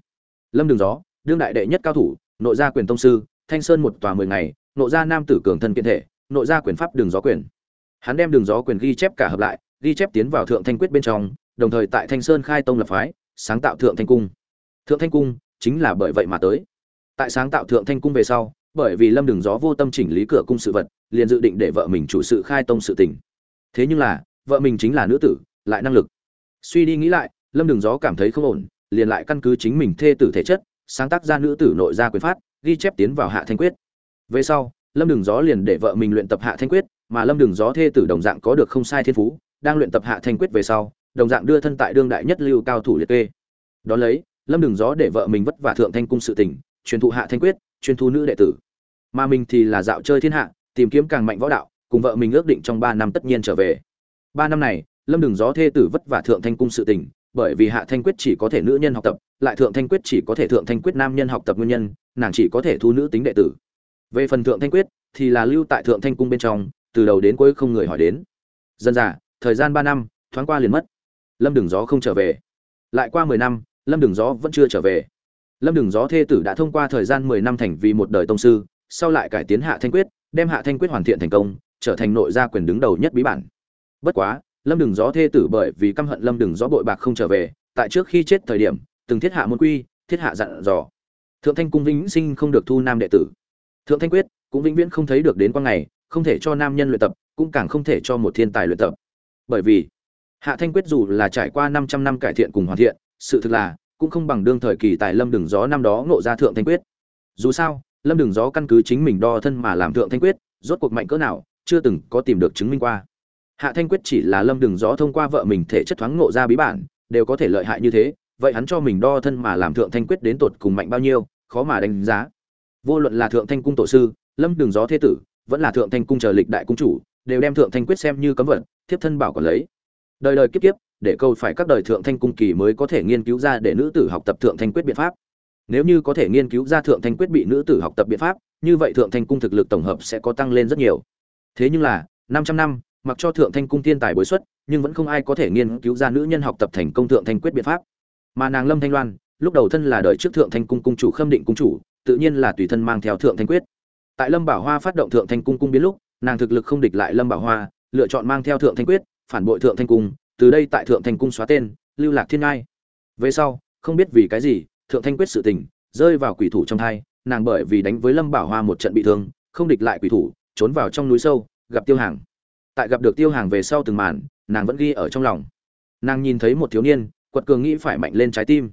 Lâm đường gió, đương đại đệ nhất cao thủ, nội gia quyền tông sư, thanh sơn một tòa mười ngày, nội gia nam tử cường thân kiện thể, nội gia quyền pháp đường gió quyền. Hắn đem đường gió quyền ghi chép cả hợp lại ghi chép tiến vào thượng thanh quyết bên trong, đồng thời tại thanh sơn khai tông lập phái, sáng tạo thượng thanh cung. Thượng thanh cung chính là bởi vậy mà tới. Tại sáng tạo thượng thanh cung về sau, bởi vì lâm đường gió vô tâm chỉnh lý cửa cung sự vật, liền dự định để vợ mình chủ sự khai tông sự tình. Thế nhưng là, vợ mình chính là nữ tử, lại năng lực. Suy đi nghĩ lại, lâm đường gió cảm thấy không ổn, liền lại căn cứ chính mình thê tử thể chất, sáng tác ra nữ tử nội gia quyền phát, ghi chép tiến vào hạ thanh quyết. Về sau, lâm đường gió liền để vợ mình luyện tập hạ thanh quyết, mà lâm đường gió thê tử đồng dạng có được không sai thiên phú đang luyện tập hạ thanh quyết về sau, đồng dạng đưa thân tại đương đại nhất lưu cao thủ liệt kê. Đ ó lấy, lâm đường gió để vợ mình vất vả thượng thanh cung sự tình, truyền thụ hạ thanh quyết, truyền thu nữ đệ tử. Mà mình thì là dạo chơi thiên hạ, tìm kiếm càng mạnh võ đạo, cùng vợ mình ước định trong ba năm tất nhiên trở về. Ba năm này, lâm đường gió thê tử vất vả thượng thanh cung sự tình, bởi vì hạ thanh quyết chỉ có thể nữ nhân học tập, lại thượng thanh quyết chỉ có thể thượng thanh quyết nam nhân học tập nguyên nhân, nàng chỉ có thể thu nữ tính đệ tử. Về phần thượng thanh quyết, thì là lưu tại thượng thanh cung bên trong, từ đầu đến cuối không người hỏi đến. Dân giả thời gian ba năm, thoáng qua liền mất. Lâm đường gió không trở về. Lại qua mười năm, lâm đường gió vẫn chưa trở về. Lâm đường gió thê tử đã thông qua thời gian mười năm thành vì một đời tông sư, sau lại cải tiến hạ thanh quyết, đem hạ thanh quyết hoàn thiện thành công, trở thành nội gia quyền đứng đầu nhất bí bản. Bất quá, lâm đường gió thê tử bởi vì căm hận lâm đường gió bội bạc không trở về, tại trước khi chết thời điểm, từng thiết hạ môn quy, thiết hạ dặn dò. Thượng thanh cung vĩnh sinh không được thu nam đệ tử. Thượng thanh quyết cũng vĩnh viễn không thấy được đến qua ngày, không thể cho nam nhân luyện tập, cũng càng không thể cho một thiên tài luyện tập bởi vì hạ thanh quyết dù là trải qua 500 năm cải thiện cùng hoàn thiện, sự thực là cũng không bằng đương thời kỳ tại lâm đường gió năm đó ngộ ra thượng thanh quyết. Dù sao, lâm đường gió căn cứ chính mình đo thân mà làm thượng thanh quyết, rốt cuộc mạnh cỡ nào, chưa từng có tìm được chứng minh qua. Hạ thanh quyết chỉ là lâm đường gió thông qua vợ mình thể chất thoáng ngộ ra bí bản, đều có thể lợi hại như thế, vậy hắn cho mình đo thân mà làm thượng thanh quyết đến tột cùng mạnh bao nhiêu, khó mà đánh giá. Vô luận là thượng thanh cung tổ sư, lâm đường gió thế tử, vẫn là thượng thanh cung chờ lịch đại cung chủ, đều đem thượng thanh quyết xem như cấm vật thiếp thân bảo còn lấy. Đời đời kiếp kiếp, để câu phải các đời thượng thanh cung kỳ mới có thể nghiên cứu ra để nữ tử học tập thượng thanh quyết biện pháp. Nếu như có thể nghiên cứu ra thượng thanh quyết bị nữ tử học tập biện pháp, như vậy thượng thanh cung thực lực tổng hợp sẽ có tăng lên rất nhiều. Thế nhưng là 500 năm, mặc cho thượng thanh cung tiên tài bối xuất, nhưng vẫn không ai có thể nghiên cứu ra nữ nhân học tập thành công thượng thanh quyết biện pháp. Mà nàng lâm thanh loan, lúc đầu thân là đời trước thượng thanh cung cung chủ khâm định cung chủ, tự nhiên là tùy thân mang theo thượng thanh quyết. Tại lâm bảo hoa phát động thượng thanh cung cung biến lúc, nàng thực lực không địch lại lâm bảo hoa lựa chọn mang theo thượng thanh quyết, phản bội thượng thanh cung, từ đây tại thượng thanh cung xóa tên, lưu lạc thiên ngai. Về sau, không biết vì cái gì, thượng thanh quyết sự tình rơi vào quỷ thủ trong thai, nàng bởi vì đánh với lâm bảo hoa một trận bị thương, không địch lại quỷ thủ, trốn vào trong núi sâu, gặp tiêu hàng. Tại gặp được tiêu hàng về sau từng màn, nàng vẫn ghi ở trong lòng. Nàng nhìn thấy một thiếu niên, quật cường nghĩ phải mạnh lên trái tim.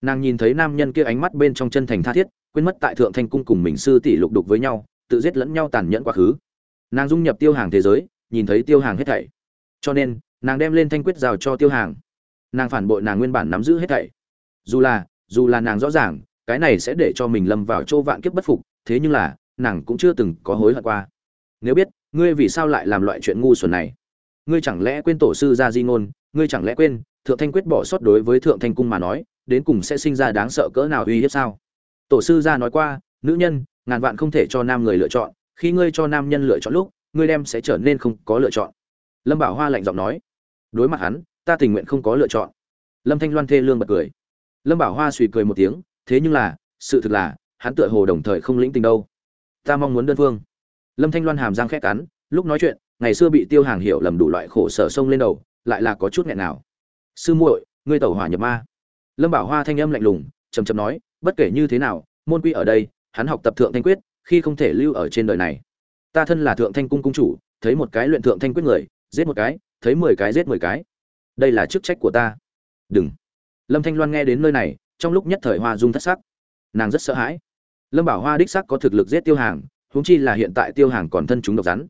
Nàng nhìn thấy nam nhân kia ánh mắt bên trong chân thành tha thiết, quên mất tại thượng thanh cung cùng mình sư tỷ lục đục với nhau, tự giết lẫn nhau tàn nhẫn quá khứ. Nàng dung nhập tiêu hàng thế giới nhìn thấy tiêu hàng hết thảy. Cho nên, nàng đem lên thanh quyết rào cho tiêu hàng. Nàng phản bội nàng nguyên bản nắm giữ hết thảy. Dù là dù là nàng rõ ràng, cái này sẽ để cho mình lâm vào chỗ vạn kiếp bất phục, thế nhưng là, nàng cũng chưa từng có hối hận qua. Nếu biết, ngươi vì sao lại làm loại chuyện ngu xuẩn này? Ngươi chẳng lẽ quên tổ sư gia di ngôn, ngươi chẳng lẽ quên, thượng thanh quyết bỏ sót đối với thượng thanh cung mà nói, đến cùng sẽ sinh ra đáng sợ cỡ nào uy hiếp sao? Tổ sư gia nói qua, nữ nhân, ngàn vạn không thể cho nam người lựa chọn, khi ngươi cho nam nhân lựa chọn lúc ngươi đem sẽ trở nên không có lựa chọn. Lâm bảo hoa lạnh giọng nói. Đối mặt hắn, ta tình nguyện không có lựa chọn. Lâm thanh loan thê lương bật cười. Lâm bảo hoa suy cười một tiếng, thế nhưng là, sự thực là, hắn tựa hồ đồng thời không lĩnh tình đâu. Ta mong muốn đơn phương. Lâm thanh loan hàm răng khét cắn, lúc nói chuyện, ngày xưa bị tiêu hàng hiểu lầm đủ loại khổ sở sông lên đầu, lại là có chút nghẹn nào. Sư muội, ngươi tẩu hỏa nhập ma. Lâm bảo hoa thanh âm lạnh lùng chầm chầm nói, bất kể như thế nào, môn quy ở đây, hắn học tập thượng thanh quyết, khi không thể lưu ở trên đời này ta thân là thượng thanh cung cung chủ, thấy một cái luyện thượng thanh quyết người, giết một cái, thấy mười cái giết mười cái. Đây là chức trách của ta. Đừng. Lâm thanh loan nghe đến nơi này, trong lúc nhất thời hoa dung thất sắc. Nàng rất sợ hãi. Lâm bảo hoa đích sắc có thực lực giết tiêu hàng, huống chi là hiện tại tiêu hàng còn thân chúng độc rắn.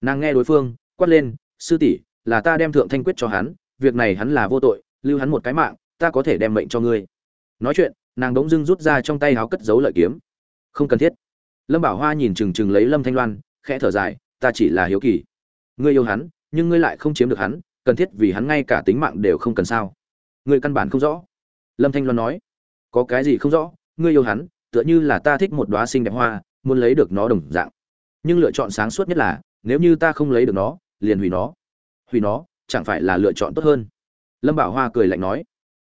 Nàng nghe đối phương, quát lên, sư tỷ, là ta đem thượng thanh quyết cho hắn, việc này hắn là vô tội, lưu hắn một cái mạng, ta có thể đem mệnh cho ngươi. Nói chuyện, nàng đống dưng rút ra trong tay háo cất giấu lợi kiếm. Không cần thiết. Lâm bảo hoa nhìn chừng chừng lấy lâm thanh loan khẽ thở dài, ta chỉ là hiếu kỳ. Ngươi yêu hắn, nhưng ngươi lại không chiếm được hắn, cần thiết vì hắn ngay cả tính mạng đều không cần sao? Ngươi căn bản không rõ. Lâm thanh loan nói, có cái gì không rõ? Ngươi yêu hắn, tựa như là ta thích một đóa xinh đẹp hoa, muốn lấy được nó đồng dạng. Nhưng lựa chọn sáng suốt nhất là, nếu như ta không lấy được nó, liền hủy nó. Hủy nó, chẳng phải là lựa chọn tốt hơn? Lâm bảo hoa cười lạnh nói,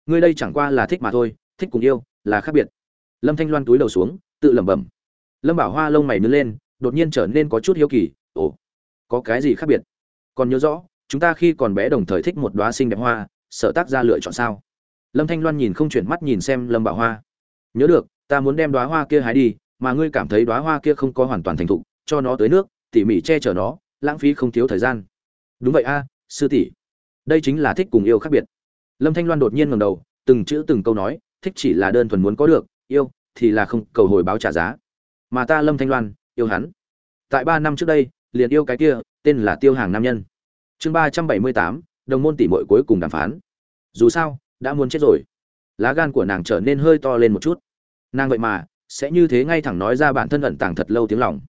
ngươi đây chẳng qua là thích mà thôi, thích cùng yêu, là khác biệt. Lâm thanh loan túi đầu xuống, tự lẩm bẩm. Lâm bảo hoa lông mày nứt lên đột nhiên trở nên có chút hiếu kỳ, ồ, có cái gì khác biệt? Còn nhớ rõ, chúng ta khi còn bé đồng thời thích một đóa xinh đẹp hoa sở tác ra lựa chọn sao? Lâm thanh loan nhìn không chuyển mắt nhìn xem lâm bảo hoa. Nhớ được, ta muốn đem đóa hoa kia hái đi, mà ngươi cảm thấy đóa hoa kia không có hoàn toàn thành thục, cho nó tới nước, tỉ mỉ che chở nó, lãng phí không thiếu thời gian. Đúng vậy a, sư tỷ. Đây chính là thích cùng yêu khác biệt. Lâm thanh loan đột nhiên ngẩng đầu, từng chữ từng câu nói, thích chỉ là đơn thuần muốn có được, yêu thì là không, cầu hồi báo trả giá. Mà ta lâm thanh loan yêu hắn. Tại ba năm trước đây, liền yêu cái kia, tên là tiêu hàng nam nhân. Chương ba trăm bảy mươi tám, đồng môn tỷ muội cuối cùng đàm phán. Dù sao, đã muốn chết rồi. Lá gan của nàng trở nên hơi to lên một chút. Nàng vậy mà, sẽ như thế ngay thẳng nói ra bản thân ẩn tàng thật lâu tiếng lòng.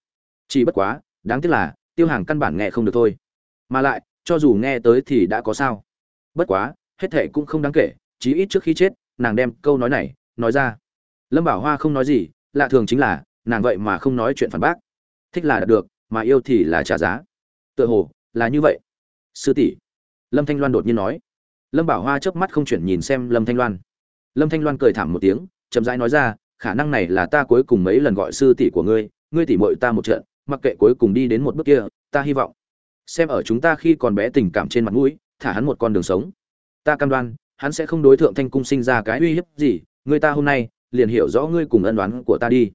Chỉ bất quá, đáng tiếc là, tiêu hàng căn bản nghe không được thôi. Mà lại, cho dù nghe tới thì đã có sao. Bất quá, hết thệ cũng không đáng kể, chí ít trước khi chết, nàng đem câu nói này, nói ra. Lâm bảo hoa không nói gì, lạ thường chính là nàng vậy mà không nói chuyện phản bác. Thích là đạt được, mà yêu thì là trả giá. Tựa hồ, là như vậy. Sư tỷ. Lâm thanh loan đột nhiên nói. Lâm bảo hoa chớp mắt không chuyển nhìn xem lâm thanh loan. Lâm thanh loan cười thảm một tiếng, chậm rãi nói ra, khả năng này là ta cuối cùng mấy lần gọi sư tỷ của ngươi ngươi tỷ muội ta một trận, mặc kệ cuối cùng đi đến một bước kia, ta hy vọng. Xem ở chúng ta khi còn bé tình cảm trên mặt mũi, thả hắn một con đường sống. Ta cam đoan, hắn sẽ không đối thượng thanh cung sinh ra cái uy hiếp gì, người ta hôm nay, liền hiểu rõ ngươi cùng ân đoán của ta đi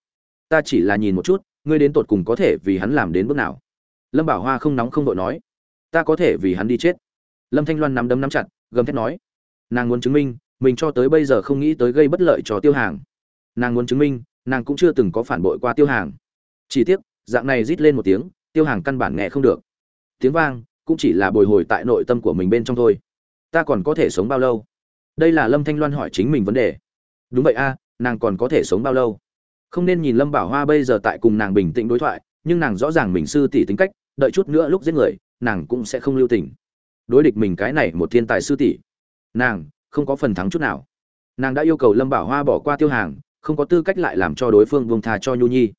ta chỉ là nhìn một chút, ngươi đến tột cùng có thể vì hắn làm đến bước nào? Lâm bảo hoa không nóng không vội nói, ta có thể vì hắn đi chết. Lâm thanh loan nắm đấm nắm chặt, gầm thét nói, nàng muốn chứng minh, mình cho tới bây giờ không nghĩ tới gây bất lợi cho tiêu hàng. Nàng muốn chứng minh, nàng cũng chưa từng có phản bội qua tiêu hàng. Chỉ tiếc, dạng này rít lên một tiếng, tiêu hàng căn bản nghe không được. Tiếng vang, cũng chỉ là bồi hồi tại nội tâm của mình bên trong thôi. Ta còn có thể sống bao lâu? Đây là lâm thanh loan hỏi chính mình vấn đề. Đúng vậy a, nàng còn có thể sống bao lâu? Không nên nhìn lâm bảo hoa bây giờ tại cùng nàng bình tĩnh đối thoại, nhưng nàng rõ ràng mình sư tỷ tính cách, đợi chút nữa lúc giết người, nàng cũng sẽ không lưu tình. Đối địch mình cái này một thiên tài sư tỷ. Nàng, không có phần thắng chút nào. Nàng đã yêu cầu lâm bảo hoa bỏ qua tiêu hàng, không có tư cách lại làm cho đối phương buông tha cho nhu nhi.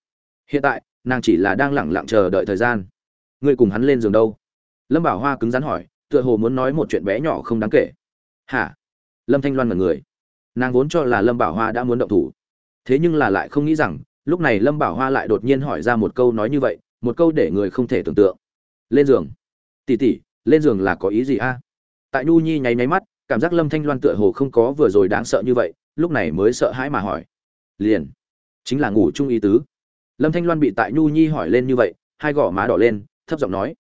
Hiện tại, nàng chỉ là đang lẳng lặng chờ đợi thời gian. Ngươi cùng hắn lên giường đâu? Lâm bảo hoa cứng rắn hỏi, tựa hồ muốn nói một chuyện bé nhỏ không đáng kể. Hả? Lâm thanh loan ngẩn người. Nàng vốn cho là lâm bảo hoa đã muốn động thủ thế nhưng là lại không nghĩ rằng, lúc này lâm bảo hoa lại đột nhiên hỏi ra một câu nói như vậy, một câu để người không thể tưởng tượng. Lên giường. Tỉ tỉ, lên giường là có ý gì a? Tại nhu nhi nháy nháy mắt, cảm giác lâm thanh loan tựa hồ không có vừa rồi đáng sợ như vậy, lúc này mới sợ hãi mà hỏi. Liền. Chính là ngủ chung ý tứ. Lâm thanh loan bị tại nhu nhi hỏi lên như vậy, hai gò má đỏ lên, thấp giọng nói.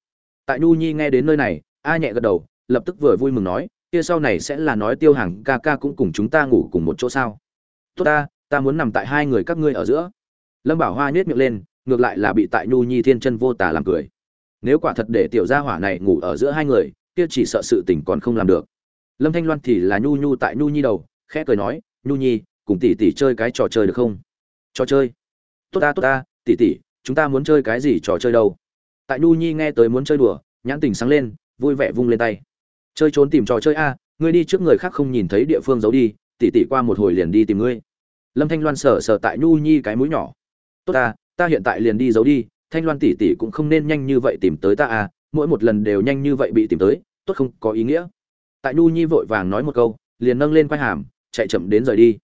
Tại nhu nhi nghe đến nơi này, a nhẹ gật đầu, lập tức vừa vui mừng nói, kia sau này sẽ là nói tiêu hàng ca ca cũng cùng chúng ta ngủ cùng một chỗ sao? Tốt ta ta muốn nằm tại hai người các ngươi ở giữa. Lâm bảo hoa nhếch miệng lên, ngược lại là bị tại nhu nhi thiên chân vô tà làm cười. Nếu quả thật để tiểu gia hỏa này ngủ ở giữa hai người, kia chỉ sợ sự tình còn không làm được. Lâm thanh loan thì là nhu nhu tại nhu nhi đầu, khẽ cười nói, nhu nhi, cùng tỷ tỷ chơi cái trò chơi được không? Trò chơi? Tốt ta tốt ta, tỷ tỷ, chúng ta muốn chơi cái gì trò chơi đâu? Tại nhu nhi nghe tới muốn chơi đùa, nhãn tình sáng lên, vui vẻ vung lên tay. Chơi trốn tìm trò chơi a, ngươi đi trước người khác không nhìn thấy địa phương giấu đi tỉ tỉ qua một hồi liền đi tìm ngươi lâm thanh loan sờ sờ tại nhu nhi cái mũi nhỏ. Tốt ta ta hiện tại liền đi giấu đi, thanh loan tỉ tỉ cũng không nên nhanh như vậy tìm tới ta à mỗi một lần đều nhanh như vậy bị tìm tới, tốt không có ý nghĩa. Tại nhu nhi vội vàng nói một câu, liền nâng lên quai hàm, chạy chậm đến rời đi.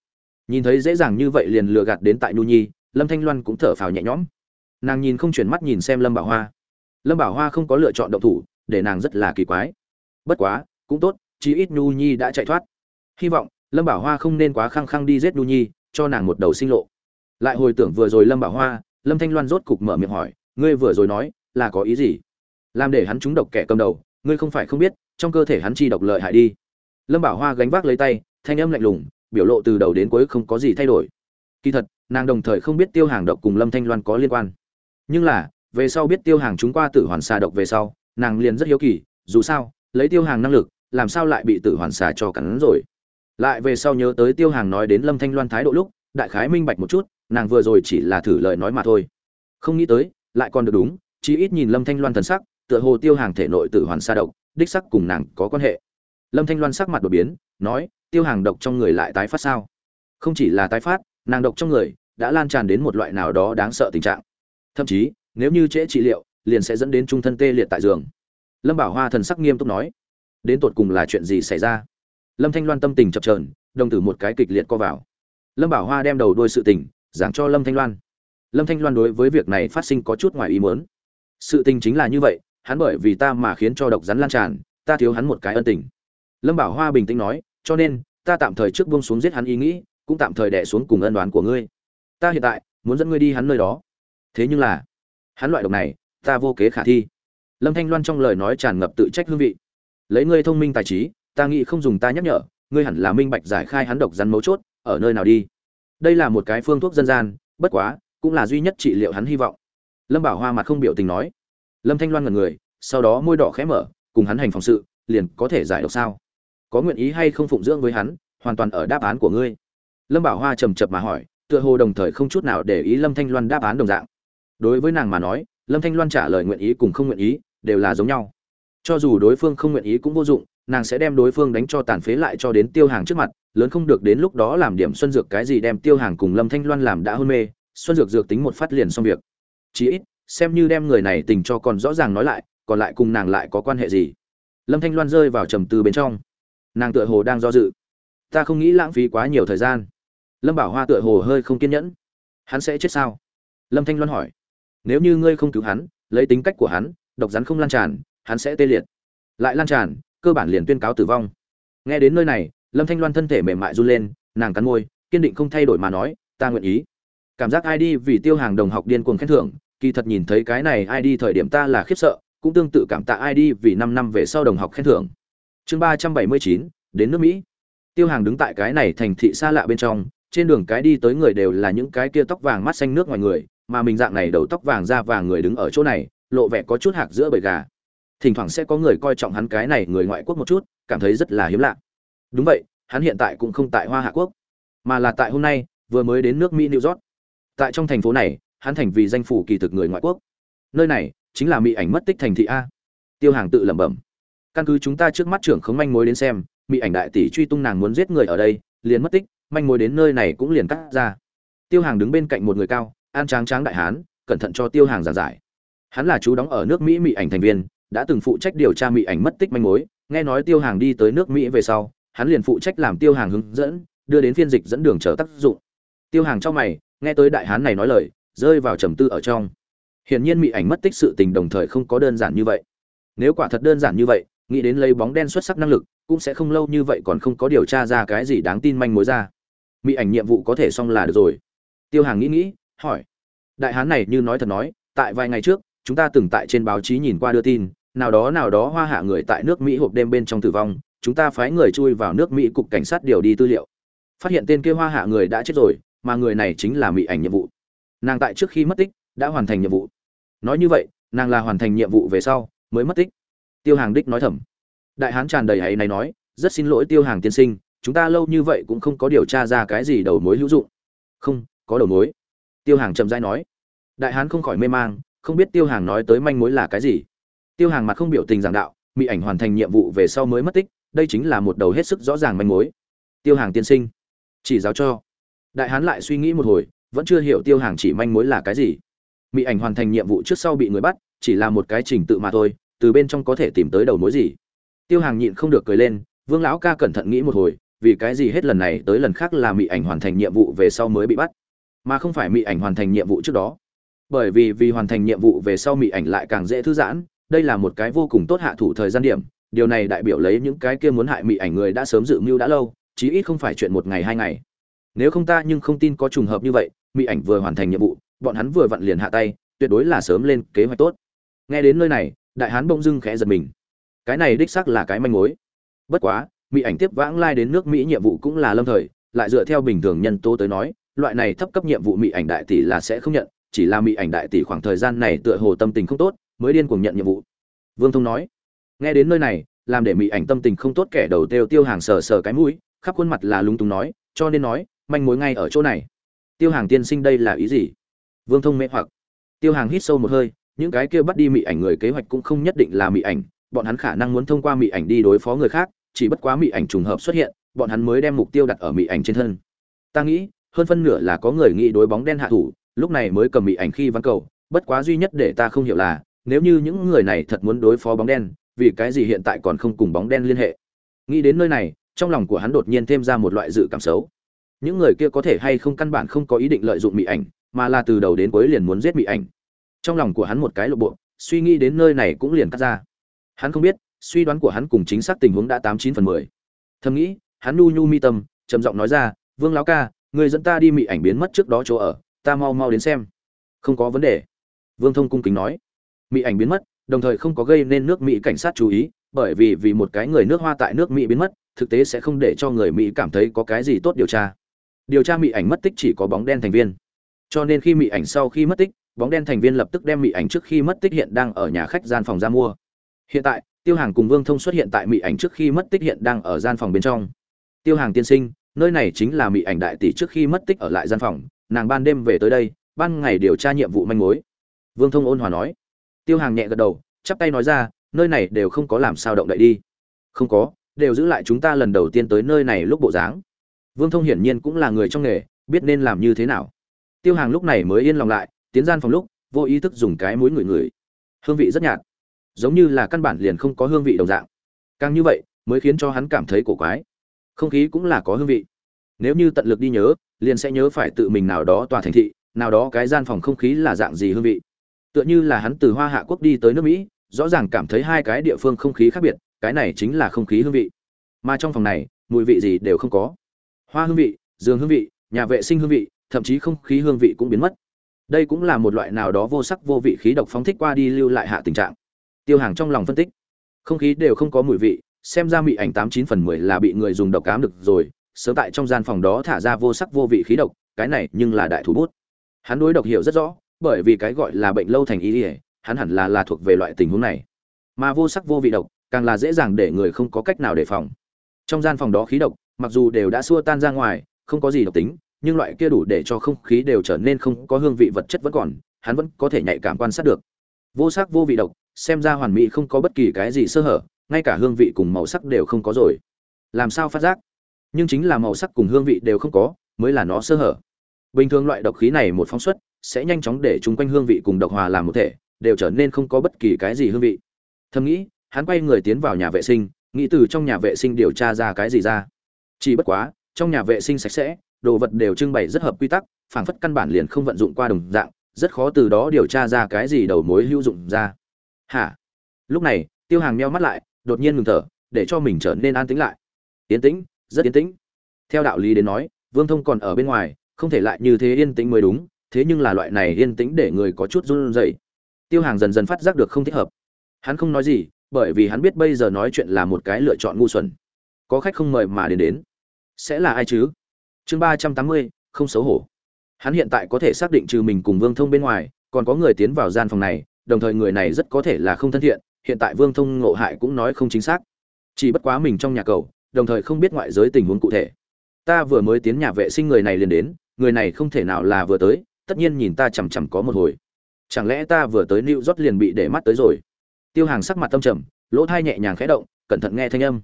Nhìn thấy dễ dàng như vậy liền lừa gạt đến tại nhu nhi, lâm thanh loan cũng thở phào nhẹ nhõm. Nàng nhìn không chuyển mắt nhìn xem lâm bảo hoa. Lâm bảo hoa không có lựa chọn động thủ, để nàng rất là kỳ quái. Bất quá, cũng tốt, chí ít nhu nhi đã chạy thoát. Hy vọng, lâm bảo hoa không nên quá khăng khăng đi giết nhu nhi cho nàng một đầu sinh lộ. Lại hồi tưởng vừa rồi lâm bảo hoa, lâm thanh loan rốt cục mở miệng hỏi, ngươi vừa rồi nói là có ý gì? Làm để hắn trúng độc kẻ cầm đầu, ngươi không phải không biết, trong cơ thể hắn chi độc lợi hại đi. Lâm bảo hoa gánh vác lấy tay, thanh âm lạnh lùng, biểu lộ từ đầu đến cuối không có gì thay đổi. Kỳ thật, nàng đồng thời không biết tiêu hàng độc cùng lâm thanh loan có liên quan. Nhưng là, về sau biết tiêu hàng chúng qua tử hoàn xà độc về sau, nàng liền rất hiếu kỳ, dù sao, lấy tiêu hàng năng lực, làm sao lại bị tử hoàn xà cho cắn rồi? Lại về sau nhớ tới tiêu hàng nói đến lâm thanh loan thái độ lúc, đại khái minh bạch một chút, nàng vừa rồi chỉ là thử lời nói mà thôi. Không nghĩ tới, lại còn được đúng chí ít nhìn lâm thanh loan thần sắc, tựa hồ tiêu hàng thể nội tử hoàn sa độc, đích sắc cùng nàng có quan hệ. Lâm thanh loan sắc mặt đột biến, nói, tiêu hàng độc trong người lại tái phát sao? Không chỉ là tái phát, nàng độc trong người đã lan tràn đến một loại nào đó đáng sợ tình trạng. Thậm chí, nếu như trễ trị liệu, liền sẽ dẫn đến trung thân tê liệt tại giường. Lâm bảo hoa thần sắc nghiêm túc nói, đến tột cùng là chuyện gì xảy ra? Lâm thanh loan tâm tình chập trờn đồng tử một cái kịch liệt co vào. Lâm bảo hoa đem đầu đuôi sự tình, giảng cho lâm thanh loan. Lâm thanh loan đối với việc này phát sinh có chút ngoài ý muốn. Sự tình chính là như vậy, hắn bởi vì ta mà khiến cho độc rắn lan tràn, ta thiếu hắn một cái ân tình. Lâm bảo hoa bình tĩnh nói, cho nên, ta tạm thời trước buông xuống giết hắn ý nghĩ, cũng tạm thời đẻ xuống cùng ân đoán của ngươi. Ta hiện tại, muốn dẫn ngươi đi hắn nơi đó. Thế nhưng là, hắn loại độc này, ta vô kế khả thi. Lâm thanh loan trong lời nói tràn ngập tự trách hương vị. Lấy ngươi thông minh tài trí ta nghĩ không dùng ta nhắc nhở, ngươi hẳn là minh bạch giải khai hắn độc rắn mấu chốt, ở nơi nào đi. Đây là một cái phương thuốc dân gian, bất quá, cũng là duy nhất trị liệu hắn hy vọng. Lâm bảo hoa mặt không biểu tình nói. Lâm thanh loan ngần người, sau đó môi đỏ khẽ mở, cùng hắn hành phòng sự, liền có thể giải độc sao? Có nguyện ý hay không phụng dưỡng với hắn, hoàn toàn ở đáp án của ngươi. Lâm bảo hoa trầm chập mà hỏi, tựa hồ đồng thời không chút nào để ý lâm thanh loan đáp án đồng dạng. Đối với nàng mà nói, lâm thanh loan trả lời nguyện ý cùng không nguyện ý, đều là giống nhau. Cho dù đối phương không nguyện ý cũng vô dụng nàng sẽ đem đối phương đánh cho tàn phế lại cho đến tiêu hàng trước mặt, lớn không được đến lúc đó làm điểm xuân dược cái gì đem tiêu hàng cùng lâm thanh loan làm đã hôn mê, xuân dược dược tính một phát liền xong việc. Chí ít, xem như đem người này tình cho còn rõ ràng nói lại, còn lại cùng nàng lại có quan hệ gì? Lâm thanh loan rơi vào trầm tư bên trong. Nàng tựa hồ đang do dự. Ta không nghĩ lãng phí quá nhiều thời gian. Lâm bảo hoa tựa hồ hơi không kiên nhẫn. Hắn sẽ chết sao? Lâm thanh loan hỏi. Nếu như ngươi không cứu hắn, lấy tính cách của hắn, độc rắn không lan tràn, hắn sẽ tê liệt. Lại lan tràn cơ bản liền tuyên cáo tử vong. Nghe đến nơi này, lâm thanh loan thân thể mềm mại run lên, nàng cắn môi, kiên định không thay đổi mà nói, ta nguyện ý. Cảm giác ai đi vì tiêu hàng đồng học điên cuồng khen thưởng, kỳ thật nhìn thấy cái này ai đi thời điểm ta là khiếp sợ, cũng tương tự cảm tạ ai đi vì năm năm về sau đồng học khen thưởng. Chương ba trăm bảy mươi chín, đến nước mỹ. Tiêu hàng đứng tại cái này thành thị xa lạ bên trong, trên đường cái đi tới người đều là những cái kia tóc vàng mắt xanh nước ngoài người, mà mình dạng này đầu tóc vàng da vàng người đứng ở chỗ này, lộ vẻ có chút hạc giữa bầy gà thỉnh thoảng sẽ có người coi trọng hắn cái này người ngoại quốc một chút, cảm thấy rất là hiếm lạ. Đúng vậy, hắn hiện tại cũng không tại hoa hạ quốc, mà là tại hôm nay, vừa mới đến nước mỹ, new york. Tại trong thành phố này, hắn thành vì danh phủ kỳ thực người ngoại quốc. Nơi này chính là mỹ ảnh mất tích thành thị a. Tiêu hàng tự lẩm bẩm. Căn cứ chúng ta trước mắt trưởng không manh mối đến xem, mỹ ảnh đại tỷ truy tung nàng muốn giết người ở đây, liền mất tích, manh mối đến nơi này cũng liền cắt ra. Tiêu hàng đứng bên cạnh một người cao, an tráng tráng đại hán, cẩn thận cho tiêu hàng giảng giải. Hắn là chú đóng ở nước mỹ mỹ ảnh thành viên đã từng phụ trách điều tra mỹ ảnh mất tích manh mối, nghe nói tiêu hàng đi tới nước mỹ về sau, hắn liền phụ trách làm tiêu hàng hướng dẫn, đưa đến phiên dịch dẫn đường chờ tác dụng. Tiêu hàng trong mày, nghe tới đại hán này nói lời, rơi vào trầm tư ở trong. Hiển nhiên mỹ ảnh mất tích sự tình đồng thời không có đơn giản như vậy. Nếu quả thật đơn giản như vậy, nghĩ đến lấy bóng đen xuất sắc năng lực, cũng sẽ không lâu như vậy còn không có điều tra ra cái gì đáng tin manh mối ra. Mỹ ảnh nhiệm vụ có thể xong là được rồi. Tiêu hàng nghĩ nghĩ, hỏi. Đại hán này như nói thật nói, tại vài ngày trước, chúng ta từng tại trên báo chí nhìn qua đưa tin nào đó nào đó hoa hạ người tại nước mỹ hộp đêm bên trong tử vong, chúng ta phái người chui vào nước mỹ cục cảnh sát điều đi tư liệu. Phát hiện tên kia hoa hạ người đã chết rồi, mà người này chính là mỹ ảnh nhiệm vụ. Nàng tại trước khi mất tích, đã hoàn thành nhiệm vụ. Nói như vậy, nàng là hoàn thành nhiệm vụ về sau, mới mất tích. Tiêu hàng đích nói thầm. Đại hán tràn đầy ấy này nói, rất xin lỗi tiêu hàng tiên sinh, chúng ta lâu như vậy cũng không có điều tra ra cái gì đầu mối hữu dụng. Không, có đầu mối. Tiêu hàng chậm rãi nói. Đại hán không khỏi mê mang, không biết tiêu hàng nói tới manh mối là cái gì tiêu hàng mặt không biểu tình giảng đạo mỹ ảnh hoàn thành nhiệm vụ về sau mới mất tích, đây chính là một đầu hết sức rõ ràng manh mối. Tiêu hàng tiên sinh, chỉ giáo cho. Đại hán lại suy nghĩ một hồi, vẫn chưa hiểu tiêu hàng chỉ manh mối là cái gì. Mỹ ảnh hoàn thành nhiệm vụ trước sau bị người bắt, chỉ là một cái trình tự mà thôi, từ bên trong có thể tìm tới đầu mối gì. Tiêu hàng nhịn không được cười lên, vương lão ca cẩn thận nghĩ một hồi, vì cái gì hết lần này tới lần khác là mỹ ảnh hoàn thành nhiệm vụ về sau mới bị bắt? Mà không phải mỹ ảnh hoàn thành nhiệm vụ trước đó. Bởi vì vì hoàn thành nhiệm vụ về sau mỹ ảnh lại càng dễ thư giãn đây là một cái vô cùng tốt hạ thủ thời gian điểm, điều này đại biểu lấy những cái kia muốn hại mỹ ảnh người đã sớm dự mưu đã lâu, chí ít không phải chuyện một ngày hai ngày. Nếu không ta nhưng không tin có trùng hợp như vậy mỹ ảnh vừa hoàn thành nhiệm vụ, bọn hắn vừa vặn liền hạ tay, tuyệt đối là sớm lên kế hoạch tốt. Nghe đến nơi này, đại hán bỗng dưng khẽ giật mình. Cái này đích xác là cái manh mối. Bất quá mỹ ảnh tiếp vãng lai đến nước mỹ nhiệm vụ cũng là lâm thời, lại dựa theo bình thường nhân tố tới nói, loại này thấp cấp nhiệm vụ mỹ ảnh đại tỷ là sẽ không nhận, chỉ là mỹ ảnh đại tỷ khoảng thời gian này tựa hồ tâm tình không tốt mới điên cuồng nhận nhiệm vụ. Vương thông nói, nghe đến nơi này, làm để mỹ ảnh tâm tình không tốt kẻ đầu tiêu tiêu hàng sờ sờ cái mũi, khắp khuôn mặt là lúng túng nói, cho nên nói, manh mối ngay ở chỗ này. Tiêu hàng tiên sinh đây là ý gì? Vương thông mê hoặc. Tiêu hàng hít sâu một hơi, những cái kia bắt đi mỹ ảnh người kế hoạch cũng không nhất định là mỹ ảnh, bọn hắn khả năng muốn thông qua mỹ ảnh đi đối phó người khác, chỉ bất quá mỹ ảnh trùng hợp xuất hiện, bọn hắn mới đem mục tiêu đặt ở mỹ ảnh trên thân. Ta nghĩ, hơn phân nửa là có người nghĩ đối bóng đen hạ thủ, lúc này mới cầm mỹ ảnh khi văn cầu, bất quá duy nhất để ta không hiểu là nếu như những người này thật muốn đối phó bóng đen, vì cái gì hiện tại còn không cùng bóng đen liên hệ? Nghĩ đến nơi này, trong lòng của hắn đột nhiên thêm ra một loại dự cảm xấu. Những người kia có thể hay không căn bản không có ý định lợi dụng mỹ ảnh, mà là từ đầu đến cuối liền muốn giết mỹ ảnh. Trong lòng của hắn một cái lộ bộ, suy nghĩ đến nơi này cũng liền cắt ra. Hắn không biết, suy đoán của hắn cùng chính xác tình huống đã tám chín phần mười. Thầm nghĩ, hắn nu nhu mi tâm, trầm giọng nói ra, vương lão ca, người dẫn ta đi mỹ ảnh biến mất trước đó chỗ ở, ta mau mau đến xem. Không có vấn đề. Vương thông cung kính nói mỹ ảnh biến mất, đồng thời không có gây nên nước mỹ cảnh sát chú ý, bởi vì vì một cái người nước hoa tại nước mỹ biến mất, thực tế sẽ không để cho người mỹ cảm thấy có cái gì tốt điều tra. Điều tra mỹ ảnh mất tích chỉ có bóng đen thành viên. Cho nên khi mỹ ảnh sau khi mất tích, bóng đen thành viên lập tức đem mỹ ảnh trước khi mất tích hiện đang ở nhà khách gian phòng ra mua. Hiện tại, tiêu hàng cùng vương thông xuất hiện tại mỹ ảnh trước khi mất tích hiện đang ở gian phòng bên trong. Tiêu hàng tiên sinh, nơi này chính là mỹ ảnh đại tỷ trước khi mất tích ở lại gian phòng, nàng ban đêm về tới đây, ban ngày điều tra nhiệm vụ manh mối. Vương thông ôn hòa nói tiêu hàng nhẹ gật đầu, chắp tay nói ra, nơi này đều không có làm sao động đậy đi. Không có, đều giữ lại chúng ta lần đầu tiên tới nơi này lúc bộ dáng. Vương thông hiển nhiên cũng là người trong nghề, biết nên làm như thế nào. Tiêu hàng lúc này mới yên lòng lại, tiến gian phòng lúc, vô ý thức dùng cái mũi ngửi ngửi. Hương vị rất nhạt, giống như là căn bản liền không có hương vị đồng dạng. Càng như vậy, mới khiến cho hắn cảm thấy cổ quái. Không khí cũng là có hương vị. Nếu như tận lực đi nhớ, liền sẽ nhớ phải tự mình nào đó tòa thành thị, nào đó cái gian phòng không khí là dạng gì hương vị tựa như là hắn từ hoa hạ quốc đi tới nước mỹ, rõ ràng cảm thấy hai cái địa phương không khí khác biệt, cái này chính là không khí hương vị. Mà trong phòng này, mùi vị gì đều không có. Hoa hương vị, giường hương vị, nhà vệ sinh hương vị, thậm chí không khí hương vị cũng biến mất. Đây cũng là một loại nào đó vô sắc vô vị khí độc phóng thích qua đi lưu lại hạ tình trạng. Tiêu hàng trong lòng phân tích, không khí đều không có mùi vị, xem ra mị ảnh tám chín phần mười là bị người dùng độc cám được rồi, sớm tại trong gian phòng đó thả ra vô sắc vô vị khí độc, cái này nhưng là đại thủ bút. Hắn đối độc hiểu rất rõ bởi vì cái gọi là bệnh lâu thành ý ỉa, hắn hẳn là là thuộc về loại tình huống này. Mà vô sắc vô vị độc, càng là dễ dàng để người không có cách nào đề phòng. Trong gian phòng đó khí độc, mặc dù đều đã xua tan ra ngoài, không có gì độc tính, nhưng loại kia đủ để cho không khí đều trở nên không có hương vị vật chất vẫn còn, hắn vẫn có thể nhạy cảm quan sát được. Vô sắc vô vị độc, xem ra hoàn mỹ không có bất kỳ cái gì sơ hở, ngay cả hương vị cùng màu sắc đều không có rồi. Làm sao phát giác? Nhưng chính là màu sắc cùng hương vị đều không có, mới là nó sơ hở. Bình thường loại độc khí này một phóng xuất sẽ nhanh chóng để chúng quanh hương vị cùng độc hòa làm một thể, đều trở nên không có bất kỳ cái gì hương vị. Thầm nghĩ, hắn quay người tiến vào nhà vệ sinh, nghĩ từ trong nhà vệ sinh điều tra ra cái gì ra. Chỉ bất quá, trong nhà vệ sinh sạch sẽ, đồ vật đều trưng bày rất hợp quy tắc, phảng phất căn bản liền không vận dụng qua đồng dạng, rất khó từ đó điều tra ra cái gì đầu mối hữu dụng ra. Hả? Lúc này, tiêu hàng meo mắt lại, đột nhiên ngừng thở, để cho mình trở nên an tĩnh lại. Yên tĩnh, rất yên tĩnh. Theo đạo lý đến nói, vương thông còn ở bên ngoài, không thể lại như thế yên tĩnh mới đúng thế nhưng là loại này yên tĩnh để người có chút run rẩy. Tiêu hàng dần dần phát giác được không thích hợp. Hắn không nói gì, bởi vì hắn biết bây giờ nói chuyện là một cái lựa chọn ngu xuẩn. Có khách không mời mà đến đến. Sẽ là ai chứ? Chương ba trăm tám mươi, không xấu hổ. Hắn hiện tại có thể xác định trừ mình cùng vương thông bên ngoài, còn có người tiến vào gian phòng này, đồng thời người này rất có thể là không thân thiện, hiện tại vương thông ngộ hại cũng nói không chính xác. Chỉ bất quá mình trong nhà cầu, đồng thời không biết ngoại giới tình huống cụ thể. Ta vừa mới tiến nhà vệ sinh người này liền đến, người này không thể nào là vừa tới tất nhiên nhìn ta chằm chằm có một hồi. Chẳng lẽ ta vừa tới New York liền bị để mắt tới rồi? Tiêu hàng sắc mặt tâm trầm, lỗ thai nhẹ nhàng khẽ động, cẩn thận nghe thanh âm.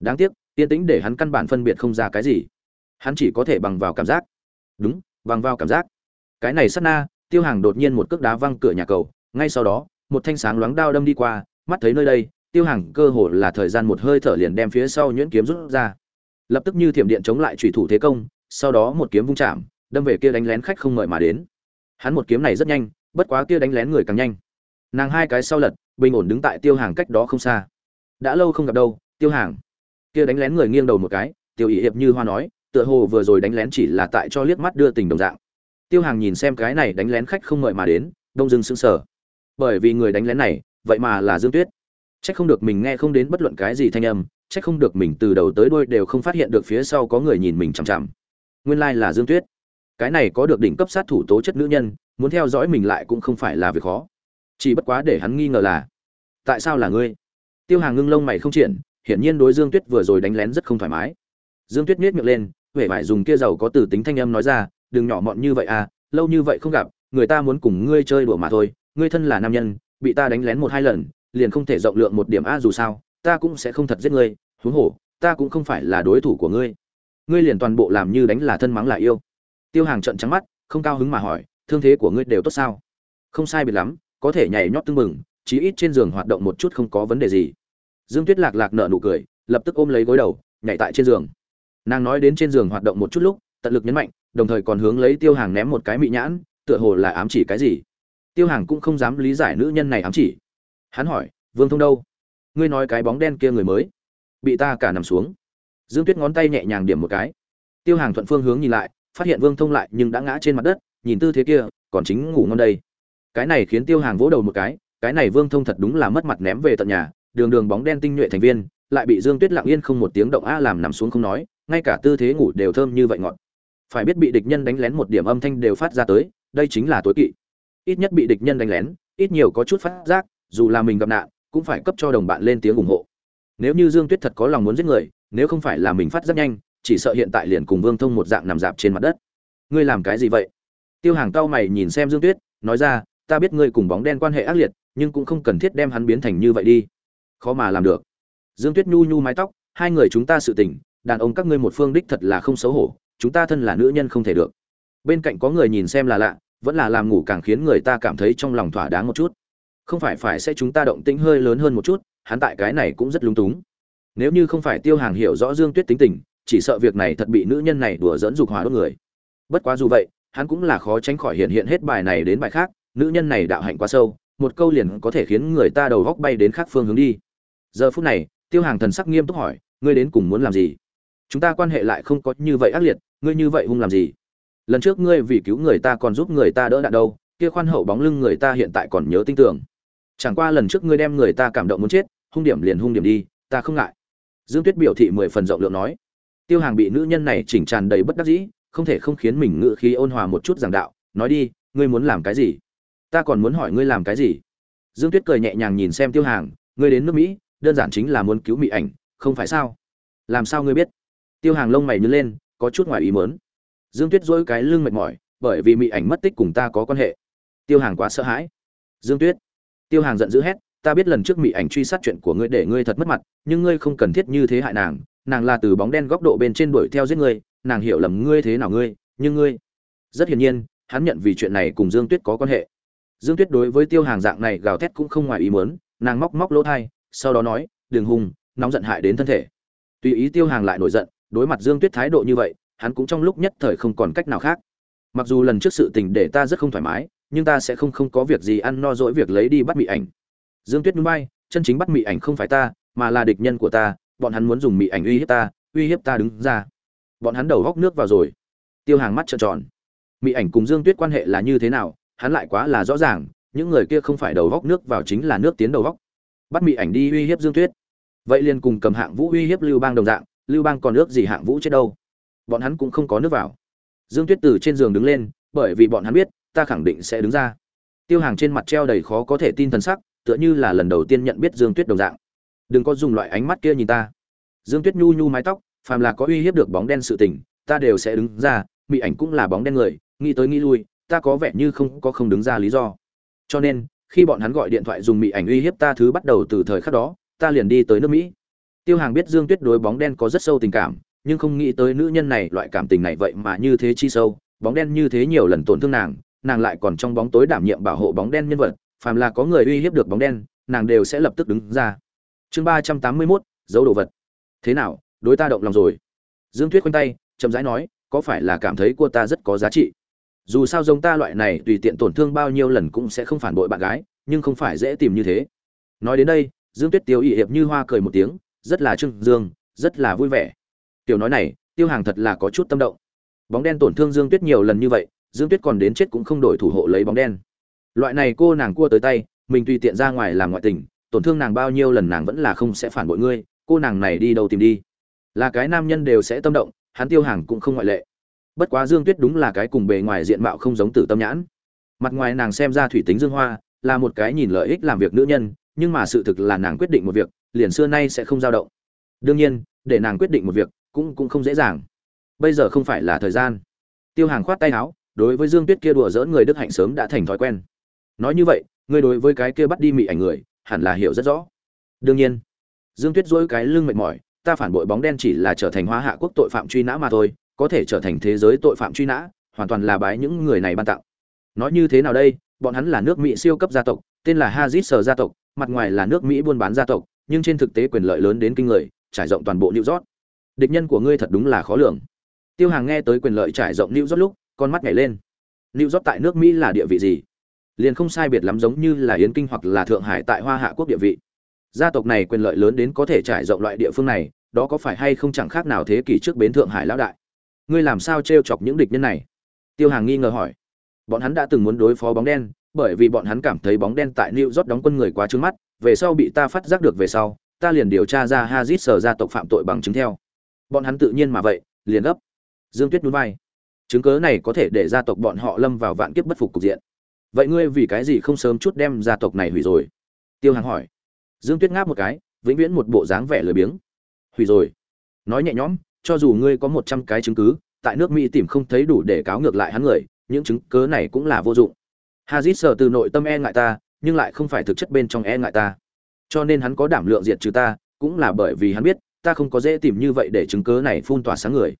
Đáng tiếc yên tĩnh để hắn căn bản phân biệt không ra cái gì. Hắn chỉ có thể bằng vào cảm giác. Đúng, bằng vào cảm giác. Cái này sát na, tiêu hàng đột nhiên một cước đá văng cửa nhà cầu. Ngay sau đó, một thanh sáng loáng đao đâm đi qua, mắt thấy nơi đây, tiêu hàng cơ hồ là thời gian một hơi thở liền đem phía sau nhuyễn kiếm rút ra. Lập tức như thiểm điện chống lại chủy thủ thế công, sau đó một kiếm vung chạm đâm về kia đánh lén khách không mời mà đến. Hắn một kiếm này rất nhanh, bất quá kia đánh lén người càng nhanh. Nàng hai cái sau lật, bình ổn đứng tại tiêu hàng cách đó không xa. Đã lâu không gặp đâu, tiêu hàng. Kia đánh lén người nghiêng đầu một cái, tiêu ý hiệp như hoa nói, tựa hồ vừa rồi đánh lén chỉ là tại cho liếc mắt đưa tình đồng dạng. Tiêu hàng nhìn xem cái này đánh lén khách không mời mà đến, đông dưng sững sờ. Bởi vì người đánh lén này, vậy mà là dương tuyết. Trách không được mình nghe không đến bất luận cái gì thanh âm trách không được mình từ đầu tới đuôi đều không phát hiện được phía sau có người nhìn mình chằm chằm. Nguyên lai là dương tuyết cái này có được đỉnh cấp sát thủ tố chất nữ nhân muốn theo dõi mình lại cũng không phải là việc khó. Chỉ bất quá để hắn nghi ngờ là tại sao là ngươi? Tiêu hàng ngưng lông mày không triển hiển nhiên đối dương tuyết vừa rồi đánh lén rất không thoải mái. Dương tuyết miết miệng lên huệ vải dùng kia giàu có từ tính thanh âm nói ra đừng nhỏ mọn như vậy à lâu như vậy không gặp người ta muốn cùng ngươi chơi đùa mà thôi ngươi thân là nam nhân bị ta đánh lén một hai lần liền không thể rộng lượng một điểm a dù sao ta cũng sẽ không thật giết ngươi huống hổ, ta cũng không phải là đối thủ của ngươi. Ngươi liền toàn bộ làm như đánh là thân mắng là yêu tiêu hàng trận trắng mắt, không cao hứng mà hỏi, thương thế của ngươi đều tốt sao? Không sai biệt lắm, có thể nhảy nhót tưng bừng, chí ít trên giường hoạt động một chút không có vấn đề gì. Dương tuyết lạc lạc nở nụ cười, lập tức ôm lấy gối đầu, nhảy tại trên giường. Nàng nói đến trên giường hoạt động một chút lúc, tận lực nhấn mạnh, đồng thời còn hướng lấy tiêu hàng ném một cái mị nhãn, tựa hồ là ám chỉ cái gì. Tiêu hàng cũng không dám lý giải nữ nhân này ám chỉ. Hắn hỏi, vương thông đâu? Ngươi nói cái bóng đen kia người mới, bị ta cả nằm xuống. Dương tuyết ngón tay nhẹ nhàng điểm một cái. Tiêu hàng thuận phương hướng nhìn lại phát hiện vương thông lại nhưng đã ngã trên mặt đất, nhìn tư thế kia, còn chính ngủ ngon đây. Cái này khiến tiêu hàng vỗ đầu một cái cái này vương thông thật đúng là mất mặt ném về tận nhà, đường đường bóng đen tinh nhuệ thành viên, lại bị dương tuyết lặng yên không một tiếng động a làm nằm xuống không nói, ngay cả tư thế ngủ đều thơm như vậy ngọt. Phải biết bị địch nhân đánh lén một điểm âm thanh đều phát ra tới, đây chính là tối kỵ. Ít nhất bị địch nhân đánh lén, ít nhiều có chút phát giác, dù là mình gặp nạn, cũng phải cấp cho đồng bạn lên tiếng ủng hộ. Nếu như dương tuyết thật có lòng muốn giết người, nếu không phải là mình phát rất nhanh chỉ sợ hiện tại liền cùng vương thông một dạng nằm dạp trên mặt đất. Ngươi làm cái gì vậy? Tiêu hàng cao mày nhìn xem dương tuyết, nói ra, ta biết ngươi cùng bóng đen quan hệ ác liệt, nhưng cũng không cần thiết đem hắn biến thành như vậy đi. Khó mà làm được. Dương tuyết nhu nhu mái tóc, hai người chúng ta sự tình, đàn ông các ngươi một phương đích thật là không xấu hổ, chúng ta thân là nữ nhân không thể được. Bên cạnh có người nhìn xem là lạ, vẫn là làm ngủ càng khiến người ta cảm thấy trong lòng thỏa đáng một chút. Không phải phải sẽ chúng ta động tĩnh hơi lớn hơn một chút, hắn tại cái này cũng rất lúng túng. Nếu như không phải tiêu hàng hiểu rõ dương tuyết tính tình chỉ sợ việc này thật bị nữ nhân này đùa dẫn dục hỏa đốt người. Bất quá dù vậy, hắn cũng là khó tránh khỏi hiện hiện hết bài này đến bài khác, nữ nhân này đạo hạnh quá sâu, một câu liền có thể khiến người ta đầu góc bay đến khác phương hướng đi. Giờ phút này, tiêu hàng thần sắc nghiêm túc hỏi, ngươi đến cùng muốn làm gì? Chúng ta quan hệ lại không có như vậy ác liệt, ngươi như vậy hung làm gì? Lần trước ngươi vì cứu người ta còn giúp người ta đỡ đạn đâu, kia khoan hậu bóng lưng người ta hiện tại còn nhớ tin tưởng. Chẳng qua lần trước ngươi đem người ta cảm động muốn chết, hung điểm liền hung điểm đi, ta không ngại. Dương tuyết biểu thị mười phần rộng lượng nói tiêu hàng bị nữ nhân này chỉnh tràn đầy bất đắc dĩ, không thể không khiến mình ngự khí ôn hòa một chút giảng đạo, nói đi, ngươi muốn làm cái gì? Ta còn muốn hỏi ngươi làm cái gì? Dương tuyết cười nhẹ nhàng nhìn xem tiêu hàng, ngươi đến nước mỹ, đơn giản chính là muốn cứu mỹ ảnh, không phải sao? Làm sao ngươi biết? Tiêu hàng lông mày nhớ lên, có chút ngoài ý mớn dương tuyết dỗi cái lưng mệt mỏi, bởi vì mỹ ảnh mất tích cùng ta có quan hệ. Tiêu hàng quá sợ hãi. Dương tuyết. Tiêu hàng giận dữ hét, ta biết lần trước mỹ ảnh truy sát chuyện của ngươi để ngươi thật mất mặt, nhưng ngươi không cần thiết như thế hại nàng nàng là từ bóng đen góc độ bên trên đuổi theo giết ngươi, nàng hiểu lầm ngươi thế nào ngươi, nhưng ngươi, rất hiển nhiên, hắn nhận vì chuyện này cùng dương tuyết có quan hệ. Dương tuyết đối với tiêu hàng dạng này gào thét cũng không ngoài ý muốn, nàng móc móc lỗ thai, sau đó nói đừng hùng, nóng giận hại đến thân thể. Tùy ý tiêu hàng lại nổi giận, đối mặt dương tuyết thái độ như vậy, hắn cũng trong lúc nhất thời không còn cách nào khác. Mặc dù lần trước sự tình để ta rất không thoải mái, nhưng ta sẽ không không có việc gì ăn no dỗi việc lấy đi bắt mị ảnh. Dương tuyết núi bay chân chính bắt mị ảnh không phải ta, mà là địch nhân của ta bọn hắn muốn dùng mị ảnh uy hiếp ta, uy hiếp ta đứng ra. Bọn hắn đầu góc nước vào rồi. Tiêu hàng mắt trợn tròn. Mị ảnh cùng dương tuyết quan hệ là như thế nào, hắn lại quá là rõ ràng, những người kia không phải đầu góc nước vào chính là nước tiến đầu góc. Bắt mị ảnh đi uy hiếp dương tuyết. Vậy liền cùng cầm hạng vũ uy hiếp lưu bang đồng dạng, lưu bang còn ước gì hạng vũ chết đâu. Bọn hắn cũng không có nước vào. Dương tuyết từ trên giường đứng lên, bởi vì bọn hắn biết, ta khẳng định sẽ đứng ra. Tiêu hàng trên mặt treo đầy khó có thể tin thần sắc, tựa như là lần đầu tiên nhận biết dương tuyết đồng dạng đừng có dùng loại ánh mắt kia nhìn ta. Dương tuyết nhu nhu mái tóc, phàm là có uy hiếp được bóng đen sự tình, ta đều sẽ đứng ra, mỹ ảnh cũng là bóng đen người, nghĩ tới nghĩ lui, ta có vẻ như không có không đứng ra lý do. Cho nên, khi bọn hắn gọi điện thoại dùng mị ảnh uy hiếp ta thứ bắt đầu từ thời khắc đó, ta liền đi tới nước mỹ. Tiêu hàng biết dương tuyết đối bóng đen có rất sâu tình cảm, nhưng không nghĩ tới nữ nhân này loại cảm tình này vậy mà như thế chi sâu, bóng đen như thế nhiều lần tổn thương nàng nàng lại còn trong bóng tối đảm nhiệm bảo hộ bóng đen nhân vật, phàm là có người uy hiếp được bóng đen, nàng đều sẽ lập tức đứng ra chương ba trăm tám mươi mốt dấu đồ vật. Thế nào, đối ta động lòng rồi? Dương tuyết khoanh tay, chậm rãi nói, có phải là cảm thấy cô ta rất có giá trị? Dù sao giống ta loại này, tùy tiện tổn thương bao nhiêu lần cũng sẽ không phản bội bạn gái, nhưng không phải dễ tìm như thế. Nói đến đây, dương tuyết tiêu ỵ hiệp như hoa cười một tiếng, rất là trưng dương, rất là vui vẻ. Tiểu nói này, tiêu hàng thật là có chút tâm động. Bóng đen tổn thương dương tuyết nhiều lần như vậy, dương tuyết còn đến chết cũng không đổi thủ hộ lấy bóng đen. Loại này cô nàng cua tới tay, mình tùy tiện ra ngoài làm ngoại tình tổn thương nàng bao nhiêu lần nàng vẫn là không sẽ phản bội ngươi, cô nàng này đi đâu tìm đi. Là cái nam nhân đều sẽ tâm động, hắn tiêu hàng cũng không ngoại lệ. Bất quá dương tuyết đúng là cái cùng bề ngoài diện mạo không giống tử tâm nhãn. Mặt ngoài nàng xem ra thủy tính dương hoa, là một cái nhìn lợi ích làm việc nữ nhân, nhưng mà sự thực là nàng quyết định một việc, liền xưa nay sẽ không dao động. Đương nhiên, để nàng quyết định một việc cũng cũng không dễ dàng. Bây giờ không phải là thời gian. Tiêu hàng khoát tay áo, đối với dương tuyết kia đùa dỡn người đức hạnh sớm đã thành thói quen. Nói như vậy, ngươi đối với cái kia bắt đi mị ảnh người hẳn là hiểu rất rõ. Đương nhiên, dương tuyết dỗi cái lưng mệt mỏi, ta phản bội bóng đen chỉ là trở thành hóa hạ quốc tội phạm truy nã mà thôi, có thể trở thành thế giới tội phạm truy nã, hoàn toàn là bái những người này ban tặng. Nói như thế nào đây? Bọn hắn là nước mỹ siêu cấp gia tộc, tên là hazit sờ gia tộc, mặt ngoài là nước mỹ buôn bán gia tộc, nhưng trên thực tế quyền lợi lớn đến kinh người, trải rộng toàn bộ new york. Địch nhân của ngươi thật đúng là khó lường. Tiêu hàng nghe tới quyền lợi trải rộng new york lúc, con mắt nhảy lên. New york tại nước mỹ là địa vị gì? Liền không sai biệt lắm giống như là yến kinh hoặc là thượng hải tại hoa hạ quốc địa vị. Gia tộc này quyền lợi lớn đến có thể trải rộng loại địa phương này, đó có phải hay không chẳng khác nào thế kỷ trước bến thượng hải lão đại? Ngươi làm sao t chọc những địch nhân này? Tiêu hàng nghi ngờ hỏi. Bọn hắn đã từng muốn đối phó bóng đen, bởi vì bọn hắn cảm thấy bóng đen tại new york đóng quân người quá trứng mắt, về sau bị ta phát giác được về sau, ta liền điều tra ra hazit sở gia tộc phạm tội bằng chứng theo. Bọn hắn tự nhiên mà vậy, liền gấp. Dương tuyết núi vai. Chứng cớ này có thể để gia tộc bọn họ lâm vào vạn kiếp bất phục cục diện vậy ngươi vì cái gì không sớm chút đem gia tộc này hủy rồi? Tiêu hàng hỏi. Dương tuyết ngáp một cái, vĩnh viễn một bộ dáng vẻ lười biếng. Hủy rồi. Nói nhẹ nhõm, cho dù ngươi có một trăm cái chứng cứ, tại nước mỹ tìm không thấy đủ để cáo ngược lại hắn người, những chứng cớ này cũng là vô dụng. Hazit sờ từ nội tâm e ngại ta, nhưng lại không phải thực chất bên trong e ngại ta. Cho nên hắn có đảm lượng diệt trừ ta, cũng là bởi vì hắn biết, ta không có dễ tìm như vậy để chứng cớ này phun tỏa sáng người.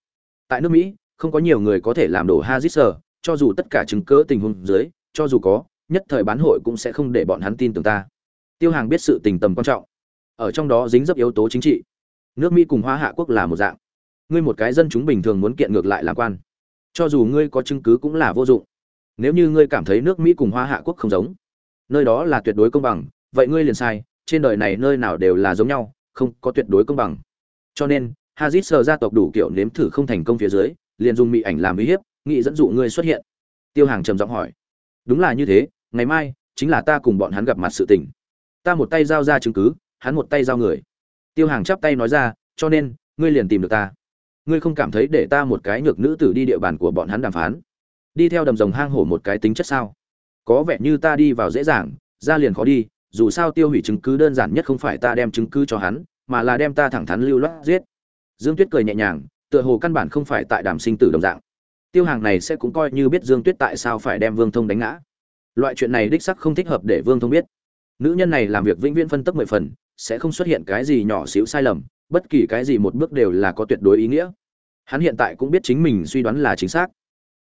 Tại nước mỹ, không có nhiều người có thể làm đổ hazit sờ cho dù tất cả chứng cớ tình huống dưới cho dù có, nhất thời bán hội cũng sẽ không để bọn hắn tin tưởng ta. Tiêu hàng biết sự tình tầm quan trọng. Ở trong đó dính dấp yếu tố chính trị. Nước mỹ cùng hoa hạ quốc là một dạng. Ngươi một cái dân chúng bình thường muốn kiện ngược lại làm quan. Cho dù ngươi có chứng cứ cũng là vô dụng. Nếu như ngươi cảm thấy nước mỹ cùng hoa hạ quốc không giống, nơi đó là tuyệt đối công bằng, vậy ngươi liền sai, trên đời này nơi nào đều là giống nhau, không có tuyệt đối công bằng. Cho nên, hazit sờ gia tộc đủ kiểu nếm thử không thành công phía dưới, liền dùng mỹ ảnh làm uy hiếp, nghị dẫn dụ ngươi xuất hiện. Tiêu hàng trầm giọng hỏi đúng là như thế, ngày mai chính là ta cùng bọn hắn gặp mặt sự tình. Ta một tay giao ra chứng cứ, hắn một tay giao người. Tiêu hàng chắp tay nói ra, cho nên, ngươi liền tìm được ta. Ngươi không cảm thấy để ta một cái nhược nữ tử đi địa bàn của bọn hắn đàm phán? Đi theo đầm rồng hang hổ một cái tính chất sao? Có vẻ như ta đi vào dễ dàng, ra liền khó đi, dù sao tiêu hủy chứng cứ đơn giản nhất không phải ta đem chứng cứ cho hắn, mà là đem ta thẳng thắn lưu loát giết. Dương tuyết cười nhẹ nhàng, tựa hồ căn bản không phải tại đàm sinh tử đồng dạng tiêu hàng này sẽ cũng coi như biết dương tuyết tại sao phải đem vương thông đánh ngã. Loại chuyện này đích sắc không thích hợp để vương thông biết. Nữ nhân này làm việc vĩnh viễn phân tấp mười phần, sẽ không xuất hiện cái gì nhỏ xíu sai lầm, bất kỳ cái gì một bước đều là có tuyệt đối ý nghĩa. Hắn hiện tại cũng biết chính mình suy đoán là chính xác.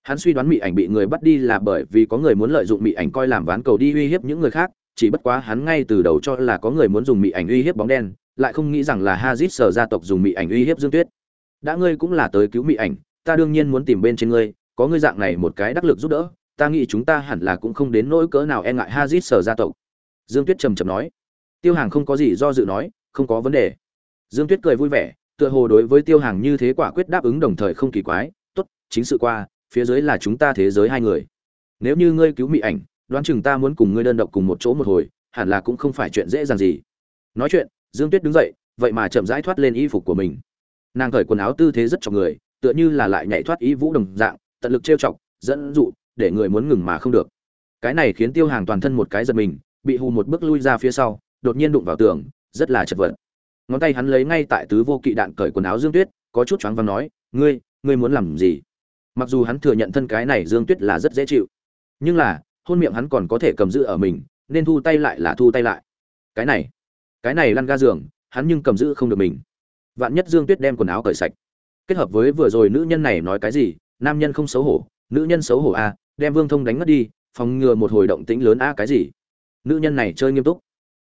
Hắn suy đoán mỹ ảnh bị người bắt đi là bởi vì có người muốn lợi dụng mỹ ảnh coi làm ván cầu đi uy hiếp những người khác, chỉ bất quá hắn ngay từ đầu cho là có người muốn dùng mỹ ảnh uy hiếp bóng đen, lại không nghĩ rằng là hazit sở gia tộc dùng mỹ ảnh uy hiếp dương tuyết. Đã ngươi cũng là tới cứu mỹ ảnh ta đương nhiên muốn tìm bên trên ngươi, có ngươi dạng này một cái đắc lực giúp đỡ, ta nghĩ chúng ta hẳn là cũng không đến nỗi cỡ nào e ngại hazit sở gia tộc. Dương tuyết trầm trầm nói. Tiêu hàng không có gì do dự nói, không có vấn đề. Dương tuyết cười vui vẻ, tựa hồ đối với tiêu hàng như thế quả quyết đáp ứng đồng thời không kỳ quái, tốt, chính sự qua, phía dưới là chúng ta thế giới hai người. Nếu như ngươi cứu mỹ ảnh, đoán chừng ta muốn cùng ngươi đơn độc cùng một chỗ một hồi, hẳn là cũng không phải chuyện dễ dàng gì. Nói chuyện, dương tuyết đứng dậy, vậy mà chậm rãi thoát lên y phục của mình. Nàng cởi quần áo tư thế rất cho người tựa như là lại nhảy thoát ý vũ đồng dạng, tận lực trêu chọc, dẫn dụ, để người muốn ngừng mà không được. Cái này khiến tiêu hàng toàn thân một cái giật mình, bị hù một bước lui ra phía sau, đột nhiên đụng vào tường, rất là chật vật. Ngón tay hắn lấy ngay tại tứ vô kỵ đạn cởi quần áo dương tuyết, có chút choáng và nói, ngươi ngươi muốn làm gì? Mặc dù hắn thừa nhận thân cái này dương tuyết là rất dễ chịu, nhưng là, hôn miệng hắn còn có thể cầm giữ ở mình, nên thu tay lại là thu tay lại. Cái này cái này lăn ga giường, hắn nhưng cầm giữ không được mình. Vạn nhất dương tuyết đem quần áo cởi sạch kết hợp với vừa rồi nữ nhân này nói cái gì, nam nhân không xấu hổ, nữ nhân xấu hổ a đem vương thông đánh mất đi, phòng ngừa một hồi động tĩnh lớn a cái gì. Nữ nhân này chơi nghiêm túc.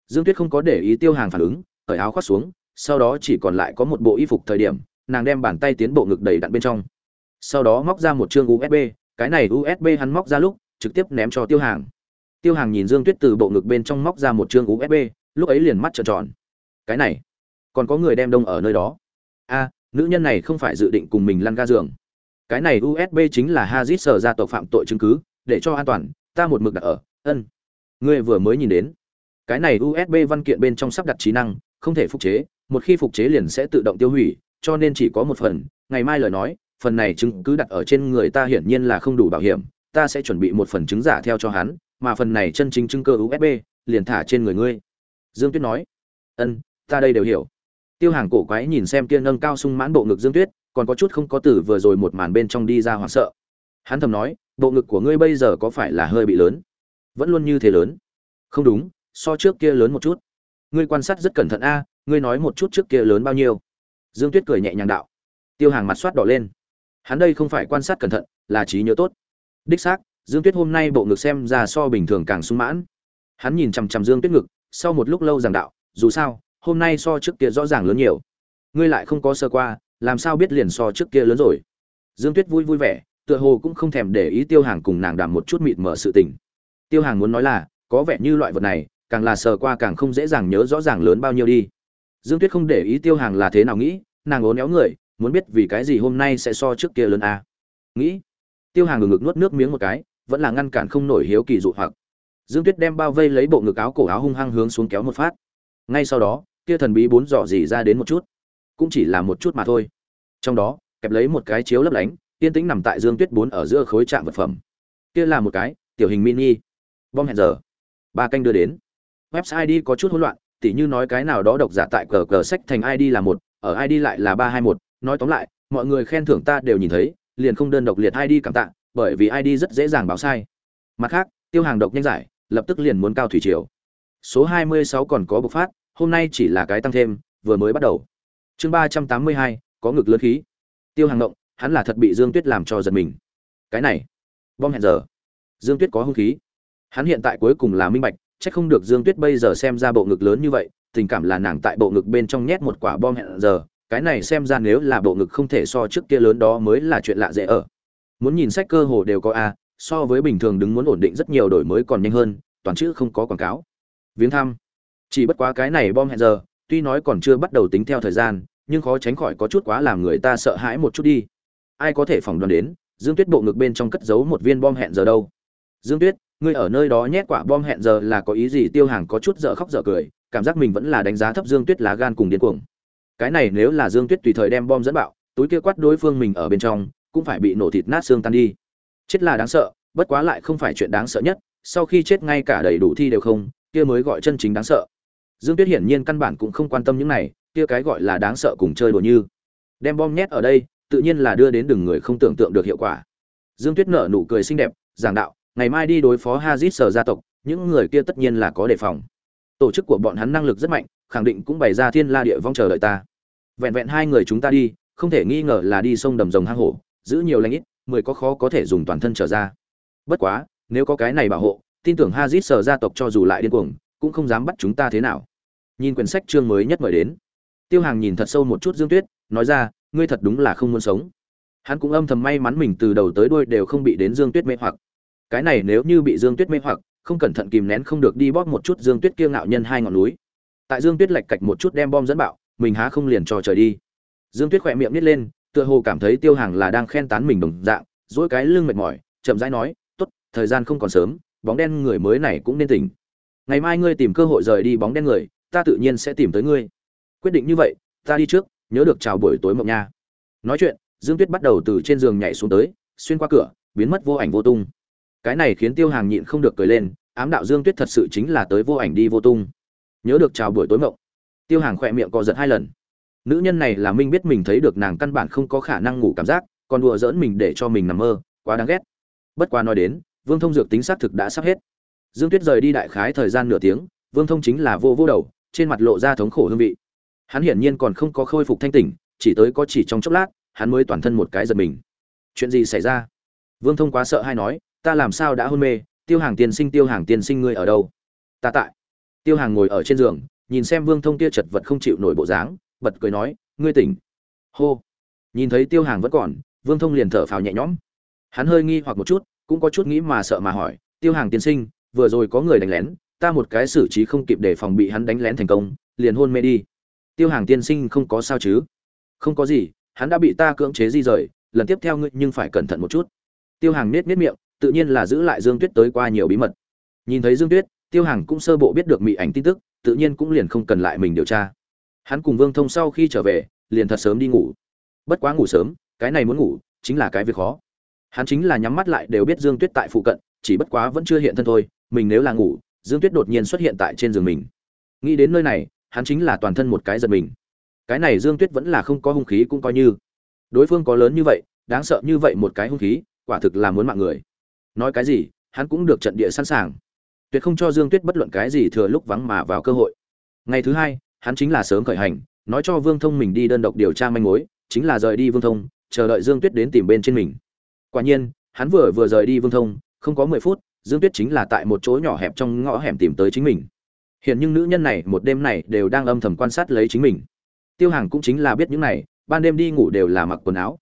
Dương tuyết không có để ý tiêu hàng phản ứng, cởi áo khoác xuống, sau đó chỉ còn lại có một bộ y phục thời điểm, nàng đem bàn tay tiến bộ ngực đầy đặn bên trong. Sau đó móc ra một chương usb cái này usb hắn móc ra lúc, trực tiếp ném cho tiêu hàng. Tiêu hàng nhìn dương tuyết từ bộ ngực bên trong móc ra một chương usb lúc ấy liền mắt trợn tròn. Cái này, còn có người đem đông ở nơi đó. A nữ nhân này không phải dự định cùng mình lăn ga giường. Cái này usb chính là hazit sở ra tội phạm tội chứng cứ, để cho an toàn, ta một mực đặt ở, ân. Ngươi vừa mới nhìn đến. Cái này usb văn kiện bên trong sắp đặt trí năng, không thể phục chế, một khi phục chế liền sẽ tự động tiêu hủy, cho nên chỉ có một phần. Ngày mai lời nói, phần này chứng cứ đặt ở trên người ta hiển nhiên là không đủ bảo hiểm, ta sẽ chuẩn bị một phần chứng giả theo cho hắn, mà phần này chân chính chứng cơ usb liền thả trên người ngươi. Dương tuyết nói, ân, ta đây đều hiểu tiêu hàng cổ quái nhìn xem kia nâng cao sung mãn bộ ngực dương tuyết, còn có chút không có tử vừa rồi một màn bên trong đi ra hoảng sợ. Hắn thầm nói, bộ ngực của ngươi bây giờ có phải là hơi bị lớn? Vẫn luôn như thế lớn? Không đúng, so trước kia lớn một chút. Ngươi quan sát rất cẩn thận a, ngươi nói một chút trước kia lớn bao nhiêu? Dương tuyết cười nhẹ nhàng đạo. Tiêu hàng mặt soát đỏ lên. Hắn đây không phải quan sát cẩn thận, là trí nhớ tốt. Đích xác, dương tuyết hôm nay bộ ngực xem ra so bình thường càng sung mãn. Hắn nhìn chằm chằm dương tuyết ngực, sau một lúc lâu giảng đạo, dù sao hôm nay so trước kia rõ ràng lớn nhiều. Ngươi lại không có sơ qua, làm sao biết liền so trước kia lớn rồi? Dương tuyết vui vui vẻ, tựa hồ cũng không thèm để ý tiêu hàng cùng nàng đàm một chút mịt mở sự tình. Tiêu hàng muốn nói là, có vẻ như loại vật này, càng là sờ qua càng không dễ dàng nhớ rõ ràng lớn bao nhiêu đi. Dương tuyết không để ý tiêu hàng là thế nào nghĩ, nàng ốn néo người, muốn biết vì cái gì hôm nay sẽ so trước kia lớn à. nghĩ, tiêu hàng ngừng ngực nuốt nước miếng một cái, vẫn là ngăn cản không nổi hiếu kỳ dụ hoặc. Dương tuyết đem bao vây lấy bộ ngực áo cổ áo hung hăng hướng xuống kéo một phát. Ngay sau đó kia thần bí bốn dò dỉ ra đến một chút. Cũng chỉ là một chút mà thôi. Trong đó, kẹp lấy một cái chiếu lấp lánh yên tĩnh nằm tại dương tuyết bốn ở giữa khối trạm vật phẩm. Kia là một cái, tiểu hình mini. Bom hẹn giờ. Ba canh đưa đến. Website id có chút hỗn loạn, tỉ như nói cái nào đó độc giả tại cờ cờ sách thành id là một, ở id lại là ba hai một. Nói tóm lại, mọi người khen thưởng ta đều nhìn thấy, liền không đơn độc liệt id cảm tạ, bởi vì id rất dễ dàng báo sai. Mặt khác, tiêu hàng độc nhanh giải, lập tức liền muốn cao thủy triều. Số 26 còn có bộc phát hôm nay chỉ là cái tăng thêm vừa mới bắt đầu. Chương 382, có ngực lớn khí. Tiêu hàng động hắn là thật bị dương tuyết làm cho giật mình. Cái này bom hẹn giờ. Dương tuyết có hung khí. Hắn hiện tại cuối cùng là minh bạch chắc không được dương tuyết bây giờ xem ra bộ ngực lớn như vậy tình cảm là nàng tại bộ ngực bên trong nhét một quả bom hẹn giờ. Cái này xem ra nếu là bộ ngực không thể so trước kia lớn đó mới là chuyện lạ dễ ở. Muốn nhìn sách cơ hồ đều có a so với bình thường đứng muốn ổn định rất nhiều đổi mới còn nhanh hơn toàn chữ không có quảng cáo. Viếng thăm chỉ bất quá cái này bom hẹn giờ, tuy nói còn chưa bắt đầu tính theo thời gian, nhưng khó tránh khỏi có chút quá làm người ta sợ hãi một chút đi. Ai có thể phỏng đoán đến, dương tuyết bộ ngực bên trong cất giấu một viên bom hẹn giờ đâu? Dương tuyết, ngươi ở nơi đó nhét quả bom hẹn giờ là có ý gì? Tiêu hàng có chút dở khóc dở cười, cảm giác mình vẫn là đánh giá thấp dương tuyết lá gan cùng điên cuồng. Cái này nếu là dương tuyết tùy thời đem bom dẫn bạo, túi kia quát đối phương mình ở bên trong, cũng phải bị nổ thịt nát xương tan đi. Chết là đáng sợ, bất quá lại không phải chuyện đáng sợ nhất, sau khi chết ngay cả đầy đủ thi đều không, kia mới gọi chân chính đáng sợ dương tuyết hiển nhiên căn bản cũng không quan tâm những này, kia cái gọi là đáng sợ cùng chơi đùa như. Đem bom nhét ở đây, tự nhiên là đưa đến đường người không tưởng tượng được hiệu quả. Dương tuyết nở nụ cười xinh đẹp, giảng đạo, ngày mai đi đối phó hazit sở gia tộc, những người kia tất nhiên là có đề phòng. Tổ chức của bọn hắn năng lực rất mạnh, khẳng định cũng bày ra thiên la địa vong chờ đợi ta. Vẹn vẹn hai người chúng ta đi, không thể nghi ngờ là đi sông đầm rồng hang hổ, giữ nhiều lãnh ít, mười có khó có thể dùng toàn thân trở ra. Bất quá, nếu có cái này bảo hộ, tin tưởng hazit sở gia tộc cho dù lại điên cuồng, cũng không dám bắt chúng ta thế nào nhìn quyển sách chương mới nhất mời đến. Tiêu hàng nhìn thật sâu một chút dương tuyết, nói ra, ngươi thật đúng là không muốn sống. Hắn cũng âm thầm may mắn mình từ đầu tới đuôi đều không bị đến dương tuyết mê hoặc. Cái này nếu như bị dương tuyết mê hoặc, không cẩn thận kìm nén không được đi bóp một chút dương tuyết kia ngạo nhân hai ngọn núi. Tại dương tuyết lạch cạch một chút đem bom dẫn bạo, mình há không liền cho trời đi. Dương tuyết khỏe miệng nít lên, tựa hồ cảm thấy tiêu hàng là đang khen tán mình đồng dạng dỗi cái lưng mệt mỏi, chậm rãi nói, tốt, thời gian không còn sớm, bóng đen người mới này cũng nên tỉnh. Ngày mai ngươi tìm cơ hội rời đi bóng đen người ta tự nhiên sẽ tìm tới ngươi. Quyết định như vậy, ta đi trước, nhớ được chào buổi tối mộng nha. Nói chuyện, dương tuyết bắt đầu từ trên giường nhảy xuống tới, xuyên qua cửa, biến mất vô ảnh vô tung. Cái này khiến tiêu hàng nhịn không được cười lên, ám đạo dương tuyết thật sự chính là tới vô ảnh đi vô tung. Nhớ được chào buổi tối mộng. Tiêu hàng khỏe miệng co giật hai lần. Nữ nhân này là minh biết mình thấy được nàng căn bản không có khả năng ngủ cảm giác, còn đùa giỡn mình để cho mình nằm mơ, quá đáng ghét. Bất quá nói đến, vương thông dược tính xác thực đã sắp hết. Dương tuyết rời đi đại khái thời gian nửa tiếng, vương thông chính là vô vô đầu trên mặt lộ ra thống khổ hương vị. Hắn hiển nhiên còn không có khôi phục thanh tỉnh, chỉ tới có chỉ trong chốc lát, hắn mới toàn thân một cái giật mình. Chuyện gì xảy ra? Vương thông quá sợ hay nói, ta làm sao đã hôn mê? Tiêu hàng tiên sinh, tiêu hàng tiên sinh ngươi ở đâu? Ta tại. Tiêu hàng ngồi ở trên giường, nhìn xem vương thông kia chật vật không chịu nổi bộ dáng, bật cười nói, ngươi tỉnh. Hô. Nhìn thấy tiêu hàng vẫn còn, vương thông liền thở phào nhẹ nhõm. Hắn hơi nghi hoặc một chút, cũng có chút nghĩ mà sợ mà hỏi, tiêu hàng tiên sinh, vừa rồi có người đánh lén ta một cái xử trí không kịp để phòng bị hắn đánh lén thành công, liền hôn mê đi. Tiêu hàng tiên sinh không có sao chứ? Không có gì, hắn đã bị ta cưỡng chế di rời, lần tiếp theo ngươi nhưng phải cẩn thận một chút. Tiêu hàng nết nết miệng, tự nhiên là giữ lại dương tuyết tới qua nhiều bí mật. Nhìn thấy dương tuyết, tiêu hàng cũng sơ bộ biết được mỹ ảnh tin tức, tự nhiên cũng liền không cần lại mình điều tra. Hắn cùng vương thông sau khi trở về, liền thật sớm đi ngủ. Bất quá ngủ sớm, cái này muốn ngủ, chính là cái việc khó. Hắn chính là nhắm mắt lại đều biết dương tuyết tại phụ cận, chỉ bất quá vẫn chưa hiện thân thôi, mình nếu là ngủ dương tuyết đột nhiên xuất hiện tại trên giường mình. Nghĩ đến nơi này, hắn chính là toàn thân một cái giật mình. Cái này dương tuyết vẫn là không có hung khí cũng coi như. Đối phương có lớn như vậy, đáng sợ như vậy một cái hung khí, quả thực là muốn mạng người. Nói cái gì, hắn cũng được trận địa sẵn sàng. Tuyệt không cho dương tuyết bất luận cái gì thừa lúc vắng mà vào cơ hội. Ngày thứ hai, hắn chính là sớm khởi hành, nói cho vương thông mình đi đơn độc điều tra manh mối, chính là rời đi vương thông, chờ đợi dương tuyết đến tìm bên trên mình. Quả nhiên, hắn vừa vừa rời đi vương thông, không có mười phút dương tuyết chính là tại một chỗ nhỏ hẹp trong ngõ hẻm tìm tới chính mình. Hiện nhưng nữ nhân này một đêm này đều đang âm thầm quan sát lấy chính mình. Tiêu hàng cũng chính là biết những này, ban đêm đi ngủ đều là mặc quần áo.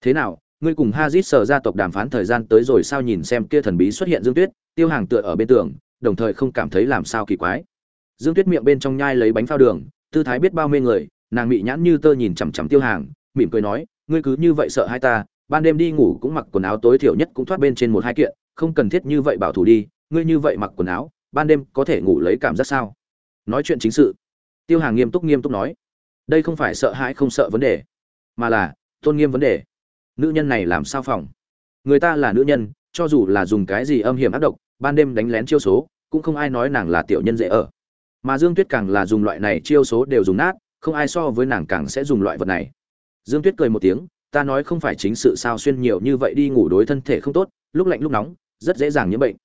Thế nào, ngươi cùng hazit sở gia tộc đàm phán thời gian tới rồi sao nhìn xem kia thần bí xuất hiện dương tuyết, tiêu hàng tựa ở bên tường, đồng thời không cảm thấy làm sao kỳ quái. Dương tuyết miệng bên trong nhai lấy bánh phao đường, tư thái biết bao mê người, nàng mị nhãn như tơ nhìn chằm chằm tiêu hàng, mỉm cười nói, ngươi cứ như vậy sợ hai ta, ban đêm đi ngủ cũng mặc quần áo tối thiểu nhất cũng thoát bên trên một hai kiện không cần thiết như vậy bảo thủ đi, ngươi như vậy mặc quần áo, ban đêm có thể ngủ lấy cảm giác sao? Nói chuyện chính sự. Tiêu hàng nghiêm túc nghiêm túc nói. Đây không phải sợ hãi không sợ vấn đề, mà là tôn nghiêm vấn đề. Nữ nhân này làm sao phòng? Người ta là nữ nhân, cho dù là dùng cái gì âm hiểm ác độc, ban đêm đánh lén chiêu số, cũng không ai nói nàng là tiểu nhân dễ ở. Mà dương tuyết càng là dùng loại này chiêu số đều dùng nát, không ai so với nàng càng sẽ dùng loại vật này. Dương tuyết cười một tiếng, ta nói không phải chính sự sao xuyên nhiều như vậy đi ngủ đối thân thể không tốt lúc lạnh lúc nóng, rất dễ dàng nhiễm bệnh.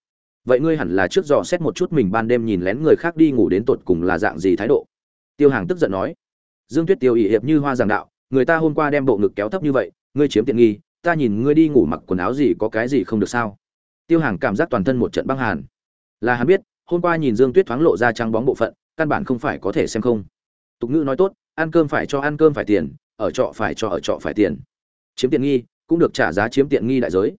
Vậy ngươi hẳn là trước dò xét một chút mình ban đêm nhìn lén người khác đi ngủ đến tột cùng là dạng gì thái độ? Tiêu hàng tức giận nói. Dương tuyết tiêu ỵ hiệp như hoa giảng đạo, người ta hôm qua đem bộ ngực kéo thấp như vậy, ngươi chiếm tiện nghi, ta nhìn ngươi đi ngủ mặc quần áo gì có cái gì không được sao? Tiêu hàng cảm giác toàn thân một trận băng hàn. Là hắn biết, hôm qua nhìn dương tuyết thoáng lộ ra trắng bóng bộ phận, căn bản không phải có thể xem không. Tục ngữ nói tốt, ăn cơm phải cho ăn cơm phải tiền, ở trọ phải cho ở trọ phải tiền. Chiếm tiện nghi, cũng được trả giá chiếm tiện nghi đại giới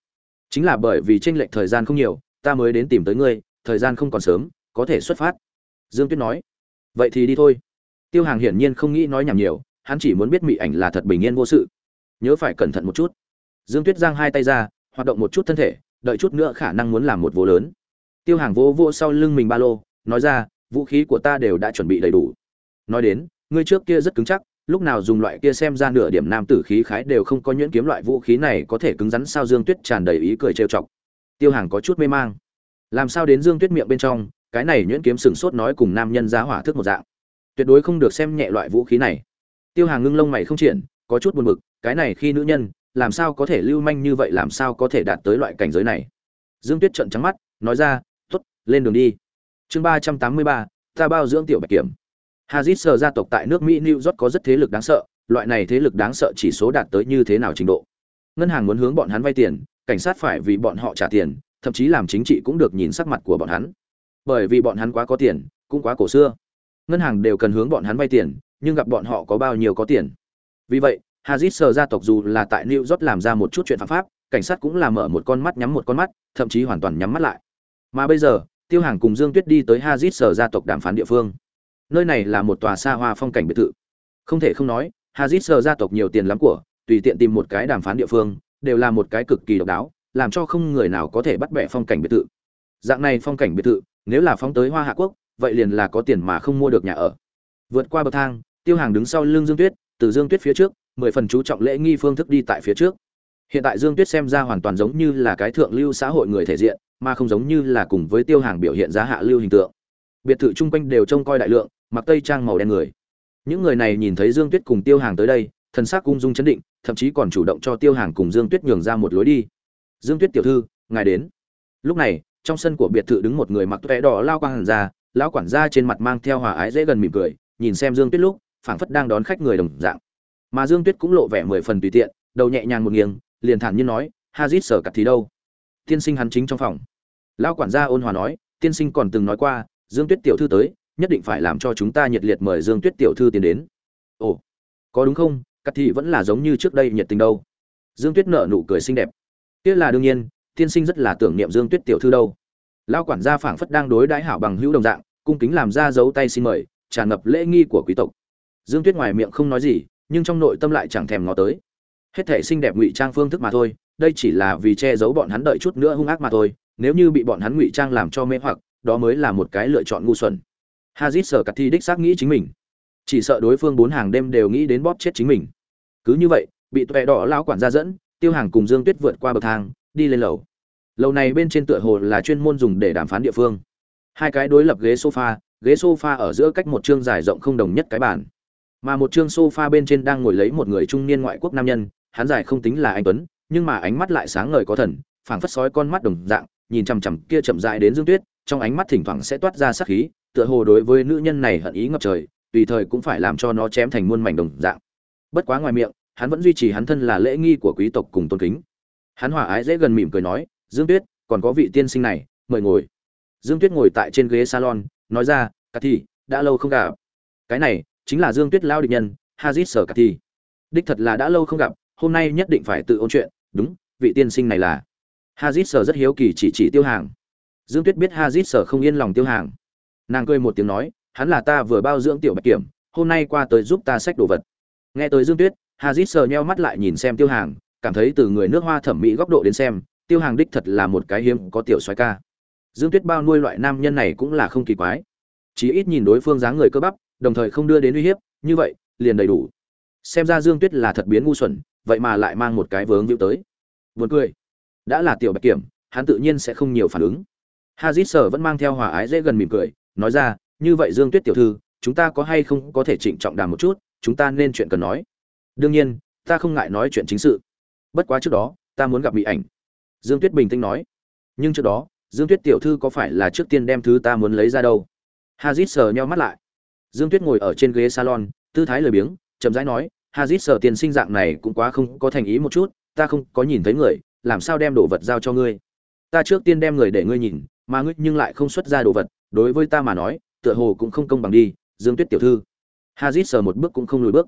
chính là bởi vì tranh lệch thời gian không nhiều, ta mới đến tìm tới ngươi, thời gian không còn sớm, có thể xuất phát. Dương tuyết nói. Vậy thì đi thôi. Tiêu hàng hiển nhiên không nghĩ nói nhảm nhiều, hắn chỉ muốn biết mị ảnh là thật bình yên vô sự. Nhớ phải cẩn thận một chút. Dương tuyết giang hai tay ra, hoạt động một chút thân thể, đợi chút nữa khả năng muốn làm một vô lớn. Tiêu hàng vô vô sau lưng mình ba lô, nói ra, vũ khí của ta đều đã chuẩn bị đầy đủ. Nói đến, ngươi trước kia rất cứng chắc lúc nào dùng loại kia xem ra nửa điểm nam tử khí khái đều không có nhuyễn kiếm loại vũ khí này có thể cứng rắn sao dương tuyết tràn đầy ý cười trêu chọc. Tiêu hàng có chút mê mang. Làm sao đến dương tuyết miệng bên trong, cái này nhuyễn kiếm sừng sốt nói cùng nam nhân giá hỏa thức một dạng. Tuyệt đối không được xem nhẹ loại vũ khí này. Tiêu hàng ngưng lông mày không triển có chút buồn bực, cái này khi nữ nhân, làm sao có thể lưu manh như vậy, làm sao có thể đạt tới loại cảnh giới này? Dương tuyết trợn trắng mắt, nói ra t ố t lên đường đi. Chương ba trăm tám mươi ba, ta bao dưỡng tiểu bạch kiểm hazit sở gia tộc tại nước mỹ new york có rất thế lực đáng sợ, loại này thế lực đáng sợ chỉ số đạt tới như thế nào trình độ? Ngân hàng muốn hướng bọn hắn vay tiền, cảnh sát phải vì bọn họ trả tiền, thậm chí làm chính trị cũng được nhìn sắc mặt của bọn hắn. Bởi vì bọn hắn quá có tiền, cũng quá cổ xưa. Ngân hàng đều cần hướng bọn hắn vay tiền, nhưng gặp bọn họ có bao nhiêu có tiền? Vì vậy hazit sở gia tộc dù là tại new york làm ra một chút chuyện phạm pháp, cảnh sát cũng là mở một con mắt nhắm một con mắt, thậm chí hoàn toàn nhắm mắt lại. Mà bây giờ, tiêu hàng cùng dương tuyết đi tới hazit sở gia tộc đàm phán địa phương nơi này là một tòa xa hoa phong cảnh biệt thự. Không thể không nói, hazit sờ gia tộc nhiều tiền lắm của, tùy tiện tìm một cái đàm phán địa phương, đều là một cái cực kỳ độc đáo, làm cho không người nào có thể bắt bẻ phong cảnh biệt thự. Dạng này phong cảnh biệt thự, nếu là phóng tới hoa hạ quốc, vậy liền là có tiền mà không mua được nhà ở. Vượt qua bậc thang, tiêu hàng đứng sau lưng dương tuyết, từ dương tuyết phía trước, mười phần chú trọng lễ nghi phương thức đi tại phía trước. Hiện tại dương tuyết xem ra hoàn toàn giống như là cái thượng lưu xã hội người thể diện, mà không giống như là cùng với tiêu hàng biểu hiện ra hạ lưu hình tượng biệt thự chung quanh đều trông coi đại lượng, mặc tây trang màu đen người. Những người này nhìn thấy dương tuyết cùng tiêu hàng tới đây, thần sắc cung dung chấn định, thậm chí còn chủ động cho tiêu hàng cùng dương tuyết nhường ra một lối đi. Dương tuyết tiểu thư, ngài đến. Lúc này, trong sân của biệt thự đứng một người mặc vẽ đỏ lao quang hàn ra, lão quản gia trên mặt mang theo hòa ái dễ gần mỉm cười, nhìn xem dương tuyết lúc, phảng phất đang đón khách người đồng dạng. Mà dương tuyết cũng lộ vẻ mười phần tùy tiện, đầu nhẹ nhàng một nghiêng, liền thản nhiên nói hazit sở cặt thì đâu? Tiên sinh hắn chính trong phòng. Lão quản gia ôn hòa nói, tiên sinh còn từng nói qua dương tuyết tiểu thư tới, nhất định phải làm cho chúng ta nhiệt liệt mời dương tuyết tiểu thư tiến đến. Ồ, có đúng không? Cắt thị vẫn là giống như trước đây nhiệt tình đâu. Dương tuyết nở nụ cười xinh đẹp. Kia là đương nhiên, tiên sinh rất là tưởng niệm dương tuyết tiểu thư đâu. Lao quản gia phảng phất đang đối đãi hảo bằng hữu đồng dạng, cung kính làm ra dấu tay xin mời, tràn ngập lễ nghi của quý tộc. Dương tuyết ngoài miệng không nói gì, nhưng trong nội tâm lại chẳng thèm ngó tới. Hết thể xinh đẹp ngụy trang phương thức mà thôi, đây chỉ là vì che giấu bọn hắn đợi chút nữa hung ác mà thôi, nếu như bị bọn hắn ngụy trang làm cho mê hoặc đó mới là một cái lựa chọn ngu xuẩn. Hazit sở cắt thi đích xác nghĩ chính mình. Chỉ sợ đối phương bốn hàng đêm đều nghĩ đến bóp chết chính mình. Cứ như vậy, bị tuệ đỏ lão quản gia dẫn, tiêu hàng cùng dương tuyết vượt qua bậc thang, đi lên lầu. Lầu này bên trên tựa hồ là chuyên môn dùng để đàm phán địa phương. Hai cái đối lập ghế sofa ghế sofa ở giữa cách một chương dài rộng không đồng nhất cái bàn. Mà một chương sofa bên trên đang ngồi lấy một người trung niên ngoại quốc nam nhân, hắn dài không tính là anh tuấn, nhưng mà ánh mắt lại sáng ngời có thần, phảng phất sói con mắt đồng dạng, nhìn chằm chằm kia chậm dại đến dương tuyết trong ánh mắt thỉnh thoảng sẽ toát ra sát khí tựa hồ đối với nữ nhân này hận ý ngập trời tùy thời cũng phải làm cho nó chém thành muôn mảnh đồng dạng. Bất quá ngoài miệng hắn vẫn duy trì hắn thân là lễ nghi của quý tộc cùng tôn kính. Hắn hòa ái dễ gần mỉm cười nói dương tuyết còn có vị tiên sinh này mời ngồi. Dương tuyết ngồi tại trên ghế salon nói ra "Cathy, thi đã lâu không gặp. Cái này chính là dương tuyết lao địch nhân hazit sở Cathy. thi. Đích thật là đã lâu không gặp hôm nay nhất định phải tự ôn chuyện đúng vị tiên sinh này là. Hazit sở rất hiếu kỳ chỉ chỉ tiêu hàng dương tuyết biết hazit sở không yên lòng tiêu hàng. Nàng cười một tiếng nói, hắn là ta vừa bao dưỡng tiểu bạch kiểm, hôm nay qua tới giúp ta xách đồ vật. Nghe tới dương tuyết, hazit Sở nheo mắt lại nhìn xem tiêu hàng, cảm thấy từ người nước hoa thẩm mỹ góc độ đến xem, tiêu hàng đích thật là một cái hiếm có tiểu xoái ca. Dương tuyết bao nuôi loại nam nhân này cũng là không kỳ quái. Chỉ ít nhìn đối phương dáng người cơ bắp, đồng thời không đưa đến uy hiếp, như vậy, liền đầy đủ. Xem ra dương tuyết là thật biến ngu xuẩn, vậy mà lại mang một cái vướng víu tới. Buồn cười. Đã là tiểu bạch kiểm, hắn tự nhiên sẽ không nhiều phản ứng hazit sở vẫn mang theo hòa ái dễ gần mỉm cười, nói ra, như vậy dương tuyết tiểu thư, chúng ta có hay không có thể trịnh trọng đàm một chút, chúng ta nên chuyện cần nói. Đương nhiên, ta không ngại nói chuyện chính sự. Bất quá trước đó, ta muốn gặp mỹ ảnh. Dương tuyết bình tĩnh nói. Nhưng trước đó, dương tuyết tiểu thư có phải là trước tiên đem thứ ta muốn lấy ra đâu? Hazit sờ nheo mắt lại. Dương tuyết ngồi ở trên ghế salon, tư thái lười biếng, chậm rãi nói, hazit sờ tiền sinh dạng này cũng quá không có thành ý một chút, ta không có nhìn thấy người, làm sao đem đồ vật giao cho ngươi? Ta trước tiên đem người để ngươi nhìn mà ngươi nhưng lại không xuất ra đồ vật, đối với ta mà nói, tựa hồ cũng không công bằng đi, dương tuyết tiểu thư. Hazit sờ một bước cũng không lùi bước.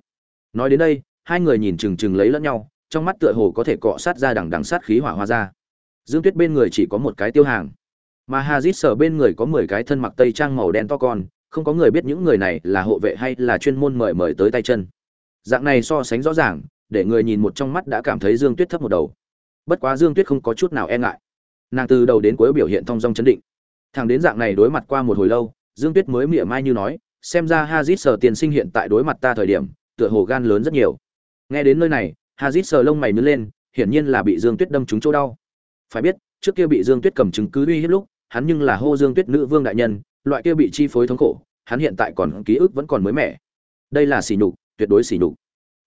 Nói đến đây, hai người nhìn chừng chừng lấy lẫn nhau, trong mắt tựa hồ có thể cọ sát ra đằng đằng sát khí hỏa hoa ra. Dương tuyết bên người chỉ có một cái tiêu hàng, mà hazit sờ bên người có mười cái thân mặc tây trang màu đen to con, không có người biết những người này là hộ vệ hay là chuyên môn mời mời tới tay chân. Dạng này so sánh rõ ràng, để người nhìn một trong mắt đã cảm thấy dương tuyết thấp một đầu. Bất quá dương tuyết không có chút nào e ngại nàng từ đầu đến cuối biểu hiện thong dong chấn định. Thằng đến dạng này đối mặt qua một hồi lâu, dương tuyết mới mỉa mai như nói, xem ra hazit sờ tiền sinh hiện tại đối mặt ta thời điểm, tựa hồ gan lớn rất nhiều. Nghe đến nơi này, hazit sờ lông mày nứt lên, hiển nhiên là bị dương tuyết đâm trúng chỗ đau. Phải biết, trước kia bị dương tuyết cầm chứng cứ uy hiếp lúc, hắn nhưng là hô dương tuyết nữ vương đại nhân, loại kia bị chi phối thống khổ, hắn hiện tại còn ký ức vẫn còn mới mẻ. Đây là sỉ nhục, tuyệt đối sỉ nhục.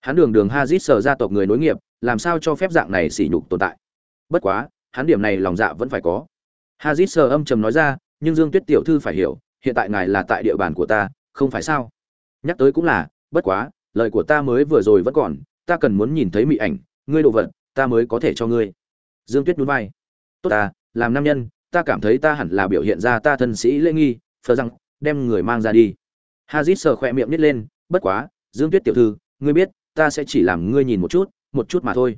Hắn đường đường hazit sờ gia tộc người nối nghiệp, làm sao cho phép dạng này sỉ nhục tồn tại? Bất quá hắn điểm này lòng dạ vẫn phải có. Hazit sờ âm trầm nói ra, nhưng dương tuyết tiểu thư phải hiểu, hiện tại ngài là tại địa bàn của ta, không phải sao? Nhắc tới cũng là, bất quá, lời của ta mới vừa rồi vẫn còn, ta cần muốn nhìn thấy mỹ ảnh, ngươi đồ vật, ta mới có thể cho ngươi. Dương tuyết núi vai. Tốt ta, làm nam nhân, ta cảm thấy ta hẳn là biểu hiện ra ta thân sĩ lễ nghi, phờ rằng, đem người mang ra đi. Hazit sờ khỏe miệng nít lên, bất quá, dương tuyết tiểu thư, ngươi biết, ta sẽ chỉ làm ngươi nhìn một chút một chút mà thôi.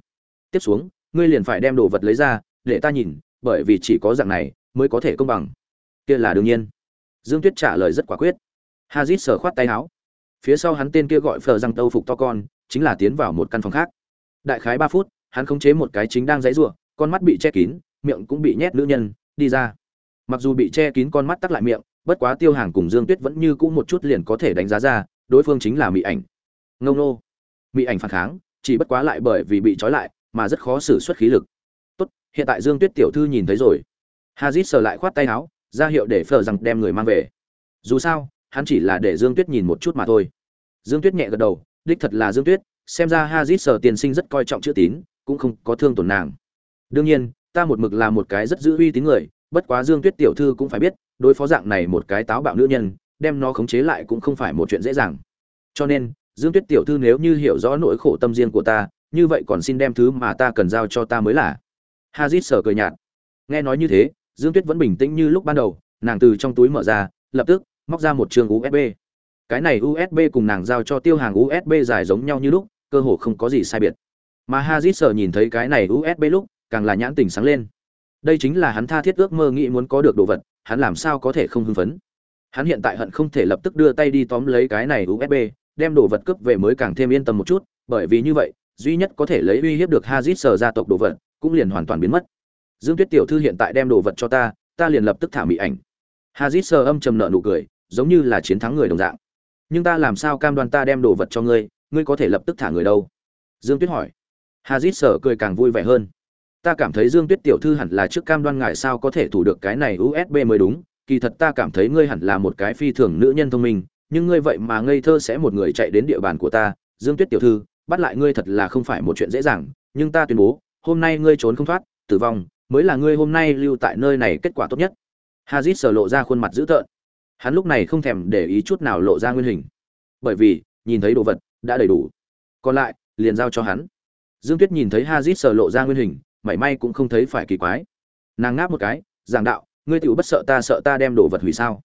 Tiếp xuống, ngươi liền phải đem đồ vật lấy ra để ta nhìn, bởi vì chỉ có dạng này mới có thể công bằng. Kia là đương nhiên. Dương tuyết trả lời rất quả quyết. Hazit sờ khoát tay áo. Phía sau hắn tên kia gọi phờ răng tâu phục to con, chính là tiến vào một căn phòng khác. Đại khái ba phút, hắn khống chế một cái chính đang dãy rủa, con mắt bị che kín, miệng cũng bị nhét nữ nhân, đi ra. Mặc dù bị che kín con mắt tắc lại miệng, bất quá tiêu hàng cùng dương tuyết vẫn như cũ một chút liền có thể đánh giá ra, đối phương chính là mỹ ảnh. Ngông nô. Mỹ ảnh phản kháng, chỉ bất quá lại bởi vì bị trói lại, mà rất khó xử suất khí lực hiện tại dương tuyết tiểu thư nhìn thấy rồi. Hazit sờ lại khoát tay áo, ra hiệu để phờ rằng đem người mang về. Dù sao, hắn chỉ là để dương tuyết nhìn một chút mà thôi. Dương tuyết nhẹ gật đầu, đích thật là dương tuyết, xem ra hazit sờ tiền sinh rất coi trọng chữ tín, cũng không có thương tổn nàng. Đương nhiên, ta một mực là một cái rất giữ uy tín người, bất quá dương tuyết tiểu thư cũng phải biết, đối phó dạng này một cái táo bạo nữ nhân, đem nó khống chế lại cũng không phải một chuyện dễ dàng. Cho nên, dương tuyết tiểu thư nếu như hiểu rõ nỗi khổ tâm riêng của ta, như vậy còn xin đem thứ mà ta cần giao cho ta mới là hazit sở cười nhạt. Nghe nói như thế, dương tuyết vẫn bình tĩnh như lúc ban đầu, nàng từ trong túi mở ra, lập tức, móc ra một trường usb cái này usb cùng nàng giao cho tiêu hàng usb dài giống nhau như lúc, cơ hồ không có gì sai biệt. Mà hazit sở nhìn thấy cái này usb lúc, càng là nhãn tình sáng lên. Đây chính là hắn tha thiết ước mơ nghĩ muốn có được đồ vật, hắn làm sao có thể không hưng phấn? Hắn hiện tại hận không thể lập tức đưa tay đi tóm lấy cái này usb đem đồ vật cướp về mới càng thêm yên tâm một chút, bởi vì như vậy, duy nhất có thể lấy uy hiếp được hazit sở gia tộc đồ vật cũng liền hoàn toàn biến mất. Dương tuyết tiểu thư hiện tại đem đồ vật cho ta ta liền lập tức thả mỹ ảnh. Hazit sờ âm trầm nợ nụ cười, giống như là chiến thắng người đồng dạng. Nhưng ta làm sao cam đoan ta đem đồ vật cho ngươi ngươi có thể lập tức thả người đâu? Dương tuyết hỏi. Hazit sờ cười càng vui vẻ hơn. Ta cảm thấy dương tuyết tiểu thư hẳn là trước cam đoan ngài sao có thể thủ được cái này usb mới đúng. Kỳ thật ta cảm thấy ngươi hẳn là một cái phi thường nữ nhân thông minh, nhưng ngươi vậy mà ngây thơ sẽ một người chạy đến địa bàn của ta. Dương tuyết tiểu thư, bắt lại ngươi thật là không phải một chuyện dễ dàng, nhưng ta tuyên bố hôm nay ngươi trốn không thoát, tử vong, mới là ngươi hôm nay lưu tại nơi này kết quả tốt nhất. Hazit sờ lộ ra khuôn mặt dữ tợn. Hắn lúc này không thèm để ý chút nào lộ ra nguyên hình. Bởi vì, nhìn thấy đồ vật đã đầy đủ. Còn lại, liền giao cho hắn. Dương tuyết nhìn thấy hazit sờ lộ ra nguyên hình, mảy may cũng không thấy phải kỳ quái. Nàng ngáp một cái, giảng đạo, ngươi tiểu bất sợ ta sợ ta đem đồ vật hủy sao?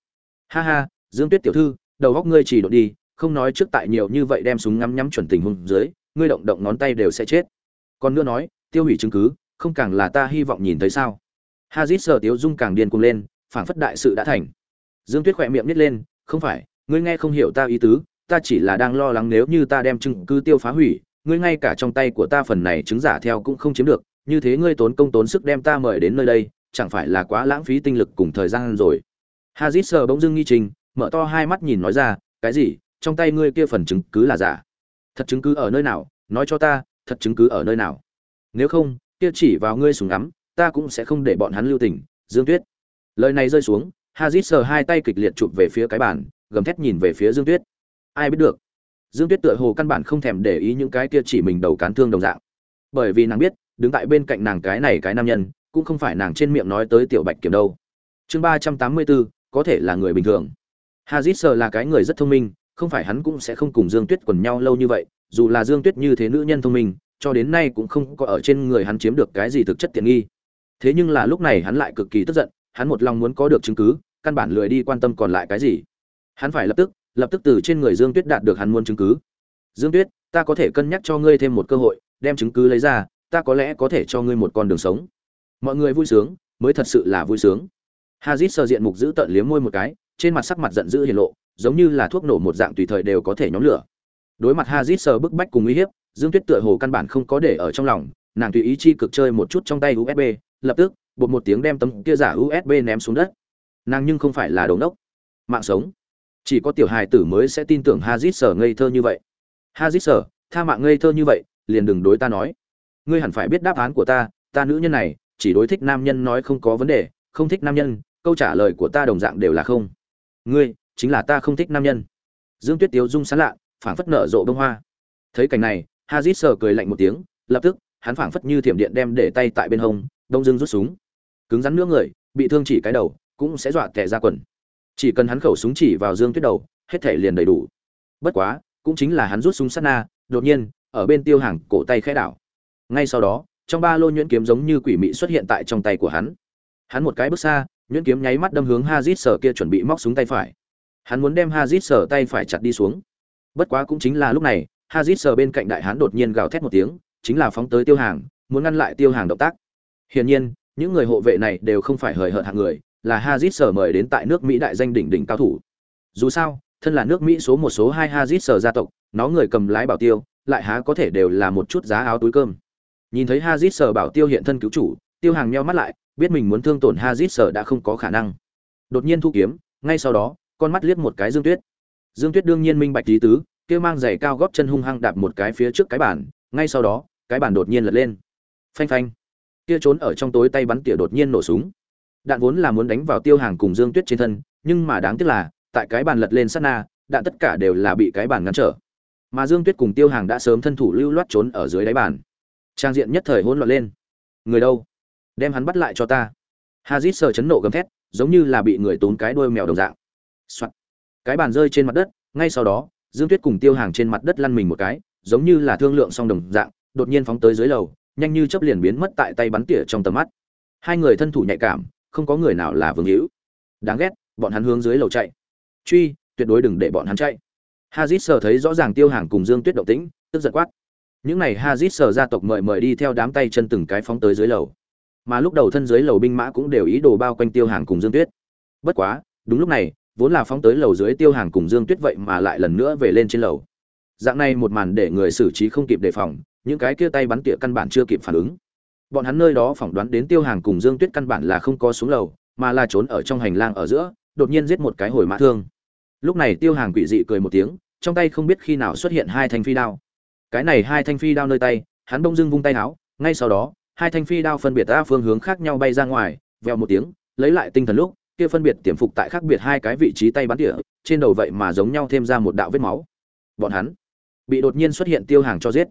Ha ha, dương tuyết tiểu thư, đầu góc ngươi chỉ đột đi, không nói trước tại nhiều như vậy đem súng ngắm nhắm chuẩn tình huống dưới, ngươi động động ngón tay đều sẽ chết. Còn nữa nói tiêu hủy chứng cứ, không càng là ta hy vọng nhìn thấy sao? Hazit sờ tiếu dung càng điên cuồng lên, phảng phất đại sự đã thành. Dương tuyết khỏe miệng nít lên, không phải, ngươi nghe không hiểu ta ý tứ, ta chỉ là đang lo lắng nếu như ta đem chứng cứ tiêu phá hủy, ngươi ngay cả trong tay của ta phần này chứng giả theo cũng không chiếm được, như thế ngươi tốn công tốn sức đem ta mời đến nơi đây, chẳng phải là quá lãng phí tinh lực cùng thời gian rồi? Hazit sờ bỗng dưng nghi trình, mở to hai mắt nhìn nói ra, cái gì, trong tay ngươi kia phần chứng cứ là giả? Thật chứng cứ ở nơi nào, nói cho ta, thật chứng cứ ở nơi nào? Nếu không, kia chỉ vào ngươi súng ngắm, ta cũng sẽ không để bọn hắn lưu tình, dương tuyết. Lời này rơi xuống, hazit sờ hai tay kịch liệt chụp về phía cái bàn, gầm thét nhìn về phía dương tuyết. Ai biết được? Dương tuyết tựa hồ căn bản không thèm để ý những cái kia chỉ mình đầu cán thương đồng dạng. Bởi vì nàng biết, đứng tại bên cạnh nàng cái này cái nam nhân, cũng không phải nàng trên miệng nói tới tiểu bạch kiểm đâu. Chương ba trăm tám mươi bốn có thể là người bình thường. Hazit sờ là cái người rất thông minh, không phải hắn cũng sẽ không cùng dương tuyết quần nhau lâu như vậy, dù là dương tuyết như thế nữ nhân thông minh cho đến nay cũng không có ở trên người hắn chiếm được cái gì thực chất tiện nghi. Thế nhưng là lúc này hắn lại cực kỳ tức giận, hắn một lòng muốn có được chứng cứ, căn bản lười đi quan tâm còn lại cái gì. Hắn phải lập tức lập tức từ trên người dương tuyết đạt được hắn muốn chứng cứ. Dương tuyết, ta có thể cân nhắc cho ngươi thêm một cơ hội, đem chứng cứ lấy ra, ta có lẽ có thể cho ngươi một con đường sống. Mọi người vui sướng, mới thật sự là vui sướng. Hazit sờ diện mục giữ tận liếm môi một cái, trên mặt sắc mặt giận dữ hiển lộ, giống như là thuốc nổ một dạng tùy thời đều có thể nhóm lửa. Đối mặt hazit sờ bức bách cùng uy hiếp dương tuyết tựa hồ căn bản không có để ở trong lòng, nàng tùy ý chi cực chơi một chút trong tay usb lập tức, bột một tiếng đem tấm kia giả usb ném xuống đất. Nàng nhưng không phải là đầu nốc mạng sống. Chỉ có tiểu hài tử mới sẽ tin tưởng hazit sở ngây thơ như vậy. Hazit sở tha mạng ngây thơ như vậy, liền đừng đối ta nói. Ngươi hẳn phải biết đáp án của ta ta nữ nhân này, chỉ đối thích nam nhân nói không có vấn đề, không thích nam nhân, câu trả lời của ta đồng dạng đều là không. Ngươi, chính là ta không thích nam nhân. Dương tuyết tiếu dung sán lạ, phảng phất nở rộ bông hoa. Thấy cảnh này hazit sờ cười lạnh một tiếng, lập tức, hắn phảng phất như thiểm điện đem để tay tại bên hông, đông dương rút súng. Cứng rắn nữa người, bị thương chỉ cái đầu, cũng sẽ dọa tẻ ra quần. Chỉ cần hắn khẩu súng chỉ vào dương tuyết đầu, hết thể liền đầy đủ. Bất quá, cũng chính là hắn rút súng sát na, đột nhiên, ở bên tiêu hàng cổ tay khẽ đảo. Ngay sau đó, trong ba lô nhuyễn kiếm giống như quỷ mị xuất hiện tại trong tay của hắn. Hắn một cái bước xa, nhuyễn kiếm nháy mắt đâm hướng hazit sở kia chuẩn bị móc súng tay phải. Hắn muốn đem hazit sở tay phải chặt đi xuống. Bất quá cũng chính là lúc này hazit sờ bên cạnh đại hán đột nhiên gào thét một tiếng, chính là phóng tới tiêu hàng, muốn ngăn lại tiêu hàng động tác. Hiển nhiên, những người hộ vệ này đều không phải hời hợt hạng người, là hazit sờ mời đến tại nước mỹ đại danh đỉnh đỉnh cao thủ. Dù sao, thân là nước mỹ số một số hai hazit sờ gia tộc, nó người cầm lái bảo tiêu, lại há có thể đều là một chút giá áo túi cơm. Nhìn thấy hazit sờ bảo tiêu hiện thân cứu chủ, tiêu hàng nheo mắt lại, biết mình muốn thương tổn hazit sờ đã không có khả năng. Đột nhiên thu kiếm, ngay sau đó, con mắt liếc một cái dương tuyết. Dương tuyết đương nhiên minh bạch lý tứ kia mang giày cao góp chân hung hăng đạp một cái phía trước cái bàn, ngay sau đó, cái bàn đột nhiên lật lên. Phanh phanh. Kia trốn ở trong tối tay bắn tỉa đột nhiên nổ súng. Đạn vốn là muốn đánh vào tiêu hàng cùng dương tuyết trên thân, nhưng mà đáng tiếc là, tại cái bàn lật lên sát na, đạn tất cả đều là bị cái bàn ngăn trở. Mà dương tuyết cùng tiêu hàng đã sớm thân thủ lưu loát trốn ở dưới đáy bàn. Trang diện nhất thời hỗn loạn lên. Người đâu? Đem hắn bắt lại cho ta. Hazit sờ chấn nộ gầm thét, giống như là bị người tốn cái đuôi mèo đồng dạng. Soạn. cái bàn rơi trên mặt đất, ngay sau đó dương tuyết cùng tiêu hàng trên mặt đất lăn mình một cái, giống như là thương lượng song đồng dạng, đột nhiên phóng tới dưới lầu, nhanh như chấp liền biến mất tại tay bắn tỉa trong tầm mắt. Hai người thân thủ nhạy cảm, không có người nào là vương hữu. Đáng ghét, bọn hắn hướng dưới lầu chạy. Truy, tuyệt đối đừng để bọn hắn chạy. Hazit sờ thấy rõ ràng tiêu hàng cùng dương tuyết động tĩnh, tức giận quát. Những này hazit sờ gia tộc mời mời đi theo đám tay chân từng cái phóng tới dưới lầu. Mà lúc đầu thân dưới lầu binh mã cũng đều ý đồ bao quanh tiêu hàng cùng dương tuyết. Bất quá, đúng lúc này vốn là phóng tới lầu dưới tiêu hàng cùng dương tuyết vậy mà lại lần nữa về lên trên lầu. Dạng này một màn để người xử trí không kịp đề phòng, những cái kia tay bắn tỉa căn bản chưa kịp phản ứng. Bọn hắn nơi đó phỏng đoán đến tiêu hàng cùng dương tuyết căn bản là không có xuống lầu, mà là trốn ở trong hành lang ở giữa, đột nhiên giết một cái hồi mã thương. Lúc này tiêu hàng quỷ dị cười một tiếng, trong tay không biết khi nào xuất hiện hai thanh phi đao. Cái này hai thanh phi đao nơi tay, hắn bông dưng vung tay áo ngay sau đó, hai thanh phi đao phân biệt ra phương hướng khác nhau bay ra ngoài, vèo một tiếng, lấy lại tinh thần lúc kia phân biệt tiềm phục tại khác biệt hai cái vị trí tay bắn tỉa, trên đầu vậy mà giống nhau thêm ra một đạo vết máu. Bọn hắn bị đột nhiên xuất hiện tiêu hàng cho giết.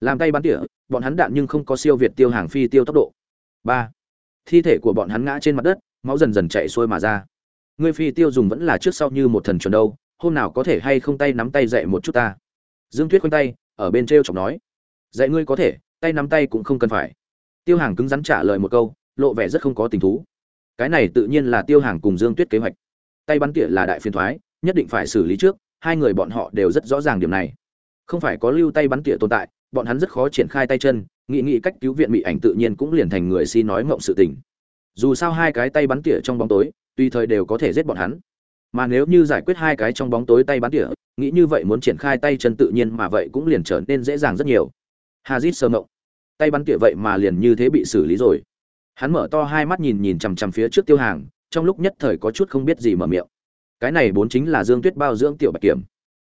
Làm tay bắn tỉa, bọn hắn đạn nhưng không có siêu việt tiêu hàng phi tiêu tốc độ. Ba, thi thể của bọn hắn ngã trên mặt đất, máu dần dần chạy xuôi mà ra. Ngươi phi tiêu dùng vẫn là trước sau như một thần chuẩn đâu, hôm nào có thể hay không tay nắm tay dạy một chút ta? Dương tuyết khoanh tay, ở bên t r e o chọc nói. Dạy ngươi có thể, tay nắm tay cũng không cần phải. Tiêu hàng cứng rắn trả lời một câu, lộ vẻ rất không có tình thú cái này tự nhiên là tiêu hàng cùng dương tuyết kế hoạch. Tay bắn tỉa là đại phiền thoái, nhất định phải xử lý trước, hai người bọn họ đều rất rõ ràng điểm này. Không phải có lưu tay bắn tỉa tồn tại, bọn hắn rất khó triển khai tay chân nghị nghị cách cứu viện bị ảnh tự nhiên cũng liền thành người si nói ngộng sự tình. Dù sao hai cái tay bắn tỉa trong bóng tối, tùy thời đều có thể giết bọn hắn. Mà nếu như giải quyết hai cái trong bóng tối tay bắn tỉa, nghĩ như vậy muốn triển khai tay chân tự nhiên mà vậy cũng liền trở nên dễ dàng rất nhiều. Hazit sơ mộng tay bắn tỉa vậy mà liền như thế bị xử lý rồi hắn mở to hai mắt nhìn nhìn chằm chằm phía trước tiêu hàng, trong lúc nhất thời có chút không biết gì mở miệng. Cái này bốn chính là dương tuyết bao dưỡng tiểu bạch kiểm.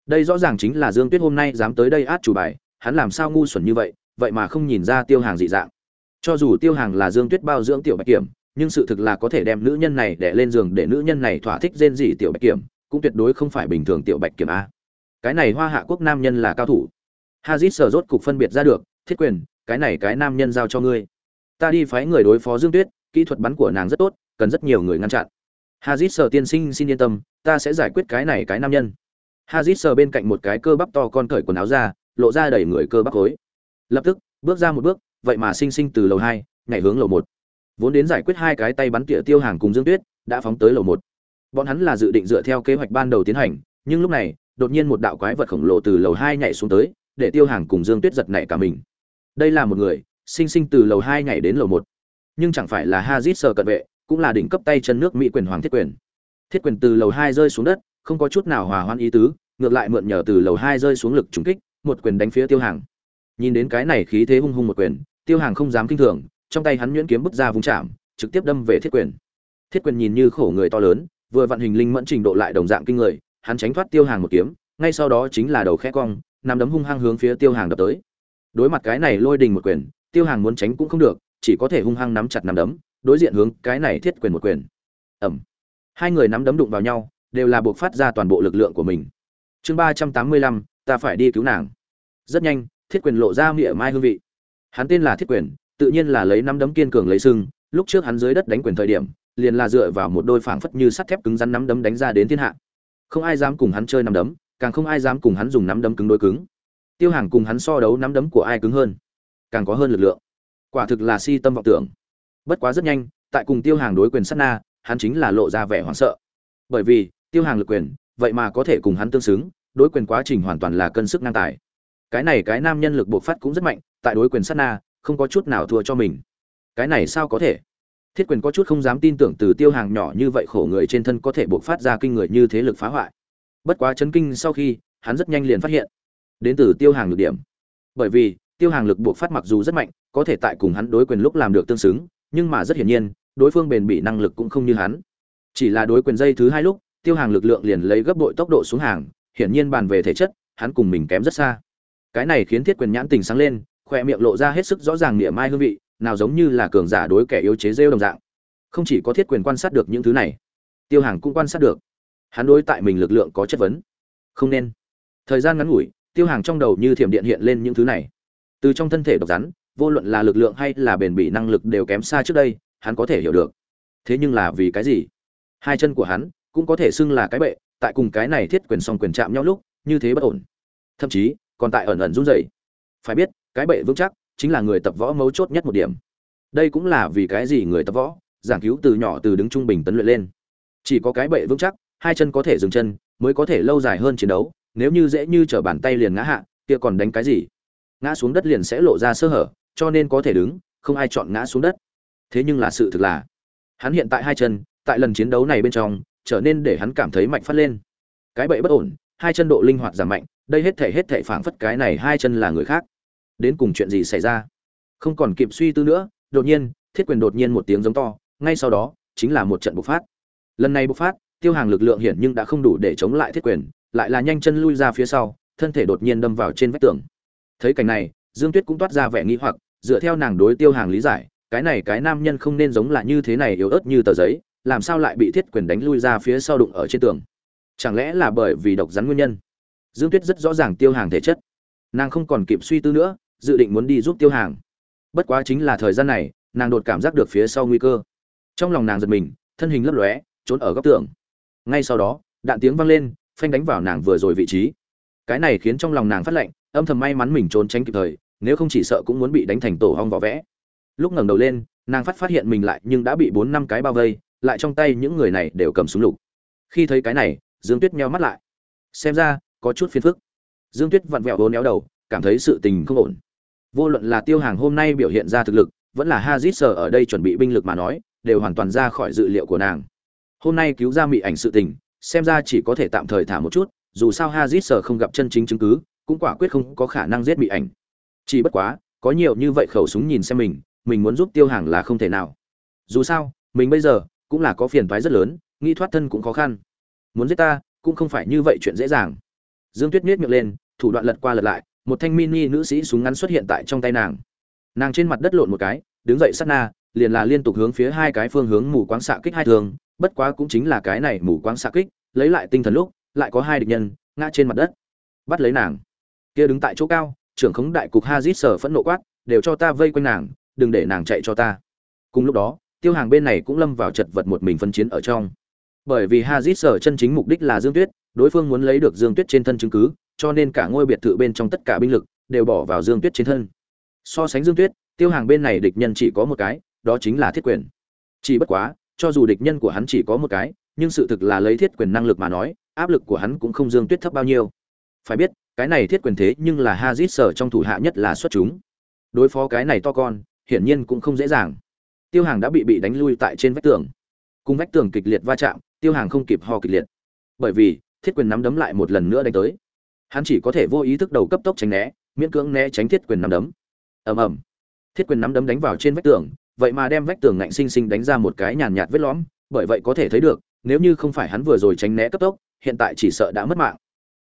Đây rõ ràng chính là dương tuyết hôm nay dám tới đây át chủ bài, hắn làm sao ngu xuẩn như vậy vậy mà không nhìn ra tiêu hàng dị dạng. Cho dù tiêu hàng là dương tuyết bao dưỡng tiểu bạch kiểm, nhưng sự thực là có thể đem nữ nhân này để lên giường để nữ nhân này thỏa thích rên dị tiểu bạch kiểm, cũng tuyệt đối không phải bình thường tiểu bạch kiểm a. Cái này hoa hạ quốc nam nhân là cao thủ. Hazit sở rốt cục phân biệt ra được, thiết quyền, cái này cái nam nhân giao cho ngươi ta đi phái người đối phó dương tuyết, kỹ thuật bắn của nàng rất tốt, cần rất nhiều người ngăn chặn. Hazit sở tiên sinh xin yên tâm, ta sẽ giải quyết cái này cái nam nhân. Hazit sở bên cạnh một cái cơ bắp to con cởi quần áo ra, lộ ra đầy người cơ bắp khối lập tức, bước ra một bước, vậy mà sinh sinh từ lầu hai, nhảy hướng lầu một. Vốn đến giải quyết hai cái tay bắn tỉa tiêu hàng cùng dương tuyết, đã phóng tới lầu một. Bọn hắn là dự định dựa theo kế hoạch ban đầu tiến hành, nhưng lúc này, đột nhiên một đạo quái vật khổng lồ từ lầu hai nhảy xuống tới, để tiêu hàng cùng dương tuyết giật nảy cả mình. Đây là một người sinh sinh từ lầu hai nhảy đến lầu một. Nhưng chẳng phải là hazit sờ cận vệ, cũng là đỉnh cấp tay chân nước mỹ quyền hoàng thiết quyền. Thiết quyền từ lầu hai rơi xuống đất, không có chút nào hòa hoan ý tứ, ngược lại mượn nhờ từ lầu hai rơi xuống lực trúng kích, một quyền đánh phía tiêu hàng nhìn đến cái này khí thế hung hung một quyền, tiêu hàng không dám kinh thường, trong tay hắn nhuyễn kiếm bức ra vùng chạm, trực tiếp đâm về thiết quyền. Thiết quyền nhìn như khổ người to lớn, vừa vận hình linh mẫn trình độ lại đồng dạng kinh người, hắn tránh thoát tiêu hàng một kiếm, ngay sau đó chính là đầu khẽ cong, nằm đấm hung hăng hướng phía tiêu hàng đập tới. Đối mặt cái này lôi đình một quyền tiêu hàng muốn tránh cũng không được, chỉ có thể hung hăng nắm chặt nắm đấm, đối diện hướng cái này thiết quyền một quyền. Ẩm hai người nắm đấm đụng vào nhau, đều là buộc phát ra toàn bộ lực lượng của mình. Chương ba trăm tám mươi lăm, ta phải đi cứu nàng. Rất nhanh, thiết quyền lộ ra mỉa mai hương vị. Hắn tên là thiết quyền, tự nhiên là lấy nắm đấm kiên cường lấy sưng lúc trước hắn dưới đất đánh quyền thời điểm, liền là dựa vào một đôi phảng phất như sắt thép cứng rắn nắm đấm đánh ra đến thiên hạ. Không ai dám cùng hắn chơi nắm đấm, càng không ai dám cùng hắn dùng nắm đấm cứng đối cứng. Tiêu hàng cùng hắn so đấu nắm đấm của ai cứng hơn? Càng có hơn lực lượng. Quả thực là si tâm vọng tưởng. Bất quá rất nhanh, tại cùng tiêu hàng đối quyền sát na, hắn chính là lộ ra vẻ hoảng sợ. Bởi vì, tiêu hàng lực quyền, vậy mà có thể cùng hắn tương xứng, đối quyền quá trình hoàn toàn là cân sức ngang tài. Cái này cái nam nhân lực bộc phát cũng rất mạnh, tại đối quyền sát na, không có chút nào thua cho mình. Cái này sao có thể? Thiết quyền có chút không dám tin tưởng từ tiêu hàng nhỏ như vậy khổ người trên thân có thể bộc phát ra kinh người như thế lực phá hoại. Bất quá chấn kinh sau khi, hắn rất nhanh liền phát hiện. Đến từ tiêu hàng lực điểm. Bởi vì tiêu hàng lực buộc phát mặc dù rất mạnh, có thể tại cùng hắn đối quyền lúc làm được tương xứng, nhưng mà rất hiển nhiên, đối phương bền bỉ năng lực cũng không như hắn. Chỉ là đối quyền dây thứ hai lúc, tiêu hàng lực lượng liền lấy gấp đội tốc độ xuống hàng, hiển nhiên bàn về thể chất, hắn cùng mình kém rất xa. Cái này khiến thiết quyền nhãn tình sáng lên, khoe miệng lộ ra hết sức rõ ràng niệm mai hương vị, nào giống như là cường giả đối kẻ yếu chế rêu đồng dạng. Không chỉ có thiết quyền quan sát được những thứ này, tiêu hàng cũng quan sát được. Hắn đối tại mình lực lượng có chất vấn. Không nên. Thời gian ngắn ngủi, tiêu hàng trong đầu như thiểm điện hiện lên những thứ này từ trong thân thể độc rắn, vô luận là lực lượng hay là bền bỉ năng lực đều kém xa trước đây, hắn có thể hiểu được. Thế nhưng là vì cái gì? Hai chân của hắn cũng có thể xưng là cái bệ, tại cùng cái này thiết quyền song quyền chạm nhau lúc, như thế bất ổn. Thậm chí, còn tại ẩn ẩn run rẩy. Phải biết, cái bệ vững chắc chính là người tập võ mấu chốt nhất một điểm. Đây cũng là vì cái gì người tập võ, giảng cứu từ nhỏ từ đứng trung bình tấn luyện lên. Chỉ có cái bệ vững chắc, hai chân có thể dừng chân, mới có thể lâu dài hơn chiến đấu, nếu như dễ như trở bàn tay liền ngã hạ, kia còn đánh cái gì? Ngã xuống đất liền sẽ lộ ra sơ hở, cho nên có thể đứng, không ai chọn ngã xuống đất. Thế nhưng là sự thực là, hắn hiện tại hai chân, tại lần chiến đấu này bên trong, trở nên để hắn cảm thấy mạnh phát lên. Cái bậy bất ổn, hai chân độ linh hoạt giảm mạnh, đây hết thể hết thể phảng phất cái này hai chân là người khác. Đến cùng chuyện gì xảy ra? Không còn kịp suy tư nữa, đột nhiên, thiết quyền đột nhiên một tiếng giống to, ngay sau đó, chính là một trận bộc phát. Lần này bộc phát, tiêu hàng lực lượng hiển nhưng đã không đủ để chống lại thiết quyền, lại là nhanh chân lui ra phía sau, thân thể đột nhiên đâm vào trên vách tường thấy cảnh này, dương tuyết cũng toát ra vẻ nghi hoặc, dựa theo nàng đối tiêu hàng lý giải, cái này cái nam nhân không nên giống là như thế này yếu ớt như tờ giấy, làm sao lại bị thiết quyền đánh lui ra phía sau đụng ở trên tường? Chẳng lẽ là bởi vì độc rắn nguyên nhân? Dương tuyết rất rõ ràng tiêu hàng thể chất. Nàng không còn kịp suy tư nữa, dự định muốn đi giúp tiêu hàng. Bất quá chính là thời gian này, nàng đột cảm giác được phía sau nguy cơ. Trong lòng nàng giật mình, thân hình lấp lóe, trốn ở góc tường. Ngay sau đó, đạn tiếng vang lên, phanh đánh vào nàng vừa rồi vị trí. Cái này khiến trong lòng nàng phát lạnh âm thầm may mắn mình trốn tránh kịp thời, nếu không chỉ sợ cũng muốn bị đánh thành tổ hong vỏ vẽ. Lúc ngẩng đầu lên, nàng phát phát hiện mình lại nhưng đã bị bốn năm cái bao vây, lại trong tay những người này đều cầm súng lục. Khi thấy cái này, dương tuyết meo mắt lại. Xem ra, có chút phiền phức. Dương tuyết vặn vẹo vốn éo đầu, cảm thấy sự tình không ổn. Vô luận là tiêu hàng hôm nay biểu hiện ra thực lực, vẫn là hazit sờ ở đây chuẩn bị binh lực mà nói, đều hoàn toàn ra khỏi dự liệu của nàng. Hôm nay cứu ra mị ảnh sự tình, xem ra chỉ có thể tạm thời thả một chút, dù sao hazit sờ không gặp chân chính chứng cứ cũng quả quyết không có khả năng giết bị ảnh. Chỉ bất quá, có nhiều như vậy khẩu súng nhìn xem mình mình muốn giúp tiêu hàng là không thể nào. Dù sao, mình bây giờ cũng là có phiền toái rất lớn, nghĩ thoát thân cũng khó khăn. Muốn giết ta, cũng không phải như vậy chuyện dễ dàng. Dương tuyết miết miệng lên, thủ đoạn lật qua lật lại, một thanh mini nữ sĩ súng ngắn xuất hiện tại trong tay nàng. Nàng trên mặt đất lộn một cái, đứng dậy sát na, liền là liên tục hướng phía hai cái phương hướng mù quáng xạ kích hai thường, bất quá cũng chính là cái này mù quáng xạ kích, lấy lại tinh thần lúc, lại có hai địch nhân ngã trên mặt đất, bắt lấy nàng kia đứng tại chỗ cao, trưởng khống đại cục hazit sở phẫn nộ quát, đều cho ta vây quanh nàng, đừng để nàng chạy cho ta. Cùng lúc đó, tiêu hàng bên này cũng lâm vào chật vật một mình phân chiến ở trong. Bởi vì hazit sở chân chính mục đích là dương tuyết, đối phương muốn lấy được dương tuyết trên thân chứng cứ, cho nên cả ngôi biệt thự bên trong tất cả binh lực đều bỏ vào dương tuyết trên thân. So sánh dương tuyết, tiêu hàng bên này địch nhân chỉ có một cái, đó chính là thiết quyền. Chỉ bất quá, cho dù địch nhân của hắn chỉ có một cái, nhưng sự thực là lấy thiết quyền năng lực mà nói, áp lực của hắn cũng không dương tuyết thấp bao nhiêu. Phải biết cái này thiết quyền thế nhưng là hazit sở trong thủ hạ nhất là xuất chúng. Đối phó cái này to con, hiển nhiên cũng không dễ dàng. Tiêu hàng đã bị bị đánh lui tại trên vách tường. Cùng vách tường kịch liệt va chạm, tiêu hàng không kịp ho kịch liệt. Bởi vì, thiết quyền nắm đấm lại một lần nữa đánh tới. Hắn chỉ có thể vô ý thức đầu cấp tốc tránh né, miễn cưỡng né tránh thiết quyền nắm đấm. Ầm ầm. Thiết quyền nắm đấm đánh vào trên vách tường, vậy mà đem vách tường ngạnh sinh sinh đánh ra một cái nhàn nhạt vết lõm, bởi vậy có thể thấy được, nếu như không phải hắn vừa rồi tránh né cấp tốc, hiện tại chỉ sợ đã mất mạng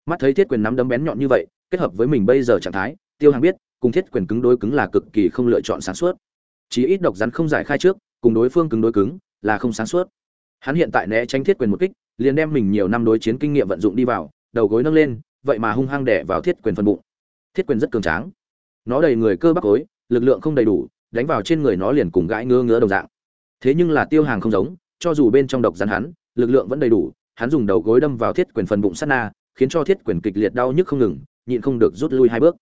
mắt thấy thiết quyền nắm đấm bén nhọn như vậy kết hợp với mình bây giờ trạng thái tiêu hàng biết cùng thiết quyền cứng đối cứng là cực kỳ không lựa chọn sáng suốt. Chỉ ít độc rắn không giải khai trước cùng đối phương cứng đối cứng là không sáng suốt. Hắn hiện tại né tránh thiết quyền một kích liền đem mình nhiều năm đối chiến kinh nghiệm vận dụng đi vào đầu gối nâng lên vậy mà hung hăng đẻ vào thiết quyền phần bụng. Thiết quyền rất cường tráng. Nó đầy người cơ bắp gối, lực lượng không đầy đủ đánh vào trên người nó liền cùng gãi ngứa ngứa đồng dạng. Thế nhưng là tiêu hàng không giống cho dù bên trong độc rắn hắn lực lượng vẫn đầy đủ hắn dùng đầu gối đâm vào thiết quyền phần bụng sát na khiến cho thiết quyền kịch liệt đau nhức không ngừng, nhịn không được rút lui hai bước.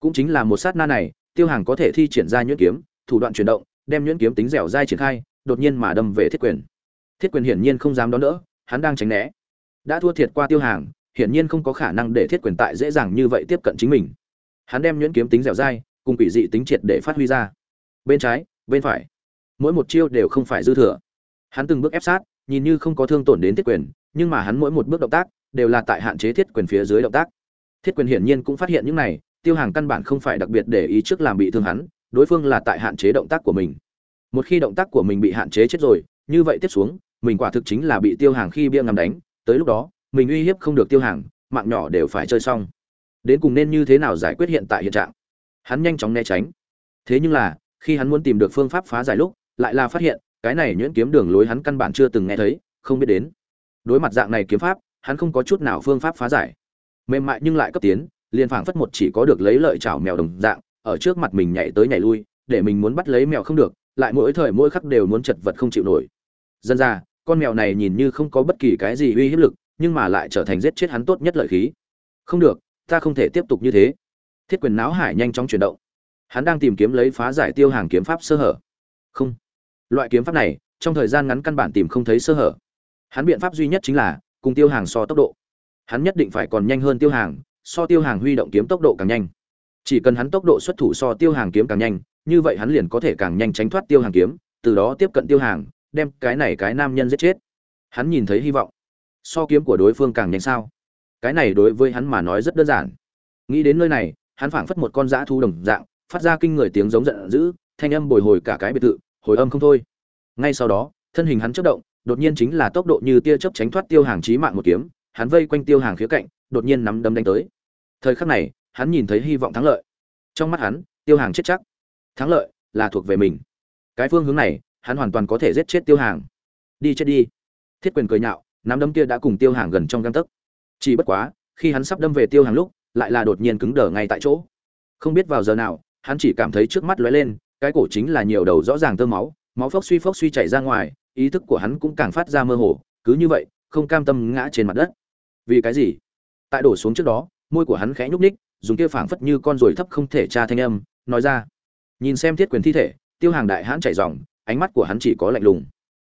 Cũng chính là một sát na này, tiêu hàng có thể thi triển ra nhuyễn kiếm, thủ đoạn chuyển động, đem nhuyễn kiếm tính dẻo dai triển khai, đột nhiên mà đâm về thiết quyền. Thiết quyền hiển nhiên không dám đón đỡ, hắn đang tránh né. Đã thua thiệt qua tiêu hàng hiển nhiên không có khả năng để thiết quyền tại dễ dàng như vậy tiếp cận chính mình. Hắn đem nhuyễn kiếm tính dẻo dai, cùng quỷ dị tính triệt để phát huy ra. Bên trái, bên phải. Mỗi một chiêu đều không phải dư thừa. Hắn từng bước ép sát, nhìn như không có thương tổn đến thiết quyền, nhưng mà hắn mỗi một bước động tác đều là tại hạn chế thiết quyền phía dưới động tác. Thiết quyền hiển nhiên cũng phát hiện những này, tiêu hàng căn bản không phải đặc biệt để ý trước làm bị thương hắn, đối phương là tại hạn chế động tác của mình. Một khi động tác của mình bị hạn chế chết rồi, như vậy tiếp xuống, mình quả thực chính là bị tiêu hàng khi bia ngắm đánh, tới lúc đó, mình uy hiếp không được tiêu hàng, mạng nhỏ đều phải chơi xong. Đến cùng nên như thế nào giải quyết hiện tại hiện trạng? Hắn nhanh chóng né tránh. Thế nhưng là, khi hắn muốn tìm được phương pháp phá giải lúc, lại là phát hiện, cái này nhuyễn kiếm đường lối hắn căn bản chưa từng nghe thấy, không biết đến. Đối mặt dạng này kiếm pháp hắn không có chút nào phương pháp phá giải. Mềm mại nhưng lại cấp tiến, liền phảng phất một chỉ có được lấy lợi chảo mèo đồng dạng, ở trước mặt mình nhảy tới nhảy lui, để mình muốn bắt lấy mèo không được, lại mỗi thời mỗi khắc đều muốn chật vật không chịu nổi. Dân ra, con mèo này nhìn như không có bất kỳ cái gì uy hiếp lực, nhưng mà lại trở thành giết chết hắn tốt nhất lợi khí. Không được, ta không thể tiếp tục như thế. Thiết quyền não hải nhanh chóng chuyển động. Hắn đang tìm kiếm lấy phá giải tiêu hàng kiếm pháp sơ hở. Không. Loại kiếm pháp này, trong thời gian ngắn căn bản tìm không thấy sơ hở. Hắn biện pháp duy nhất chính là cùng tiêu hàng so tốc độ. Hắn nhất định phải còn nhanh hơn tiêu hàng, so tiêu hàng huy động kiếm tốc độ càng nhanh. Chỉ cần hắn tốc độ xuất thủ so tiêu hàng kiếm càng nhanh, như vậy hắn liền có thể càng nhanh tránh thoát tiêu hàng kiếm, từ đó tiếp cận tiêu hàng, đem cái này cái nam nhân giết chết. Hắn nhìn thấy hy vọng. So kiếm của đối phương càng nhanh sao? Cái này đối với hắn mà nói rất đơn giản. Nghĩ đến nơi này, hắn phảng phất một con dã thu đồng dạng, phát ra kinh người tiếng giống giận dữ, thanh âm bồi hồi cả cái biệt thự, hồi âm không thôi. Ngay sau đó, thân hình hắn chất động đột nhiên chính là tốc độ như tia chớp tránh thoát tiêu hàng chí mạng một kiếm, hắn vây quanh tiêu hàng khía cạnh, đột nhiên nắm đấm đánh tới. Thời khắc này, hắn nhìn thấy hy vọng thắng lợi. Trong mắt hắn, tiêu hàng chết chắc. Thắng lợi là thuộc về mình. Cái phương hướng này, hắn hoàn toàn có thể giết chết tiêu hàng. Đi chết đi. Thiết quyền cười nhạo, nắm đấm kia đã cùng tiêu hàng gần trong gang tấc. Chỉ bất quá, khi hắn sắp đâm về tiêu hàng lúc, lại là đột nhiên cứng đờ ngay tại chỗ. Không biết vào giờ nào, hắn chỉ cảm thấy trước mắt lóe lên, cái cổ chính là nhiều đầu rõ ràng tơ máu máu phốc suy phốc suy chảy ra ngoài ý thức của hắn cũng càng phát ra mơ hồ, cứ như vậy, không cam tâm ngã trên mặt đất. Vì cái gì? Tại đổ xuống trước đó, môi của hắn khẽ nhúc ních dùng kia phảng phất như con ruồi thấp không thể tra thanh âm, nói ra. Nhìn xem thiết quyền thi thể, tiêu hàng đại hãn chảy ròng ánh mắt của hắn chỉ có lạnh lùng.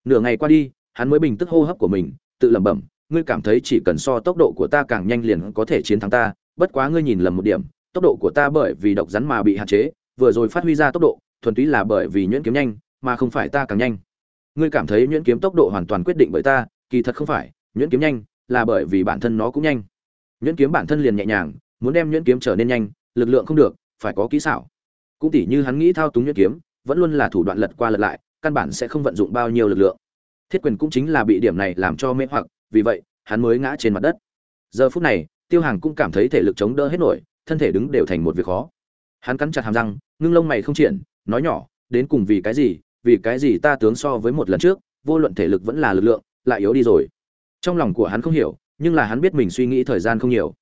Nửa ngày qua đi, hắn mới bình tức hô hấp của mình, tự lẩm bẩm, ngươi cảm thấy chỉ cần so tốc độ của ta càng nhanh liền có thể chiến thắng ta, bất quá ngươi nhìn lầm một điểm, tốc độ của ta bởi vì độc rắn mà bị hạn chế, vừa rồi phát huy ra tốc độ, thuần túy là bởi vì nhuyễn kiếm nhanh, mà không phải ta càng nhanh ngươi cảm thấy nhuyễn kiếm tốc độ hoàn toàn quyết định bởi ta, kỳ thật không phải, nhuyễn kiếm nhanh là bởi vì bản thân nó cũng nhanh. Nhuyễn kiếm bản thân liền nhẹ nhàng, muốn đem nhuyễn kiếm trở nên nhanh, lực lượng không được, phải có kỹ xảo. Cũng tỉ như hắn nghĩ thao túng nhuyễn kiếm, vẫn luôn là thủ đoạn lật qua lật lại, căn bản sẽ không vận dụng bao nhiêu lực lượng. Thiết quyền cũng chính là bị điểm này làm cho mê hoặc, vì vậy, hắn mới ngã trên mặt đất. Giờ phút này, tiêu hàng cũng cảm thấy thể lực chống đỡ hết nổi, thân thể đứng đều thành một việc khó. Hắn cắn chặt hàm răng, ngưng lông mày không triển, nói nhỏ, đến cùng vì cái gì vì cái gì ta tướng so với một lần trước, vô luận thể lực vẫn là lực lượng, lại yếu đi rồi. Trong lòng của hắn không hiểu, nhưng là hắn biết mình suy nghĩ thời gian không nhiều.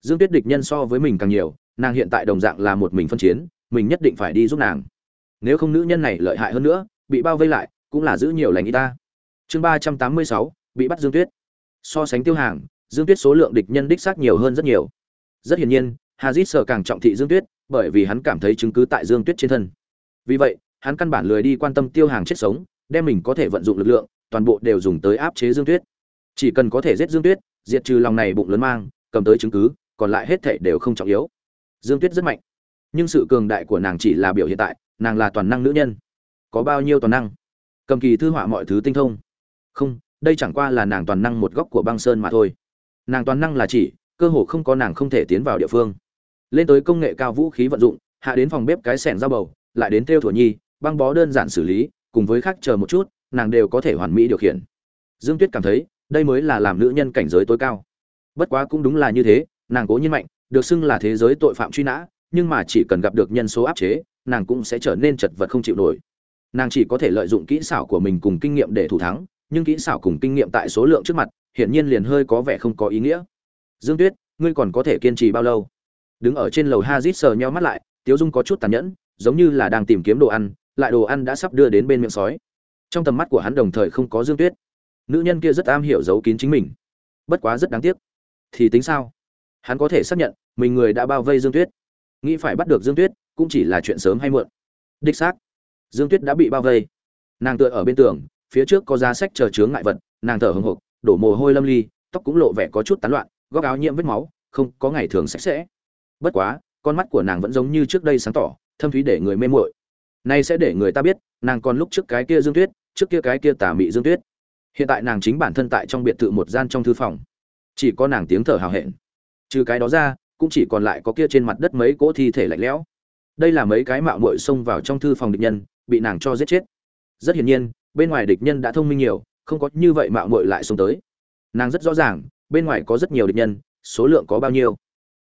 Dương tuyết địch nhân so với mình càng nhiều, nàng hiện tại đồng dạng là một mình phân chiến, mình nhất định phải đi giúp nàng. Nếu không nữ nhân này lợi hại hơn nữa, bị bao vây lại, cũng là giữ nhiều lành y ta. Chương ba trăm tám mươi sáu, bị bắt dương tuyết. So sánh tiêu hàng, dương tuyết số lượng địch nhân đích xác nhiều hơn rất nhiều. Rất hiển nhiên, hazit sợ càng trọng thị dương tuyết, bởi vì hắn cảm thấy chứng cứ tại dương tuyết trên thân. Vì vậy hắn căn bản lười đi quan tâm tiêu hàng chết sống, đem mình có thể vận dụng lực lượng, toàn bộ đều dùng tới áp chế dương tuyết. Chỉ cần có thể giết dương tuyết, diệt trừ lòng này bụng lớn mang, cầm tới chứng cứ, còn lại hết thảy đều không trọng yếu. Dương tuyết rất mạnh, nhưng sự cường đại của nàng chỉ là biểu hiện tại, nàng là toàn năng nữ nhân. Có bao nhiêu toàn năng? Cầm kỳ thư họa mọi thứ tinh thông. Không, đây chẳng qua là nàng toàn năng một góc của băng sơn mà thôi. Nàng toàn năng là chỉ, cơ hồ không có nàng không thể tiến vào địa phương. Lên tới công nghệ cao vũ khí vận dụng, hạ đến phòng bếp cái sẻn dao bầu, lại đến theo thổ nhi băng bó đơn giản xử lý, cùng với khác chờ một chút, nàng đều có thể hoàn mỹ điều khiển. Dương tuyết cảm thấy, đây mới là làm nữ nhân cảnh giới tối cao. Bất quá cũng đúng là như thế, nàng cố nhiên mạnh, được xưng là thế giới tội phạm truy nã, nhưng mà chỉ cần gặp được nhân số áp chế, nàng cũng sẽ trở nên chật vật không chịu nổi. Nàng chỉ có thể lợi dụng kỹ xảo của mình cùng kinh nghiệm để thủ thắng, nhưng kỹ xảo cùng kinh nghiệm tại số lượng trước mặt, hiển nhiên liền hơi có vẻ không có ý nghĩa. Dương tuyết, ngươi còn có thể kiên trì bao lâu? Đứng ở trên lầu hazit sờ nhau mắt lại, tiếu dung có chút tàn nhẫn, giống như là đang tìm kiếm đồ ăn lại đồ ăn đã sắp đưa đến bên miệng sói. Trong tầm mắt của hắn đồng thời không có dương tuyết. Nữ nhân kia rất am hiểu giấu kín chính mình. Bất quá rất đáng tiếc. Thì tính sao? Hắn có thể xác nhận, mình người đã bao vây dương tuyết. Nghĩ phải bắt được dương tuyết, cũng chỉ là chuyện sớm hay muộn. Đích xác, dương tuyết đã bị bao vây. Nàng tựa ở bên tường, phía trước có giá sách chờ chướng ngại vật, nàng thở hồng hộc, đổ mồ hôi lâm ly, tóc cũng lộ vẻ có chút tán loạn, góc áo nhiễm vết máu, không có ngày thường sạch sẽ. Bất quá, con mắt của nàng vẫn giống như trước đây sáng tỏ, thâm thúy để người mê muội nay sẽ để người ta biết, nàng còn lúc trước cái kia dương tuyết, trước kia cái kia tà mị dương tuyết. Hiện tại nàng chính bản thân tại trong biệt thự một gian trong thư phòng. Chỉ có nàng tiếng thở hào hẹn. Trừ cái đó ra, cũng chỉ còn lại có kia trên mặt đất mấy cỗ thi thể lạnh lẽo. Đây là mấy cái mạo muội xông vào trong thư phòng địch nhân, bị nàng cho giết chết. Rất hiển nhiên, bên ngoài địch nhân đã thông minh nhiều, không có như vậy mạo muội lại xông tới. Nàng rất rõ ràng, bên ngoài có rất nhiều địch nhân, số lượng có bao nhiêu.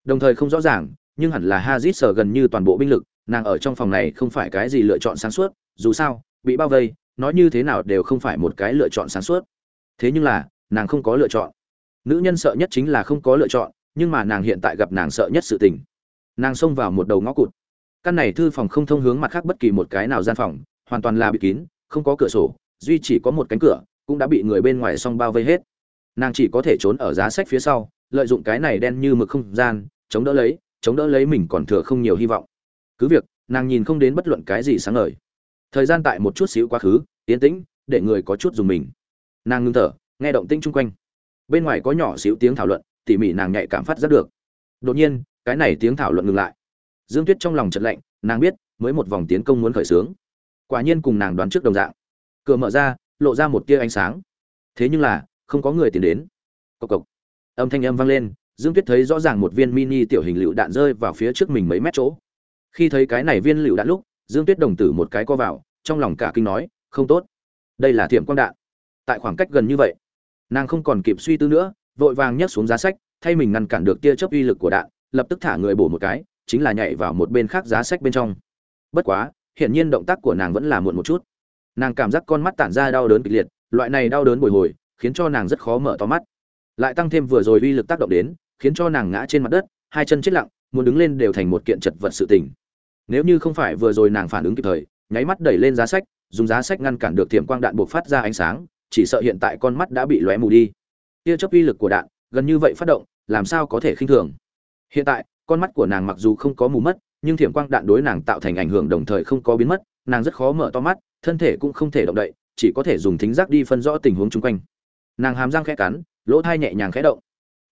Đồng thời không rõ ràng, nhưng hẳn là hazit sở gần như toàn bộ binh lực nàng ở trong phòng này không phải cái gì lựa chọn sáng suốt, dù sao, bị bao vây, nói như thế nào đều không phải một cái lựa chọn sáng suốt. Thế nhưng là, nàng không có lựa chọn. Nữ nhân sợ nhất chính là không có lựa chọn, nhưng mà nàng hiện tại gặp nàng sợ nhất sự tình. Nàng xông vào một đầu ngõ cụt. Căn này thư phòng không thông hướng mặt khác bất kỳ một cái nào gian phòng, hoàn toàn là bị kín, không có cửa sổ, duy chỉ có một cánh cửa, cũng đã bị người bên ngoài xong bao vây hết. Nàng chỉ có thể trốn ở giá sách phía sau, lợi dụng cái này đen như mực không gian, chống đỡ lấy, chống đỡ lấy mình còn thừa không nhiều hy vọng cứ việc, nàng nhìn không đến bất luận cái gì sáng ngời. Thời gian tại một chút xíu quá khứ tiến tĩnh, để người có chút dùng mình. Nàng ngưng thở, nghe động tĩnh chung quanh. Bên ngoài có nhỏ xíu tiếng thảo luận, tỉ mỉ nàng nhạy cảm phát rất được. Đột nhiên, cái này tiếng thảo luận ngừng lại. Dương tuyết trong lòng chợt lạnh, nàng biết, mới một vòng tiến công muốn khởi xướng. Quả nhiên cùng nàng đoán trước đồng dạng. Cửa mở ra, lộ ra một tia ánh sáng. Thế nhưng là, không có người tiến đến. Cộc cộc. Âm thanh âm vang lên, dương tuyết thấy rõ ràng một viên mini tiểu hình lựu đạn rơi vào phía trước mình mấy mét chỗ khi thấy cái này viên lựu đạn lúc, dương tuyết đồng tử một cái co vào, trong lòng cả kinh nói, không tốt. Đây là thiểm quang đạn. Tại khoảng cách gần như vậy, nàng không còn kịp suy tư nữa, vội vàng nhấc xuống giá sách, thay mình ngăn cản được tia chớp uy lực của đạn, lập tức thả người bổ một cái, chính là nhảy vào một bên khác giá sách bên trong. Bất quá, hiển nhiên động tác của nàng vẫn là muộn một chút. Nàng cảm giác con mắt tản ra đau đớn kịch liệt, loại này đau đớn bồi hồi, khiến cho nàng rất khó mở to mắt. Lại tăng thêm vừa rồi uy lực tác động đến, khiến cho nàng ngã trên mặt đất, hai chân chết lặng, muốn đứng lên đều thành một kiện chật vật sự tình nếu như không phải vừa rồi nàng phản ứng kịp thời, nháy mắt đẩy lên giá sách, dùng giá sách ngăn cản được thiểm quang đạn buộc phát ra ánh sáng, chỉ sợ hiện tại con mắt đã bị lóe mù đi. Tia chớp uy lực của đạn, gần như vậy phát động, làm sao có thể khinh thường? Hiện tại, con mắt của nàng mặc dù không có mù mất, nhưng thiểm quang đạn đối nàng tạo thành ảnh hưởng đồng thời không có biến mất, nàng rất khó mở to mắt, thân thể cũng không thể động đậy, chỉ có thể dùng thính giác đi phân rõ tình huống chung quanh. Nàng hàm răng khẽ cắn, lỗ thai nhẹ nhàng khẽ động.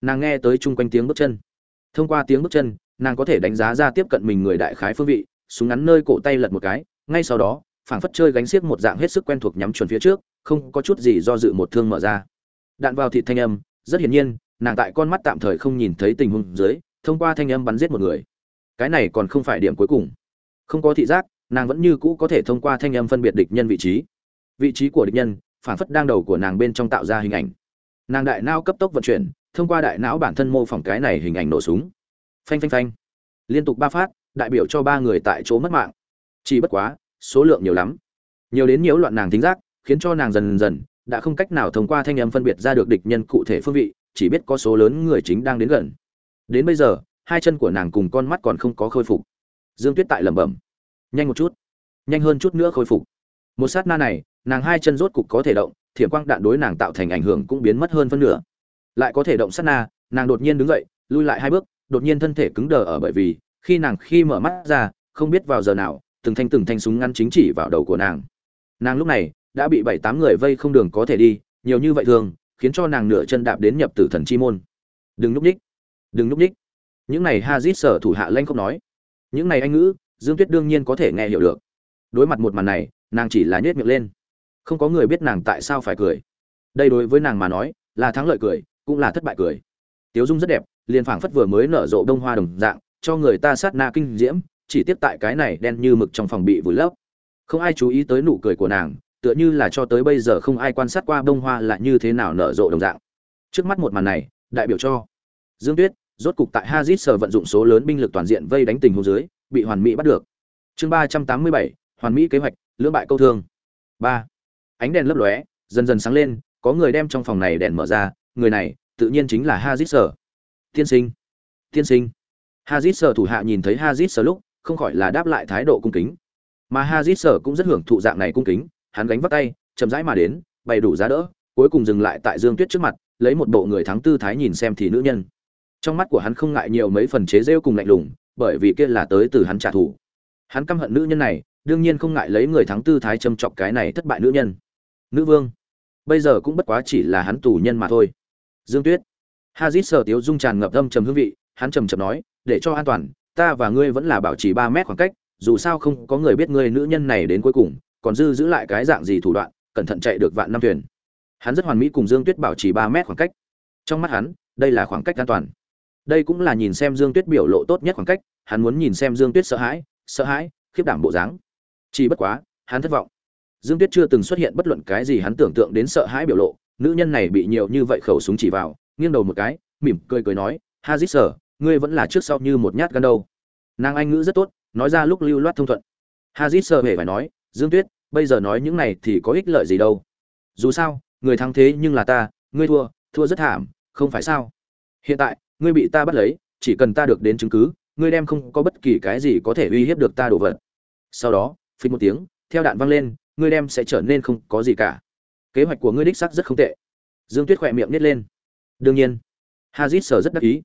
Nàng nghe tới chung quanh tiếng bước chân. Thông qua tiếng bước chân, nàng có thể đánh giá ra tiếp cận mình người đại khái phương vị súng ngắn nơi cổ tay lật một cái, ngay sau đó, phảng phất chơi gánh xiếc một dạng hết sức quen thuộc nhắm chuẩn phía trước, không có chút gì do dự một thương mở ra. Đạn vào thịt thanh âm, rất hiển nhiên, nàng tại con mắt tạm thời không nhìn thấy tình huống dưới, thông qua thanh âm bắn giết một người. Cái này còn không phải điểm cuối cùng. Không có thị giác, nàng vẫn như cũ có thể thông qua thanh âm phân biệt địch nhân vị trí. Vị trí của địch nhân phản phất đang đầu của nàng bên trong tạo ra hình ảnh. Nàng đại não cấp tốc vận chuyển, thông qua đại não bản thân mô phỏng cái này hình ảnh nổ súng. Phanh phanh phanh. Liên tục ba phát đại biểu cho ba người tại chỗ mất mạng. Chỉ bất quá, số lượng nhiều lắm. Nhiều đến nhiễu loạn nàng thính giác, khiến cho nàng dần dần đã không cách nào thông qua thanh âm phân biệt ra được địch nhân cụ thể phương vị, chỉ biết có số lớn người chính đang đến gần. Đến bây giờ, hai chân của nàng cùng con mắt còn không có khôi phục. Dương tuyết tại lẩm bẩm. Nhanh một chút. Nhanh hơn chút nữa khôi phục. Một sát na này, nàng hai chân rốt cục có thể động, thiểm quang đạn đối nàng tạo thành ảnh hưởng cũng biến mất hơn phân nửa. Lại có thể động sát na, nàng đột nhiên đứng dậy, lui lại hai bước, đột nhiên thân thể cứng đờ ở bởi vì khi nàng khi mở mắt ra, không biết vào giờ nào, từng thanh từng thanh súng ngắn chính chỉ vào đầu của nàng. Nàng lúc này, đã bị bảy tám người vây không đường có thể đi, nhiều như vậy thường, khiến cho nàng nửa chân đạp đến nhập tử thần chi môn. Đừng núp ních đừng núp ních những này hazit sở thủ hạ lanh không nói. Những này anh ngữ, dương tuyết đương nhiên có thể nghe hiểu được. Đối mặt một màn này, nàng chỉ là nhếch miệng lên. Không có người biết nàng tại sao phải cười. Đây đối với nàng mà nói, là thắng lợi cười, cũng là thất bại cười. Tiếu dung rất đẹp, liền phảng phất vừa mới nở rộ đông hoa đồng dạng cho người ta sát na kinh diễm, chỉ tiếp tại cái này đen như mực trong phòng bị vùi lấp. Không ai chú ý tới nụ cười của nàng, tựa như là cho tới bây giờ không ai quan sát qua bông hoa là như thế nào nở rộ đồng dạng. Trước mắt một màn này, đại biểu cho dương tuyết, rốt cục tại hazit sở vận dụng số lớn binh lực toàn diện vây đánh tình huống dưới, bị hoàn mỹ bắt được. Chương ba trăm tám mươi bảy, hoàn mỹ kế hoạch, lưỡng bại câu thương. Ba. Ánh đèn lấp lóe, dần dần sáng lên, có người đem trong phòng này đèn mở ra, người này, tự nhiên chính là hazit sở. Tiên sinh. Tiên sinh hazit sở thủ hạ nhìn thấy hazit sở lúc, không khỏi là đáp lại thái độ cung kính. Mà hazit sở cũng rất hưởng thụ dạng này cung kính, hắn gánh vác tay, chậm rãi mà đến, bày đủ giá đỡ, cuối cùng dừng lại tại dương tuyết trước mặt, lấy một bộ người thắng tư thái nhìn xem thì nữ nhân. Trong mắt của hắn không ngại nhiều mấy phần chế rêu cùng lạnh lùng, bởi vì kia là tới từ hắn trả thù. Hắn căm hận nữ nhân này, đương nhiên không ngại lấy người thắng tư thái châm chọc cái này thất bại nữ nhân. Nữ vương, bây giờ cũng bất quá chỉ là hắn tù nhân mà thôi. Dương tuyết. Hazit sở tiếu dung tràn ngập âm trầm hương vị, hắn trầm trầm nói để cho an toàn, ta và ngươi vẫn là bảo trì ba mét khoảng cách, dù sao không có người biết ngươi nữ nhân này đến cuối cùng, còn dư giữ lại cái dạng gì thủ đoạn, cẩn thận chạy được vạn năm thuyền. Hắn rất hoàn mỹ cùng dương tuyết bảo trì ba mét khoảng cách. Trong mắt hắn, đây là khoảng cách an toàn. Đây cũng là nhìn xem dương tuyết biểu lộ tốt nhất khoảng cách, hắn muốn nhìn xem dương tuyết sợ hãi sợ hãi, khiếp đảm bộ dáng. Chỉ bất quá, hắn thất vọng. Dương tuyết chưa từng xuất hiện bất luận cái gì hắn tưởng tượng đến sợ hãi biểu lộ, nữ nhân này bị nhiều như vậy khẩu súng chỉ vào, nghiêng đầu một cái, mỉm cười cười nói hazit sở ngươi vẫn là trước sau như một nhát gan đâu. Nàng anh ngữ rất tốt, nói ra lúc lưu loát thông thuận. Hazit sợ hề phải nói, dương tuyết, bây giờ nói những này thì có ích lợi gì đâu. Dù sao, người thắng thế nhưng là ta, ngươi thua thua rất thảm, không phải sao? Hiện tại, ngươi bị ta bắt lấy, chỉ cần ta được đến chứng cứ, ngươi đem không có bất kỳ cái gì có thể uy hiếp được ta đổ vật. Sau đó phi một tiếng, theo đạn văng lên, ngươi đem sẽ trở nên không có gì cả. Kế hoạch của ngươi đích xác rất không tệ. Dương tuyết khỏe miệng nít lên. Đương nhiên, hazit sở rất đắc ý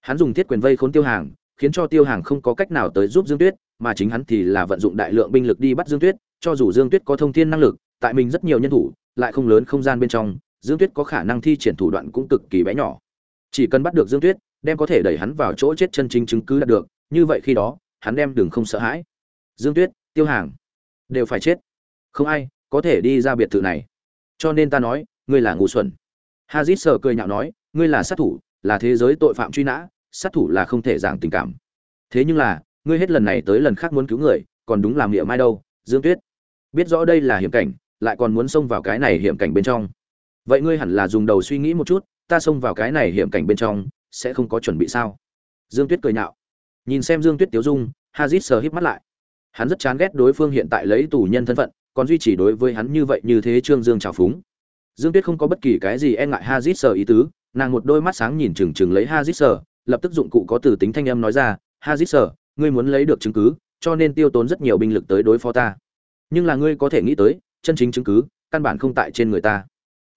hắn dùng thiết quyền vây khốn tiêu hàng, khiến cho tiêu hàng không có cách nào tới giúp dương tuyết, mà chính hắn thì là vận dụng đại lượng binh lực đi bắt dương tuyết, cho dù dương tuyết có thông thiên năng lực, tại mình rất nhiều nhân thủ, lại không lớn không gian bên trong, dương tuyết có khả năng thi triển thủ đoạn cũng cực kỳ bé nhỏ. Chỉ cần bắt được dương tuyết, đem có thể đẩy hắn vào chỗ chết chân chính chứng cứ đạt được, như vậy khi đó, hắn đem đừng không sợ hãi. Dương tuyết, tiêu hàng, đều phải chết. Không ai có thể đi ra biệt thự này. Cho nên ta nói, ngươi là ngu xuẩn. Hazit sờ cười nhạo nói, ngươi là sát thủ là thế giới tội phạm truy nã, sát thủ là không thể giảng tình cảm. Thế nhưng là, ngươi hết lần này tới lần khác muốn cứu người, còn đúng làm nghĩa mai đâu, dương tuyết. Biết rõ đây là hiểm cảnh, lại còn muốn xông vào cái này hiểm cảnh bên trong. Vậy ngươi hẳn là dùng đầu suy nghĩ một chút, ta xông vào cái này hiểm cảnh bên trong, sẽ không có chuẩn bị sao? Dương tuyết cười nhạo. Nhìn xem dương tuyết tiếu dung, hazit sờ híp mắt lại. Hắn rất chán ghét đối phương hiện tại lấy tù nhân thân phận, còn duy trì đối với hắn như vậy như thế trương dương trào phúng. Dương tuyết không có bất kỳ cái gì e ngại hazit sờ ý tứ nàng một đôi mắt sáng nhìn chừng chừng lấy hazit sờ lập tức dụng cụ có từ tính thanh âm nói ra, hazit sờ ngươi muốn lấy được chứng cứ, cho nên tiêu tốn rất nhiều binh lực tới đối phó ta. Nhưng là ngươi có thể nghĩ tới, chân chính chứng cứ, căn bản không tại trên người ta.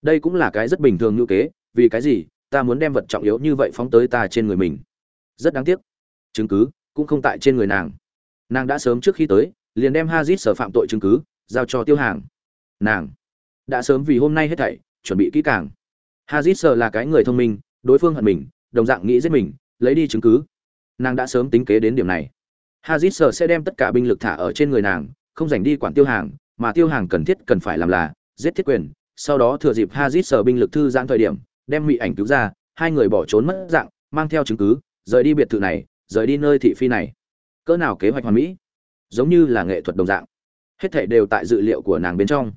Đây cũng là cái rất bình thường như kế, vì cái gì, ta muốn đem vật trọng yếu như vậy phóng tới ta trên người mình. Rất đáng tiếc. Chứng cứ cũng không tại trên người nàng. Nàng đã sớm trước khi tới, liền đem hazit sở phạm tội chứng cứ giao cho tiêu hàng. Nàng đã sớm vì hôm nay hết thảy, chuẩn bị kỹ càng hazit sợ là cái người thông minh, đối phương hận mình, đồng dạng nghĩ giết mình, lấy đi chứng cứ. Nàng đã sớm tính kế đến điểm này. Hazit sợ sẽ đem tất cả binh lực thả ở trên người nàng, không dành đi quản tiêu hàng, mà tiêu hàng cần thiết cần phải làm là giết thiết quyền, sau đó thừa dịp hazit sợ binh lực thư giãn thời điểm, đem mỹ ảnh cứu ra, hai người bỏ trốn mất dạng, mang theo chứng cứ, rời đi biệt thự này, rời đi nơi thị phi này. Cỡ nào kế hoạch hoàn mỹ? Giống như là nghệ thuật đồng dạng. Hết thảy đều tại dự liệu của nàng bên trong.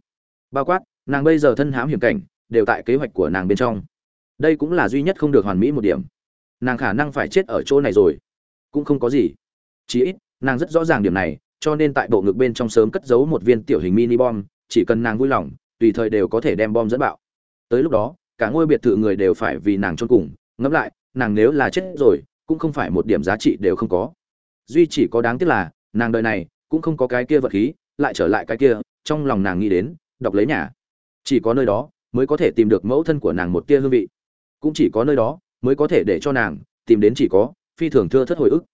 Bao quát, nàng bây giờ thân hám hiểm cảnh đều tại kế hoạch của nàng bên trong. Đây cũng là duy nhất không được hoàn mỹ một điểm. Nàng khả năng phải chết ở chỗ này rồi. Cũng không có gì. Chí ít, nàng rất rõ ràng điểm này, cho nên tại bộ ngực bên trong sớm cất giấu một viên tiểu hình mini bom, chỉ cần nàng vui lòng, tùy thời đều có thể đem bom dẫn bạo. Tới lúc đó, cả ngôi biệt thự người đều phải vì nàng chôn cùng. Ngẫm lại, nàng nếu là chết rồi, cũng không phải một điểm giá trị đều không có. Duy chỉ có đáng tiếc là, nàng đời này, cũng không có cái kia vật khí, lại trở lại cái kia, trong lòng nàng nghĩ đến, đọc lấy nhà. Chỉ có nơi đó mới có thể tìm được mẫu thân của nàng một tia hương vị. Cũng chỉ có nơi đó mới có thể để cho nàng tìm đến chỉ có phi thường thưa thất hồi ức.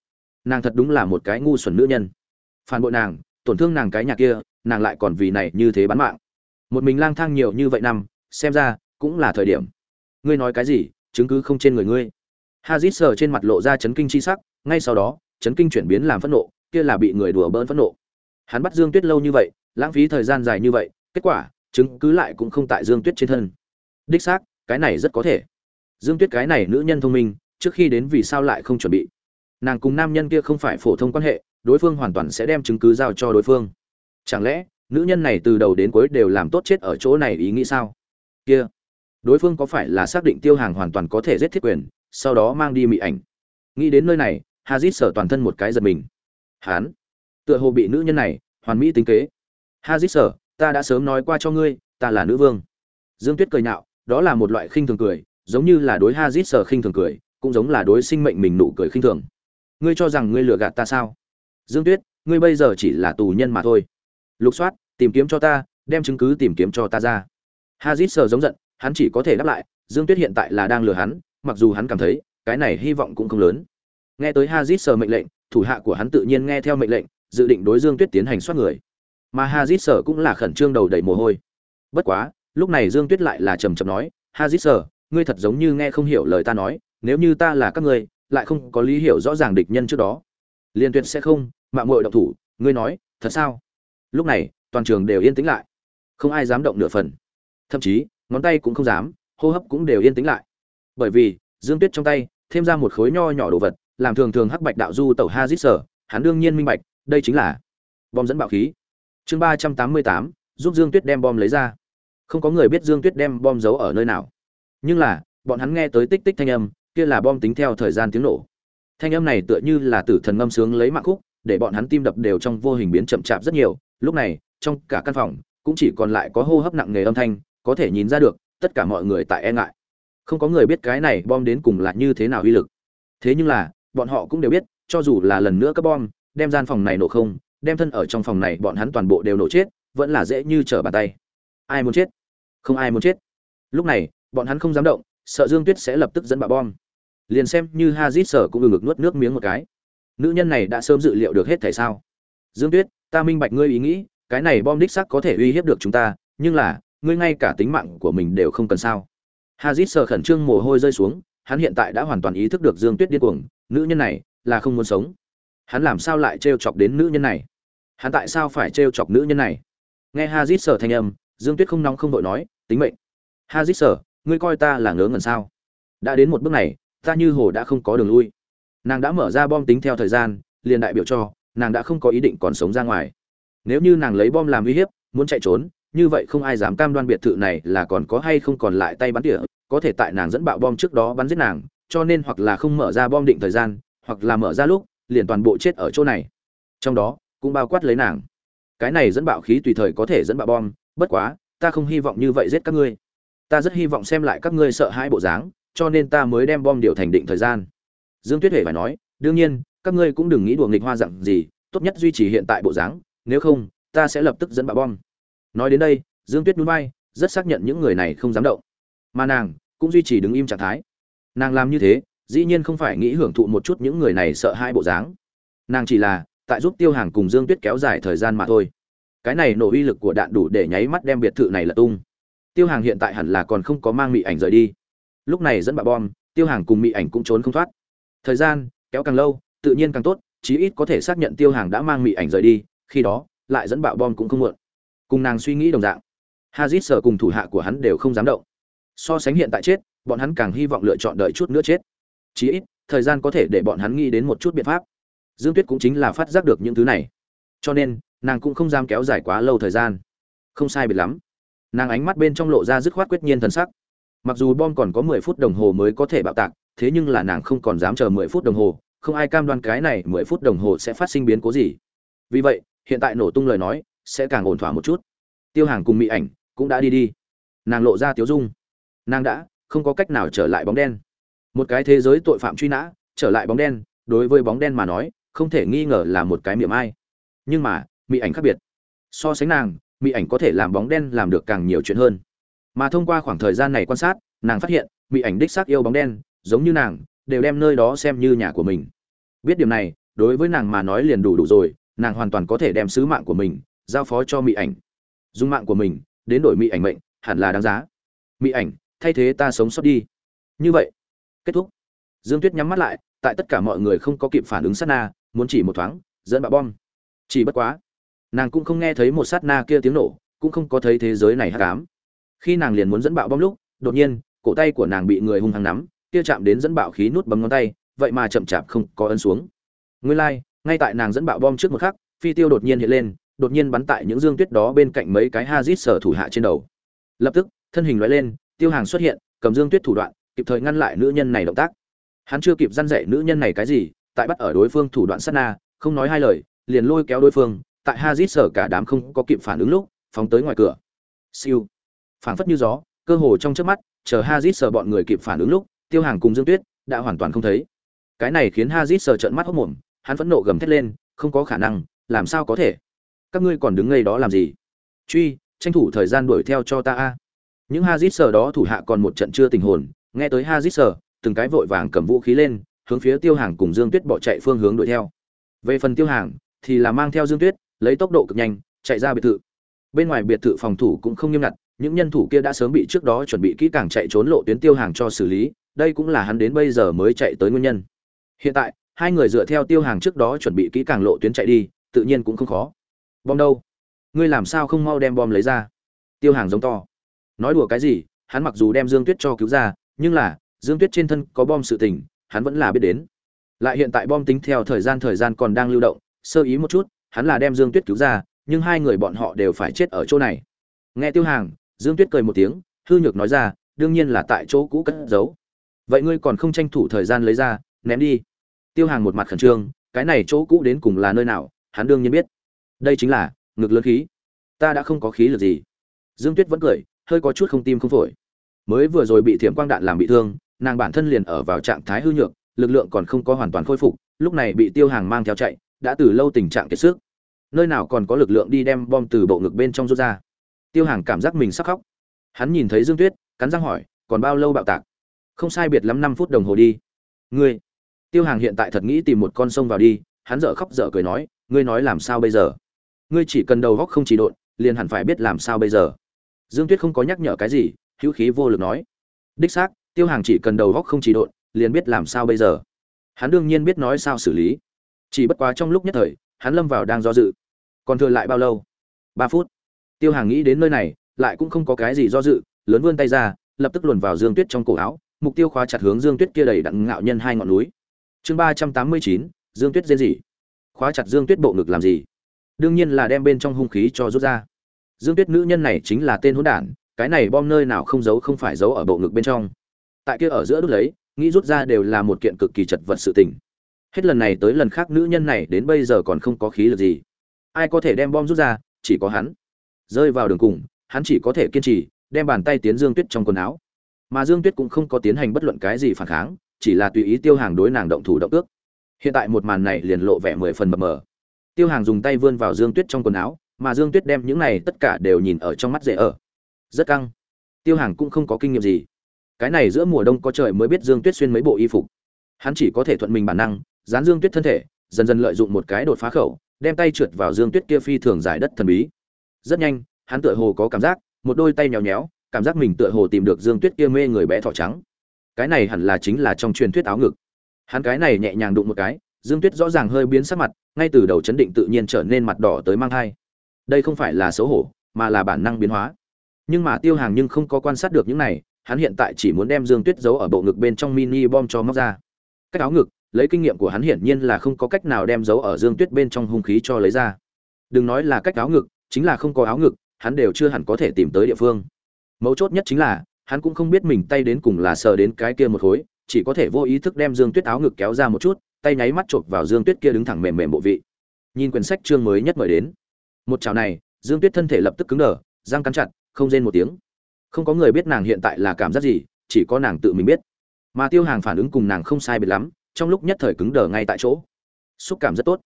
Nàng thật đúng là một cái ngu xuẩn nữ nhân. Phản bội nàng, tổn thương nàng cái nhà kia, nàng lại còn vì này như thế bán mạng. Một mình lang thang nhiều như vậy năm, xem ra cũng là thời điểm. Ngươi nói cái gì, chứng cứ không trên người ngươi. Hazit sờ trên mặt lộ ra chấn kinh chi sắc, ngay sau đó, chấn kinh chuyển biến làm phẫn nộ, kia là bị người đùa bỡn phẫn nộ. Hắn bắt dương tuyết lâu như vậy, lãng phí thời gian dài như vậy, kết quả chứng cứ lại cũng không tại dương tuyết trên thân. Đích xác, cái này rất có thể. Dương tuyết cái này nữ nhân thông minh, trước khi đến vì sao lại không chuẩn bị? Nàng cùng nam nhân kia không phải phổ thông quan hệ, đối phương hoàn toàn sẽ đem chứng cứ giao cho đối phương. Chẳng lẽ, nữ nhân này từ đầu đến cuối đều làm tốt chết ở chỗ này ý nghĩ sao? Kia, đối phương có phải là xác định tiêu hàng hoàn toàn có thể giết thiết quyền, sau đó mang đi mị ảnh? Nghĩ đến nơi này, hazit sở toàn thân một cái giật mình. Hán, tựa hồ bị nữ nhân này hoàn mỹ tính kế. Hazit sở ta đã sớm nói qua cho ngươi, ta là nữ vương. Dương tuyết cười nhạo đó là một loại khinh thường cười, giống như là đối hazit sở khinh thường cười, cũng giống là đối sinh mệnh mình nụ cười khinh thường. Ngươi cho rằng ngươi lừa gạt ta sao? Dương tuyết, ngươi bây giờ chỉ là tù nhân mà thôi. Lục soát, tìm kiếm cho ta, đem chứng cứ tìm kiếm cho ta ra. Hazit sở giống giận, hắn chỉ có thể đáp lại, dương tuyết hiện tại là đang lừa hắn, mặc dù hắn cảm thấy, cái này hy vọng cũng không lớn. Nghe tới hazit sở mệnh lệnh, thủ hạ của hắn tự nhiên nghe theo mệnh lệnh, dự định đối dương tuyết tiến hành soát người mà hazit sở cũng là khẩn trương đầu đầy mồ hôi. Bất quá, lúc này dương tuyết lại là trầm trầm nói, hazit sở ngươi thật giống như nghe không hiểu lời ta nói, nếu như ta là các ngươi, lại không có lý hiểu rõ ràng địch nhân trước đó. Liên tuyệt sẽ không, mạng mội động thủ, ngươi nói, thật sao? Lúc này, toàn trường đều yên tĩnh lại. Không ai dám động nửa phần. Thậm chí, ngón tay cũng không dám, hô hấp cũng đều yên tĩnh lại. Bởi vì, dương tuyết trong tay, thêm ra một khối nho nhỏ đồ vật, làm thường thường hắc bạch đạo du tẩu ha dít sở hắn đương nhiên minh bạch, đây chính là bom dẫn bạo khí chương ba trăm tám mươi tám, giúp dương tuyết đem bom lấy ra. Không có người biết dương tuyết đem bom giấu ở nơi nào. Nhưng là, bọn hắn nghe tới tích tích thanh âm, kia là bom tính theo thời gian tiếng nổ. Thanh âm này tựa như là tử thần ngâm sướng lấy mạng khúc, để bọn hắn tim đập đều trong vô hình biến chậm chạp rất nhiều. Lúc này, trong cả căn phòng, cũng chỉ còn lại có hô hấp nặng nề âm thanh, có thể nhìn ra được, tất cả mọi người tại e ngại. Không có người biết cái này bom đến cùng là như thế nào uy lực. Thế nhưng là, bọn họ cũng đều biết, cho dù là lần nữa các bom, đem gian phòng này nổ không đem thân ở trong phòng này bọn hắn toàn bộ đều nổ chết, vẫn là dễ như trở bàn tay. Ai muốn chết? Không ai muốn chết. Lúc này, bọn hắn không dám động, sợ dương tuyết sẽ lập tức dẫn bà bom. Liền xem như hazit sở cũng ngực nuốt nước miếng một cái. Nữ nhân này đã sớm dự liệu được hết tại sao? Dương tuyết, ta minh bạch ngươi ý nghĩ, cái này bom đích sắc có thể uy hiếp được chúng ta, nhưng là, ngươi ngay cả tính mạng của mình đều không cần sao? Hazit sở khẩn trương mồ hôi rơi xuống, hắn hiện tại đã hoàn toàn ý thức được dương tuyết điên cuồng, nữ nhân này là không muốn sống. Hắn làm sao lại trêu chọc đến nữ nhân này? Hắn tại sao phải trêu chọc nữ nhân này? Nghe hazit sở thanh âm, dương tuyết không nóng không vội nói, tính mệnh. Hazit sở, ngươi coi ta là ngớ ngẩn sao? Đã đến một bước này, ta như hồ đã không có đường lui. Nàng đã mở ra bom tính theo thời gian, liền đại biểu cho, nàng đã không có ý định còn sống ra ngoài. Nếu như nàng lấy bom làm uy hiếp, muốn chạy trốn, như vậy không ai dám cam đoan biệt thự này là còn có hay không còn lại tay bắn tỉa, có thể tại nàng dẫn bạo bom trước đó bắn giết nàng, cho nên hoặc là không mở ra bom định thời gian, hoặc là mở ra lúc, liền toàn bộ chết ở chỗ này. Trong đó cũng bao quát lấy nàng. Cái này dẫn bạo khí tùy thời có thể dẫn bạo bom, bất quá, ta không hy vọng như vậy giết các ngươi. Ta rất hy vọng xem lại các ngươi sợ hãi bộ dáng, cho nên ta mới đem bom điều thành định thời gian. Dương tuyết hề phải nói, đương nhiên, các ngươi cũng đừng nghĩ đùa nghịch hoa dặn gì, tốt nhất duy trì hiện tại bộ dáng, nếu không, ta sẽ lập tức dẫn bạo bom. Nói đến đây, dương tuyết núi bay rất xác nhận những người này không dám động. Mà nàng cũng duy trì đứng im trạng thái. Nàng làm như thế, dĩ nhiên không phải nghĩ hưởng thụ một chút những người này sợ hai bộ dáng. Nàng chỉ là tại giúp tiêu hàng cùng dương tuyết kéo dài thời gian mà thôi. Cái này nổ uy lực của đạn đủ để nháy mắt đem biệt thự này là tung. Tiêu hàng hiện tại hẳn là còn không có mang mị ảnh rời đi. Lúc này dẫn bạo bom, tiêu hàng cùng mị ảnh cũng trốn không thoát. Thời gian, kéo càng lâu, tự nhiên càng tốt, chí ít có thể xác nhận tiêu hàng đã mang mị ảnh rời đi, khi đó, lại dẫn bạo bom cũng không muộn. Cùng nàng suy nghĩ đồng dạng, hazit sở cùng thủ hạ của hắn đều không dám động. So sánh hiện tại chết, bọn hắn càng hy vọng lựa chọn đợi chút nữa chết. Chí ít, thời gian có thể để bọn hắn nghĩ đến một chút biện pháp dương tuyết cũng chính là phát giác được những thứ này. Cho nên, nàng cũng không dám kéo dài quá lâu thời gian. Không sai biệt lắm. Nàng ánh mắt bên trong lộ ra dứt khoát quyết nhiên thần sắc. Mặc dù bom còn có mười phút đồng hồ mới có thể bạo tạc, thế nhưng là nàng không còn dám chờ mười phút đồng hồ, không ai cam đoan cái này mười phút đồng hồ sẽ phát sinh biến cố gì. Vì vậy, hiện tại nổ tung lời nói sẽ càng ổn thỏa một chút. Tiêu hàng cùng mỹ ảnh cũng đã đi đi. Nàng lộ ra tiếu dung. Nàng đã không có cách nào trở lại bóng đen. Một cái thế giới tội phạm truy nã, trở lại bóng đen, đối với bóng đen mà nói không thể nghi ngờ là một cái miệng ai. Nhưng mà, mỹ ảnh khác biệt. So sánh nàng, mỹ ảnh có thể làm bóng đen làm được càng nhiều chuyện hơn. Mà thông qua khoảng thời gian này quan sát, nàng phát hiện, mỹ ảnh đích xác yêu bóng đen, giống như nàng, đều đem nơi đó xem như nhà của mình. Biết điểm này, đối với nàng mà nói liền đủ đủ rồi, nàng hoàn toàn có thể đem sứ mạng của mình, giao phó cho mỹ ảnh. Dùng mạng của mình, đến đổi mỹ ảnh mệnh, hẳn là đáng giá. Mỹ ảnh, thay thế ta sống sót đi. Như vậy, kết thúc. Dương tuyết nhắm mắt lại, tại tất cả mọi người không có kịp phản ứng sát na muốn chỉ một thoáng dẫn bạo bom. Chỉ bất quá nàng cũng không nghe thấy một sát na kia tiếng nổ cũng không có thấy thế giới này hát cám khi nàng liền muốn dẫn bạo bom lúc đột nhiên cổ tay của nàng bị người hung hăng nắm kia chạm đến dẫn bạo khí nút bấm ngón tay vậy mà chậm chạp không có ấn xuống. Nguyên lai like, ngay tại nàng dẫn bạo bom trước một khắc phi tiêu đột nhiên hiện lên đột nhiên bắn tại những dương tuyết đó bên cạnh mấy cái hazit sở thủ hạ trên đầu. Lập tức thân hình loại lên tiêu hàng xuất hiện cầm dương tuyết thủ đoạn kịp thời ngăn lại nữ nhân này động tác. Hắn chưa kịp dăn dạy nữ nhân này cái gì tại bắt ở đối phương thủ đoạn sát na, không nói hai lời, liền lôi kéo đối phương, tại hazit sở cả đám không có kịp phản ứng lúc, phóng tới ngoài cửa. Siêu. Phản phất như gió, cơ hồ trong chớp mắt, chờ hazit sở bọn người kịp phản ứng lúc, tiêu hàng cùng dương tuyết đã hoàn toàn không thấy. Cái này khiến hazit sở trợn mắt hốt mồm, hắn phẫn nộ gầm thét lên, không có khả năng, làm sao có thể? Các ngươi còn đứng ngây đó làm gì? Truy, tranh thủ thời gian đuổi theo cho ta a. Những hazit sở đó thủ hạ còn một trận chưa tình hồn, nghe tới hazit sở, từng cái vội vàng cầm vũ khí lên hướng phía tiêu hàng cùng dương tuyết bỏ chạy phương hướng đuổi theo. Về phần tiêu hàng, thì là mang theo dương tuyết, lấy tốc độ cực nhanh, chạy ra biệt thự. Bên ngoài biệt thự phòng thủ cũng không nghiêm ngặt, những nhân thủ kia đã sớm bị trước đó chuẩn bị kỹ càng chạy trốn lộ tuyến tiêu hàng cho xử lý, đây cũng là hắn đến bây giờ mới chạy tới nguyên nhân. Hiện tại, hai người dựa theo tiêu hàng trước đó chuẩn bị kỹ càng lộ tuyến chạy đi, tự nhiên cũng không khó. Bom đâu? Ngươi làm sao không mau đem bom lấy ra? Tiêu hàng giống to. Nói đùa cái gì, hắn mặc dù đem dương tuyết cho cứu ra, nhưng là, dương tuyết trên thân có bom sự tình hắn vẫn là biết đến. Lại hiện tại bom tính theo thời gian thời gian còn đang lưu động, sơ ý một chút, hắn là đem dương tuyết cứu ra, nhưng hai người bọn họ đều phải chết ở chỗ này. Nghe tiêu hàng, dương tuyết cười một tiếng, hư nhược nói ra, đương nhiên là tại chỗ cũ cất giấu. Vậy ngươi còn không tranh thủ thời gian lấy ra, ném đi. Tiêu hàng một mặt khẩn trương, cái này chỗ cũ đến cùng là nơi nào, hắn đương nhiên biết. Đây chính là ngực lớn khí. Ta đã không có khí lực gì. Dương tuyết vẫn cười, hơi có chút không tim không phổi. Mới vừa rồi bị thiểm quang đạn làm bị thương nàng bản thân liền ở vào trạng thái hư nhược, lực lượng còn không có hoàn toàn khôi phục, lúc này bị tiêu hàng mang theo chạy, đã từ lâu tình trạng kiệt sức. Nơi nào còn có lực lượng đi đem bom từ bộ ngực bên trong rút ra. Tiêu hàng cảm giác mình sắp khóc. Hắn nhìn thấy dương tuyết, cắn răng hỏi, còn bao lâu bạo tạc? Không sai biệt lắm năm phút đồng hồ đi. Ngươi? Tiêu hàng hiện tại thật nghĩ tìm một con sông vào đi, hắn dở khóc dở cười nói, ngươi nói làm sao bây giờ? Ngươi chỉ cần đầu góc không chỉ độn, liền hẳn phải biết làm sao bây giờ. Dương tuyết không có nhắc nhở cái gì, hữu khí vô lực nói. Đích xác tiêu hàng chỉ cần đầu góc không chỉ độn, liền biết làm sao bây giờ. Hắn đương nhiên biết nói sao xử lý. Chỉ bất quá trong lúc nhất thời, hắn lâm vào đang do dự. Còn thừa lại bao lâu? Ba phút. Tiêu hàng nghĩ đến nơi này, lại cũng không có cái gì do dự, lớn vươn tay ra, lập tức luồn vào dương tuyết trong cổ áo, mục tiêu khóa chặt hướng dương tuyết kia đầy đặn ngạo nhân hai ngọn núi. Chương ba trăm tám mươi chín, dương tuyết rên gì khóa chặt dương tuyết bộ ngực làm gì? Đương nhiên là đem bên trong hung khí cho rút ra. Dương tuyết nữ nhân này chính là tên hỗn đản, cái này bom nơi nào không giấu không phải giấu ở bộ ngực bên trong tại kia ở giữa đút lấy, nghĩ rút ra đều là một kiện cực kỳ chật vật sự tình. Hết lần này tới lần khác nữ nhân này đến bây giờ còn không có khí lực gì. Ai có thể đem bom rút ra, chỉ có hắn. Rơi vào đường cùng, hắn chỉ có thể kiên trì, đem bàn tay tiến dương tuyết trong quần áo. Mà dương tuyết cũng không có tiến hành bất luận cái gì phản kháng, chỉ là tùy ý tiêu hàng đối nàng động thủ động ước. Hiện tại một màn này liền lộ vẻ mười phần mập mờ. Tiêu hàng dùng tay vươn vào dương tuyết trong quần áo, mà dương tuyết đem những này tất cả đều nhìn ở trong mắt dễ ở. Rất căng. Tiêu hàng cũng không có kinh nghiệm gì cái này giữa mùa đông có trời mới biết dương tuyết xuyên mấy bộ y phục. Hắn chỉ có thể thuận mình bản năng, dán dương tuyết thân thể, dần dần lợi dụng một cái đột phá khẩu, đem tay trượt vào dương tuyết kia phi thường giải đất thần bí. Rất nhanh, hắn tựa hồ có cảm giác, một đôi tay nhéo nhéo, cảm giác mình tựa hồ tìm được dương tuyết kia mê người bé thỏ trắng. Cái này hẳn là chính là trong truyền thuyết áo ngực. Hắn cái này nhẹ nhàng đụng một cái, dương tuyết rõ ràng hơi biến sắc mặt, ngay từ đầu chấn định tự nhiên trở nên mặt đỏ tới mang thai. Đây không phải là xấu hổ, mà là bản năng biến hóa. Nhưng mà tiêu hàng nhưng không có quan sát được những này hắn hiện tại chỉ muốn đem dương tuyết giấu ở bộ ngực bên trong mini bom cho móc ra. Cách áo ngực, lấy kinh nghiệm của hắn hiển nhiên là không có cách nào đem giấu ở dương tuyết bên trong hung khí cho lấy ra. Đừng nói là cách áo ngực, chính là không có áo ngực, hắn đều chưa hẳn có thể tìm tới địa phương. Mấu chốt nhất chính là, hắn cũng không biết mình tay đến cùng là sờ đến cái kia một khối, chỉ có thể vô ý thức đem dương tuyết áo ngực kéo ra một chút, tay nháy mắt chộp vào dương tuyết kia đứng thẳng mềm mềm bộ vị. Nhìn quyển sách chương mới nhất mời đến. Một chảo này, dương tuyết thân thể lập tức cứng đờ, răng cắn chặt, không rên một tiếng không có người biết nàng hiện tại là cảm giác gì, chỉ có nàng tự mình biết. Mà tiêu hàng phản ứng cùng nàng không sai biệt lắm, trong lúc nhất thời cứng đờ ngay tại chỗ. Xúc cảm rất tốt.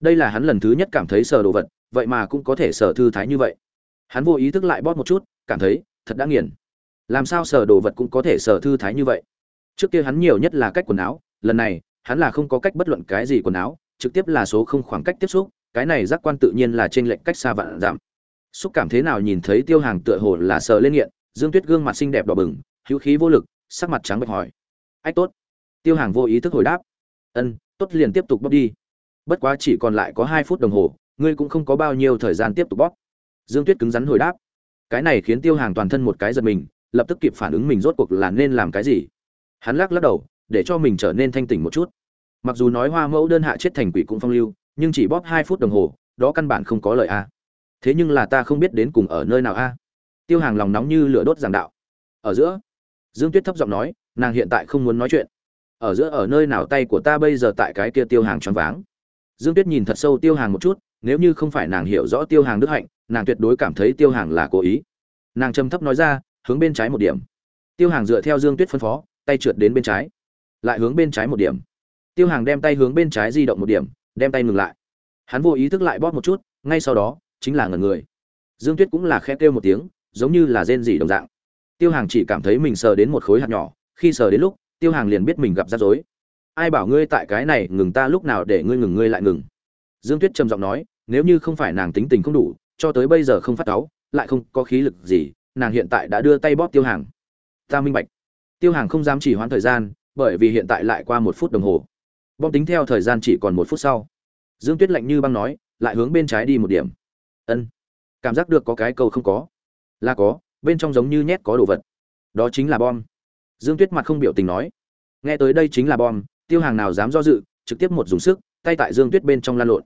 Đây là hắn lần thứ nhất cảm thấy sờ đồ vật, vậy mà cũng có thể sờ thư thái như vậy. Hắn vô ý thức lại bóp một chút, cảm thấy, thật đã nghiền. Làm sao sờ đồ vật cũng có thể sờ thư thái như vậy? Trước kia hắn nhiều nhất là cách quần áo, lần này, hắn là không có cách bất luận cái gì quần áo, trực tiếp là số không khoảng cách tiếp xúc, cái này giác quan tự nhiên là trên lệnh cách xa vạn giảm. Xúc cảm thế nào nhìn thấy tiêu hàng tựa hồ là sờ lên nghiện dương tuyết gương mặt xinh đẹp đỏ bừng, hữu khí vô lực, sắc mặt trắng bệch hỏi. Ách tốt? Tiêu hàng vô ý thức hồi đáp. Ân, tốt liền tiếp tục bóp đi. Bất quá chỉ còn lại có hai phút đồng hồ, ngươi cũng không có bao nhiêu thời gian tiếp tục bóp. Dương tuyết cứng rắn hồi đáp. Cái này khiến tiêu hàng toàn thân một cái giật mình, lập tức kịp phản ứng mình rốt cuộc là nên làm cái gì. Hắn lắc lắc đầu, để cho mình trở nên thanh tỉnh một chút. Mặc dù nói hoa mẫu đơn hạ chết thành quỷ cũng phong lưu, nhưng chỉ bóp hai phút đồng hồ, đó căn bản không có lợi a. Thế nhưng là ta không biết đến cùng ở nơi nào a tiêu hàng lòng nóng như lửa đốt giảng đạo. Ở giữa, dương tuyết thấp giọng nói, nàng hiện tại không muốn nói chuyện. Ở giữa ở nơi nào tay của ta bây giờ tại cái kia tiêu hàng choáng váng. Dương tuyết nhìn thật sâu tiêu hàng một chút, nếu như không phải nàng hiểu rõ tiêu hàng đức hạnh, nàng tuyệt đối cảm thấy tiêu hàng là cố ý. Nàng trầm thấp nói ra, hướng bên trái một điểm. Tiêu hàng dựa theo dương tuyết phân phó, tay trượt đến bên trái. Lại hướng bên trái một điểm. Tiêu hàng đem tay hướng bên trái di động một điểm, đem tay ngừng lại. Hắn vô ý thức lại bóp một chút, ngay sau đó, chính là ngần người. Dương tuyết cũng là khe kêu một tiếng giống như là rên rỉ đồng dạng. Tiêu hàng chỉ cảm thấy mình sờ đến một khối hạt nhỏ, khi sờ đến lúc, tiêu hàng liền biết mình gặp rắc rối. Ai bảo ngươi tại cái này, ngừng ta lúc nào để ngươi ngừng, ngươi lại ngừng? Dương tuyết trầm giọng nói, nếu như không phải nàng tính tình không đủ, cho tới bây giờ không phát cáu, lại không có khí lực gì, nàng hiện tại đã đưa tay bóp tiêu hàng. Ta minh bạch. Tiêu hàng không dám chỉ hoãn thời gian, bởi vì hiện tại lại qua một phút đồng hồ. Bom tính theo thời gian chỉ còn một phút sau. Dương tuyết lạnh như băng nói, lại hướng bên trái đi một điểm. Ân, cảm giác được có cái câu không có là có, bên trong giống như nhét có đồ vật. Đó chính là bom. Dương tuyết mặt không biểu tình nói. Nghe tới đây chính là bom, tiêu hàng nào dám do dự, trực tiếp một dùng sức, tay tại dương tuyết bên trong lan lộn.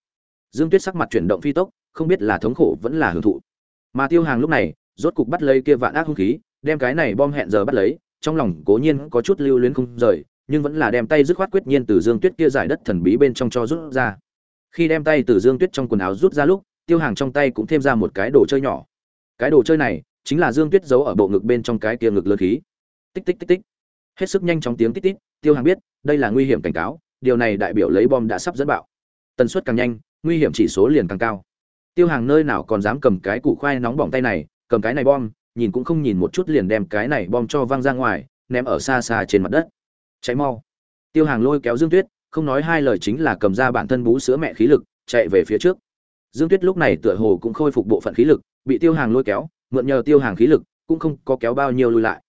Dương tuyết sắc mặt chuyển động phi tốc, không biết là thống khổ vẫn là hưởng thụ. Mà tiêu hàng lúc này, rốt cục bắt lấy kia vạn ác hung khí, đem cái này bom hẹn giờ bắt lấy, trong lòng cố nhiên có chút lưu luyến không rời, nhưng vẫn là đem tay dứt khoát quyết nhiên từ dương tuyết kia giải đất thần bí bên trong cho rút ra. Khi đem tay từ dương tuyết trong quần áo rút ra lúc, tiêu hàng trong tay cũng thêm ra một cái đồ chơi nhỏ cái đồ chơi này chính là dương tuyết giấu ở bộ ngực bên trong cái kia ngực lớn khí. Tích tích tích tích. Hết sức nhanh chóng tiếng tích tích, tiêu hàng biết đây là nguy hiểm cảnh cáo điều này đại biểu lấy bom đã sắp dẫn bạo. Tần suất càng nhanh nguy hiểm chỉ số liền càng cao. Tiêu hàng nơi nào còn dám cầm cái củ khoai nóng bỏng tay này cầm cái này bom nhìn cũng không nhìn một chút liền đem cái này bom cho văng ra ngoài ném ở xa xa trên mặt đất. Cháy mau. Tiêu hàng lôi kéo dương tuyết không nói hai lời chính là cầm ra bản thân bú sữa mẹ khí lực chạy về phía trước. Dương tuyết lúc này tựa hồ cũng khôi phục bộ phận khí lực bị tiêu hàng lôi kéo, mượn nhờ tiêu hàng khí lực, cũng không có kéo bao nhiêu lùi lại.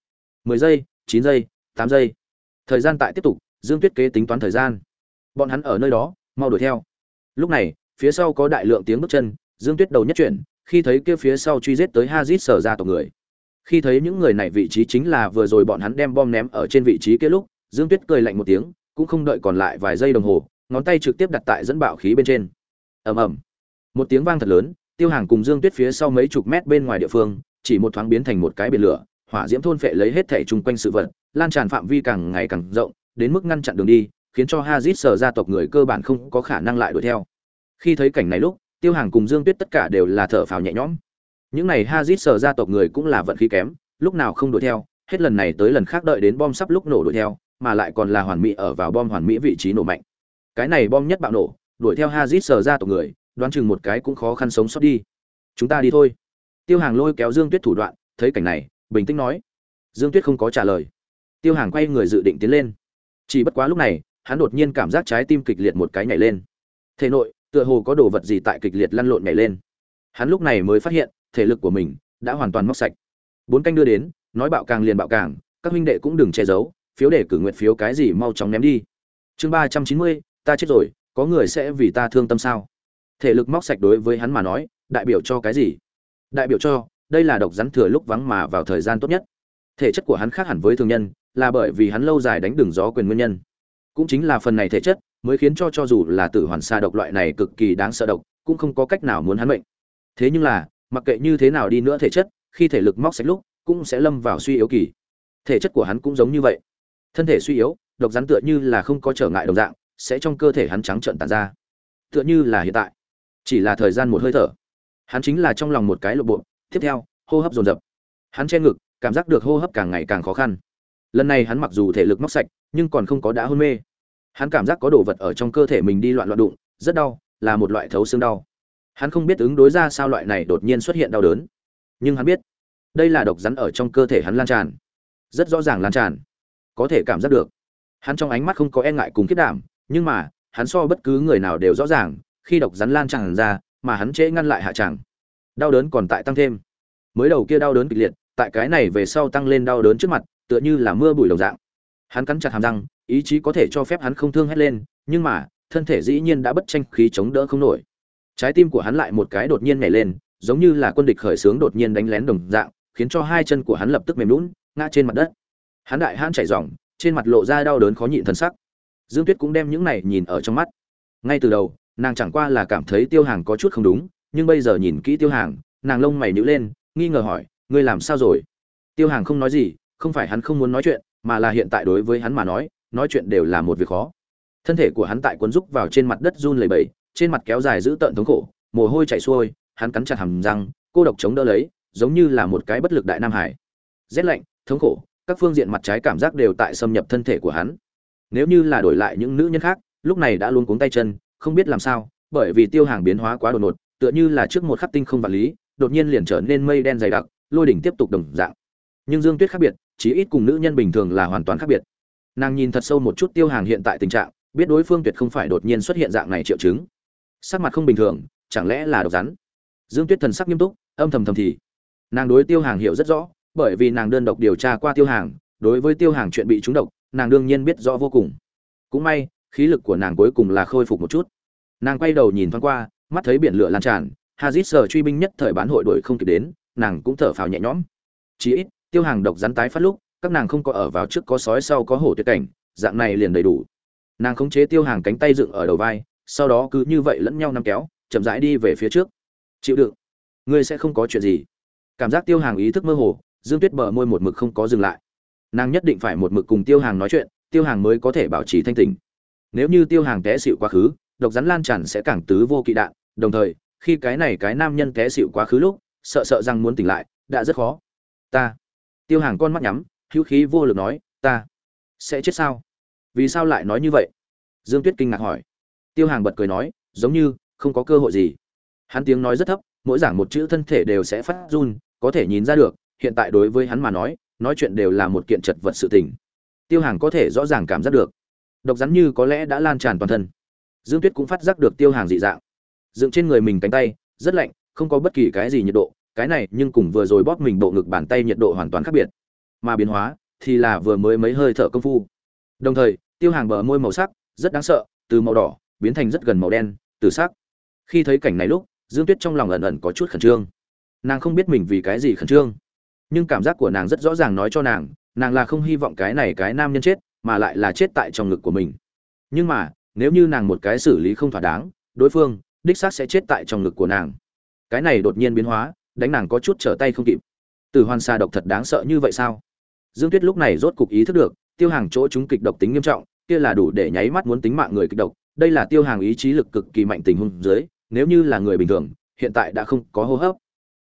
Mười giây, chín giây, tám giây. Thời gian tại tiếp tục, dương tuyết kế tính toán thời gian. Bọn hắn ở nơi đó, mau đuổi theo. Lúc này, phía sau có đại lượng tiếng bước chân, dương tuyết đầu nhất chuyển, khi thấy kia phía sau truy giết tới hazit sở ra tộc người. Khi thấy những người này vị trí chính là vừa rồi bọn hắn đem bom ném ở trên vị trí kia lúc, dương tuyết cười lạnh một tiếng, cũng không đợi còn lại vài giây đồng hồ, ngón tay trực tiếp đặt tại dẫn bạo khí bên trên. Ầm ầm. Một tiếng vang thật lớn tiêu hàng cùng dương tuyết phía sau mấy chục mét bên ngoài địa phương, chỉ một thoáng biến thành một cái biển lửa, hỏa diễm thôn phệ lấy hết thể chung quanh sự vật, lan tràn phạm vi càng ngày càng rộng, đến mức ngăn chặn đường đi, khiến cho hazit sở gia tộc người cơ bản không có khả năng lại đuổi theo. Khi thấy cảnh này lúc, tiêu hàng cùng dương tuyết tất cả đều là thở phào nhẹ nhõm. Những này hazit sở gia tộc người cũng là vận khí kém, lúc nào không đuổi theo, hết lần này tới lần khác đợi đến bom sắp lúc nổ đuổi theo, mà lại còn là hoàn mỹ ở vào bom hoàn mỹ vị trí nổ mạnh. Cái này bom nhất bạo nổ, đuổi theo hazit sở gia tộc người đoán chừng một cái cũng khó khăn sống sót đi. Chúng ta đi thôi. Tiêu hàng lôi kéo dương tuyết thủ đoạn, thấy cảnh này, bình tĩnh nói. Dương tuyết không có trả lời. Tiêu hàng quay người dự định tiến lên. Chỉ bất quá lúc này, hắn đột nhiên cảm giác trái tim kịch liệt một cái nhảy lên. Thể nội, tựa hồ có đồ vật gì tại kịch liệt lăn lộn nhảy lên. Hắn lúc này mới phát hiện, thể lực của mình đã hoàn toàn móc sạch. Bốn canh đưa đến, nói bạo càng liền bạo càng, các huynh đệ cũng đừng che giấu, phiếu để cử nguyện phiếu cái gì mau chóng ném đi. Chương ba trăm chín mươi, ta chết rồi, có người sẽ vì ta thương tâm sao? Thể lực móc sạch đối với hắn mà nói, đại biểu cho cái gì? Đại biểu cho, đây là độc rắn thừa lúc vắng mà vào thời gian tốt nhất. Thể chất của hắn khác hẳn với thường nhân, là bởi vì hắn lâu dài đánh đường gió quyền nguyên nhân. Cũng chính là phần này thể chất, mới khiến cho cho dù là tử hoàn xa độc loại này cực kỳ đáng sợ độc, cũng không có cách nào muốn hắn bệnh thế nhưng là, mặc kệ như thế nào đi nữa thể chất, khi thể lực móc sạch lúc, cũng sẽ lâm vào suy yếu kỳ. Thể chất của hắn cũng giống như vậy. Thân thể suy yếu, độc rắn tựa như là không có trở ngại đồng dạng, sẽ trong cơ thể hắn trắng trợn tàn ra. Tựa như là hiện tại chỉ là thời gian một hơi thở. Hắn chính là trong lòng một cái lộp bộ. Tiếp theo, hô hấp dồn dập. Hắn che ngực, cảm giác được hô hấp càng ngày càng khó khăn. Lần này hắn mặc dù thể lực móc sạch, nhưng còn không có đã hôn mê. Hắn cảm giác có đồ vật ở trong cơ thể mình đi loạn loạn đụng, rất đau, là một loại thấu xương đau. Hắn không biết ứng đối ra sao loại này đột nhiên xuất hiện đau đớn. Nhưng hắn biết, đây là độc rắn ở trong cơ thể hắn lan tràn. Rất rõ ràng lan tràn. Có thể cảm giác được. Hắn trong ánh mắt không có e ngại cùng kết đảm, nhưng mà, hắn so bất cứ người nào đều rõ ràng khi độc rắn lan tràn ra mà hắn trễ ngăn lại hạ tràng. Đau đớn còn tại tăng thêm. Mới đầu kia đau đớn kịch liệt tại cái này về sau tăng lên đau đớn trước mặt tựa như là mưa bụi đồng dạng. Hắn cắn chặt hàm răng ý chí có thể cho phép hắn không thương hết lên nhưng mà thân thể dĩ nhiên đã bất tranh khí chống đỡ không nổi. Trái tim của hắn lại một cái đột nhiên nhảy lên giống như là quân địch khởi sướng đột nhiên đánh lén đồng dạng khiến cho hai chân của hắn lập tức mềm nhũn, ngã trên mặt đất. Hắn đại hãn chảy ròng trên mặt lộ ra đau đớn khó nhịn thân sắc. Dương tuyết cũng đem những này nhìn ở trong mắt. Ngay từ đầu nàng chẳng qua là cảm thấy tiêu hàng có chút không đúng, nhưng bây giờ nhìn kỹ tiêu hàng, nàng lông mày nhữ lên, nghi ngờ hỏi, ngươi làm sao rồi? Tiêu hàng không nói gì, không phải hắn không muốn nói chuyện, mà là hiện tại đối với hắn mà nói nói chuyện đều là một việc khó. Thân thể của hắn tại cuốn rúc vào trên mặt đất run lẩy bẩy, trên mặt kéo dài giữ tợn thống khổ, mồ hôi chảy xuôi, hắn cắn chặt hàm răng, cô độc chống đỡ lấy, giống như là một cái bất lực đại nam hải. Rét lạnh, thống khổ, các phương diện mặt trái cảm giác đều tại xâm nhập thân thể của hắn. Nếu như là đổi lại những nữ nhân khác, lúc này đã luôn cuống tay chân không biết làm sao, bởi vì tiêu hàng biến hóa quá đột ngột, tựa như là trước một khắc tinh không vật lý, đột nhiên liền trở nên mây đen dày đặc, lôi đỉnh tiếp tục đồng dạng. Nhưng dương tuyết khác biệt, chí ít cùng nữ nhân bình thường là hoàn toàn khác biệt. Nàng nhìn thật sâu một chút tiêu hàng hiện tại tình trạng, biết đối phương tuyệt không phải đột nhiên xuất hiện dạng này triệu chứng. Sắc mặt không bình thường, chẳng lẽ là độc rắn? Dương tuyết thần sắc nghiêm túc, âm thầm thầm thì. Nàng đối tiêu hàng hiểu rất rõ, bởi vì nàng đơn độc điều tra qua tiêu hàng, đối với tiêu hàng chuyện bị trúng độc, nàng đương nhiên biết rõ vô cùng. Cũng may khí lực của nàng cuối cùng là khôi phục một chút. Nàng quay đầu nhìn thoáng qua, mắt thấy biển lửa lan tràn hazit sờ truy binh nhất thời bán hội đuổi không kịp đến, nàng cũng thở phào nhẹ nhõm. Chí ít, tiêu hàng độc rắn tái phát lúc, các nàng không có ở vào trước có sói sau có hổ tuyệt cảnh, dạng này liền đầy đủ. Nàng khống chế tiêu hàng cánh tay dựng ở đầu vai, sau đó cứ như vậy lẫn nhau nắm kéo, chậm rãi đi về phía trước. Chịu đựng. Ngươi sẽ không có chuyện gì. Cảm giác tiêu hàng ý thức mơ hồ, dương tuyết bờ môi một mực không có dừng lại. Nàng nhất định phải một mực cùng tiêu hàng nói chuyện, tiêu hàng mới có thể bảo trì thanh tình nếu như tiêu hàng té xịu quá khứ, độc rắn lan tràn sẽ càng tứ vô kỵ đạn. Đồng thời, khi cái này cái nam nhân té xịu quá khứ lúc, sợ sợ rằng muốn tỉnh lại, đã rất khó. Ta. Tiêu hàng con mắt nhắm, hữu khí vô lực nói, ta sẽ chết sao? Vì sao lại nói như vậy? Dương tuyết kinh ngạc hỏi. Tiêu hàng bật cười nói, giống như không có cơ hội gì. Hắn tiếng nói rất thấp, mỗi giảng một chữ thân thể đều sẽ phát run, có thể nhìn ra được, hiện tại đối với hắn mà nói nói chuyện đều là một kiện chật vật sự tình. Tiêu hàng có thể rõ ràng cảm giác được độc rắn như có lẽ đã lan tràn toàn thân. Dương tuyết cũng phát giác được tiêu hàng dị dạng. Dựng trên người mình cánh tay, rất lạnh, không có bất kỳ cái gì nhiệt độ, cái này nhưng cùng vừa rồi bóp mình bộ ngực bàn tay nhiệt độ hoàn toàn khác biệt. Mà biến hóa, thì là vừa mới mấy hơi thở công phu. Đồng thời, tiêu hàng bờ môi màu sắc, rất đáng sợ, từ màu đỏ, biến thành rất gần màu đen, từ sắc. Khi thấy cảnh này lúc, dương tuyết trong lòng ẩn ẩn có chút khẩn trương. Nàng không biết mình vì cái gì khẩn trương. Nhưng cảm giác của nàng rất rõ ràng nói cho nàng nàng là không hy vọng cái này cái nam nhân chết mà lại là chết tại trong ngực của mình. Nhưng mà, nếu như nàng một cái xử lý không thỏa đáng, đối phương, đích xác sẽ chết tại trong ngực của nàng. Cái này đột nhiên biến hóa, đánh nàng có chút trở tay không kịp. Từ hoàn xà độc thật đáng sợ như vậy sao? Dương tuyết lúc này rốt cục ý thức được, tiêu hàng chỗ chúng kịch độc tính nghiêm trọng, kia là đủ để nháy mắt muốn tính mạng người kịch độc. Đây là tiêu hàng ý chí lực cực kỳ mạnh tình huống dưới, nếu như là người bình thường, hiện tại đã không có hô hấp.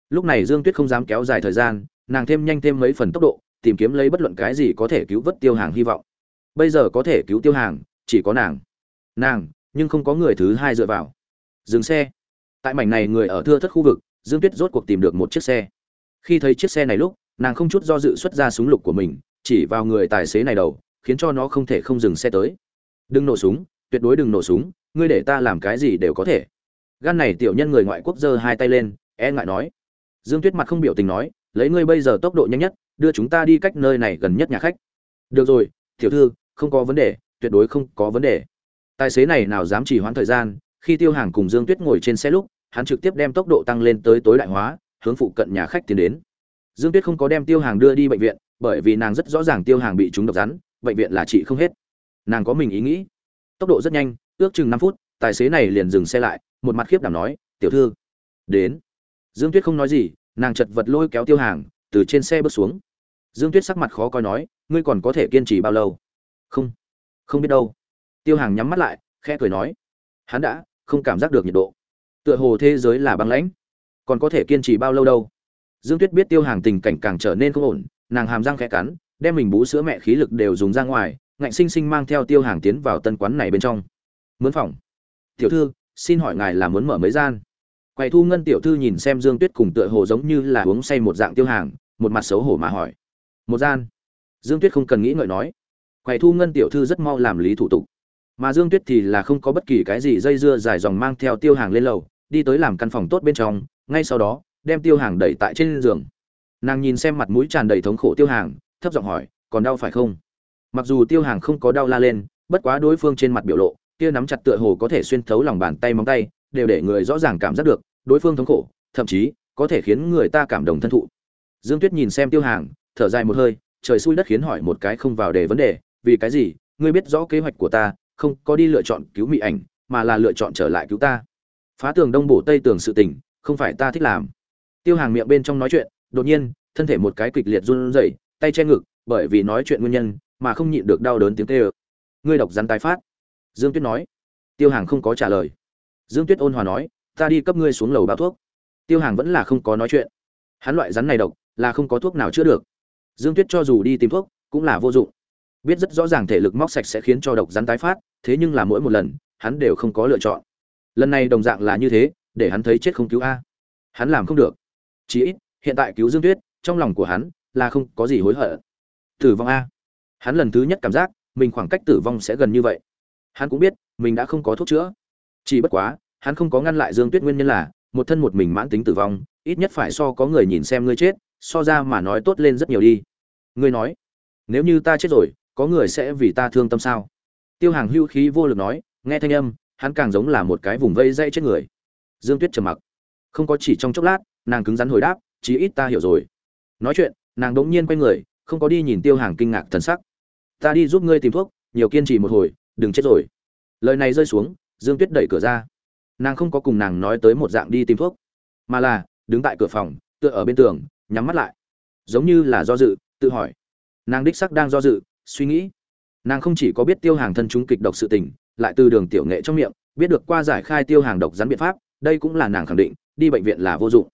Lúc này dương tuyết không dám kéo dài thời gian, nàng thêm nhanh thêm mấy phần tốc độ, tìm kiếm lấy bất luận cái gì có thể cứu vớt tiêu hàng hy vọng bây giờ có thể cứu tiêu hàng, chỉ có nàng. Nàng, nhưng không có người thứ hai dựa vào. Dừng xe. Tại mảnh này người ở thưa thất khu vực, dương tuyết rốt cuộc tìm được một chiếc xe. Khi thấy chiếc xe này lúc, nàng không chút do dự xuất ra súng lục của mình, chỉ vào người tài xế này đầu, khiến cho nó không thể không dừng xe tới. Đừng nổ súng, tuyệt đối đừng nổ súng, ngươi để ta làm cái gì đều có thể. Gan này tiểu nhân người ngoại quốc giơ hai tay lên e ngại nói. Dương tuyết mặt không biểu tình nói, lấy ngươi bây giờ tốc độ nhanh nhất, đưa chúng ta đi cách nơi này gần nhất nhà khách. Được rồi, tiểu thư không có vấn đề, tuyệt đối không có vấn đề. Tài xế này nào dám chỉ hoãn thời gian, khi tiêu hàng cùng dương tuyết ngồi trên xe lúc, hắn trực tiếp đem tốc độ tăng lên tới tối đại hóa, hướng phụ cận nhà khách tiến đến. Dương tuyết không có đem tiêu hàng đưa đi bệnh viện, bởi vì nàng rất rõ ràng tiêu hàng bị trúng độc rắn, bệnh viện là trị không hết. Nàng có mình ý nghĩ. Tốc độ rất nhanh, ước chừng năm phút, tài xế này liền dừng xe lại, một mặt khiếp đảm nói, tiểu thư, đến. Dương tuyết không nói gì, nàng chật vật lôi kéo tiêu hàng, từ trên xe bước xuống. Dương tuyết sắc mặt khó coi nói, ngươi còn có thể kiên trì bao lâu? Không. Không biết đâu. Tiêu hàng nhắm mắt lại, khẽ cười nói. Hắn đã không cảm giác được nhiệt độ. Tựa hồ thế giới là băng lãnh. Còn có thể kiên trì bao lâu đâu? Dương tuyết biết tiêu hàng tình cảnh càng trở nên không ổn, nàng hàm răng khẽ cắn, đem mình bú sữa mẹ khí lực đều dùng ra ngoài, ngạnh sinh sinh mang theo tiêu hàng tiến vào tân quán này bên trong. Mướn phòng. Tiểu thư, xin hỏi ngài là muốn mở mấy gian? Quầy thu ngân tiểu thư nhìn xem dương tuyết cùng tựa hồ giống như là uống say một dạng tiêu hàng, một mặt xấu hổ mà hỏi. Một gian? Dương tuyết không cần nghĩ ngợi nói quầy thu ngân tiểu thư rất mau làm lý thủ tục. Mà dương tuyết thì là không có bất kỳ cái gì dây dưa dài dòng mang theo tiêu hàng lên lầu, đi tới làm căn phòng tốt bên trong, ngay sau đó, đem tiêu hàng đẩy tại trên giường. Nàng nhìn xem mặt mũi tràn đầy thống khổ tiêu hàng, thấp giọng hỏi, còn đau phải không? Mặc dù tiêu hàng không có đau la lên, bất quá đối phương trên mặt biểu lộ, kia nắm chặt tựa hồ có thể xuyên thấu lòng bàn tay móng tay, đều để người rõ ràng cảm giác được, đối phương thống khổ, thậm chí, có thể khiến người ta cảm động thân thụ. Dương tuyết nhìn xem tiêu hàng, thở dài một hơi, trời xui đất khiến hỏi một cái không vào đề vấn đề vì cái gì? Ngươi biết rõ kế hoạch của ta, không có đi lựa chọn cứu mỹ ảnh, mà là lựa chọn trở lại cứu ta. Phá tường đông bổ tây tường sự tình, không phải ta thích làm. Tiêu hàng miệng bên trong nói chuyện, đột nhiên, thân thể một cái kịch liệt run rẩy, tay che ngực, bởi vì nói chuyện nguyên nhân, mà không nhịn được đau đớn tiếng kêu. Ngươi độc rắn tái phát. Dương tuyết nói. Tiêu hàng không có trả lời. Dương tuyết ôn hòa nói, ta đi cấp ngươi xuống lầu bao thuốc. Tiêu hàng vẫn là không có nói chuyện. Hắn loại rắn này độc, là không có thuốc nào chữa được. Dương tuyết cho dù đi tìm thuốc, cũng là vô dụng biết rất rõ ràng thể lực móc sạch sẽ khiến cho độc rắn tái phát, thế nhưng là mỗi một lần, hắn đều không có lựa chọn. Lần này đồng dạng là như thế, để hắn thấy chết không cứu a. Hắn làm không được. Chí ít, hiện tại cứu dương tuyết, trong lòng của hắn là không có gì hối hận. Tử vong a. Hắn lần thứ nhất cảm giác, mình khoảng cách tử vong sẽ gần như vậy. Hắn cũng biết, mình đã không có thuốc chữa. Chỉ bất quá, hắn không có ngăn lại dương tuyết nguyên nhân là, một thân một mình mãn tính tử vong, ít nhất phải so có người nhìn xem ngươi chết, so ra mà nói tốt lên rất nhiều đi. Ngươi nói, nếu như ta chết rồi có người sẽ vì ta thương tâm sao? Tiêu hàng hưu khí vô lực nói, nghe thanh âm, hắn càng giống là một cái vùng vây dây chết người. Dương tuyết trầm mặc. Không có chỉ trong chốc lát, nàng cứng rắn hồi đáp, chí ít ta hiểu rồi. Nói chuyện, nàng đ ỗ n g nhiên quay người, không có đi nhìn tiêu hàng kinh ngạc thần sắc. Ta đi giúp ngươi tìm thuốc, nhiều kiên trì một hồi, đừng chết rồi. Lời này rơi xuống, dương tuyết đẩy cửa ra. Nàng không có cùng nàng nói tới một dạng đi tìm thuốc, mà là đứng tại cửa phòng, tựa ở bên tường, nhắm mắt lại. Giống như là do dự, tự hỏi. Nàng đích sắc đang do dự suy nghĩ. Nàng không chỉ có biết tiêu hàng thân chúng kịch độc sự tình, lại từ đường tiểu nghệ trong miệng, biết được qua giải khai tiêu hàng độc rắn biện pháp, đây cũng là nàng khẳng định, đi bệnh viện là vô dụng.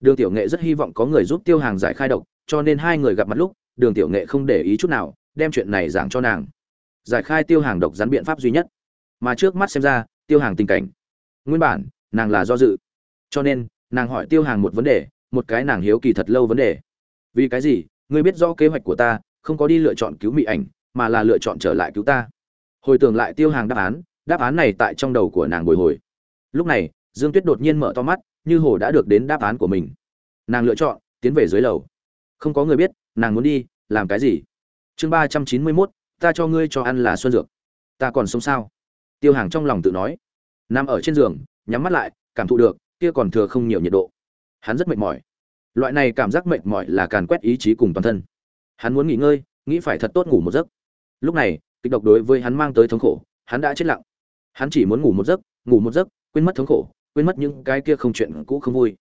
Đường tiểu nghệ rất hy vọng có người giúp tiêu hàng giải khai độc, cho nên hai người gặp mặt lúc, đường tiểu nghệ không để ý chút nào, đem chuyện này giảng cho nàng. Giải khai tiêu hàng độc rắn biện pháp duy nhất. Mà trước mắt xem ra, tiêu hàng tình cảnh. Nguyên bản, nàng là do dự. Cho nên, nàng hỏi tiêu hàng một vấn đề, một cái nàng hiếu kỳ thật lâu vấn đề. Vì cái gì? Ngươi biết rõ kế hoạch của ta không có đi lựa chọn cứu mỹ ảnh, mà là lựa chọn trở lại cứu ta. Hồi tưởng lại tiêu hàng đáp án đáp án này tại trong đầu của nàng bồi hồi. Lúc này, dương tuyết đột nhiên mở to mắt, như hồ đã được đến đáp án của mình. Nàng lựa chọn, tiến về dưới lầu. Không có người biết, nàng muốn đi, làm cái gì? Chương ba trăm chín mươi mốt, ta cho ngươi cho ăn là xuân dược. Ta còn sống sao? Tiêu hàng trong lòng tự nói. Nằm ở trên giường, nhắm mắt lại, cảm thụ được, kia còn thừa không nhiều nhiệt độ. Hắn rất mệt mỏi. Loại này cảm giác mệt mỏi là càn quét ý chí cùng toàn thân hắn muốn nghỉ ngơi, nghĩ phải thật tốt ngủ một giấc. Lúc này, kịch độc đối với hắn mang tới thống khổ, hắn đã chết lặng. Hắn chỉ muốn ngủ một giấc, ngủ một giấc, quên mất thống khổ, quên mất những cái kia không chuyện cũ không vui.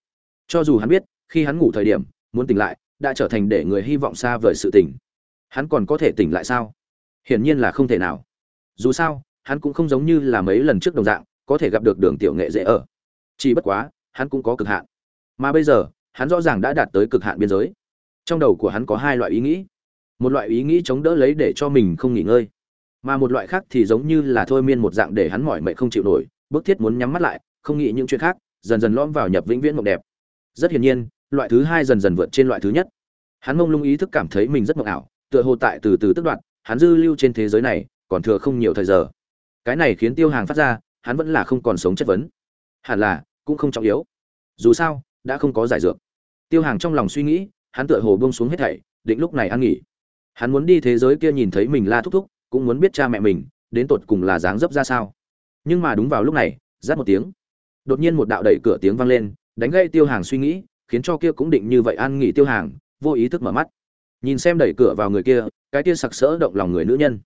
Cho dù hắn biết, khi hắn ngủ thời điểm, muốn tỉnh lại, đã trở thành để người hy vọng xa vời sự tỉnh hắn còn có thể tỉnh lại sao? Hiển nhiên là không thể nào. Dù sao, hắn cũng không giống như là mấy lần trước đồng dạng, có thể gặp được đường tiểu nghệ dễ ở. Chỉ bất quá, hắn cũng có cực hạn. Mà bây giờ, hắn rõ ràng đã đạt tới cực hạn biên giới trong đầu của hắn có hai loại ý nghĩ. Một loại ý nghĩ chống đỡ lấy để cho mình không nghỉ ngơi, mà một loại khác thì giống như là thôi miên một dạng để hắn mỏi mệt không chịu nổi, bức thiết muốn nhắm mắt lại, không nghĩ những chuyện khác, dần dần lõm vào nhập vĩnh viễn mộng đẹp. Rất hiển nhiên, loại thứ hai dần dần vượt trên loại thứ nhất. Hắn mông lung ý thức cảm thấy mình rất mộng ảo, tựa hồ tại từ từ tức đoạn hắn dư lưu trên thế giới này, còn thừa không nhiều thời giờ. Cái này khiến tiêu hàng phát ra, hắn vẫn là không còn sống chất vấn. Hẳn là, cũng không trọng yếu. Dù sao, đã không có giải dược. Tiêu hàng trong lòng suy nghĩ hắn tựa hồ buông xuống hết thảy, định lúc này ăn nghỉ. Hắn muốn đi thế giới kia nhìn thấy mình la thúc thúc, cũng muốn biết cha mẹ mình, đến tột cùng là dáng dấp ra sao. Nhưng mà đúng vào lúc này, rát một tiếng. Đột nhiên một đạo đẩy cửa tiếng vang lên, đánh gãy tiêu hàng suy nghĩ, khiến cho kia cũng định như vậy ăn nghỉ tiêu hàng, vô ý thức mở mắt. Nhìn xem đẩy cửa vào người kia, cái kia sặc sỡ động lòng người nữ nhân.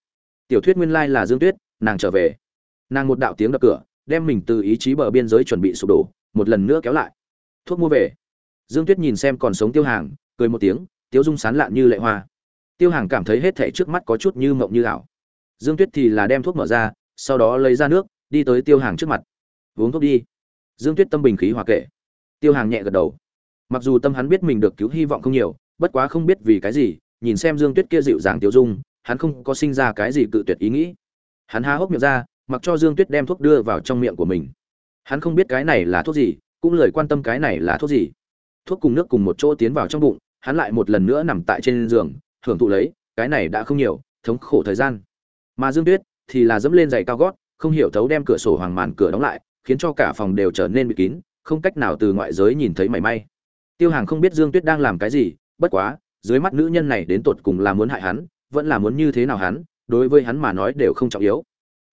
Tiểu thuyết nguyên lai là dương tuyết, nàng trở về. Nàng một đạo tiếng đập cửa, đem mình từ ý chí bờ biên giới chuẩn bị sụp đổ, một lần nữa kéo lại. Thuốc mua về dương tuyết nhìn xem còn sống tiêu hàng, cười một tiếng, tiếu dung sán lạn như lệ hoa. Tiêu hàng cảm thấy hết thảy trước mắt có chút như mộng như ảo. Dương tuyết thì là đem thuốc mở ra, sau đó lấy ra nước, đi tới tiêu hàng trước mặt. Uống thuốc đi. Dương tuyết tâm bình khí hòa kệ. Tiêu hàng nhẹ gật đầu. Mặc dù tâm hắn biết mình được cứu hy vọng không nhiều, bất quá không biết vì cái gì, nhìn xem dương tuyết kia dịu dàng tiêu dung, hắn không có sinh ra cái gì cự tuyệt ý nghĩ. Hắn há hốc miệng ra, mặc cho dương tuyết đem thuốc đưa vào trong miệng của mình. Hắn không biết cái này là thuốc gì, cũng lời quan tâm cái này là thuốc gì thuốc cùng nước cùng một chỗ tiến vào trong bụng, hắn lại một lần nữa nằm tại trên giường, hưởng thụ lấy, cái này đã không nhiều, thống khổ thời gian. Mà dương tuyết thì là dẫm lên giày cao gót, không hiểu thấu đem cửa sổ hoàng màn cửa đóng lại, khiến cho cả phòng đều trở nên bị kín, không cách nào từ ngoại giới nhìn thấy mảy may. Tiêu hàng không biết dương tuyết đang làm cái gì, bất quá, dưới mắt nữ nhân này đến tột cùng là muốn hại hắn, vẫn là muốn như thế nào hắn, đối với hắn mà nói đều không trọng yếu.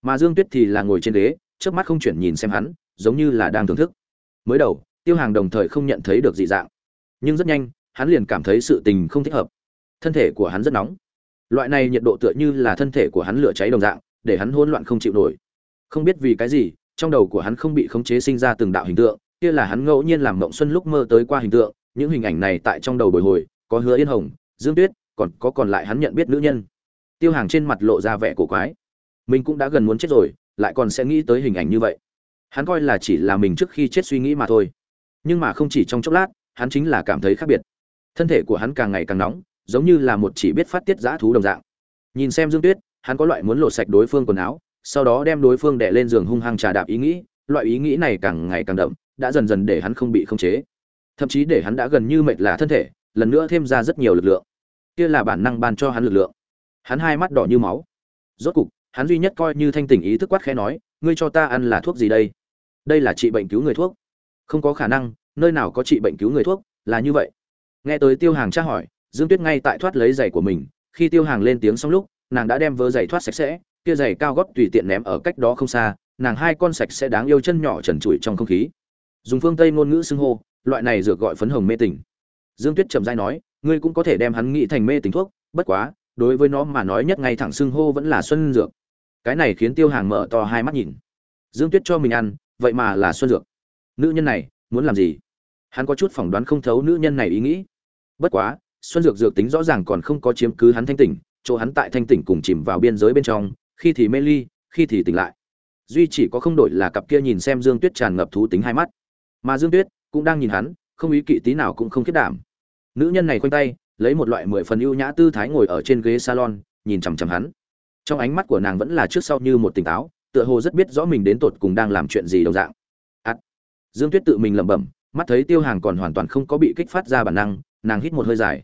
Mà dương tuyết thì là ngồi trên ghế trước mắt không chuyển nhìn xem hắn, giống như là đang thưởng thức. Mới đầu tiêu hàng đồng thời không nhận thấy được dị dạng. Nhưng rất nhanh, hắn liền cảm thấy sự tình không thích hợp. Thân thể của hắn rất nóng. Loại này nhiệt độ tựa như là thân thể của hắn lửa cháy đồng dạng, để hắn hỗn loạn không chịu nổi. Không biết vì cái gì, trong đầu của hắn không bị khống chế sinh ra từng đạo hình tượng, kia là hắn ngẫu nhiên làm mộng xuân lúc mơ tới qua hình tượng, những hình ảnh này tại trong đầu bồi hồi, có hứa yên hồng, dương tuyết, còn có còn lại hắn nhận biết nữ nhân. Tiêu hàng trên mặt lộ ra vẻ cổ quái. Mình cũng đã gần muốn chết rồi, lại còn sẽ nghĩ tới hình ảnh như vậy. Hắn coi là chỉ là mình trước khi chết suy nghĩ mà thôi nhưng mà không chỉ trong chốc lát, hắn chính là cảm thấy khác biệt. Thân thể của hắn càng ngày càng nóng, giống như là một chỉ biết phát tiết dã thú đồng dạng. Nhìn xem dương tuyết, hắn có loại muốn lột sạch đối phương quần áo, sau đó đem đối phương đè lên giường hung hăng trà đạp ý nghĩ, loại ý nghĩ này càng ngày càng đậm, đã dần dần để hắn không bị khống chế. Thậm chí để hắn đã gần như mệt là thân thể, lần nữa thêm ra rất nhiều lực lượng. Kia là bản năng ban cho hắn lực lượng. Hắn hai mắt đỏ như máu. Rốt cục, hắn duy nhất coi như thanh tỉnh ý thức quát khẽ nói, ngươi cho ta ăn là thuốc gì đây? Đây là trị bệnh cứu người thuốc không có khả năng, nơi nào có trị bệnh cứu người thuốc, là như vậy. Nghe tới tiêu hàng tra hỏi, dương tuyết ngay tại thoát lấy giày của mình, khi tiêu hàng lên tiếng xong lúc, nàng đã đem vớ giày thoát sạch sẽ, kia giày cao gót tùy tiện ném ở cách đó không xa, nàng hai con sạch sẽ đáng yêu chân nhỏ trần trụi trong không khí. Dùng phương tây ngôn ngữ xưng hô, loại này dược gọi phấn hồng mê tình. Dương tuyết trầm dai nói, ngươi cũng có thể đem hắn nghĩ thành mê tình thuốc, bất quá, đối với nó mà nói nhất ngay thẳng xưng hô vẫn là xuân dược. Cái này khiến tiêu hàng mở to hai mắt nhìn. Dương tuyết cho mình ăn, vậy mà là xuân dược nữ nhân này, muốn làm gì? Hắn có chút phỏng đoán không thấu nữ nhân này ý nghĩ. Bất quá, xuân dược dược tính rõ ràng còn không có chiếm cứ hắn thanh tỉnh, chỗ hắn tại thanh tỉnh cùng chìm vào biên giới bên trong, khi thì mê ly, khi thì tỉnh lại. Duy chỉ có không đổi là cặp kia nhìn xem dương tuyết tràn ngập thú tính hai mắt. Mà dương tuyết cũng đang nhìn hắn, không ý kỵ tí nào cũng không khiết đảm. Nữ nhân này khoanh tay, lấy một loại mười phần ưu nhã tư thái ngồi ở trên ghế salon, nhìn chằm chằm hắn. Trong ánh mắt của nàng vẫn là trước sau như một tỉnh táo, tựa hồ rất biết rõ mình đến tột cùng đang làm chuyện gì đồng dạng dương tuyết tự mình lẩm bẩm, mắt thấy tiêu hàng còn hoàn toàn không có bị kích phát ra bản năng, nàng hít một hơi dài.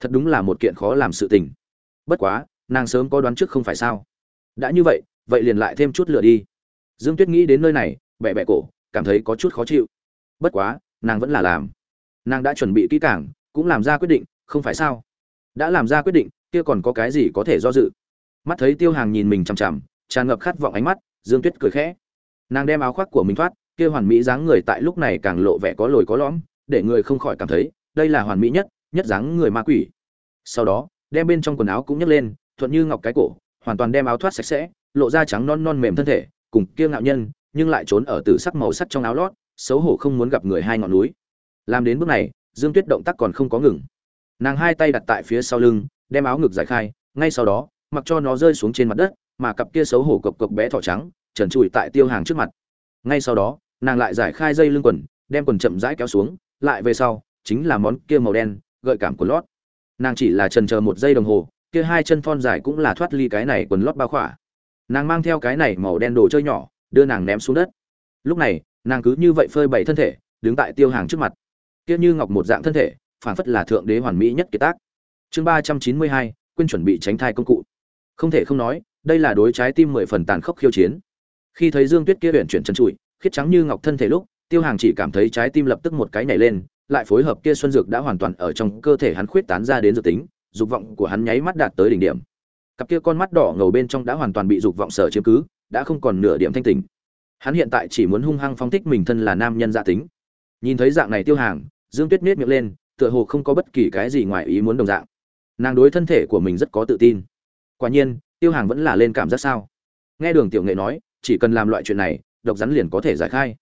Thật đúng là một kiện khó làm sự tình. Bất quá, nàng sớm có đoán trước không phải sao. Đã như vậy vậy liền lại thêm chút lửa đi. Dương tuyết nghĩ đến nơi này bẹ bẹ cổ, cảm thấy có chút khó chịu. Bất quá, nàng vẫn là làm. Nàng đã chuẩn bị kỹ càng, cũng làm ra quyết định, không phải sao? Đã làm ra quyết định, kia còn có cái gì có thể do dự? Mắt thấy tiêu hàng nhìn mình chằm chằm, tràn ngập khát vọng ánh mắt, dương tuyết cười khẽ. Nàng đem áo khoác của mình thoát kia hoàn mỹ dáng người tại lúc này càng lộ vẻ có lồi có lõm, để người không khỏi cảm thấy, đây là hoàn mỹ nhất nhất dáng người ma quỷ. Sau đó, đem bên trong quần áo cũng nhấc lên, thuận như ngọc cái cổ, hoàn toàn đem áo thoát sạch sẽ, lộ ra trắng non non mềm thân thể, cùng kia ngạo nhân, nhưng lại trốn ở tử sắc màu sắc trong áo lót, xấu hổ không muốn gặp người hai ngọn núi. Làm đến bước này, dương tuyết động tác còn không có ngừng. Nàng hai tay đặt tại phía sau lưng, đem áo ngực giải khai, ngay sau đó, mặc cho nó rơi xuống trên mặt đất, mà cặp kia xấu hổ cộc cộc bé thỏ trắng, trần trụi tại tiêu hàng trước mặt. Ngay sau đó nàng lại giải khai dây lưng quần, đem quần chậm rãi kéo xuống, lại về sau, chính là món kia màu đen, gợi cảm của lót. Nàng chỉ là trần chờ một giây đồng hồ, kia hai chân thon dài cũng là thoát ly cái này quần lót bao khỏa. Nàng mang theo cái này màu đen đồ chơi nhỏ, đưa nàng ném xuống đất. Lúc này, nàng cứ như vậy phơi bày thân thể, đứng tại tiêu hàng trước mặt. Kia như ngọc một dạng thân thể phản phất là thượng đế hoàn mỹ nhất kiệt tác. Chương ba trăm chín mươi hai, quên chuẩn bị tránh thai công cụ. Không thể không nói, đây là đối trái tim mười phần tàn khốc khiêu chiến. Khi thấy dương tuyết kia huyện chuyển chân trụi khiết trắng như ngọc thân thể lúc, tiêu hàng chỉ cảm thấy trái tim lập tức một cái nhảy lên, lại phối hợp kia xuân dược đã hoàn toàn ở trong cơ thể hắn khuyết tán ra đến dự tính, dục vọng của hắn nháy mắt đạt tới đỉnh điểm. Cặp kia con mắt đỏ ngầu bên trong đã hoàn toàn bị dục vọng sở chiếm cứ, đã không còn nửa điểm thanh tình hắn hiện tại chỉ muốn hung hăng phóng thích mình thân là nam nhân gia tính. Nhìn thấy dạng này tiêu hàng, dương tuyết miết miệng lên, tựa hồ không có bất kỳ cái gì ngoài ý muốn đồng dạng. Nàng đối thân thể của mình rất có tự tin. Quả nhiên, tiêu hàng vẫn là lên cảm giác sao. Nghe đường tiểu nghệ nói, chỉ cần làm loại chuyện này độc rắn liền có thể giải khai.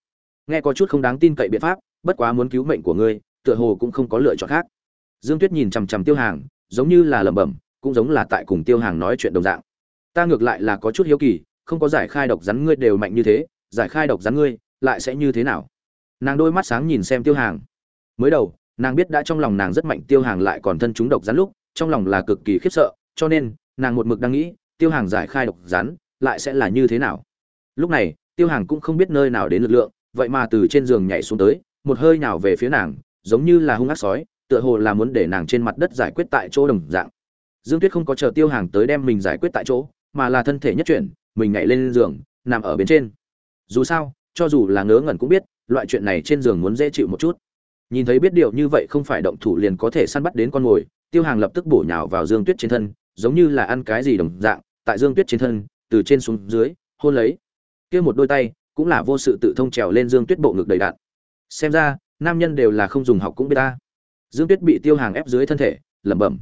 Nghe có chút không đáng tin cậy biện pháp, bất quá muốn cứu mệnh của ngươi, tựa hồ cũng không có lựa chọn khác. Dương tuyết nhìn chằm chằm tiêu hàng, giống như là lẩm bẩm, cũng giống là tại cùng tiêu hàng nói chuyện đồng dạng. Ta ngược lại là có chút hiếu kỳ, không có giải khai độc rắn ngươi đều mạnh như thế, giải khai độc rắn ngươi, lại sẽ như thế nào? Nàng đôi mắt sáng nhìn xem tiêu hàng. Mới đầu, nàng biết đã trong lòng nàng rất mạnh, tiêu hàng lại còn thân chúng độc rắn lúc, trong lòng là cực kỳ khiếp sợ, cho nên, nàng một mực đang nghĩ, tiêu hàng giải khai độc rắn, lại sẽ là như thế nào? Lúc này, tiêu hàng cũng không biết nơi nào đến lực lượng, vậy mà từ trên giường nhảy xuống tới, một hơi nào về phía nàng, giống như là hung ác sói, tựa hồ là muốn để nàng trên mặt đất giải quyết tại chỗ đồng dạng. Dương tuyết không có chờ tiêu hàng tới đem mình giải quyết tại chỗ, mà là thân thể nhất chuyển, mình nhảy lên giường, nằm ở bên trên. Dù sao, cho dù là ngớ ngẩn cũng biết, loại chuyện này trên giường muốn dễ chịu một chút. Nhìn thấy biết điều như vậy không phải động thủ liền có thể săn bắt đến con mồi, tiêu hàng lập tức bổ nhào vào dương tuyết trên thân, giống như là ăn cái gì đồng dạng, tại dương tuyết trên thân, từ trên xuống dưới, hôn lấy kia một đôi tay cũng là vô sự tự thông trèo lên dương tuyết bộ ngực đầy đạn. Xem ra, nam nhân đều là không dùng học cũng biết ta. Dương tuyết bị tiêu hàng ép dưới thân thể, lẩm bẩm.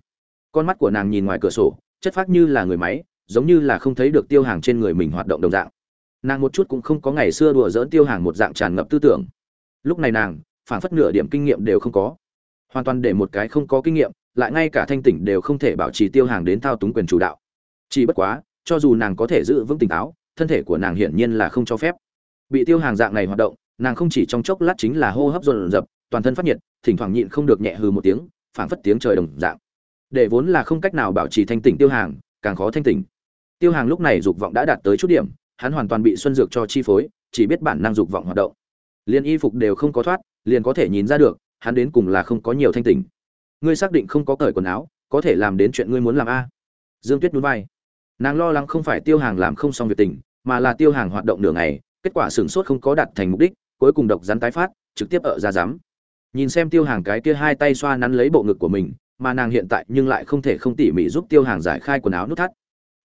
Con mắt của nàng nhìn ngoài cửa sổ, chất phát như là người máy, giống như là không thấy được tiêu hàng trên người mình hoạt động đồng dạng. Nàng một chút cũng không có ngày xưa đùa dỡn tiêu hàng một dạng tràn ngập tư tưởng. Lúc này nàng phản phất nửa điểm kinh nghiệm đều không có. Hoàn toàn để một cái không có kinh nghiệm, lại ngay cả thanh tỉnh đều không thể bảo trì tiêu hàng đến thao túng quyền chủ đạo. Chỉ bất quá, cho dù nàng có thể giữ vững tỉnh táo thân thể của nàng hiển nhiên là không cho phép. Bị tiêu hàng dạng này hoạt động, nàng không chỉ trong chốc lát chính là hô hấp dồn dập, toàn thân phát nhiệt, thỉnh thoảng nhịn không được nhẹ hừ một tiếng, phảng phất tiếng trời đồng dạng. Để vốn là không cách nào bảo trì thanh tỉnh tiêu hàng, càng khó thanh tỉnh. Tiêu hàng lúc này dục vọng đã đạt tới chút điểm, hắn hoàn toàn bị xuân dược cho chi phối, chỉ biết bản năng dục vọng hoạt động. Liền y phục đều không có thoát, liền có thể nhìn ra được, hắn đến cùng là không có nhiều thanh tỉnh. Ngươi xác định không có cởi quần áo, có thể làm đến chuyện ngươi muốn làm a? Dương tuyết núi vai. Nàng lo lắng không phải tiêu hàng làm không xong việc tình mà là tiêu hàng hoạt động nửa ngày, kết quả sửng sốt không có đạt thành mục đích, cuối cùng độc rắn tái phát, trực tiếp ở ra giám. Nhìn xem tiêu hàng cái kia hai tay xoa nắn lấy bộ ngực của mình, mà nàng hiện tại nhưng lại không thể không tỉ mỉ giúp tiêu hàng giải khai quần áo nút thắt.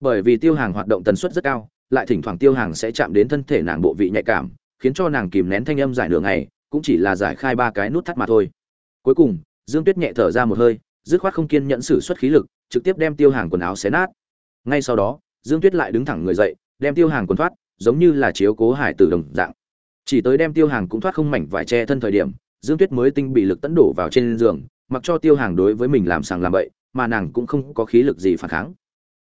Bởi vì tiêu hàng hoạt động tần suất rất cao, lại thỉnh thoảng tiêu hàng sẽ chạm đến thân thể nàng bộ vị nhạy cảm, khiến cho nàng kìm nén thanh âm giải nửa ngày, cũng chỉ là giải khai ba cái nút thắt mà thôi. Cuối cùng, dương tuyết nhẹ thở ra một hơi, dứt khoát không kiên nhẫn sử xuất khí lực, trực tiếp đem tiêu hàng quần áo xé nát. Ngay sau đó, dương tuyết lại đứng thẳng người dậy đem tiêu hàng quần thoát, giống như là chiếu cố hải tử đồng dạng. Chỉ tới đem tiêu hàng cũng thoát không mảnh vải che thân thời điểm, dương tuyết mới tinh bị lực tấn đổ vào trên giường, mặc cho tiêu hàng đối với mình làm sàng làm bậy, mà nàng cũng không có khí lực gì phản kháng.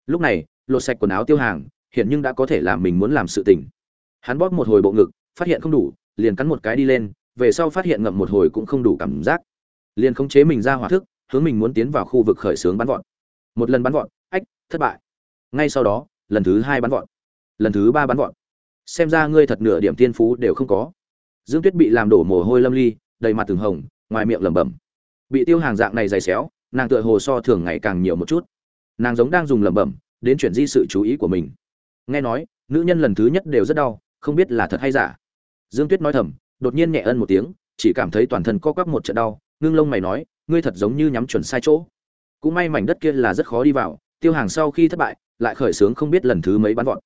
Lúc này, lột sạch quần áo tiêu hàng hiện nhưng đã có thể làm mình muốn làm sự tình. Hắn bóp một hồi bộ ngực, phát hiện không đủ, liền cắn một cái đi lên, về sau phát hiện ngậm một hồi cũng không đủ cảm giác. Liền khống chế mình ra hỏa thức, hướng mình muốn tiến vào khu vực khởi xướng bắn vọt. Một lần bắn vọt, ách, thất bại. Ngay sau đó, lần thứ hai bắn vọt lần thứ ba bắn vọt. Xem ra ngươi thật nửa điểm tiên phú đều không có. Dương tuyết bị làm đổ mồ hôi lâm ly, đầy mặt từng hồng, ngoài miệng lẩm bẩm. Bị tiêu hàng dạng này dày xéo, nàng tựa hồ so thường ngày càng nhiều một chút. Nàng giống đang dùng lẩm bẩm, đến chuyển di sự chú ý của mình. Nghe nói, nữ nhân lần thứ nhất đều rất đau, không biết là thật hay giả. Dương tuyết nói thầm, đột nhiên nhẹ ân một tiếng, chỉ cảm thấy toàn thân co quắp một trận đau, ngưng lông mày nói, ngươi thật giống như nhắm chuẩn sai chỗ. Cũng may mảnh đất kia là rất khó đi vào, tiêu hàng sau khi thất bại, lại khởi sướng không biết lần thứ mấy bắn vọt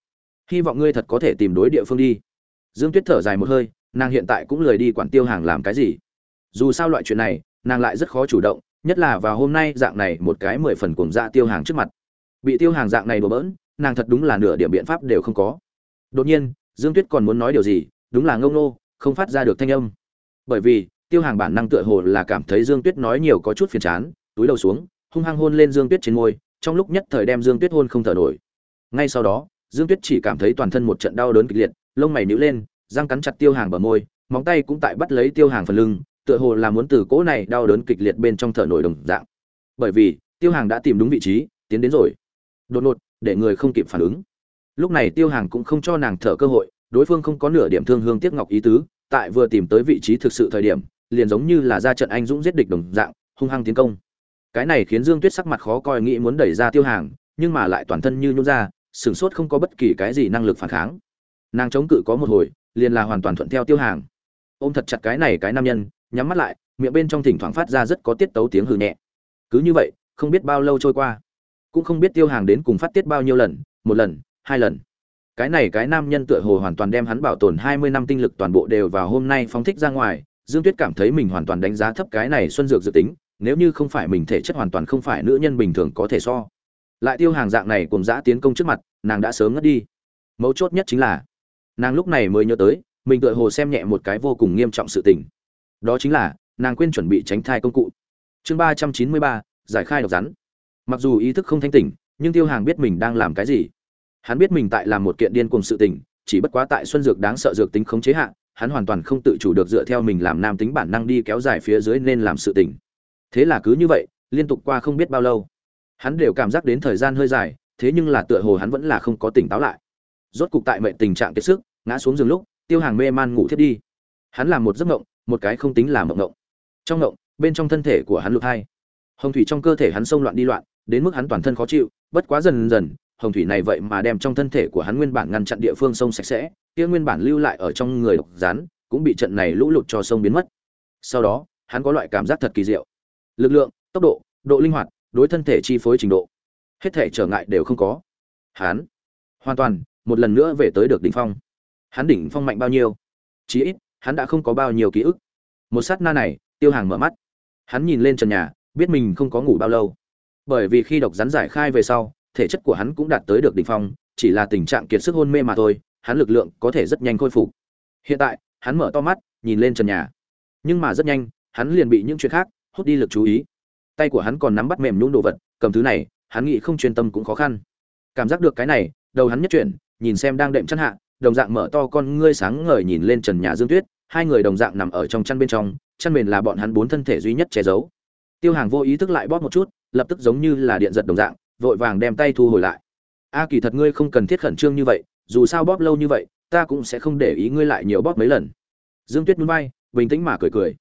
hy vọng ngươi thật có thể tìm đối địa phương đi. Dương tuyết thở dài một hơi, nàng hiện tại cũng lười đi quản tiêu hàng làm cái gì. Dù sao loại chuyện này, nàng lại rất khó chủ động, nhất là vào hôm nay dạng này một cái mười phần cuồng dạ tiêu hàng trước mặt. Bị tiêu hàng dạng này đổ bỡn, nàng thật đúng là nửa điểm biện pháp đều không có. Đột nhiên, dương tuyết còn muốn nói điều gì, đúng là ngông nô, không phát ra được thanh âm. Bởi vì, tiêu hàng bản năng tựa hồ là cảm thấy dương tuyết nói nhiều có chút phiền chán, túi đầu xuống, hung hăng hôn lên dương tuyết trên môi, trong lúc nhất thời đem dương tuyết hôn không thở nổi. Ngay sau đó dương tuyết chỉ cảm thấy toàn thân một trận đau đớn kịch liệt, lông mày nhíu lên, răng cắn chặt tiêu hàng bờ môi, móng tay cũng tại bắt lấy tiêu hàng phần lưng, tựa hồ là muốn từ cỗ này đau đớn kịch liệt bên trong thở nổi đồng dạng. Bởi vì, tiêu hàng đã tìm đúng vị trí, tiến đến rồi. Đột ngột, để người không kịp phản ứng. Lúc này tiêu hàng cũng không cho nàng thở cơ hội, đối phương không có nửa điểm thương hương tiếc ngọc ý tứ, tại vừa tìm tới vị trí thực sự thời điểm, liền giống như là ra trận anh dũng giết địch đồng dạng, hung hăng tiến công. Cái này khiến dương tuyết sắc mặt khó coi nghĩ muốn đẩy ra tiêu hàng, nhưng mà lại toàn thân như nhũ ra sửng sốt không có bất kỳ cái gì năng lực phản kháng. Nàng chống cự có một hồi, liền là hoàn toàn thuận theo tiêu hàng. Ôm thật chặt cái này cái nam nhân, nhắm mắt lại, miệng bên trong thỉnh thoảng phát ra rất có tiết tấu tiếng hừ nhẹ. Cứ như vậy, không biết bao lâu trôi qua. Cũng không biết tiêu hàng đến cùng phát tiết bao nhiêu lần, một lần, hai lần. Cái này cái nam nhân tựa hồ hoàn toàn đem hắn bảo tồn hai mươi năm tinh lực toàn bộ đều vào hôm nay phóng thích ra ngoài. Dương tuyết cảm thấy mình hoàn toàn đánh giá thấp cái này xuân dược dự tính, nếu như không phải mình thể chất hoàn toàn không phải nữ nhân bình thường có thể so lại tiêu hàng dạng này cùng dã tiến công trước mặt, nàng đã sớm ngất đi. Mấu chốt nhất chính là, nàng lúc này mới nhớ tới, mình tựa hồ xem nhẹ một cái vô cùng nghiêm trọng sự tình. Đó chính là, nàng quên chuẩn bị tránh thai công cụ. Chương ba trăm chín mươi ba, giải khai độc rắn. Mặc dù ý thức không thanh tỉnh, nhưng tiêu hàng biết mình đang làm cái gì. Hắn biết mình tại làm một kiện điên cùng sự tình, chỉ bất quá tại xuân dược đáng sợ dược tính khống chế hạn hắn hoàn toàn không tự chủ được dựa theo mình làm nam tính bản năng đi kéo dài phía dưới nên làm sự tình. Thế là cứ như vậy, liên tục qua không biết bao lâu hắn đều cảm giác đến thời gian hơi dài, thế nhưng là tựa hồ hắn vẫn là không có tỉnh táo lại. Rốt cục tại mệnh tình trạng kiệt sức, ngã xuống giường lúc, tiêu hàng mê man ngủ thiết đi. Hắn làm một giấc ngộng một cái không tính là mộng ngộng trong ngộng bên trong thân thể của hắn lục hai. Hồng thủy trong cơ thể hắn xông loạn đi loạn, đến mức hắn toàn thân khó chịu, bất quá dần dần, hồng thủy này vậy mà đem trong thân thể của hắn nguyên bản ngăn chặn địa phương sông sạch sẽ, kia nguyên bản lưu lại ở trong người độc rán, cũng bị trận này lũ lụt cho sông biến mất. Sau đó, hắn có loại cảm giác thật kỳ diệu. Lực lượng, tốc độ độ linh hoạt đối thân thể chi phối trình độ. Hết thể trở ngại đều không có. Hắn hoàn toàn, một lần nữa về tới được đỉnh phong. Hắn đỉnh phong mạnh bao nhiêu? Chí ít, hắn đã không có bao nhiêu ký ức. Một sát na này, tiêu hàng mở mắt. Hắn nhìn lên trần nhà, biết mình không có ngủ bao lâu. Bởi vì khi độc rắn giải khai về sau, thể chất của hắn cũng đạt tới được đỉnh phong, chỉ là tình trạng kiệt sức hôn mê mà thôi, hắn lực lượng có thể rất nhanh khôi phục. Hiện tại, hắn mở to mắt, nhìn lên trần nhà. Nhưng mà rất nhanh, hắn liền bị những chuyện khác hút đi lực chú ý tay của hắn còn nắm bắt mềm nhũn đồ vật, cầm thứ này, hắn nghĩ không chuyên tâm cũng khó khăn. Cảm giác được cái này, đầu hắn nhất chuyển, nhìn xem đang đệm chăn hạ, đồng dạng mở to con ngươi sáng ngời nhìn lên trần nhà dương tuyết, hai người đồng dạng nằm ở trong chăn bên trong, chăn mền là bọn hắn bốn thân thể duy nhất che giấu. Tiêu hàng vô ý thức lại bóp một chút, lập tức giống như là điện giật đồng dạng, vội vàng đem tay thu hồi lại. A kỳ thật ngươi không cần thiết khẩn trương như vậy, dù sao bóp lâu như vậy, ta cũng sẽ không để ý ngươi lại nhiều bóp mấy lần. Dương tuyết núi bay bình tĩnh mà cười cười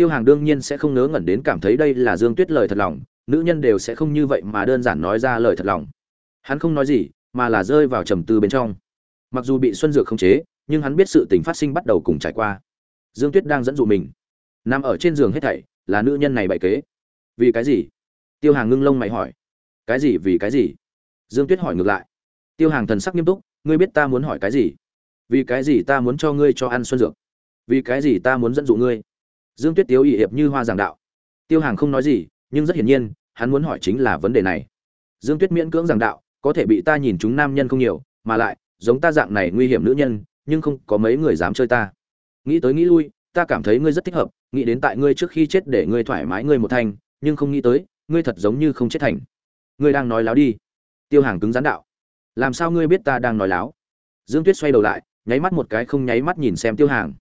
tiêu hàng đương nhiên sẽ không ngớ ngẩn đến cảm thấy đây là dương tuyết lời thật lòng, nữ nhân đều sẽ không như vậy mà đơn giản nói ra lời thật lòng. Hắn không nói gì, mà là rơi vào trầm tư bên trong. Mặc dù bị xuân dược khống chế, nhưng hắn biết sự tình phát sinh bắt đầu cùng trải qua. Dương tuyết đang dẫn dụ mình. Nằm ở trên giường hết thảy, là nữ nhân này bày kế. Vì cái gì? Tiêu hàng ngưng lông mày hỏi. Cái gì vì cái gì? Dương tuyết hỏi ngược lại. Tiêu hàng thần sắc nghiêm túc, ngươi biết ta muốn hỏi cái gì? Vì cái gì ta muốn cho ngươi cho ăn xuân dược? Vì cái gì ta muốn dẫn dụ ngươi? Dương tuyết tiếu ỵ hiệp như hoa giảng đạo. Tiêu hàng không nói gì nhưng rất hiển nhiên hắn muốn hỏi chính là vấn đề này. Dương tuyết miễn cưỡng giảng đạo có thể bị ta nhìn chúng nam nhân không nhiều mà lại giống ta dạng này nguy hiểm nữ nhân nhưng không có mấy người dám chơi ta. Nghĩ tới nghĩ lui ta cảm thấy ngươi rất thích hợp nghĩ đến tại ngươi trước khi chết để ngươi thoải mái ngươi một thành, nhưng không nghĩ tới ngươi thật giống như không chết thành. Ngươi đang nói láo đi. Tiêu hàng cứng rắn đạo. Làm sao ngươi biết ta đang nói láo? Dương tuyết xoay đầu lại nháy mắt một cái không nháy mắt nhìn xem tiêu hàng.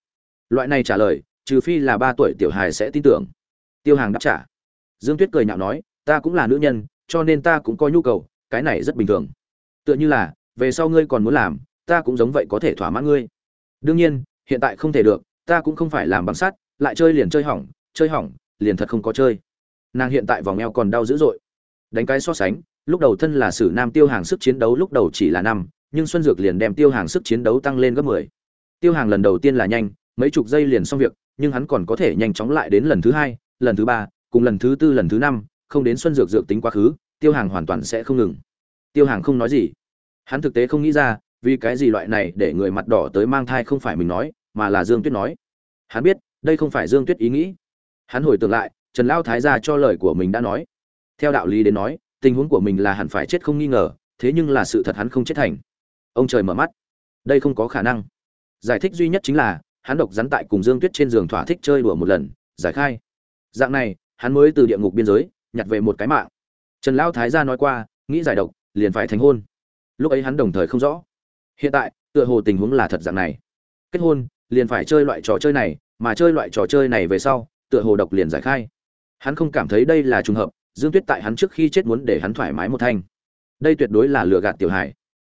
Loại này trả lời trừ phi là ba tuổi tiểu hài sẽ tin tưởng. Tiêu hàng đáp trả. Dương tuyết cười nhạo nói, ta cũng là nữ nhân, cho nên ta cũng có nhu cầu, cái này rất bình thường. Tựa như là, về sau ngươi còn muốn làm, ta cũng giống vậy có thể thỏa mãn ngươi. Đương nhiên, hiện tại không thể được, ta cũng không phải làm bằng sắt, lại chơi liền chơi hỏng chơi hỏng, liền thật không có chơi. Nàng hiện tại vòng eo còn đau dữ dội. Đánh cái so sánh, lúc đầu thân là sử nam tiêu hàng sức chiến đấu lúc đầu chỉ là năm, nhưng xuân dược liền đem tiêu hàng sức chiến đấu tăng lên gấp mười. Tiêu hàng lần đầu tiên là nhanh mấy chục giây liền xong việc, nhưng hắn còn có thể nhanh chóng lại đến lần thứ hai, lần thứ ba, cùng lần thứ tư, lần thứ năm, không đến xuân dược dược tính quá khứ, tiêu hàng hoàn toàn sẽ không ngừng. Tiêu hàng không nói gì. Hắn thực tế không nghĩ ra, vì cái gì loại này để người mặt đỏ tới mang thai không phải mình nói, mà là dương tuyết nói. Hắn biết, đây không phải dương tuyết ý nghĩ. Hắn hồi tưởng lại, trần lao thái gia cho lời của mình đã nói. Theo đạo lý đến nói, tình huống của mình là hẳn phải chết không nghi ngờ, thế nhưng là sự thật hắn không chết thành. Ông trời mở mắt. Đây không có khả năng. Giải thích duy nhất chính là hắn độc rắn tại cùng dương tuyết trên giường thỏa thích chơi đùa một lần, giải khai. Dạng này, hắn mới từ địa ngục biên giới, nhặt về một cái mạng. Trần Lão thái gia nói qua, nghĩ giải độc, liền phải thành hôn. Lúc ấy hắn đồng thời không rõ. Hiện tại, tựa hồ tình huống là thật dạng này. Kết hôn, liền phải chơi loại trò chơi này, mà chơi loại trò chơi này về sau, tựa hồ độc liền giải khai. Hắn không cảm thấy đây là trùng hợp, dương tuyết tại hắn trước khi chết muốn để hắn thoải mái một thanh. Đây tuyệt đối là lừa gạt tiểu hải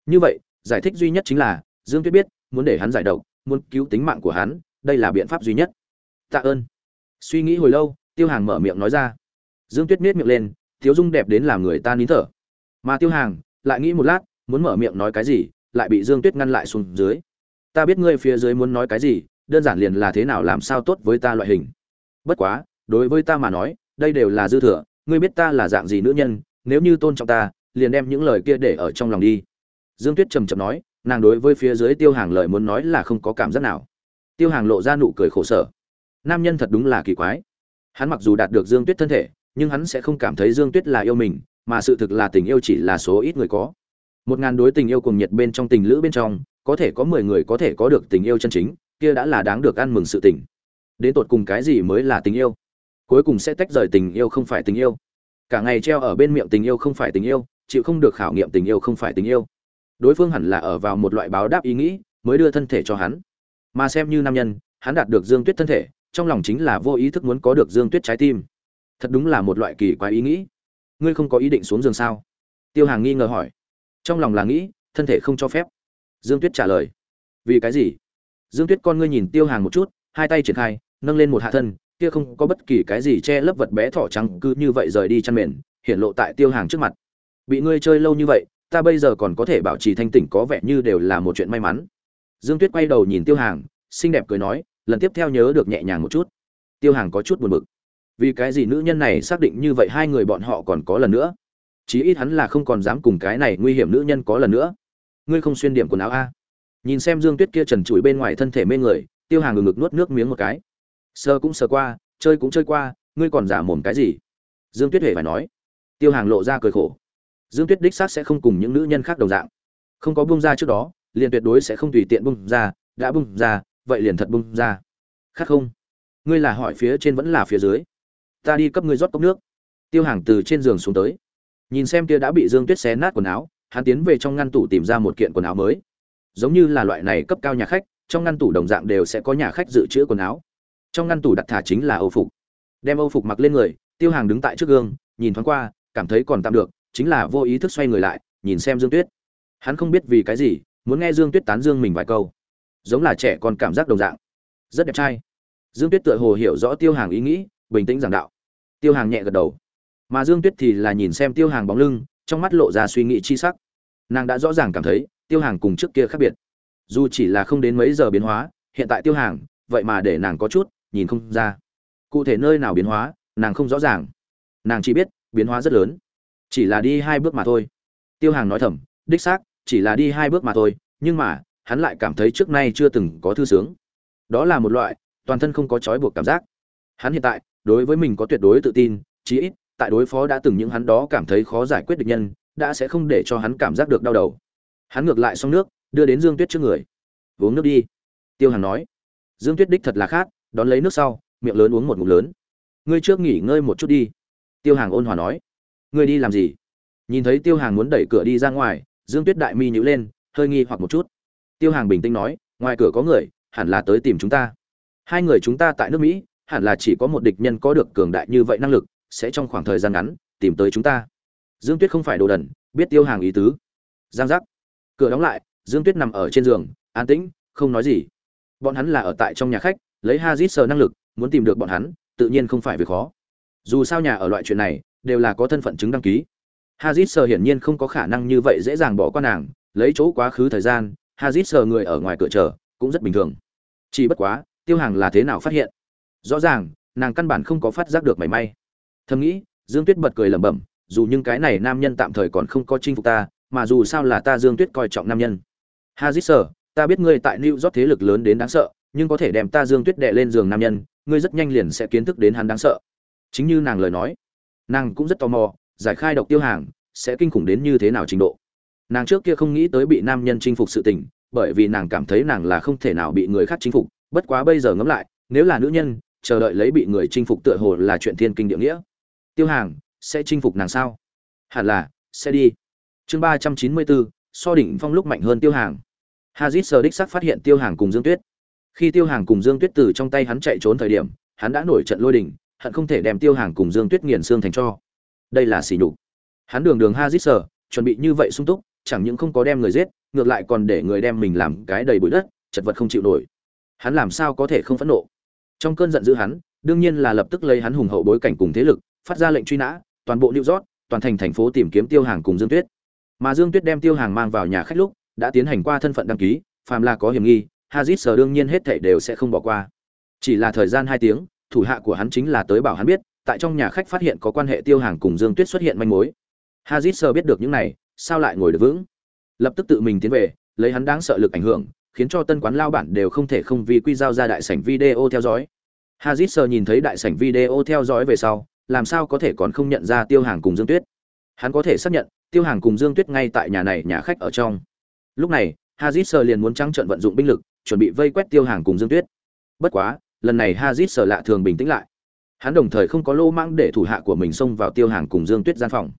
như vậy, giải thích duy nhất chính là, dương tuyết biết, muốn để hắn giải độc muốn cứu tính mạng của hắn, đây là biện pháp duy nhất. Tạ ơn. Suy nghĩ hồi lâu, tiêu hàng mở miệng nói ra. Dương tuyết miết miệng lên thiếu dung đẹp đến làm người ta nín thở. Mà tiêu hàng lại nghĩ một lát, muốn mở miệng nói cái gì, lại bị dương tuyết ngăn lại xuống dưới. Ta biết ngươi phía dưới muốn nói cái gì, đơn giản liền là thế nào làm sao tốt với ta loại hình. Bất quá, đối với ta mà nói, đây đều là dư thừa, ngươi biết ta là dạng gì nữ nhân, nếu như tôn trọng ta, liền đem những lời kia để ở trong lòng đi. Dương tuyết trầm trầm nói nàng đối với phía dưới tiêu hàng lời muốn nói là không có cảm giác nào. Tiêu hàng lộ ra nụ cười khổ sở. Nam nhân thật đúng là kỳ quái. Hắn mặc dù đạt được dương tuyết thân thể, nhưng hắn sẽ không cảm thấy dương tuyết là yêu mình, mà sự thực là tình yêu chỉ là số ít người có. Một ngàn đối tình yêu cùng nhiệt bên trong tình lữ bên trong, có thể có mười người có thể có được tình yêu chân chính, kia đã là đáng được ăn mừng sự tình. Đến tột cùng cái gì mới là tình yêu? Cuối cùng sẽ tách rời tình yêu không phải tình yêu. Cả ngày treo ở bên miệng tình yêu không phải tình yêu, chịu không được khảo nghiệm tình yêu không phải tình yêu đối phương hẳn là ở vào một loại báo đáp ý nghĩ mới đưa thân thể cho hắn. Mà xem như nam nhân, hắn đạt được dương tuyết thân thể, trong lòng chính là vô ý thức muốn có được dương tuyết trái tim. Thật đúng là một loại kỳ quái ý nghĩ. Ngươi không có ý định xuống giường sao? Tiêu hàng nghi ngờ hỏi. Trong lòng là nghĩ, thân thể không cho phép. Dương tuyết trả lời. Vì cái gì? Dương tuyết con ngươi nhìn tiêu hàng một chút, hai tay triển khai, nâng lên một hạ thân, kia không có bất kỳ cái gì che lấp vật bé thỏ trắng cứ như vậy rời đi chăn mền hiện lộ tại tiêu hàng trước mặt. Bị ngươi chơi lâu như vậy ta bây giờ còn có thể bảo trì thanh tỉnh có vẻ như đều là một chuyện may mắn. Dương tuyết quay đầu nhìn tiêu hàng, xinh đẹp cười nói, lần tiếp theo nhớ được nhẹ nhàng một chút. Tiêu hàng có chút buồn bực. Vì cái gì nữ nhân này xác định như vậy hai người bọn họ còn có lần nữa? Chí ít hắn là không còn dám cùng cái này nguy hiểm nữ nhân có lần nữa. Ngươi không xuyên điểm quần áo a? Nhìn xem dương tuyết kia trần trụi bên ngoài thân thể mê người, tiêu hàng ngừng ngực nuốt nước miếng một cái. Sơ cũng sờ qua, chơi cũng chơi qua, ngươi còn giả mồm cái gì? Dương tuyết hề phải nói. Tiêu hàng lộ ra cười khổ dương tuyết đích xác sẽ không cùng những nữ nhân khác đồng dạng. Không có bung ra trước đó, liền tuyệt đối sẽ không tùy tiện bung ra, đã bung ra, vậy liền thật bung ra. Khác không, ngươi là hỏi phía trên vẫn là phía dưới. Ta đi cấp ngươi rót cốc nước. Tiêu hàng từ trên giường xuống tới. Nhìn xem kia đã bị dương tuyết xé nát quần áo, hắn tiến về trong ngăn tủ tìm ra một kiện quần áo mới. Giống như là loại này cấp cao nhà khách, trong ngăn tủ đồng dạng đều sẽ có nhà khách dự trữ quần áo. Trong ngăn tủ đặt thả chính là âu phục. Đem âu phục mặc lên người, tiêu hàng đứng tại trước gương, nhìn thoáng qua, cảm thấy còn tạm được chính là vô ý thức xoay người lại, nhìn xem dương tuyết. Hắn không biết vì cái gì, muốn nghe dương tuyết tán dương mình vài câu. Giống là trẻ còn cảm giác đồng dạng. Rất đẹp trai. Dương tuyết tựa hồ hiểu rõ tiêu hàng ý nghĩ, bình tĩnh giảng đạo. Tiêu hàng nhẹ gật đầu. Mà dương tuyết thì là nhìn xem tiêu hàng bóng lưng, trong mắt lộ ra suy nghĩ chi sắc. Nàng đã rõ ràng cảm thấy, tiêu hàng cùng trước kia khác biệt. Dù chỉ là không đến mấy giờ biến hóa, hiện tại tiêu hàng, vậy mà để nàng có chút, nhìn không ra. Cụ thể nơi nào biến hóa, nàng không rõ ràng. Nàng chỉ biết, biến hóa rất lớn chỉ là đi hai bước mà thôi. Tiêu hàng nói thầm, đích xác, chỉ là đi hai bước mà thôi, nhưng mà, hắn lại cảm thấy trước nay chưa từng có thư sướng. Đó là một loại, toàn thân không có trói buộc cảm giác. Hắn hiện tại, đối với mình có tuyệt đối tự tin, chí ít, tại đối phó đã từng những hắn đó cảm thấy khó giải quyết được nhân, đã sẽ không để cho hắn cảm giác được đau đầu. Hắn ngược lại xong nước, đưa đến dương tuyết trước người. Uống nước đi. Tiêu Hàng nói. Dương tuyết đích thật là khát, đón lấy nước sau, miệng lớn uống một ngụm lớn. Ngươi trước nghỉ ngơi một chút đi. Tiêu hàng ôn hòa nói ngươi đi làm gì? Nhìn thấy tiêu hàng muốn đẩy cửa đi ra ngoài, dương tuyết đại mi nhữ lên, hơi nghi hoặc một chút. Tiêu hàng bình tĩnh nói, ngoài cửa có người, hẳn là tới tìm chúng ta. Hai người chúng ta tại nước mỹ, hẳn là chỉ có một địch nhân có được cường đại như vậy năng lực, sẽ trong khoảng thời gian ngắn tìm tới chúng ta. Dương tuyết không phải đồ đần, biết tiêu hàng ý tứ. Giang giác. Cửa đóng lại, dương tuyết nằm ở trên giường, an tĩnh, không nói gì. Bọn hắn là ở tại trong nhà khách, lấy hazit sờ năng lực, muốn tìm được bọn hắn, tự nhiên không phải việc khó. Dù sao nhà ở loại chuyện này đều là có thân phận chứng đăng ký. Hazit sờ hiển nhiên không có khả năng như vậy dễ dàng bỏ qua nàng, lấy chỗ quá khứ thời gian, hazit sờ người ở ngoài cửa chờ, cũng rất bình thường. Chỉ bất quá, tiêu hàng là thế nào phát hiện? Rõ ràng, nàng căn bản không có phát giác được mảy may. Thầm nghĩ, dương tuyết bật cười lẩm bẩm, dù nhưng cái này nam nhân tạm thời còn không có chinh phục ta, mà dù sao là ta dương tuyết coi trọng nam nhân. Hazit sờ ta biết ngươi tại new york thế lực lớn đến đáng sợ, nhưng có thể đem ta dương tuyết đệ lên giường nam nhân, ngươi rất nhanh liền sẽ kiến thức đến hắn đáng sợ. Chính như nàng lời nói nàng cũng rất tò mò, giải khai độc tiêu hàng sẽ kinh khủng đến như thế nào trình độ. Nàng trước kia không nghĩ tới bị nam nhân chinh phục sự tình, bởi vì nàng cảm thấy nàng là không thể nào bị người khác chinh phục. Bất quá bây giờ ngẫm lại, nếu là nữ nhân, chờ đợi lấy bị người chinh phục tựa hồ là chuyện thiên kinh địa nghĩa. Tiêu hàng sẽ chinh phục nàng sao? Hẳn là, sẽ đi. Chương ba trăm chín mươi bốn, so đỉnh phong lúc mạnh hơn tiêu hàng. Hazit sờ đích sắc phát hiện tiêu hàng cùng dương tuyết. Khi tiêu hàng cùng dương tuyết từ trong tay hắn chạy trốn thời điểm, hắn đã nổi trận lôi đình hận không thể đem tiêu hàng cùng dương tuyết nghiền xương thành cho. Đây là xỉ nhục. Hắn đường đường ha dít sở chuẩn bị như vậy sung túc, chẳng những không có đem người giết, ngược lại còn để người đem mình làm cái đầy bụi đất, chật vật không chịu nổi. Hắn làm sao có thể không phẫn nộ? Trong cơn giận dữ hắn, đương nhiên là lập tức lấy hắn hùng hậu bối cảnh cùng thế lực, phát ra lệnh truy nã, toàn bộ new york, toàn thành thành phố tìm kiếm tiêu hàng cùng dương tuyết. Mà dương tuyết đem tiêu hàng mang vào nhà khách lúc, đã tiến hành qua thân phận đăng ký, phàm là có hiểm nghi hazit sở đương nhiên hết thảy đều sẽ không bỏ qua. Chỉ là thời gian hai tiếng thủ hạ của hắn chính là tới bảo hắn biết, tại trong nhà khách phát hiện có quan hệ tiêu hàng cùng dương tuyết xuất hiện manh mối. Hazit sờ biết được những này, sao lại ngồi được vững? Lập tức tự mình tiến về, lấy hắn đáng sợ lực ảnh hưởng, khiến cho tân quán lao bản đều không thể không vì quy giao ra đại sảnh video theo dõi. Hazit sờ nhìn thấy đại sảnh video theo dõi về sau, làm sao có thể còn không nhận ra tiêu hàng cùng dương tuyết? Hắn có thể xác nhận, tiêu hàng cùng dương tuyết ngay tại nhà này nhà khách ở trong. Lúc này, hazit sờ liền muốn trắng trận vận dụng binh lực, chuẩn bị vây quét tiêu hàng cùng dương tuyết. Bất quá lần này hazit sở lạ thường bình tĩnh lại. Hắn đồng thời không có lô mãng để thủ hạ của mình xông vào tiêu hàng cùng dương tuyết gian phòng.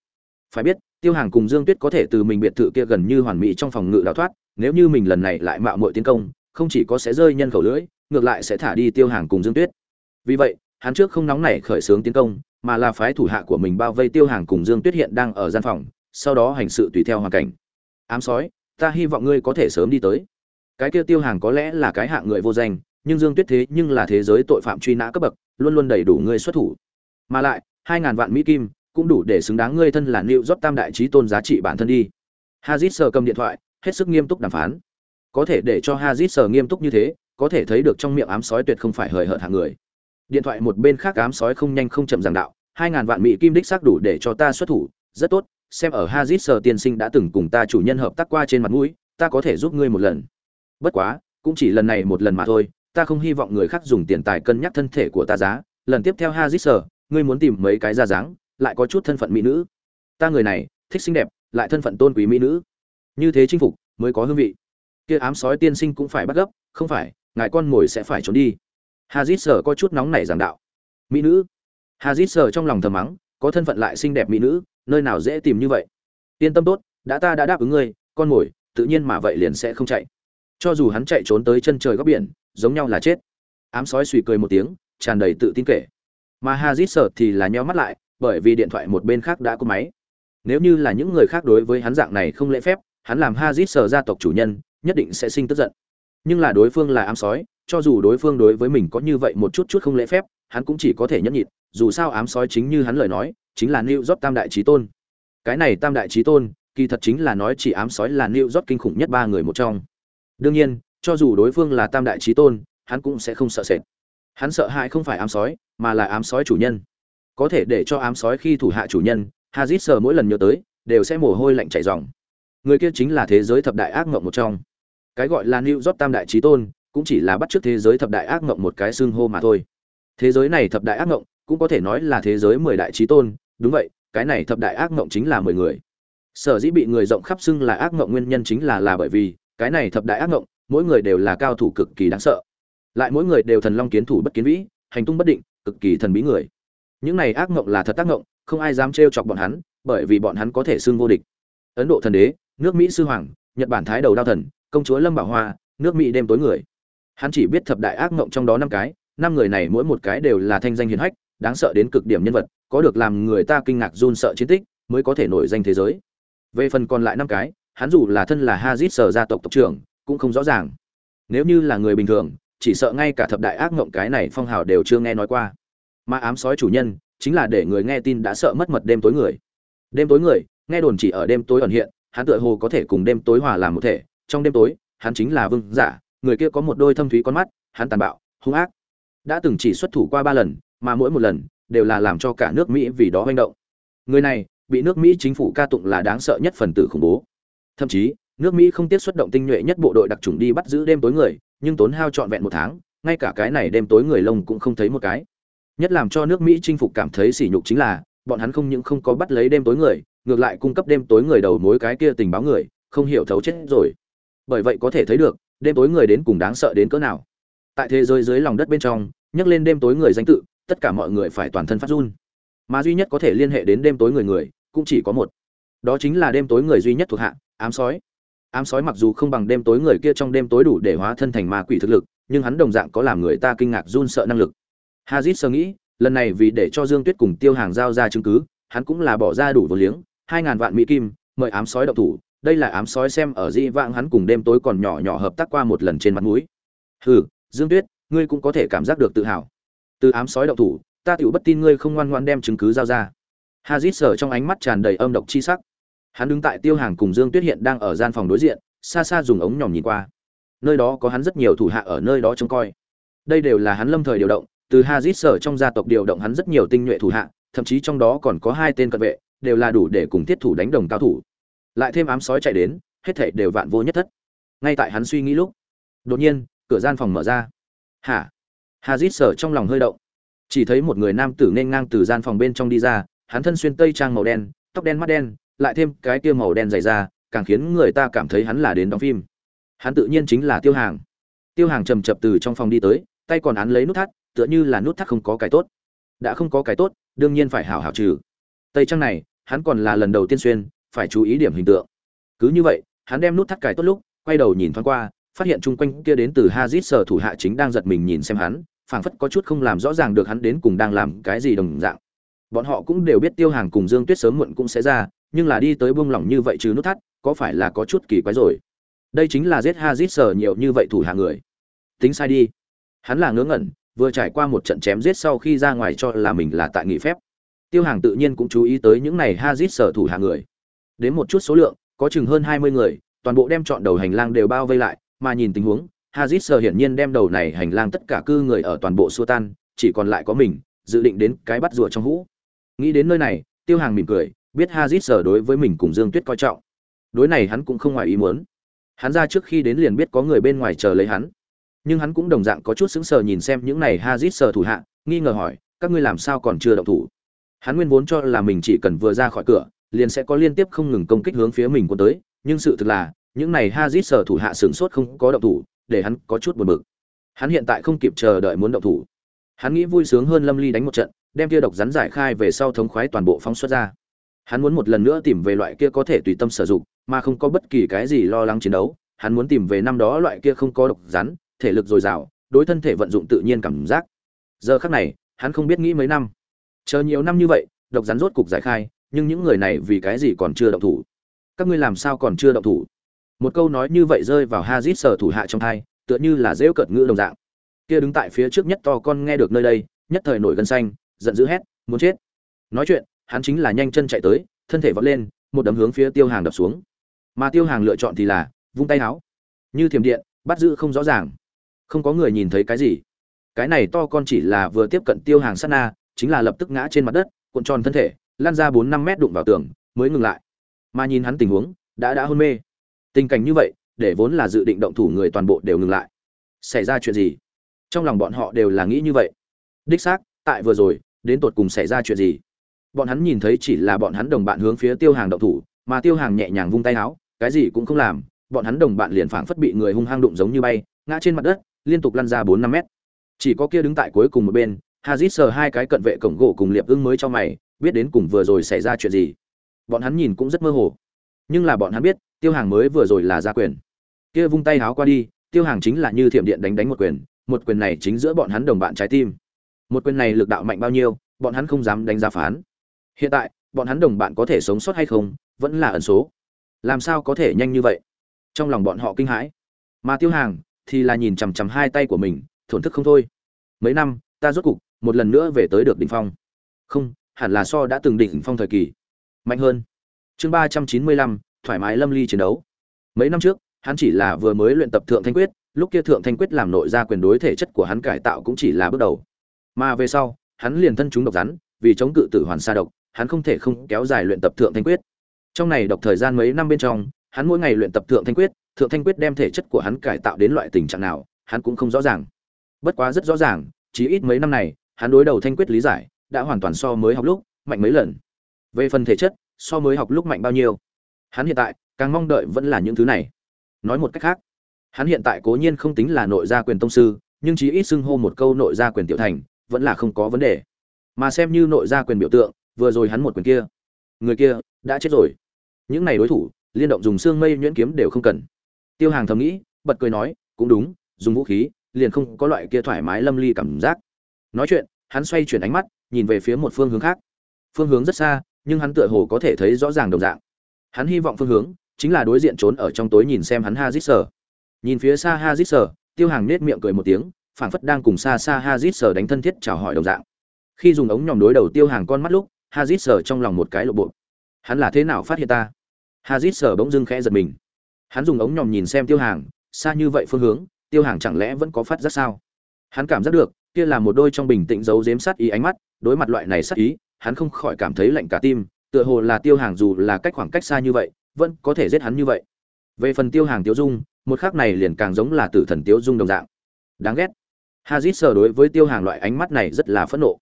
Phải biết, tiêu hàng cùng dương tuyết có thể từ mình biệt thự kia gần như hoàn mỹ trong phòng ngự đào thoát, nếu như mình lần này lại mạo muội tiến công, không chỉ có sẽ rơi nhân khẩu lưỡi, ngược lại sẽ thả đi tiêu hàng cùng dương tuyết. Vì vậy, hắn trước không nóng nảy khởi xướng tiến công, mà là phái thủ hạ của mình bao vây tiêu hàng cùng dương tuyết hiện đang ở gian phòng, sau đó hành sự tùy theo hoàn cảnh. Ám sói, ta hy vọng ngươi có thể sớm đi tới. Cái kia tiêu hàng có lẽ là cái hạng người vô danh nhưng dương tuyết thế nhưng là thế giới tội phạm truy nã cấp bậc, luôn luôn đầy đủ ngươi xuất thủ. Mà lại, hai ngàn vạn mỹ kim cũng đủ để xứng đáng ngươi thân là liệu rót tam đại trí tôn giá trị bản thân đi. Hazit sờ cầm điện thoại, hết sức nghiêm túc đàm phán. Có thể để cho hazit sờ nghiêm túc như thế, có thể thấy được trong miệng ám sói tuyệt không phải hời hợt hạng người. Điện thoại một bên khác ám sói không nhanh không chậm giảng đạo, hai ngàn vạn mỹ kim đích xác đủ để cho ta xuất thủ, rất tốt, xem ở hazit sờ tiên sinh đã từng cùng ta chủ nhân hợp tác qua trên mặt mũi, ta có thể giúp ngươi một lần. Bất quá, cũng chỉ lần này một lần mà thôi ta không hy vọng người khác dùng tiền tài cân nhắc thân thể của ta giá. Lần tiếp theo hazit sờ, ngươi muốn tìm mấy cái ra dáng, lại có chút thân phận mỹ nữ. Ta người này, thích xinh đẹp, lại thân phận tôn quý mỹ nữ. Như thế chinh phục, mới có hương vị. Kia ám sói tiên sinh cũng phải bắt gấp, không phải, ngài con mồi sẽ phải trốn đi. Hazit sở có chút nóng nảy giảng đạo. Mỹ nữ. Hazit sở trong lòng thầm mắng, có thân phận lại xinh đẹp mỹ nữ, nơi nào dễ tìm như vậy. Yên tâm tốt, đã ta đã đáp ứng ngươi, con mồi tự nhiên mà vậy liền sẽ không chạy. Cho dù hắn chạy trốn tới chân trời góc biển giống nhau là chết. Ám sói suy cười một tiếng, tràn đầy tự tin kể. Mà hazit sợ thì là nheo mắt lại, bởi vì điện thoại một bên khác đã có máy. Nếu như là những người khác đối với hắn dạng này không lễ phép, hắn làm hazit sợ gia tộc chủ nhân, nhất định sẽ sinh tức giận. Nhưng là đối phương là ám sói, cho dù đối phương đối với mình có như vậy một chút chút không lễ phép, hắn cũng chỉ có thể nhẫn nhịn, dù sao ám sói chính như hắn lời nói, chính là new york tam đại trí tôn. Cái này tam đại trí tôn, kỳ thật chính là nói chỉ ám sói là new york kinh khủng nhất ba người một trong. Đương nhiên cho dù đối phương là tam đại trí tôn, hắn cũng sẽ không sợ sệt. Hắn sợ hãi không phải ám sói, mà là ám sói chủ nhân. Có thể để cho ám sói khi thủ hạ chủ nhân, hazit sờ mỗi lần nhớ tới, đều sẽ mồ hôi lạnh chảy ròng. Người kia chính là thế giới thập đại ác mộng một trong. Cái gọi là new job tam đại trí tôn, cũng chỉ là bắt chước thế giới thập đại ác mộng một cái xương hô mà thôi. Thế giới này thập đại ác mộng cũng có thể nói là thế giới mười đại trí tôn. Đúng vậy, cái này thập đại ác mộng chính là mười người. Sở dĩ bị người rộng khắp xưng là ác mộng nguyên nhân chính là là bởi vì, cái này thập đại ác mộng mỗi người đều là cao thủ cực kỳ đáng sợ. Lại mỗi người đều thần long kiến thủ bất kiến vĩ, hành tung bất định, cực kỳ thần bí người. Những này ác ngộng là thật ác ngộng, không ai dám trêu chọc bọn hắn, bởi vì bọn hắn có thể xưng vô địch. Ấn độ thần đế, nước mỹ sư hoàng, nhật bản thái đầu đao thần, công chúa lâm bảo hoa, nước mỹ đêm tối người. Hắn chỉ biết thập đại ác ngộng trong đó năm cái, năm người này mỗi một cái đều là thanh danh hiền hách, đáng sợ đến cực điểm nhân vật, có được làm người ta kinh ngạc run sợ chiến tích, mới có thể nổi danh thế giới. Về phần còn lại năm cái, hắn dù là thân là hazit sở gia tộc tộc trưởng cũng không rõ ràng. Nếu như là người bình thường, chỉ sợ ngay cả thập đại ác ngộng cái này phong hào đều chưa nghe nói qua. Mà ám sói chủ nhân, chính là để người nghe tin đã sợ mất mật đêm tối người. Đêm tối người, nghe đồn chỉ ở đêm tối ẩn hiện, hắn tựa hồ có thể cùng đêm tối hòa làm một thể. Trong đêm tối, hắn chính là vương giả, người kia có một đôi thâm thúy con mắt, hắn tàn bạo, hung ác. Đã từng chỉ xuất thủ qua ba lần, mà mỗi một lần, đều là làm cho cả nước mỹ vì đó manh động. Người này, bị nước mỹ chính phủ ca tụng là đáng sợ nhất phần tử khủng bố. Thậm chí nước mỹ không tiết xuất động tinh nhuệ nhất bộ đội đặc trùng đi bắt giữ đêm tối người, nhưng tốn hao trọn vẹn một tháng, ngay cả cái này đêm tối người lông cũng không thấy một cái. Nhất làm cho nước mỹ chinh phục cảm thấy sỉ nhục chính là, bọn hắn không những không có bắt lấy đêm tối người, ngược lại cung cấp đêm tối người đầu mối cái kia tình báo người, không hiểu thấu chết rồi. Bởi vậy có thể thấy được, đêm tối người đến cùng đáng sợ đến cỡ nào. Tại thế giới dưới lòng đất bên trong, nhắc lên đêm tối người danh tự, tất cả mọi người phải toàn thân phát run. Mà duy nhất có thể liên hệ đến đêm tối người người, cũng chỉ có một. Đó chính là đêm tối người duy nhất thuộc hạ, ám sói ám sói mặc dù không bằng đêm tối người kia trong đêm tối đủ để hóa thân thành ma quỷ thực lực, nhưng hắn đồng dạng có làm người ta kinh ngạc run sợ năng lực. Hazit sơ nghĩ, lần này vì để cho dương tuyết cùng tiêu hàng giao ra chứng cứ, hắn cũng là bỏ ra đủ vô liếng, hai ngàn vạn mỹ kim, mời ám sói độc thủ. Đây là ám sói xem ở di vãng hắn cùng đêm tối còn nhỏ nhỏ hợp tác qua một lần trên mặt mũi. Hừ, dương tuyết, ngươi cũng có thể cảm giác được tự hào. Từ ám sói độc thủ, ta tựu bất tin ngươi không ngoan ngoan đem chứng cứ giao ra. Hazit sở trong ánh mắt tràn đầy âm độc chi sắc hắn đứng tại tiêu hàng cùng dương tuyết hiện đang ở gian phòng đối diện, xa xa dùng ống nhòm nhìn qua. Nơi đó có hắn rất nhiều thủ hạ ở nơi đó trông coi. Đây đều là hắn lâm thời điều động, từ hazit sở trong gia tộc điều động hắn rất nhiều tinh nhuệ thủ hạ, thậm chí trong đó còn có hai tên cận vệ, đều là đủ để cùng thiết thủ đánh đồng cao thủ. Lại thêm ám sói chạy đến, hết thảy đều vạn vô nhất thất. Ngay tại hắn suy nghĩ lúc, đột nhiên, cửa gian phòng mở ra. Hả? Hazit sở trong lòng hơi động. Chỉ thấy một người nam tử nên ngang từ gian phòng bên trong đi ra, hắn thân xuyên tây trang màu đen, tóc đen mắt đen lại thêm cái kia màu đen dày ra, càng khiến người ta cảm thấy hắn là đến đóng phim. Hắn tự nhiên chính là tiêu hàng. Tiêu hàng trầm chập từ trong phòng đi tới, tay còn án lấy nút thắt, tựa như là nút thắt không có cái tốt. Đã không có cái tốt, đương nhiên phải hảo hảo trừ. Tây trang này, hắn còn là lần đầu tiên xuyên, phải chú ý điểm hình tượng. Cứ như vậy, hắn đem nút thắt cài tốt lúc, quay đầu nhìn thoáng qua, phát hiện chung quanh kia đến từ hazit sở thủ hạ chính đang giật mình nhìn xem hắn, phảng phất có chút không làm rõ ràng được hắn đến cùng đang làm cái gì đồng dạng. Bọn họ cũng đều biết tiêu hàng cùng dương tuyết sớm muộn cũng sẽ ra nhưng là đi tới buông lỏng như vậy chứ nút thắt, có phải là có chút kỳ quái rồi? Đây chính là giết hazit sở nhiều như vậy thủ hạ người. Tính sai đi. Hắn là ngớ ngẩn, vừa trải qua một trận chém giết sau khi ra ngoài cho là mình là tại nghỉ phép. Tiêu hàng tự nhiên cũng chú ý tới những này hazit sở thủ hạ người. Đến một chút số lượng, có chừng hơn hai mươi người, toàn bộ đem chọn đầu hành lang đều bao vây lại, mà nhìn tình huống hazit sở hiển nhiên đem đầu này hành lang tất cả cư người ở toàn bộ xua tan, chỉ còn lại có mình, dự định đến cái bắt rùa trong hũ. Nghĩ đến nơi này, tiêu hàng mỉm cười biết hazit sở đối với mình cùng dương tuyết coi trọng. Đối này hắn cũng không ngoài ý muốn. Hắn ra trước khi đến liền biết có người bên ngoài chờ lấy hắn. Nhưng hắn cũng đồng dạng có chút sững sờ nhìn xem những này hazit sở thủ hạ, nghi ngờ hỏi, các ngươi làm sao còn chưa động thủ? Hắn nguyên vốn cho là mình chỉ cần vừa ra khỏi cửa, liền sẽ có liên tiếp không ngừng công kích hướng phía mình quân tới, nhưng sự thực là, những này hazit sở thủ hạ sửng sốt không có động thủ, để hắn có chút buồn bực. Hắn hiện tại không kịp chờ đợi muốn động thủ. Hắn nghĩ vui sướng hơn lâm ly đánh một trận, đem kia độc rắn giải khai về sau thống khoái toàn bộ phóng xuất ra hắn muốn một lần nữa tìm về loại kia có thể tùy tâm sử dụng mà không có bất kỳ cái gì lo lắng chiến đấu. Hắn muốn tìm về năm đó loại kia không có độc rắn thể lực dồi dào đối thân thể vận dụng tự nhiên cảm giác. Giờ khắc này hắn không biết nghĩ mấy năm. Chờ nhiều năm như vậy độc rắn rốt cục giải khai nhưng những người này vì cái gì còn chưa động thủ? Các ngươi làm sao còn chưa động thủ? Một câu nói như vậy rơi vào hazit sở thủ hạ trong tai, tựa như là giễu cợt ngữ đồng dạng. Kia đứng tại phía trước nhất to con nghe được nơi đây nhất thời nổi gân xanh giận dữ hét muốn chết. Nói chuyện hắn chính là nhanh chân chạy tới thân thể vọt lên một đấm hướng phía tiêu hàng đập xuống. Mà tiêu hàng lựa chọn thì là vung tay háo, như thiểm điện bắt giữ không rõ ràng. Không có người nhìn thấy cái gì. Cái này to con chỉ là vừa tiếp cận tiêu hàng sát na chính là lập tức ngã trên mặt đất cuộn tròn thân thể lan ra bốn năm mét đụng vào tường mới ngừng lại. Mà nhìn hắn tình huống đã đã hôn mê. Tình cảnh như vậy để vốn là dự định động thủ người toàn bộ đều ngừng lại. Xảy ra chuyện gì? Trong lòng bọn họ đều là nghĩ như vậy. Đích xác tại vừa rồi đến tột cùng xảy ra chuyện gì? Bọn hắn nhìn thấy chỉ là bọn hắn đồng bạn hướng phía tiêu hàng động thủ, mà tiêu hàng nhẹ nhàng vung tay áo, cái gì cũng không làm, bọn hắn đồng bạn liền phảng phất bị người hung hăng đụng giống như bay, ngã trên mặt đất, liên tục lăn ra bốn năm mét. Chỉ có kia đứng tại cuối cùng một bên, hazit sờ hai cái cận vệ cổng gỗ cùng liệp ưng mới cho mày, biết đến cùng vừa rồi xảy ra chuyện gì. Bọn hắn nhìn cũng rất mơ hồ. Nhưng là bọn hắn biết, tiêu hàng mới vừa rồi là ra quyền. Kia vung tay háo qua đi, tiêu hàng chính là như thiểm điện đánh đánh một quyền một quyền này chính giữa bọn hắn đồng bạn trái tim. Một quyền này lực đạo mạnh bao nhiêu, bọn hắn không dám đánh giá phán hiện tại, bọn hắn đồng bạn có thể sống sót hay không, vẫn là ẩn số. Làm sao có thể nhanh như vậy? Trong lòng bọn họ kinh hãi. Mà tiêu hàng thì là nhìn chằm chằm hai tay của mình, thổn thức không thôi. Mấy năm, ta rốt cục một lần nữa về tới được đỉnh phong. Không, hẳn là so đã từng đỉnh phong thời kỳ. Mạnh hơn. Chương ba trăm chín mươi lăm, thoải mái lâm ly chiến đấu. Mấy năm trước, hắn chỉ là vừa mới luyện tập thượng thanh quyết, lúc kia thượng thanh quyết làm nội ra quyền đối thể chất của hắn cải tạo cũng chỉ là bước đầu. Mà về sau, hắn liền thân chúng độc rắn, vì chống cự tử hoàn sa độc hắn không thể không kéo dài luyện tập thượng thanh quyết. Trong này độc thời gian mấy năm bên trong, hắn mỗi ngày luyện tập thượng thanh quyết, thượng thanh quyết đem thể chất của hắn cải tạo đến loại tình trạng nào, hắn cũng không rõ ràng. Bất quá rất rõ ràng, chỉ ít mấy năm này, hắn đối đầu thanh quyết lý giải, đã hoàn toàn so mới học lúc mạnh mấy lần. Về phần thể chất, so mới học lúc mạnh bao nhiêu? Hắn hiện tại, càng mong đợi vẫn là những thứ này. Nói một cách khác, hắn hiện tại cố nhiên không tính là nội gia quyền tông sư, nhưng chí ít xưng hô một câu nội gia quyền tiểu thành, vẫn là không có vấn đề. Mà xem như nội gia quyền biểu tượng vừa rồi hắn một quyền kia. Người kia đã chết rồi. Những này đối thủ, liên động dùng xương mây nhuyễn kiếm đều không cần. Tiêu hàng thầm nghĩ, bật cười nói, cũng đúng, dùng vũ khí, liền không có loại kia thoải mái lâm ly cảm giác. Nói chuyện, hắn xoay chuyển ánh mắt, nhìn về phía một phương hướng khác. Phương hướng rất xa, nhưng hắn tựa hồ có thể thấy rõ ràng đồng dạng. Hắn hy vọng phương hướng chính là đối diện trốn ở trong tối nhìn xem hắn ha dít sờ nhìn phía xa ha dít sờ tiêu hàng nết miệng cười một tiếng, phảng phất đang cùng xa xa ha dít sờ đánh thân thiết chào hỏi đồng dạng. Khi dùng ống nhòm đối đầu tiêu hàng con mắt lúc hazit sở trong lòng một cái lộ bộ. Hắn là thế nào phát hiện ta? Hazit sở bỗng dưng khẽ giật mình. Hắn dùng ống nhòm nhìn xem tiêu hàng, xa như vậy phương hướng, tiêu hàng chẳng lẽ vẫn có phát giác sao? Hắn cảm giác được, kia là một đôi trong bình tĩnh giấu giếm sát ý ánh mắt, đối mặt loại này sát ý, hắn không khỏi cảm thấy lạnh cả tim, tựa hồ là tiêu hàng dù là cách khoảng cách xa như vậy, vẫn có thể giết hắn như vậy. Về phần tiêu hàng tiêu dung, một khắc này liền càng giống là tử thần tiêu dung đồng dạng. Đáng ghét. Hazit sở đối với tiêu hàng loại ánh mắt này rất là phẫn nộ.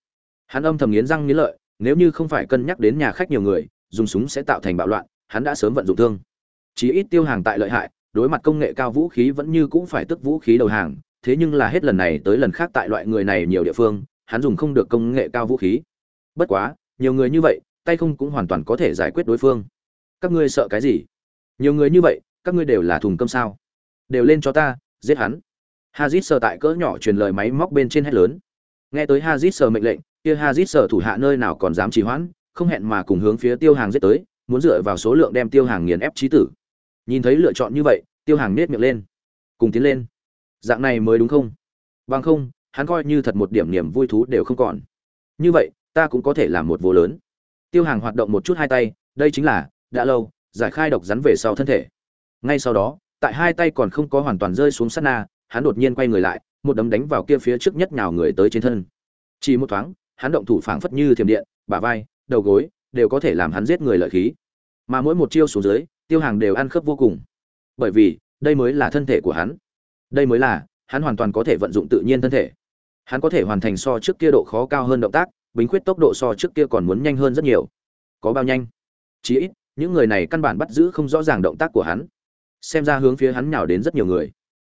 Hắn âm thầm nghiến răng nghiến lợi nếu như không phải cân nhắc đến nhà khách nhiều người, dùng súng sẽ tạo thành bạo loạn, hắn đã sớm vận dụng thương. Chí ít tiêu hàng tại lợi hại, đối mặt công nghệ cao vũ khí vẫn như cũng phải tức vũ khí đầu hàng, thế nhưng là hết lần này tới lần khác tại loại người này nhiều địa phương, hắn dùng không được công nghệ cao vũ khí. Bất quá, nhiều người như vậy, tay không cũng hoàn toàn có thể giải quyết đối phương. Các ngươi sợ cái gì? Nhiều người như vậy, các ngươi đều là thùng cơm sao? Đều lên cho ta, giết hắn. Hazit sờ tại cỡ nhỏ truyền lời máy móc bên trên hét lớn. Nghe tới hazit sờ mệnh lệnh kia hazit sở thủ hạ nơi nào còn dám trì hoãn, không hẹn mà cùng hướng phía tiêu hàng giết tới, muốn dựa vào số lượng đem tiêu hàng nghiền ép chí tử. Nhìn thấy lựa chọn như vậy, tiêu hàng nhếch miệng lên. Cùng tiến lên. Dạng này mới đúng không? Bằng không, hắn coi như thật một điểm niềm vui thú đều không còn. Như vậy, ta cũng có thể làm một vô lớn. Tiêu hàng hoạt động một chút hai tay, đây chính là, đã lâu, giải khai độc rắn về sau thân thể. Ngay sau đó, tại hai tay còn không có hoàn toàn rơi xuống sát na, hắn đột nhiên quay người lại, một đấm đánh vào kia phía trước nhất nhào người tới trên thân. Chỉ một thoáng hắn động thủ phảng phất như thiểm điện, bả vai, đầu gối, đều có thể làm hắn giết người lợi khí. Mà mỗi một chiêu xuống dưới, tiêu hàng đều ăn khớp vô cùng. Bởi vì, đây mới là thân thể của hắn. Đây mới là, hắn hoàn toàn có thể vận dụng tự nhiên thân thể. Hắn có thể hoàn thành so trước kia độ khó cao hơn động tác bính khuyết tốc độ so trước kia còn muốn nhanh hơn rất nhiều. Có bao nhanh? Chỉ ít, những người này căn bản bắt giữ không rõ ràng động tác của hắn. Xem ra hướng phía hắn nhào đến rất nhiều người.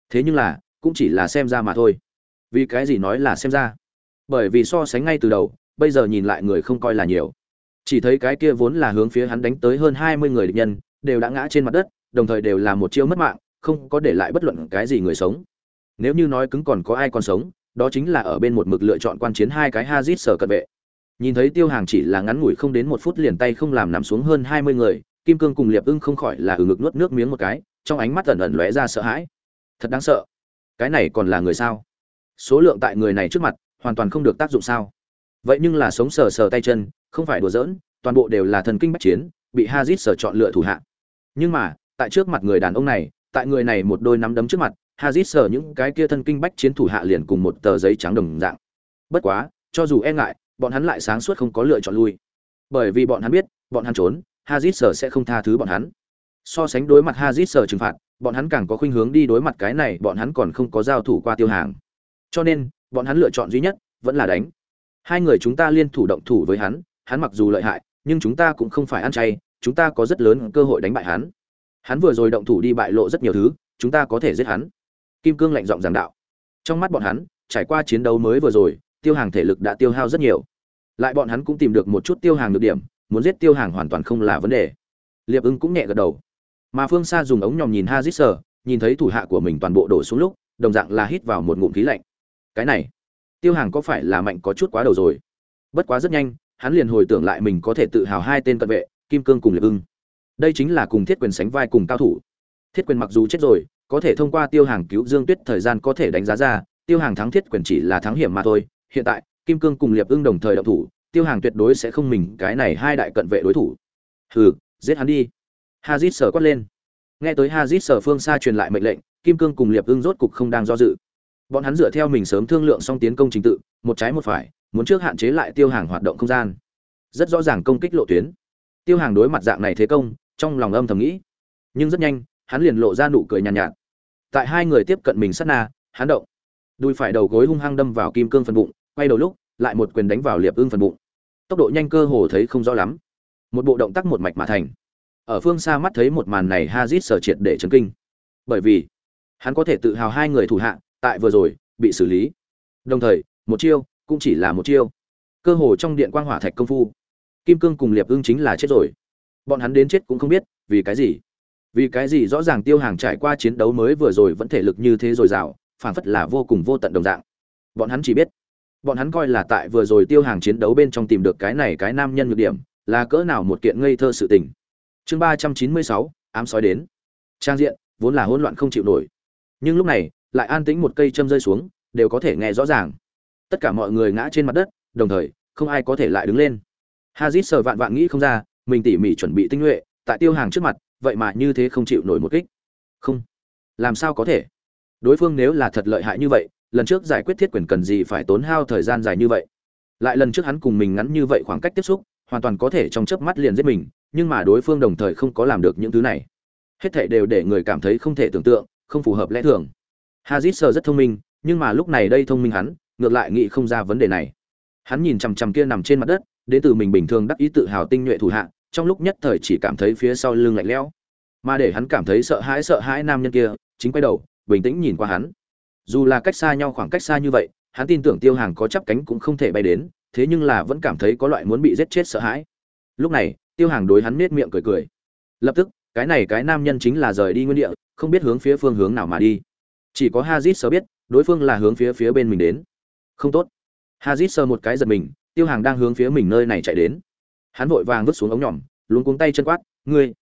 Thế nhưng là, cũng chỉ là xem ra mà thôi. Vì cái gì nói là xem ra? Bởi vì so sánh ngay từ đầu, bây giờ nhìn lại người không coi là nhiều. Chỉ thấy cái kia vốn là hướng phía hắn đánh tới hơn hai mươi người địch nhân, đều đã ngã trên mặt đất, đồng thời đều là một chiêu mất mạng, không có để lại bất luận cái gì người sống. Nếu như nói cứng còn có ai còn sống, đó chính là ở bên một mực lựa chọn quan chiến hai cái hazit sở cận vệ. Nhìn thấy tiêu hàng chỉ là ngắn ngủi không đến một phút liền tay không làm nằm xuống hơn hai mươi người, kim cương cùng liệp ưng không khỏi là ừ ngực nuốt nước miếng một cái, trong ánh mắt ẩn ẩn lóe ra sợ hãi. Thật đáng sợ. Cái này còn là người sao? Số lượng tại người này trước mặt hoàn toàn không được tác dụng sao? Vậy nhưng là sống sờ sờ tay chân, không phải đùa giỡn, toàn bộ đều là thần kinh bách chiến, bị hazit sở chọn lựa thủ hạ. Nhưng mà, tại trước mặt người đàn ông này, tại người này một đôi nắm đấm trước mặt, hazit sở những cái kia thân kinh bách chiến thủ hạ liền cùng một tờ giấy trắng đồng dạng. Bất quá, cho dù e ngại, bọn hắn lại sáng suốt không có lựa chọn lui. Bởi vì bọn hắn biết, bọn hắn trốn, hazit sở sẽ không tha thứ bọn hắn. So sánh đối mặt hazit sở trừng phạt, bọn hắn càng có khuynh hướng đi đối mặt cái này, bọn hắn còn không có giao thủ qua tiêu hàng. Cho nên bọn hắn lựa chọn duy nhất vẫn là đánh. Hai người chúng ta liên thủ động thủ với hắn hắn mặc dù lợi hại, nhưng chúng ta cũng không phải ăn chay, chúng ta có rất lớn cơ hội đánh bại hắn. Hắn vừa rồi động thủ đi bại lộ rất nhiều thứ, chúng ta có thể giết hắn. Kim cương lạnh giọng giảng đạo. Trong mắt bọn hắn, trải qua chiến đấu mới vừa rồi, tiêu hàng thể lực đã tiêu hao rất nhiều. Lại bọn hắn cũng tìm được một chút tiêu hàng được điểm, muốn giết tiêu hàng hoàn toàn không là vấn đề. Liệp ưng cũng nhẹ gật đầu. Mà phương xa dùng ống nhòm nhìn ha dít sờ nhìn thấy thủ hạ của mình toàn bộ đổ xuống lúc, đồng dạng là hít vào một ngụm khí lạnh cái này, tiêu hàng có phải là mạnh có chút quá đầu rồi? Bất quá rất nhanh, hắn liền hồi tưởng lại mình có thể tự hào hai tên cận vệ, kim cương cùng liệp ưng. Đây chính là cùng thiết quyền sánh vai cùng cao thủ. Thiết quyền mặc dù chết rồi, có thể thông qua tiêu hàng cứu dương tuyết thời gian có thể đánh giá ra, tiêu hàng thắng thiết quyền chỉ là thắng hiểm mà thôi. Hiện tại, kim cương cùng liệp ưng đồng thời động thủ, tiêu hàng tuyệt đối sẽ không mình cái này hai đại cận vệ đối thủ. Hừ, giết hắn đi. Hazit sở quát lên. Nghe tới hazit sở phương xa truyền lại mệnh lệnh, kim cương cùng liệp ưng rốt cục không đang do dự bọn hắn dựa theo mình sớm thương lượng xong tiến công trình tự một trái một phải muốn trước hạn chế lại tiêu hàng hoạt động không gian. Rất rõ ràng công kích lộ tuyến. Tiêu hàng đối mặt dạng này thế công trong lòng âm thầm nghĩ. Nhưng rất nhanh hắn liền lộ ra nụ cười nhàn nhạt, nhạt. Tại hai người tiếp cận mình sát na hắn động. Đùi phải đầu gối hung hăng đâm vào kim cương phần bụng quay đầu lúc lại một quyền đánh vào liệp ưng phần bụng. Tốc độ nhanh cơ hồ thấy không rõ lắm. Một bộ động tác một mạch mà thành. Ở phương xa mắt thấy một màn này hazit sở triệt để chấn kinh. Bởi vì hắn có thể tự hào hai người thủ hạ tại vừa rồi, bị xử lý. Đồng thời, một chiêu cũng chỉ là một chiêu. Cơ hồ trong điện quang hỏa thạch công phu, kim cương cùng liệp ưng chính là chết rồi. Bọn hắn đến chết cũng không biết, vì cái gì? Vì cái gì rõ ràng tiêu hàng trải qua chiến đấu mới vừa rồi vẫn thể lực như thế dồi dào phản phất là vô cùng vô tận đồng dạng. Bọn hắn chỉ biết, bọn hắn coi là tại vừa rồi tiêu hàng chiến đấu bên trong tìm được cái này cái nam nhân nhược điểm, là cỡ nào một kiện ngây thơ sự tình. Chương ba trăm chín mươi sáu, ám sói đến. Trang diện, vốn là hỗn loạn không chịu nổi. Nhưng lúc này lại an tĩnh một cây châm rơi xuống, đều có thể nghe rõ ràng. Tất cả mọi người ngã trên mặt đất, đồng thời, không ai có thể lại đứng lên. Hazit sờ vạn vạn nghĩ không ra, mình tỉ mỉ chuẩn bị tinh nhuệ, tại tiêu hàng trước mặt, vậy mà như thế không chịu nổi một kích. Không. Làm sao có thể? Đối phương nếu là thật lợi hại như vậy, lần trước giải quyết thiết quyền cần gì phải tốn hao thời gian dài như vậy? Lại lần trước hắn cùng mình ngắn như vậy khoảng cách tiếp xúc, hoàn toàn có thể trong chớp mắt liền giết mình, nhưng mà đối phương đồng thời không có làm được những thứ này. Hết thảy đều để người cảm thấy không thể tưởng tượng, không phù hợp lẽ thường hazit sờ rất thông minh, nhưng mà lúc này đây thông minh hắn, ngược lại nghĩ không ra vấn đề này. Hắn nhìn chằm chằm kia nằm trên mặt đất, đến từ mình bình thường đắc ý tự hào tinh nhuệ thủ hạ, trong lúc nhất thời chỉ cảm thấy phía sau lưng lạnh lẽo. Mà để hắn cảm thấy sợ hãi sợ hãi nam nhân kia, chính quay đầu, bình tĩnh nhìn qua hắn. Dù là cách xa nhau khoảng cách xa như vậy, hắn tin tưởng tiêu hàng có chắp cánh cũng không thể bay đến, thế nhưng là vẫn cảm thấy có loại muốn bị giết chết sợ hãi. Lúc này, tiêu hàng đối hắn nết miệng cười cười. Lập tức, cái này cái nam nhân chính là rời đi nguyên địa, không biết hướng phía phương hướng nào mà đi chỉ có hazit sơ biết, đối phương là hướng phía phía bên mình đến. Không tốt. Hazit sơ một cái giật mình, tiêu hàng đang hướng phía mình nơi này chạy đến. Hắn vội vàng vứt xuống ống nhỏm luống cuống tay chân quát, ngươi,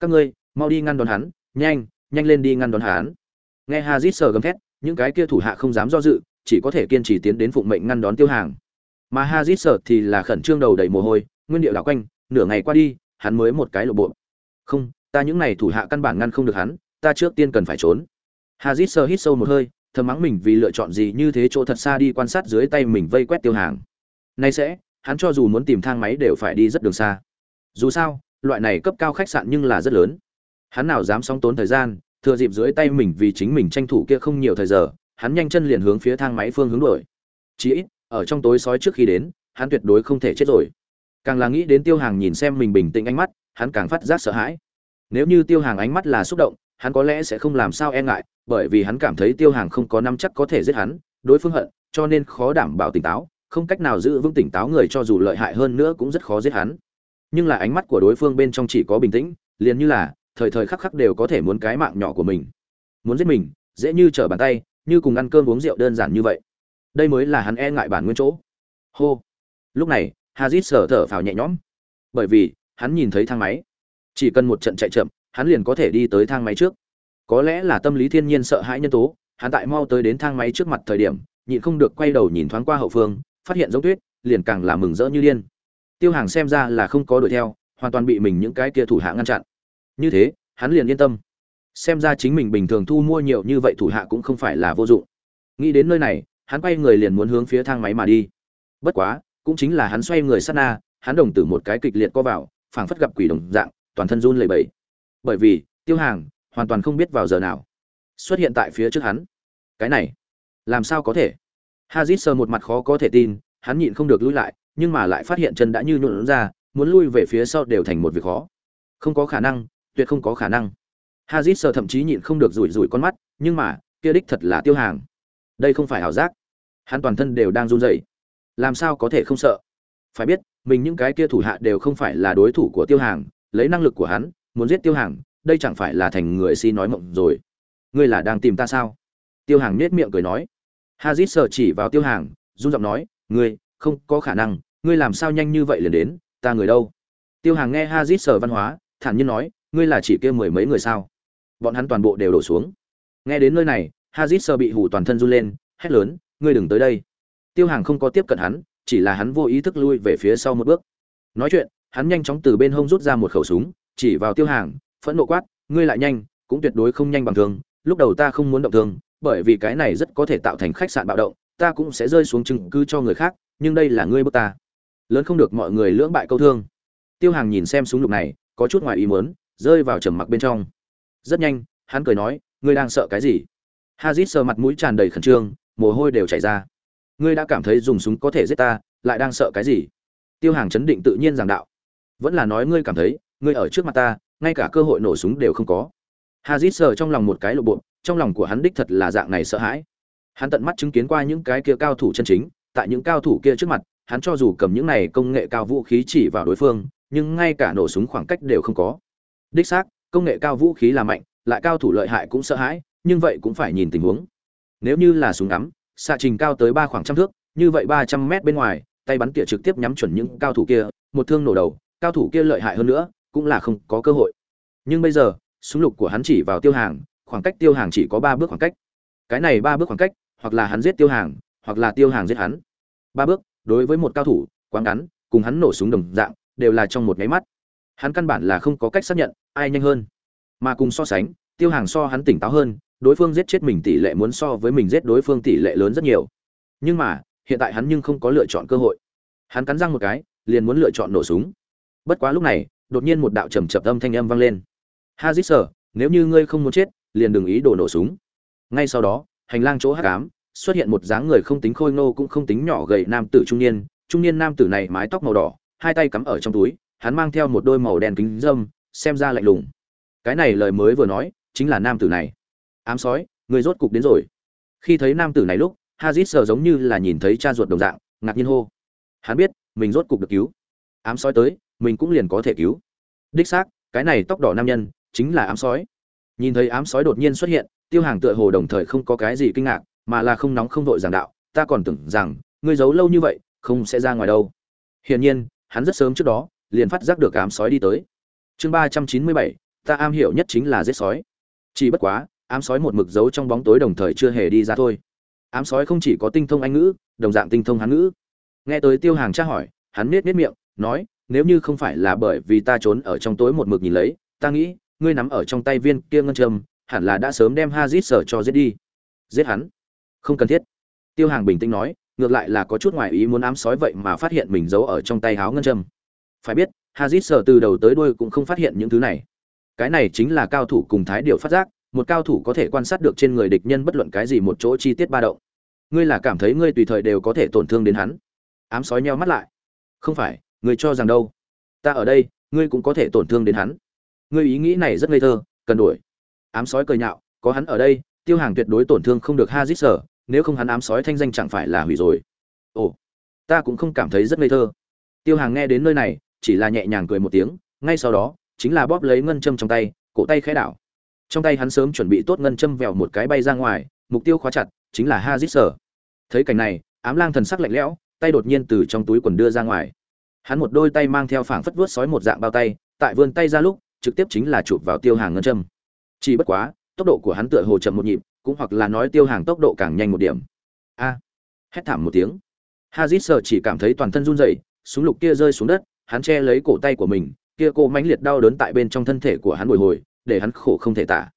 các ngươi, mau đi ngăn đón hắn, nhanh nhanh lên đi ngăn đón hắn. Nghe hazit sơ gầm thét, những cái kia thủ hạ không dám do dự, chỉ có thể kiên trì tiến đến phụng mệnh ngăn đón tiêu hàng. Mà hazit sơ thì là khẩn trương đầu đầy mồ hôi, nguyên điệu đảo quanh, nửa ngày qua đi, hắn mới một cái lộ bộ. Không, ta những này thủ hạ căn bản ngăn không được hắn, ta trước tiên cần phải trốn hazit sờ hít sâu một hơi, thầm mắng mình vì lựa chọn gì như thế chỗ thật xa đi quan sát dưới tay mình vây quét tiêu hàng. Nay sẽ, hắn cho dù muốn tìm thang máy đều phải đi rất đường xa. Dù sao, loại này cấp cao khách sạn nhưng là rất lớn. Hắn nào dám sóng tốn thời gian, thừa dịp dưới tay mình vì chính mình tranh thủ kia không nhiều thời giờ, hắn nhanh chân liền hướng phía thang máy phương hướng đổi chí ít, ở trong tối sói trước khi đến, hắn tuyệt đối không thể chết rồi. Càng là nghĩ đến tiêu hàng nhìn xem mình bình tĩnh ánh mắt, hắn càng phát giác sợ hãi. Nếu như tiêu hàng ánh mắt là xúc động, hắn có lẽ sẽ không làm sao e ngại bởi vì hắn cảm thấy tiêu hàng không có năm chắc có thể giết hắn, đối phương hận, cho nên khó đảm bảo tỉnh táo, không cách nào giữ vững tỉnh táo người cho dù lợi hại hơn nữa cũng rất khó giết hắn. Nhưng là ánh mắt của đối phương bên trong chỉ có bình tĩnh, liền như là, thời thời khắc khắc đều có thể muốn cái mạng nhỏ của mình. Muốn giết mình, dễ như trở bàn tay, như cùng ăn cơm uống rượu đơn giản như vậy. Đây mới là hắn e ngại bản nguyên chỗ. Hô. Lúc này, hazit sờ thở phào nhẹ nhõm. Bởi vì, hắn nhìn thấy thang máy. Chỉ cần một trận chạy chậm, hắn liền có thể đi tới thang máy trước có lẽ là tâm lý thiên nhiên sợ hãi nhân tố, hắn tại mau tới đến thang máy trước mặt thời điểm, nhịn không được quay đầu nhìn thoáng qua hậu phương, phát hiện giống tuyết, liền càng là mừng rỡ như điên. Tiêu hàng xem ra là không có đuổi theo, hoàn toàn bị mình những cái kia thủ hạ ngăn chặn. Như thế, hắn liền yên tâm. Xem ra chính mình bình thường thu mua nhiều như vậy thủ hạ cũng không phải là vô dụng. Nghĩ đến nơi này, hắn quay người liền muốn hướng phía thang máy mà đi. Bất quá, cũng chính là hắn xoay người sát na, hắn đồng tử một cái kịch liệt co vào, phảng phất gặp quỷ đồng dạng, toàn thân run lẩy bẩy. Bởi vì, tiêu hàng hoàn toàn không biết vào giờ nào. Xuất hiện tại phía trước hắn. Cái này, làm sao có thể? Hazit sờ một mặt khó có thể tin, hắn nhịn không được lùi lại, nhưng mà lại phát hiện chân đã như nhuộn ra, muốn lui về phía sau đều thành một việc khó. Không có khả năng, tuyệt không có khả năng. Hazit sờ thậm chí nhịn không được rủi rủi con mắt, nhưng mà, kia đích thật là tiêu hàng. Đây không phải ảo giác. Hắn toàn thân đều đang run rẩy. Làm sao có thể không sợ? Phải biết, mình những cái kia thủ hạ đều không phải là đối thủ của tiêu hàng, lấy năng lực của hắn, muốn giết tiêu hàng đây chẳng phải là thành người si nói mộng rồi. Ngươi là đang tìm ta sao? Tiêu hàng nết miệng cười nói. Hazit sờ chỉ vào tiêu hàng, run giọng nói, ngươi, không có khả năng, ngươi làm sao nhanh như vậy liền đến, ta người đâu? Tiêu hàng nghe hazit sờ văn hóa, thản nhiên nói, ngươi là chỉ kia mười mấy người sao? Bọn hắn toàn bộ đều đổ xuống. Nghe đến nơi này, hazit sờ bị hủ toàn thân run lên, hét lớn, ngươi đừng tới đây. Tiêu hàng không có tiếp cận hắn, chỉ là hắn vô ý thức lui về phía sau một bước. Nói chuyện, hắn nhanh chóng từ bên hông rút ra một khẩu súng, chỉ vào tiêu hàng phẫn nộ quát, ngươi lại nhanh, cũng tuyệt đối không nhanh bằng thường, lúc đầu ta không muốn động thương bởi vì cái này rất có thể tạo thành khách sạn bạo động, ta cũng sẽ rơi xuống chứng cứ cho người khác, nhưng đây là ngươi bước ta. Lớn không được mọi người lưỡng bại câu thương. Tiêu hàng nhìn xem súng lục này, có chút ngoài ý muốn, rơi vào trầm mặc bên trong. Rất nhanh, hắn cười nói, ngươi đang sợ cái gì? Hazit sờ mặt mũi tràn đầy khẩn trương, mồ hôi đều chảy ra. Ngươi đã cảm thấy dùng súng có thể giết ta, lại đang sợ cái gì? Tiêu hàng chấn định tự nhiên giảng đạo. Vẫn là nói ngươi cảm thấy, ngươi ở trước mặt ta ngay cả cơ hội nổ súng đều không có. Hazit sờ trong lòng một cái lộ bộ, trong lòng của hắn đích thật là dạng này sợ hãi. Hắn tận mắt chứng kiến qua những cái kia cao thủ chân chính, tại những cao thủ kia trước mặt, hắn cho dù cầm những này công nghệ cao vũ khí chỉ vào đối phương, nhưng ngay cả nổ súng khoảng cách đều không có. Đích xác, công nghệ cao vũ khí là mạnh, lại cao thủ lợi hại cũng sợ hãi, nhưng vậy cũng phải nhìn tình huống. Nếu như là súng ngắm, xạ trình cao tới ba khoảng trăm thước, như vậy ba trăm mét bên ngoài, tay bắn tỉa trực tiếp nhắm chuẩn những cao thủ kia, một thương nổ đầu, cao thủ kia lợi hại hơn nữa cũng là không có cơ hội. Nhưng bây giờ, súng lục của hắn chỉ vào tiêu hàng, khoảng cách tiêu hàng chỉ có ba bước khoảng cách. Cái này ba bước khoảng cách, hoặc là hắn giết tiêu hàng, hoặc là tiêu hàng giết hắn. Ba bước, đối với một cao thủ quá ngắn, cùng hắn nổ súng đồng dạng, đều là trong một máy mắt. Hắn căn bản là không có cách xác nhận, ai nhanh hơn. Mà cùng so sánh, tiêu hàng so hắn tỉnh táo hơn, đối phương giết chết mình tỷ lệ muốn so với mình giết đối phương tỷ lệ lớn rất nhiều. Nhưng mà, hiện tại hắn nhưng không có lựa chọn cơ hội. Hắn cắn răng một cái, liền muốn lựa chọn nổ súng. Bất quá lúc này đột nhiên một đạo trầm chập âm thanh âm vang lên. Hazit sở nếu như ngươi không muốn chết, liền đừng ý đồ nổ súng. Ngay sau đó, hành lang chỗ hắc ám xuất hiện một dáng người không tính khôi ngô cũng không tính nhỏ gầy nam tử trung niên. Trung niên nam tử này mái tóc màu đỏ, hai tay cắm ở trong túi, hắn mang theo một đôi màu đen kính dâm, xem ra lạnh lùng. Cái này lời mới vừa nói, chính là nam tử này. Ám sói người rốt cục đến rồi. Khi thấy nam tử này lúc hazit sờ giống như là nhìn thấy cha ruột đồng dạng, ngạc nhiên hô. Hắn biết, mình rốt cục được cứu. Ám sói tới mình cũng liền có thể cứu. Đích xác, cái này tóc đỏ nam nhân chính là ám sói. Nhìn thấy ám sói đột nhiên xuất hiện, tiêu hàng tựa hồ đồng thời không có cái gì kinh ngạc, mà là không nóng không vội giảng đạo, ta còn tưởng rằng ngươi giấu lâu như vậy, không sẽ ra ngoài đâu. Hiển nhiên, hắn rất sớm trước đó liền phát giác được ám sói đi tới. Chương ba trăm chín mươi bảy, ta am hiểu nhất chính là giết sói. Chỉ bất quá, ám sói một mực giấu trong bóng tối đồng thời chưa hề đi ra thôi. Ám sói không chỉ có tinh thông anh ngữ, đồng dạng tinh thông hán ngữ. Nghe tới tiêu hàng tra hỏi, hắn nết nết miệng, nói nếu như không phải là bởi vì ta trốn ở trong tối một mực nhìn lấy, ta nghĩ, ngươi nắm ở trong tay viên kia ngân châm, hẳn là đã sớm đem hazit sở cho giết đi. Giết hắn? Không cần thiết. Tiêu hàng bình tĩnh nói, ngược lại là có chút ngoài ý muốn ám sói vậy mà phát hiện mình giấu ở trong tay háo ngân châm. Phải biết, hazit sở từ đầu tới đuôi cũng không phát hiện những thứ này. Cái này chính là cao thủ cùng thái điều phát giác, một cao thủ có thể quan sát được trên người địch nhân bất luận cái gì một chỗ chi tiết ba động. Ngươi là cảm thấy ngươi tùy thời đều có thể tổn thương đến hắn. Ám sói nheo mắt lại. Không phải người cho rằng đâu? Ta ở đây, ngươi cũng có thể tổn thương đến hắn. Ngươi ý nghĩ này rất ngây thơ, cần đuổi. ám sói cười nhạo, có hắn ở đây, tiêu hàng tuyệt đối tổn thương không được hazit sở, nếu không hắn ám sói thanh danh chẳng phải là hủy rồi. Ồ, ta cũng không cảm thấy rất ngây thơ. Tiêu hàng nghe đến nơi này, chỉ là nhẹ nhàng cười một tiếng, ngay sau đó, chính là bóp lấy ngân châm trong tay, cổ tay khẽ đảo. Trong tay hắn sớm chuẩn bị tốt ngân châm vèo một cái bay ra ngoài, mục tiêu khóa chặt, chính là hazit sở. Thấy cảnh này, ám lang thần sắc lạnh lẽo, tay đột nhiên từ trong túi quần đưa ra ngoài hắn một đôi tay mang theo phảng phất vuốt sói một dạng bao tay, tại vươn tay ra lúc, trực tiếp chính là chụp vào tiêu hàng ngân châm. Chỉ bất quá, tốc độ của hắn tựa hồ chậm một nhịp, cũng hoặc là nói tiêu hàng tốc độ càng nhanh một điểm. A! Hét thảm một tiếng. Hazit sợ chỉ cảm thấy toàn thân run rẩy, súng lục kia rơi xuống đất, hắn che lấy cổ tay của mình, kia cô mãnh liệt đau đớn tại bên trong thân thể của hắn bồi hồi, để hắn khổ không thể tả.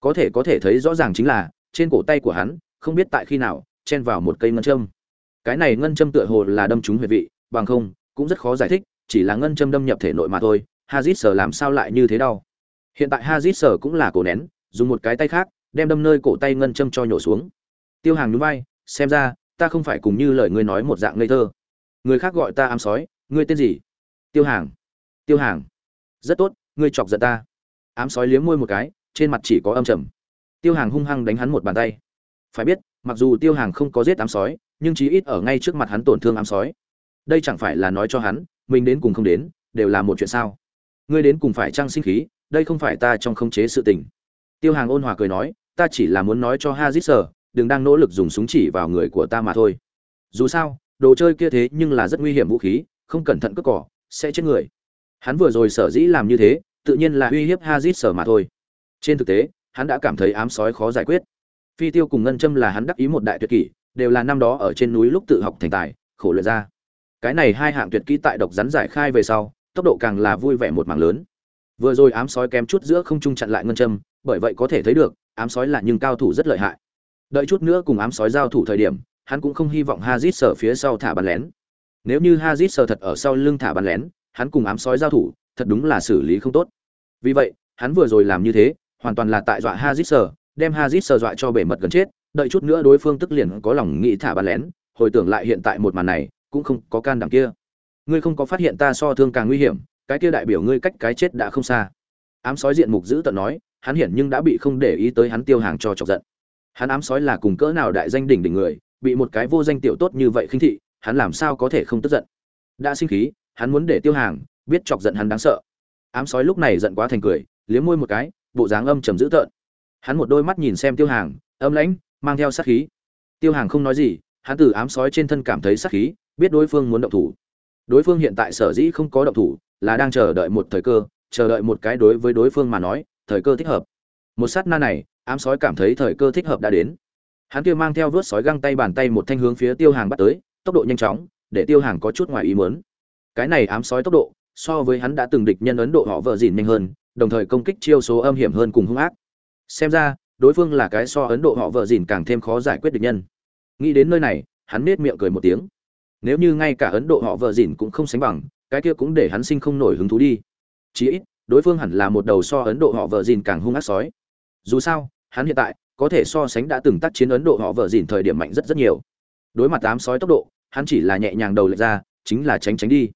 Có thể có thể thấy rõ ràng chính là, trên cổ tay của hắn, không biết tại khi nào, chen vào một cây ngân châm. Cái này ngân châm tựa hồ là đâm trúng huyệt vị, bằng không cũng rất khó giải thích, chỉ là ngân châm đâm nhập thể nội mà thôi, hazit sở làm sao lại như thế đau? Hiện tại hazit sở cũng là cổ nén, dùng một cái tay khác, đem đâm nơi cổ tay ngân châm cho nhổ xuống. Tiêu hàng nhún vai, xem ra, ta không phải cùng như lời ngươi nói một dạng ngây thơ. Người khác gọi ta ám sói, ngươi tên gì? Tiêu hàng. Tiêu hàng. Rất tốt, ngươi chọc giận ta. Ám sói liếm môi một cái, trên mặt chỉ có âm trầm. Tiêu hàng hung hăng đánh hắn một bàn tay. Phải biết, mặc dù tiêu hàng không có giết ám sói, nhưng chí ít ở ngay trước mặt hắn tổn thương ám sói đây chẳng phải là nói cho hắn, mình đến cùng không đến, đều là một chuyện sao? Ngươi đến cùng phải trang sinh khí, đây không phải ta trong khống chế sự tình. Tiêu hàng ôn hòa cười nói, ta chỉ là muốn nói cho hazit sở đừng đang nỗ lực dùng súng chỉ vào người của ta mà thôi. Dù sao, đồ chơi kia thế nhưng là rất nguy hiểm vũ khí, không cẩn thận cướp cỏ, sẽ chết người. Hắn vừa rồi sở dĩ làm như thế, tự nhiên là uy hiếp hazit sở mà thôi. Trên thực tế, hắn đã cảm thấy ám sói khó giải quyết. Phi tiêu cùng ngân châm là hắn đắc ý một đại tuyệt kỷ, đều là năm đó ở trên núi lúc tự học thành tài, khổ luyện ra cái này hai hạng tuyệt kỹ tại độc rắn giải khai về sau, tốc độ càng là vui vẻ một mảng lớn. Vừa rồi ám sói kém chút giữa không trung chặn lại ngân châm, bởi vậy có thể thấy được, ám sói là nhưng cao thủ rất lợi hại. Đợi chút nữa cùng ám sói giao thủ thời điểm, hắn cũng không hy vọng hazit sở phía sau thả bắn lén. Nếu như hazit sở thật ở sau lưng thả bắn lén, hắn cùng ám sói giao thủ, thật đúng là xử lý không tốt. Vì vậy, hắn vừa rồi làm như thế, hoàn toàn là tại dọa hazit sở, đem hazit sở dọa cho bể mật gần chết, đợi chút nữa đối phương tức liền có lòng nghĩ thả bắn lén, hồi tưởng lại hiện tại một màn này cũng không có can đảm kia. Ngươi không có phát hiện ta so thương càng nguy hiểm, cái kia đại biểu ngươi cách cái chết đã không xa. Ám sói diện mục giữ tận nói, hắn hiển nhưng đã bị không để ý tới hắn tiêu hàng cho chọc giận. Hắn ám sói là cùng cỡ nào đại danh đỉnh đỉnh người, bị một cái vô danh tiểu tốt như vậy khinh thị, hắn làm sao có thể không tức giận? Đã sinh khí, hắn muốn để tiêu hàng, biết chọc giận hắn đáng sợ. Ám sói lúc này giận quá thành cười, liếm môi một cái, bộ dáng âm trầm dữ tợn. Hắn một đôi mắt nhìn xem tiêu hàng, âm lãnh, mang theo sát khí. Tiêu hàng không nói gì, hắn từ ám sói trên thân cảm thấy sát khí biết đối phương muốn động thủ. Đối phương hiện tại sở dĩ không có động thủ là đang chờ đợi một thời cơ, chờ đợi một cái đối với đối phương mà nói, thời cơ thích hợp. Một sát na này, ám sói cảm thấy thời cơ thích hợp đã đến. Hắn kia mang theo vớt sói găng tay bàn tay một thanh hướng phía tiêu hàng bắt tới, tốc độ nhanh chóng, để tiêu hàng có chút ngoài ý muốn. Cái này ám sói tốc độ, so với hắn đã từng địch nhân ấn độ họ vợ dìn nhanh hơn, đồng thời công kích chiêu số âm hiểm hơn cùng hung ác. Xem ra, đối phương là cái so ấn độ họ vợ dìn càng thêm khó giải quyết địch nhân. Nghĩ đến nơi này, hắn nết miệng cười một tiếng nếu như ngay cả ấn độ họ vợ dìn cũng không sánh bằng, cái kia cũng để hắn sinh không nổi hứng thú đi. Chí ít, đối phương hẳn là một đầu so ấn độ họ vợ dìn càng hung ác sói. Dù sao, hắn hiện tại, có thể so sánh đã từng tác chiến ấn độ họ vợ dìn thời điểm mạnh rất rất nhiều. Đối mặt ám sói tốc độ, hắn chỉ là nhẹ nhàng đầu lệch ra, chính là tránh tránh đi.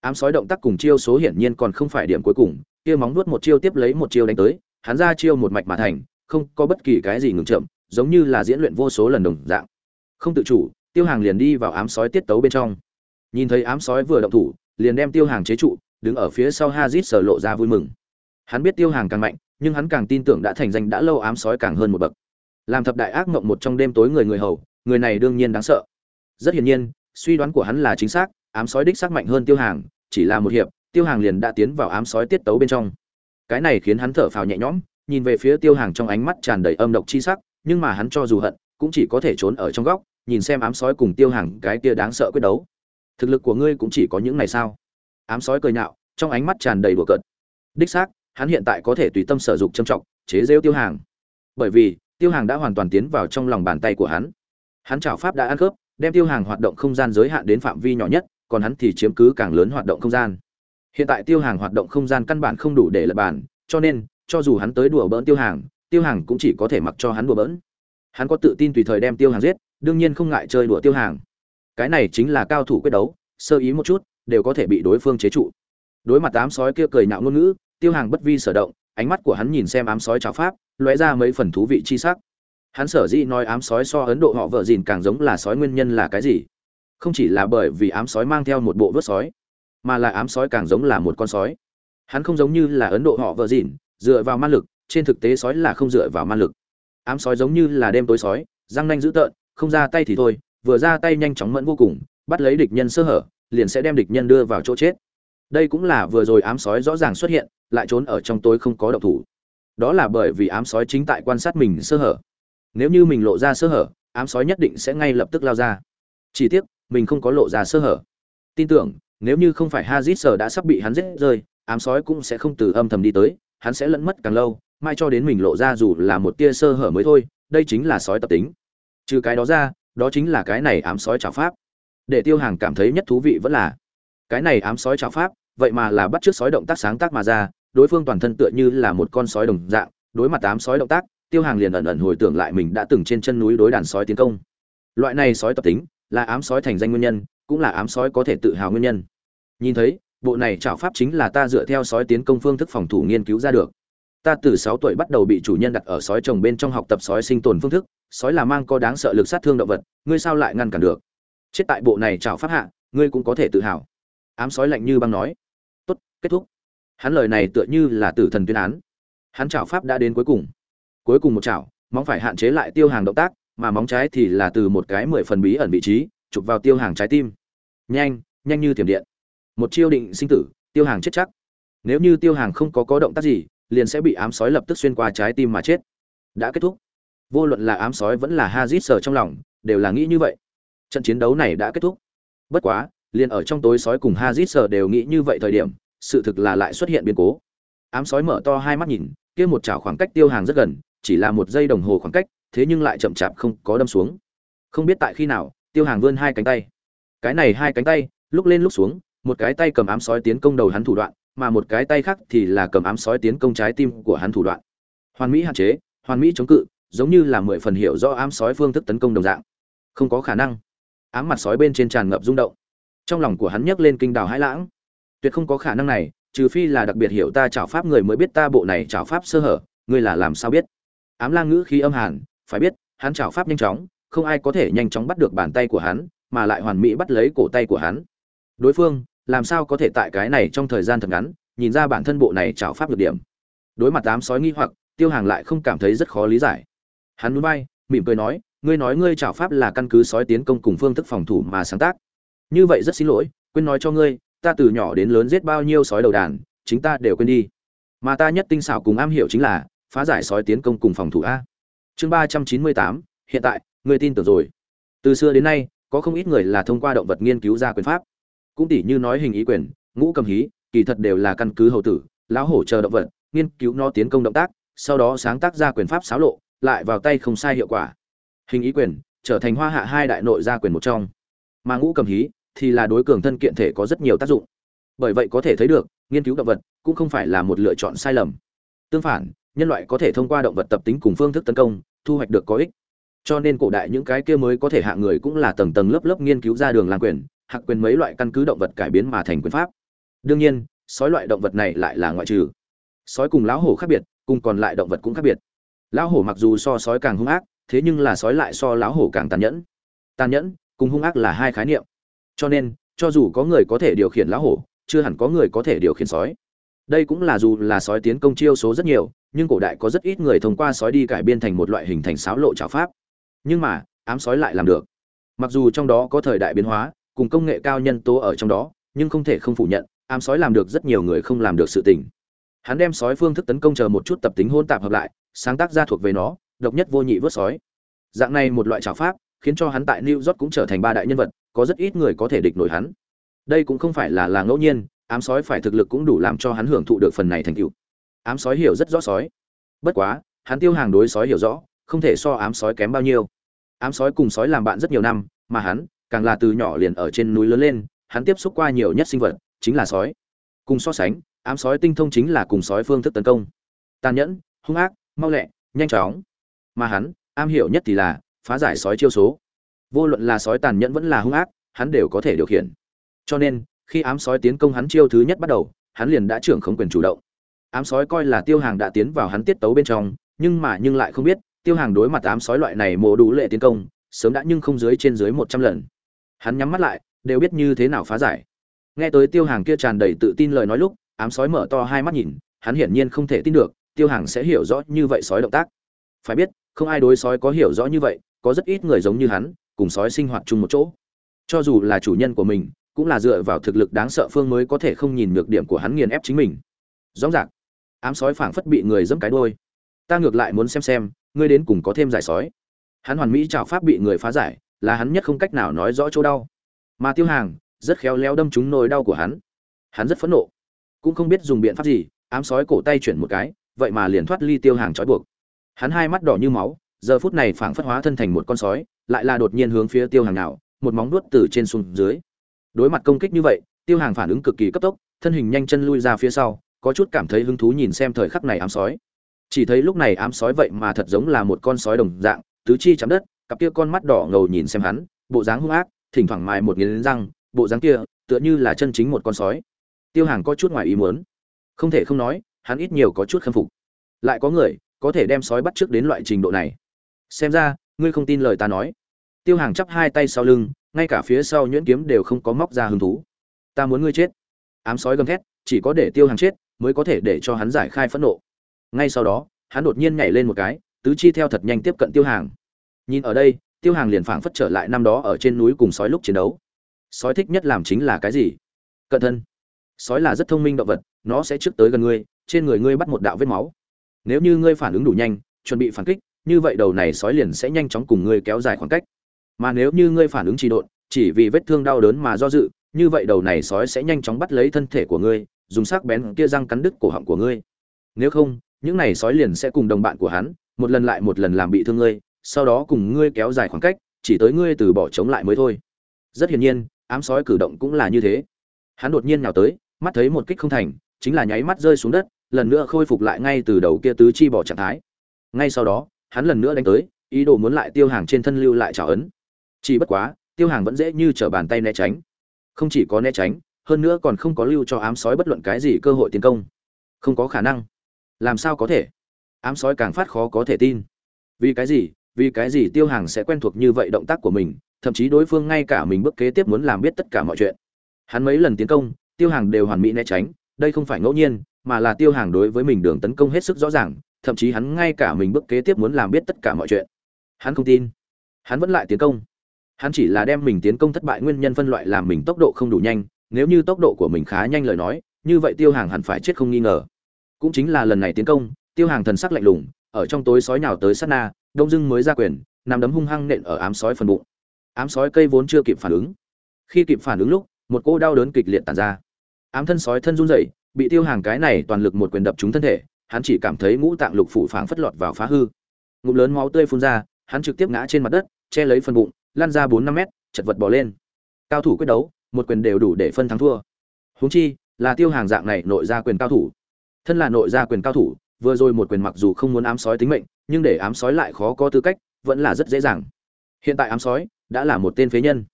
Ám sói động tác cùng chiêu số hiển nhiên còn không phải điểm cuối cùng, kia móng nuốt một chiêu tiếp lấy một chiêu đánh tới, hắn ra chiêu một mạch mà thành, không có bất kỳ cái gì ngừng chậm, giống như là diễn luyện vô số lần đồng dạng. Không tự chủ tiêu hàng liền đi vào ám sói tiết tấu bên trong. Nhìn thấy ám sói vừa động thủ, liền đem tiêu hàng chế trụ, đứng ở phía sau hazit sờ lộ ra vui mừng. Hắn biết tiêu hàng càng mạnh, nhưng hắn càng tin tưởng đã thành danh đã lâu ám sói càng hơn một bậc. Làm thập đại ác mộng một trong đêm tối người người hầu, người này đương nhiên đáng sợ. Rất hiển nhiên, suy đoán của hắn là chính xác, ám sói đích xác mạnh hơn tiêu hàng, chỉ là một hiệp, tiêu hàng liền đã tiến vào ám sói tiết tấu bên trong. Cái này khiến hắn thở phào nhẹ nhõm, nhìn về phía tiêu hàng trong ánh mắt tràn đầy âm độc chi sắc, nhưng mà hắn cho dù hận, cũng chỉ có thể trốn ở trong góc nhìn xem ám sói cùng tiêu hàng cái kia đáng sợ quyết đấu. Thực lực của ngươi cũng chỉ có những này sao? Ám sói cười nhạo, trong ánh mắt tràn đầy đùa cợt. Đích xác, hắn hiện tại có thể tùy tâm sở dụng trầm trọng, chế rêu tiêu hàng bởi vì, tiêu hàng đã hoàn toàn tiến vào trong lòng bàn tay của hắn. Hắn chảo pháp đã ăn khớp, đem tiêu hàng hoạt động không gian giới hạn đến phạm vi nhỏ nhất, còn hắn thì chiếm cứ càng lớn hoạt động không gian. Hiện tại tiêu hàng hoạt động không gian căn bản không đủ để lập bản cho nên, cho dù hắn tới đùa bỡn tiêu hàng tiêu hàng cũng chỉ có thể mặc cho hắn đùa bỡn. Hắn có tự tin tùy thời đem tiêu hàng giết đương nhiên không ngại chơi đùa tiêu hàng. Cái này chính là cao thủ quyết đấu, sơ ý một chút, đều có thể bị đối phương chế trụ. Đối mặt ám sói kia cười nhạo ngôn ngữ, tiêu hàng bất vi sở động, ánh mắt của hắn nhìn xem ám sói cháo pháp, lóe ra mấy phần thú vị chi sắc. Hắn sở dĩ nói ám sói so ấn độ họ vợ dìn càng giống là sói nguyên nhân là cái gì? Không chỉ là bởi vì ám sói mang theo một bộ vớt sói, mà là ám sói càng giống là một con sói. Hắn không giống như là ấn độ họ vợ dìn dựa vào man lực, trên thực tế sói là không dựa vào man lực. Ám sói giống như là đêm tối sói, răng nanh dữ tợn không ra tay thì thôi, vừa ra tay nhanh chóng mẫn vô cùng, bắt lấy địch nhân sơ hở, liền sẽ đem địch nhân đưa vào chỗ chết. Đây cũng là vừa rồi ám sói rõ ràng xuất hiện, lại trốn ở trong tối không có động thủ. Đó là bởi vì ám sói chính tại quan sát mình sơ hở. Nếu như mình lộ ra sơ hở, ám sói nhất định sẽ ngay lập tức lao ra. Chỉ tiếc, mình không có lộ ra sơ hở. Tin tưởng, nếu như không phải hazit sở đã sắp bị hắn giết rơi, ám sói cũng sẽ không từ âm thầm đi tới, hắn sẽ lẫn mất càng lâu, mai cho đến mình lộ ra dù là một tia sơ hở mới thôi, đây chính là sói tập tính trừ cái đó ra, đó chính là cái này ám sói trào pháp. Để tiêu hàng cảm thấy nhất thú vị vẫn là, cái này ám sói trào pháp, vậy mà là bắt chước sói động tác sáng tác mà ra, đối phương toàn thân tựa như là một con sói đồng dạng, đối mặt ám sói động tác, tiêu hàng liền ẩn ẩn hồi tưởng lại mình đã từng trên chân núi đối đàn sói tiến công. Loại này sói tập tính, là ám sói thành danh nguyên nhân, cũng là ám sói có thể tự hào nguyên nhân. Nhìn thấy, bộ này chảo pháp chính là ta dựa theo sói tiến công phương thức phòng thủ nghiên cứu ra được. Ta từ sáu tuổi bắt đầu bị chủ nhân đặt ở sói trồng bên trong học tập sói sinh tồn phương thức sói là mang có đáng sợ lực sát thương động vật, ngươi sao lại ngăn cản được? Chết tại bộ này chảo pháp hạ, ngươi cũng có thể tự hào. Ám sói lạnh như băng nói. Tốt, kết thúc. Hắn lời này tựa như là tử thần tuyên án. Hắn chảo pháp đã đến cuối cùng. Cuối cùng một chảo, móng phải hạn chế lại tiêu hàng động tác, mà móng trái thì là từ một cái mười phần bí ẩn vị trí, chụp vào tiêu hàng trái tim. Nhanh nhanh như tiềm điện. Một chiêu định sinh tử, tiêu hàng chết chắc. Nếu như tiêu hàng không có có động tác gì, liền sẽ bị ám sói lập tức xuyên qua trái tim mà chết. Đã kết thúc vô luận là ám sói vẫn là hazit sờ trong lòng, đều là nghĩ như vậy. Trận chiến đấu này đã kết thúc. Bất quá, liền ở trong tối sói cùng hazit sờ đều nghĩ như vậy thời điểm, sự thực là lại xuất hiện biến cố. Ám sói mở to hai mắt nhìn, kia một chảo khoảng cách tiêu hàng rất gần, chỉ là một giây đồng hồ khoảng cách, thế nhưng lại chậm chạp không có đâm xuống. Không biết tại khi nào, tiêu hàng vươn hai cánh tay. Cái này hai cánh tay, lúc lên lúc xuống, một cái tay cầm ám sói tiến công đầu hắn thủ đoạn, mà một cái tay khác thì là cầm ám sói tiến công trái tim của hắn thủ đoạn. Hoàn mỹ hạn chế, hoàn mỹ chống cự giống như là mười phần hiểu rõ ám sói phương thức tấn công đồng dạng. Không có khả năng. Ám mặt sói bên trên tràn ngập rung động. Trong lòng của hắn nhấc lên kinh đào hãi lãng. Tuyệt không có khả năng này, trừ phi là đặc biệt hiểu ta chảo pháp người mới biết ta bộ này chảo pháp sơ hở, ngươi là làm sao biết? Ám lang ngữ khí âm hàn, phải biết, hắn chảo pháp nhanh chóng, không ai có thể nhanh chóng bắt được bàn tay của hắn, mà lại hoàn mỹ bắt lấy cổ tay của hắn. Đối phương, làm sao có thể tại cái này trong thời gian thật ngắn, nhìn ra bản thân bộ này chảo pháp được điểm? Đối mặt ám sói nghi hoặc, tiêu hàng lại không cảm thấy rất khó lý giải hắn núi bay, mỉm cười nói, ngươi nói ngươi chảo pháp là căn cứ sói tiến công cùng phương thức phòng thủ mà sáng tác. Như vậy rất xin lỗi, quên nói cho ngươi, ta từ nhỏ đến lớn giết bao nhiêu sói đầu đàn, chính ta đều quên đi. Mà ta nhất tinh xảo cùng am hiểu chính là, phá giải sói tiến công cùng phòng thủ a. Chương ba trăm chín mươi tám, hiện tại, ngươi tin tưởng rồi. Từ xưa đến nay, có không ít người là thông qua động vật nghiên cứu ra quyền pháp. Cũng tỉ như nói hình ý quyền, ngũ cầm hí, kỳ thật đều là căn cứ hậu tử, lão hổ chờ động vật, nghiên cứu nó tiến công động tác, sau đó sáng tác ra quyền pháp xáo lộ lại vào tay không sai hiệu quả. Hình ý quyền, trở thành hoa hạ hai đại nội gia quyền một trong. Mà ngũ cầm hí, thì là đối cường thân kiện thể có rất nhiều tác dụng. Bởi vậy có thể thấy được, nghiên cứu động vật cũng không phải là một lựa chọn sai lầm. Tương phản, nhân loại có thể thông qua động vật tập tính cùng phương thức tấn công, thu hoạch được có ích. Cho nên cổ đại những cái kia mới có thể hạ người cũng là tầng tầng lớp lớp nghiên cứu ra đường làm quyền hạc quyền mấy loại căn cứ động vật cải biến mà thành quyền pháp. Đương nhiên, sói loại động vật này lại là ngoại trừ. Sói cùng lão hổ khác biệt, cùng còn lại động vật cũng khác biệt lão hổ mặc dù so sói càng hung ác, thế nhưng là sói lại so lão hổ càng tàn nhẫn. Tàn nhẫn cùng hung ác là hai khái niệm. Cho nên, cho dù có người có thể điều khiển lão hổ, chưa hẳn có người có thể điều khiển sói. Đây cũng là dù là sói tiến công chiêu số rất nhiều, nhưng cổ đại có rất ít người thông qua sói đi cải biên thành một loại hình thành sáo lộ trào pháp. Nhưng mà, ám sói lại làm được. Mặc dù trong đó có thời đại biến hóa, cùng công nghệ cao nhân tố ở trong đó, nhưng không thể không phủ nhận, ám sói làm được rất nhiều người không làm được sự tình. Hắn đem sói phương thức tấn công chờ một chút tập tính hôn tạp hợp lại sáng tác ra thuộc về nó, độc nhất vô nhị vớt sói. Dạng này một loại trào pháp, khiến cho hắn tại new york cũng trở thành ba đại nhân vật, có rất ít người có thể địch nổi hắn. Đây cũng không phải là là ngẫu nhiên, ám sói phải thực lực cũng đủ làm cho hắn hưởng thụ được phần này thành tựu. Ám sói hiểu rất rõ sói. Bất quá, hắn tiêu hàng đối sói hiểu rõ, không thể so ám sói kém bao nhiêu. Ám sói cùng sói làm bạn rất nhiều năm, mà hắn, càng là từ nhỏ liền ở trên núi lớn lên, hắn tiếp xúc qua nhiều nhất sinh vật, chính là sói. Cùng so sánh, ám sói tinh thông chính là cùng sói phương thức tấn công. Tàn nhẫn, hung ác mau lẹ, nhanh chóng. Mà hắn, am hiểu nhất thì là, phá giải sói chiêu số. Vô luận là sói tàn nhẫn vẫn là hung ác, hắn đều có thể điều khiển. Cho nên, khi ám sói tiến công hắn chiêu thứ nhất bắt đầu, hắn liền đã trưởng không quyền chủ động. Ám sói coi là tiêu hàng đã tiến vào hắn tiết tấu bên trong, nhưng mà nhưng lại không biết, tiêu hàng đối mặt ám sói loại này mồ đủ lệ tiến công, sớm đã nhưng không dưới trên dưới một trăm lần. Hắn nhắm mắt lại, đều biết như thế nào phá giải. Nghe tới tiêu hàng kia tràn đầy tự tin lời nói lúc, ám sói mở to hai mắt nhìn, hắn hiển nhiên không thể tin được tiêu hàng sẽ hiểu rõ như vậy sói động tác. Phải biết, không ai đối sói có hiểu rõ như vậy, có rất ít người giống như hắn, cùng sói sinh hoạt chung một chỗ. Cho dù là chủ nhân của mình, cũng là dựa vào thực lực đáng sợ phương mới có thể không nhìn nhược điểm của hắn nghiền ép chính mình. Rõ ràng, ám sói phảng phất bị người dẫm cái đôi ta ngược lại muốn xem xem, ngươi đến cùng có thêm giải sói. Hắn hoàn mỹ trào pháp bị người phá giải, là hắn nhất không cách nào nói rõ chỗ đau. Mà tiêu hàng, rất khéo léo đâm trúng nỗi đau của hắn. Hắn rất phẫn nộ. Cũng không biết dùng biện pháp gì, ám sói cổ tay chuyển một cái vậy mà liền thoát ly tiêu hàng trói buộc. Hắn hai mắt đỏ như máu, giờ phút này phảng phất hóa thân thành một con sói, lại là đột nhiên hướng phía tiêu hàng nào, một móng đuốt từ trên xuống dưới. Đối mặt công kích như vậy, tiêu hàng phản ứng cực kỳ cấp tốc, thân hình nhanh chân lui ra phía sau, có chút cảm thấy hứng thú nhìn xem thời khắc này ám sói. Chỉ thấy lúc này ám sói vậy mà thật giống là một con sói đồng dạng, tứ chi chạm đất, cặp kia con mắt đỏ ngầu nhìn xem hắn, bộ dáng hung ác, thỉnh thoảng mài một nghiến răng, bộ dáng kia, tựa như là chân chính một con sói. Tiêu hàng có chút ngoài ý muốn. Không thể không nói hắn ít nhiều có chút khâm phục. Lại có người có thể đem sói bắt trước đến loại trình độ này. Xem ra, ngươi không tin lời ta nói. Tiêu hàng chắp hai tay sau lưng, ngay cả phía sau nhuyễn kiếm đều không có móc ra hứng thú. Ta muốn ngươi chết. Ám sói gầm thét, chỉ có để tiêu hàng chết mới có thể để cho hắn giải khai phẫn nộ. Ngay sau đó, hắn đột nhiên nhảy lên một cái, tứ chi theo thật nhanh tiếp cận tiêu hàng. Nhìn ở đây, tiêu hàng liền phảng phất trở lại năm đó ở trên núi cùng sói lúc chiến đấu. Sói thích nhất làm chính là cái gì? Cẩn thân sói là rất thông minh động vật, nó sẽ trước tới gần ngươi trên người ngươi bắt một đạo vết máu. Nếu như ngươi phản ứng đủ nhanh, chuẩn bị phản kích, như vậy đầu này sói liền sẽ nhanh chóng cùng ngươi kéo dài khoảng cách. Mà nếu như ngươi phản ứng trì độn, chỉ vì vết thương đau đớn mà do dự, như vậy đầu này sói sẽ nhanh chóng bắt lấy thân thể của ngươi, dùng sắc bén kia răng cắn đứt cổ họng của ngươi. Nếu không, những này sói liền sẽ cùng đồng bạn của hắn, một lần lại một lần làm bị thương ngươi, sau đó cùng ngươi kéo dài khoảng cách, chỉ tới ngươi từ bỏ chống lại mới thôi. Rất hiển nhiên, ám sói cử động cũng là như thế. Hắn đột nhiên nhào tới, mắt thấy một kích không thành, chính là nháy mắt rơi xuống đất lần nữa khôi phục lại ngay từ đầu kia tứ chi bỏ trạng thái. Ngay sau đó, hắn lần nữa đánh tới, ý đồ muốn lại tiêu hàng trên thân lưu lại trả ấn. Chỉ bất quá, tiêu hàng vẫn dễ như trở bàn tay né tránh. Không chỉ có né tránh, hơn nữa còn không có lưu cho ám sói bất luận cái gì cơ hội tiến công. Không có khả năng. Làm sao có thể? Ám sói càng phát khó có thể tin. Vì cái gì? Vì cái gì tiêu hàng sẽ quen thuộc như vậy động tác của mình, thậm chí đối phương ngay cả mình bước kế tiếp muốn làm biết tất cả mọi chuyện. Hắn mấy lần tiến công, tiêu hàng đều hoàn mỹ né tránh, đây không phải ngẫu nhiên mà là tiêu hàng đối với mình đường tấn công hết sức rõ ràng, thậm chí hắn ngay cả mình bước kế tiếp muốn làm biết tất cả mọi chuyện. Hắn không tin. Hắn vẫn lại tiến công. Hắn chỉ là đem mình tiến công thất bại nguyên nhân phân loại làm mình tốc độ không đủ nhanh, nếu như tốc độ của mình khá nhanh lời nói, như vậy tiêu hàng hẳn phải chết không nghi ngờ. Cũng chính là lần này tiến công, tiêu hàng thần sắc lạnh lùng, ở trong tối sói nhào tới sát na, đông dưng mới ra quyền, nằm đấm hung hăng nện ở ám sói phần bụng. Ám sói cây vốn chưa kịp phản ứng. Khi kịp phản ứng lúc, một cô đau đớn kịch liệt tàn ra. Ám thân sói thân run rẩy bị tiêu hàng cái này toàn lực một quyền đập trúng thân thể, hắn chỉ cảm thấy ngũ tạng lục phủ phảng phất lọt vào phá hư. Ngụm lớn máu tươi phun ra, hắn trực tiếp ngã trên mặt đất, che lấy phần bụng, lăn ra bốn năm mét, chật vật bỏ lên. Cao thủ quyết đấu, một quyền đều đủ để phân thắng thua. Huống chi, là tiêu hàng dạng này nội ra quyền cao thủ. Thân là nội ra quyền cao thủ, vừa rồi một quyền mặc dù không muốn ám sói tính mệnh, nhưng để ám sói lại khó có tư cách, vẫn là rất dễ dàng. Hiện tại ám sói đã là một tên phế nhân.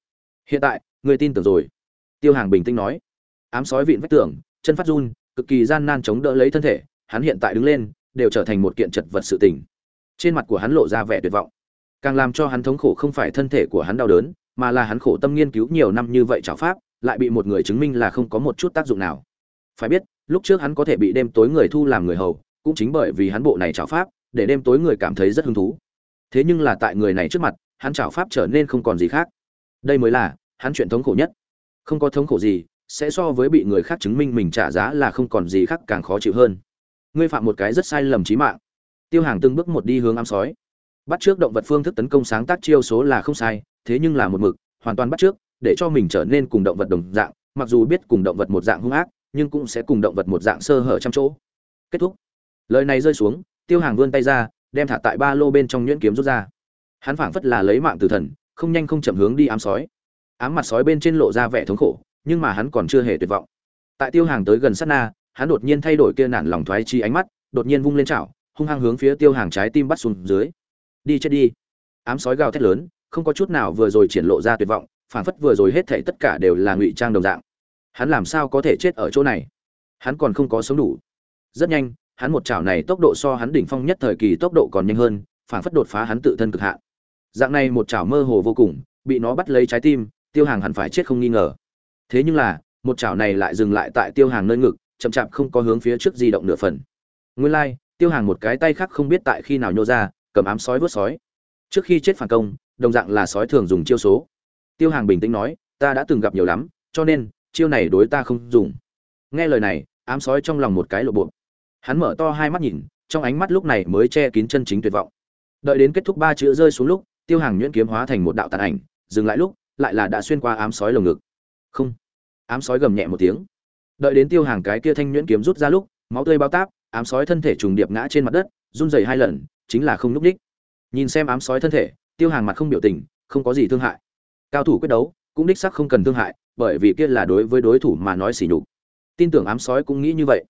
Hiện tại, người tin tưởng rồi. Tiêu hàng bình tĩnh nói. Ám sói vịn vách tưởng chân phát run, cực kỳ gian nan chống đỡ lấy thân thể, hắn hiện tại đứng lên, đều trở thành một kiện chật vật sự tình. Trên mặt của hắn lộ ra vẻ tuyệt vọng. Càng làm cho hắn thống khổ không phải thân thể của hắn đau đớn, mà là hắn khổ tâm nghiên cứu nhiều năm như vậy chảo pháp, lại bị một người chứng minh là không có một chút tác dụng nào. Phải biết, lúc trước hắn có thể bị đêm tối người thu làm người hầu, cũng chính bởi vì hắn bộ này chảo pháp, để đêm tối người cảm thấy rất hứng thú. Thế nhưng là tại người này trước mặt, hắn chảo pháp trở nên không còn gì khác. Đây mới là hắn chuyện thống khổ nhất. Không có thống khổ gì sẽ so với bị người khác chứng minh mình trả giá là không còn gì khác càng khó chịu hơn. Ngươi phạm một cái rất sai lầm chí mạng. Tiêu hàng từng bước một đi hướng ám sói. Bắt trước động vật phương thức tấn công sáng tác chiêu số là không sai, thế nhưng là một mực, hoàn toàn bắt trước, để cho mình trở nên cùng động vật đồng dạng, mặc dù biết cùng động vật một dạng hung ác, nhưng cũng sẽ cùng động vật một dạng sơ hở trăm chỗ. Kết thúc. Lời này rơi xuống, tiêu hàng vươn tay ra, đem thả tại ba lô bên trong nhuyễn kiếm rút ra. Hắn phảng phất là lấy mạng từ thần, không nhanh không chậm hướng đi ám sói. Ám mặt sói bên trên lộ ra vẻ thống khổ nhưng mà hắn còn chưa hề tuyệt vọng. Tại tiêu hàng tới gần sát na, hắn đột nhiên thay đổi kia nản lòng thoái chi ánh mắt, đột nhiên vung lên chảo, hung hăng hướng phía tiêu hàng trái tim bắt xuống dưới. Đi chết đi. Ám sói gào thét lớn, không có chút nào vừa rồi triển lộ ra tuyệt vọng phản phất vừa rồi hết thảy tất cả đều là ngụy trang đồng dạng. Hắn làm sao có thể chết ở chỗ này? Hắn còn không có sống đủ. Rất nhanh, hắn một chảo này tốc độ so hắn đỉnh phong nhất thời kỳ tốc độ còn nhanh hơn phản phất đột phá hắn tự thân cực hạn. Dạng này một chảo mơ hồ vô cùng, bị nó bắt lấy trái tim, tiêu hàng hẳn phải chết không nghi ngờ thế nhưng là, một chảo này lại dừng lại tại tiêu hàng nơi ngực, chậm chạp không có hướng phía trước di động nửa phần. Nguyên lai, tiêu hàng một cái tay khác không biết tại khi nào nhô ra, cầm ám sói vớt sói. Trước khi chết phản công, đồng dạng là sói thường dùng chiêu số. Tiêu hàng bình tĩnh nói, ta đã từng gặp nhiều lắm, cho nên, chiêu này đối ta không dùng. Nghe lời này, ám sói trong lòng một cái lộ bộ. Hắn mở to hai mắt nhìn, trong ánh mắt lúc này mới che kín chân chính tuyệt vọng. Đợi đến kết thúc ba chữ rơi xuống lúc, tiêu hàng nhuyễn kiếm hóa thành một đạo tàn ảnh, dừng lại lúc, lại là đã xuyên qua ám sói lồng ngực không. Ám sói gầm nhẹ một tiếng. Đợi đến tiêu hàng cái kia thanh nhuyễn kiếm rút ra lúc, máu tươi bao táp, ám sói thân thể trùng điệp ngã trên mặt đất, run rẩy hai lần, chính là không núp đích nhìn xem ám sói thân thể, tiêu hàng mặt không biểu tình, không có gì thương hại. Cao thủ quyết đấu, cũng đích sắc không cần thương hại, bởi vì kia là đối với đối thủ mà nói xỉ nhục. Tin tưởng ám sói cũng nghĩ như vậy.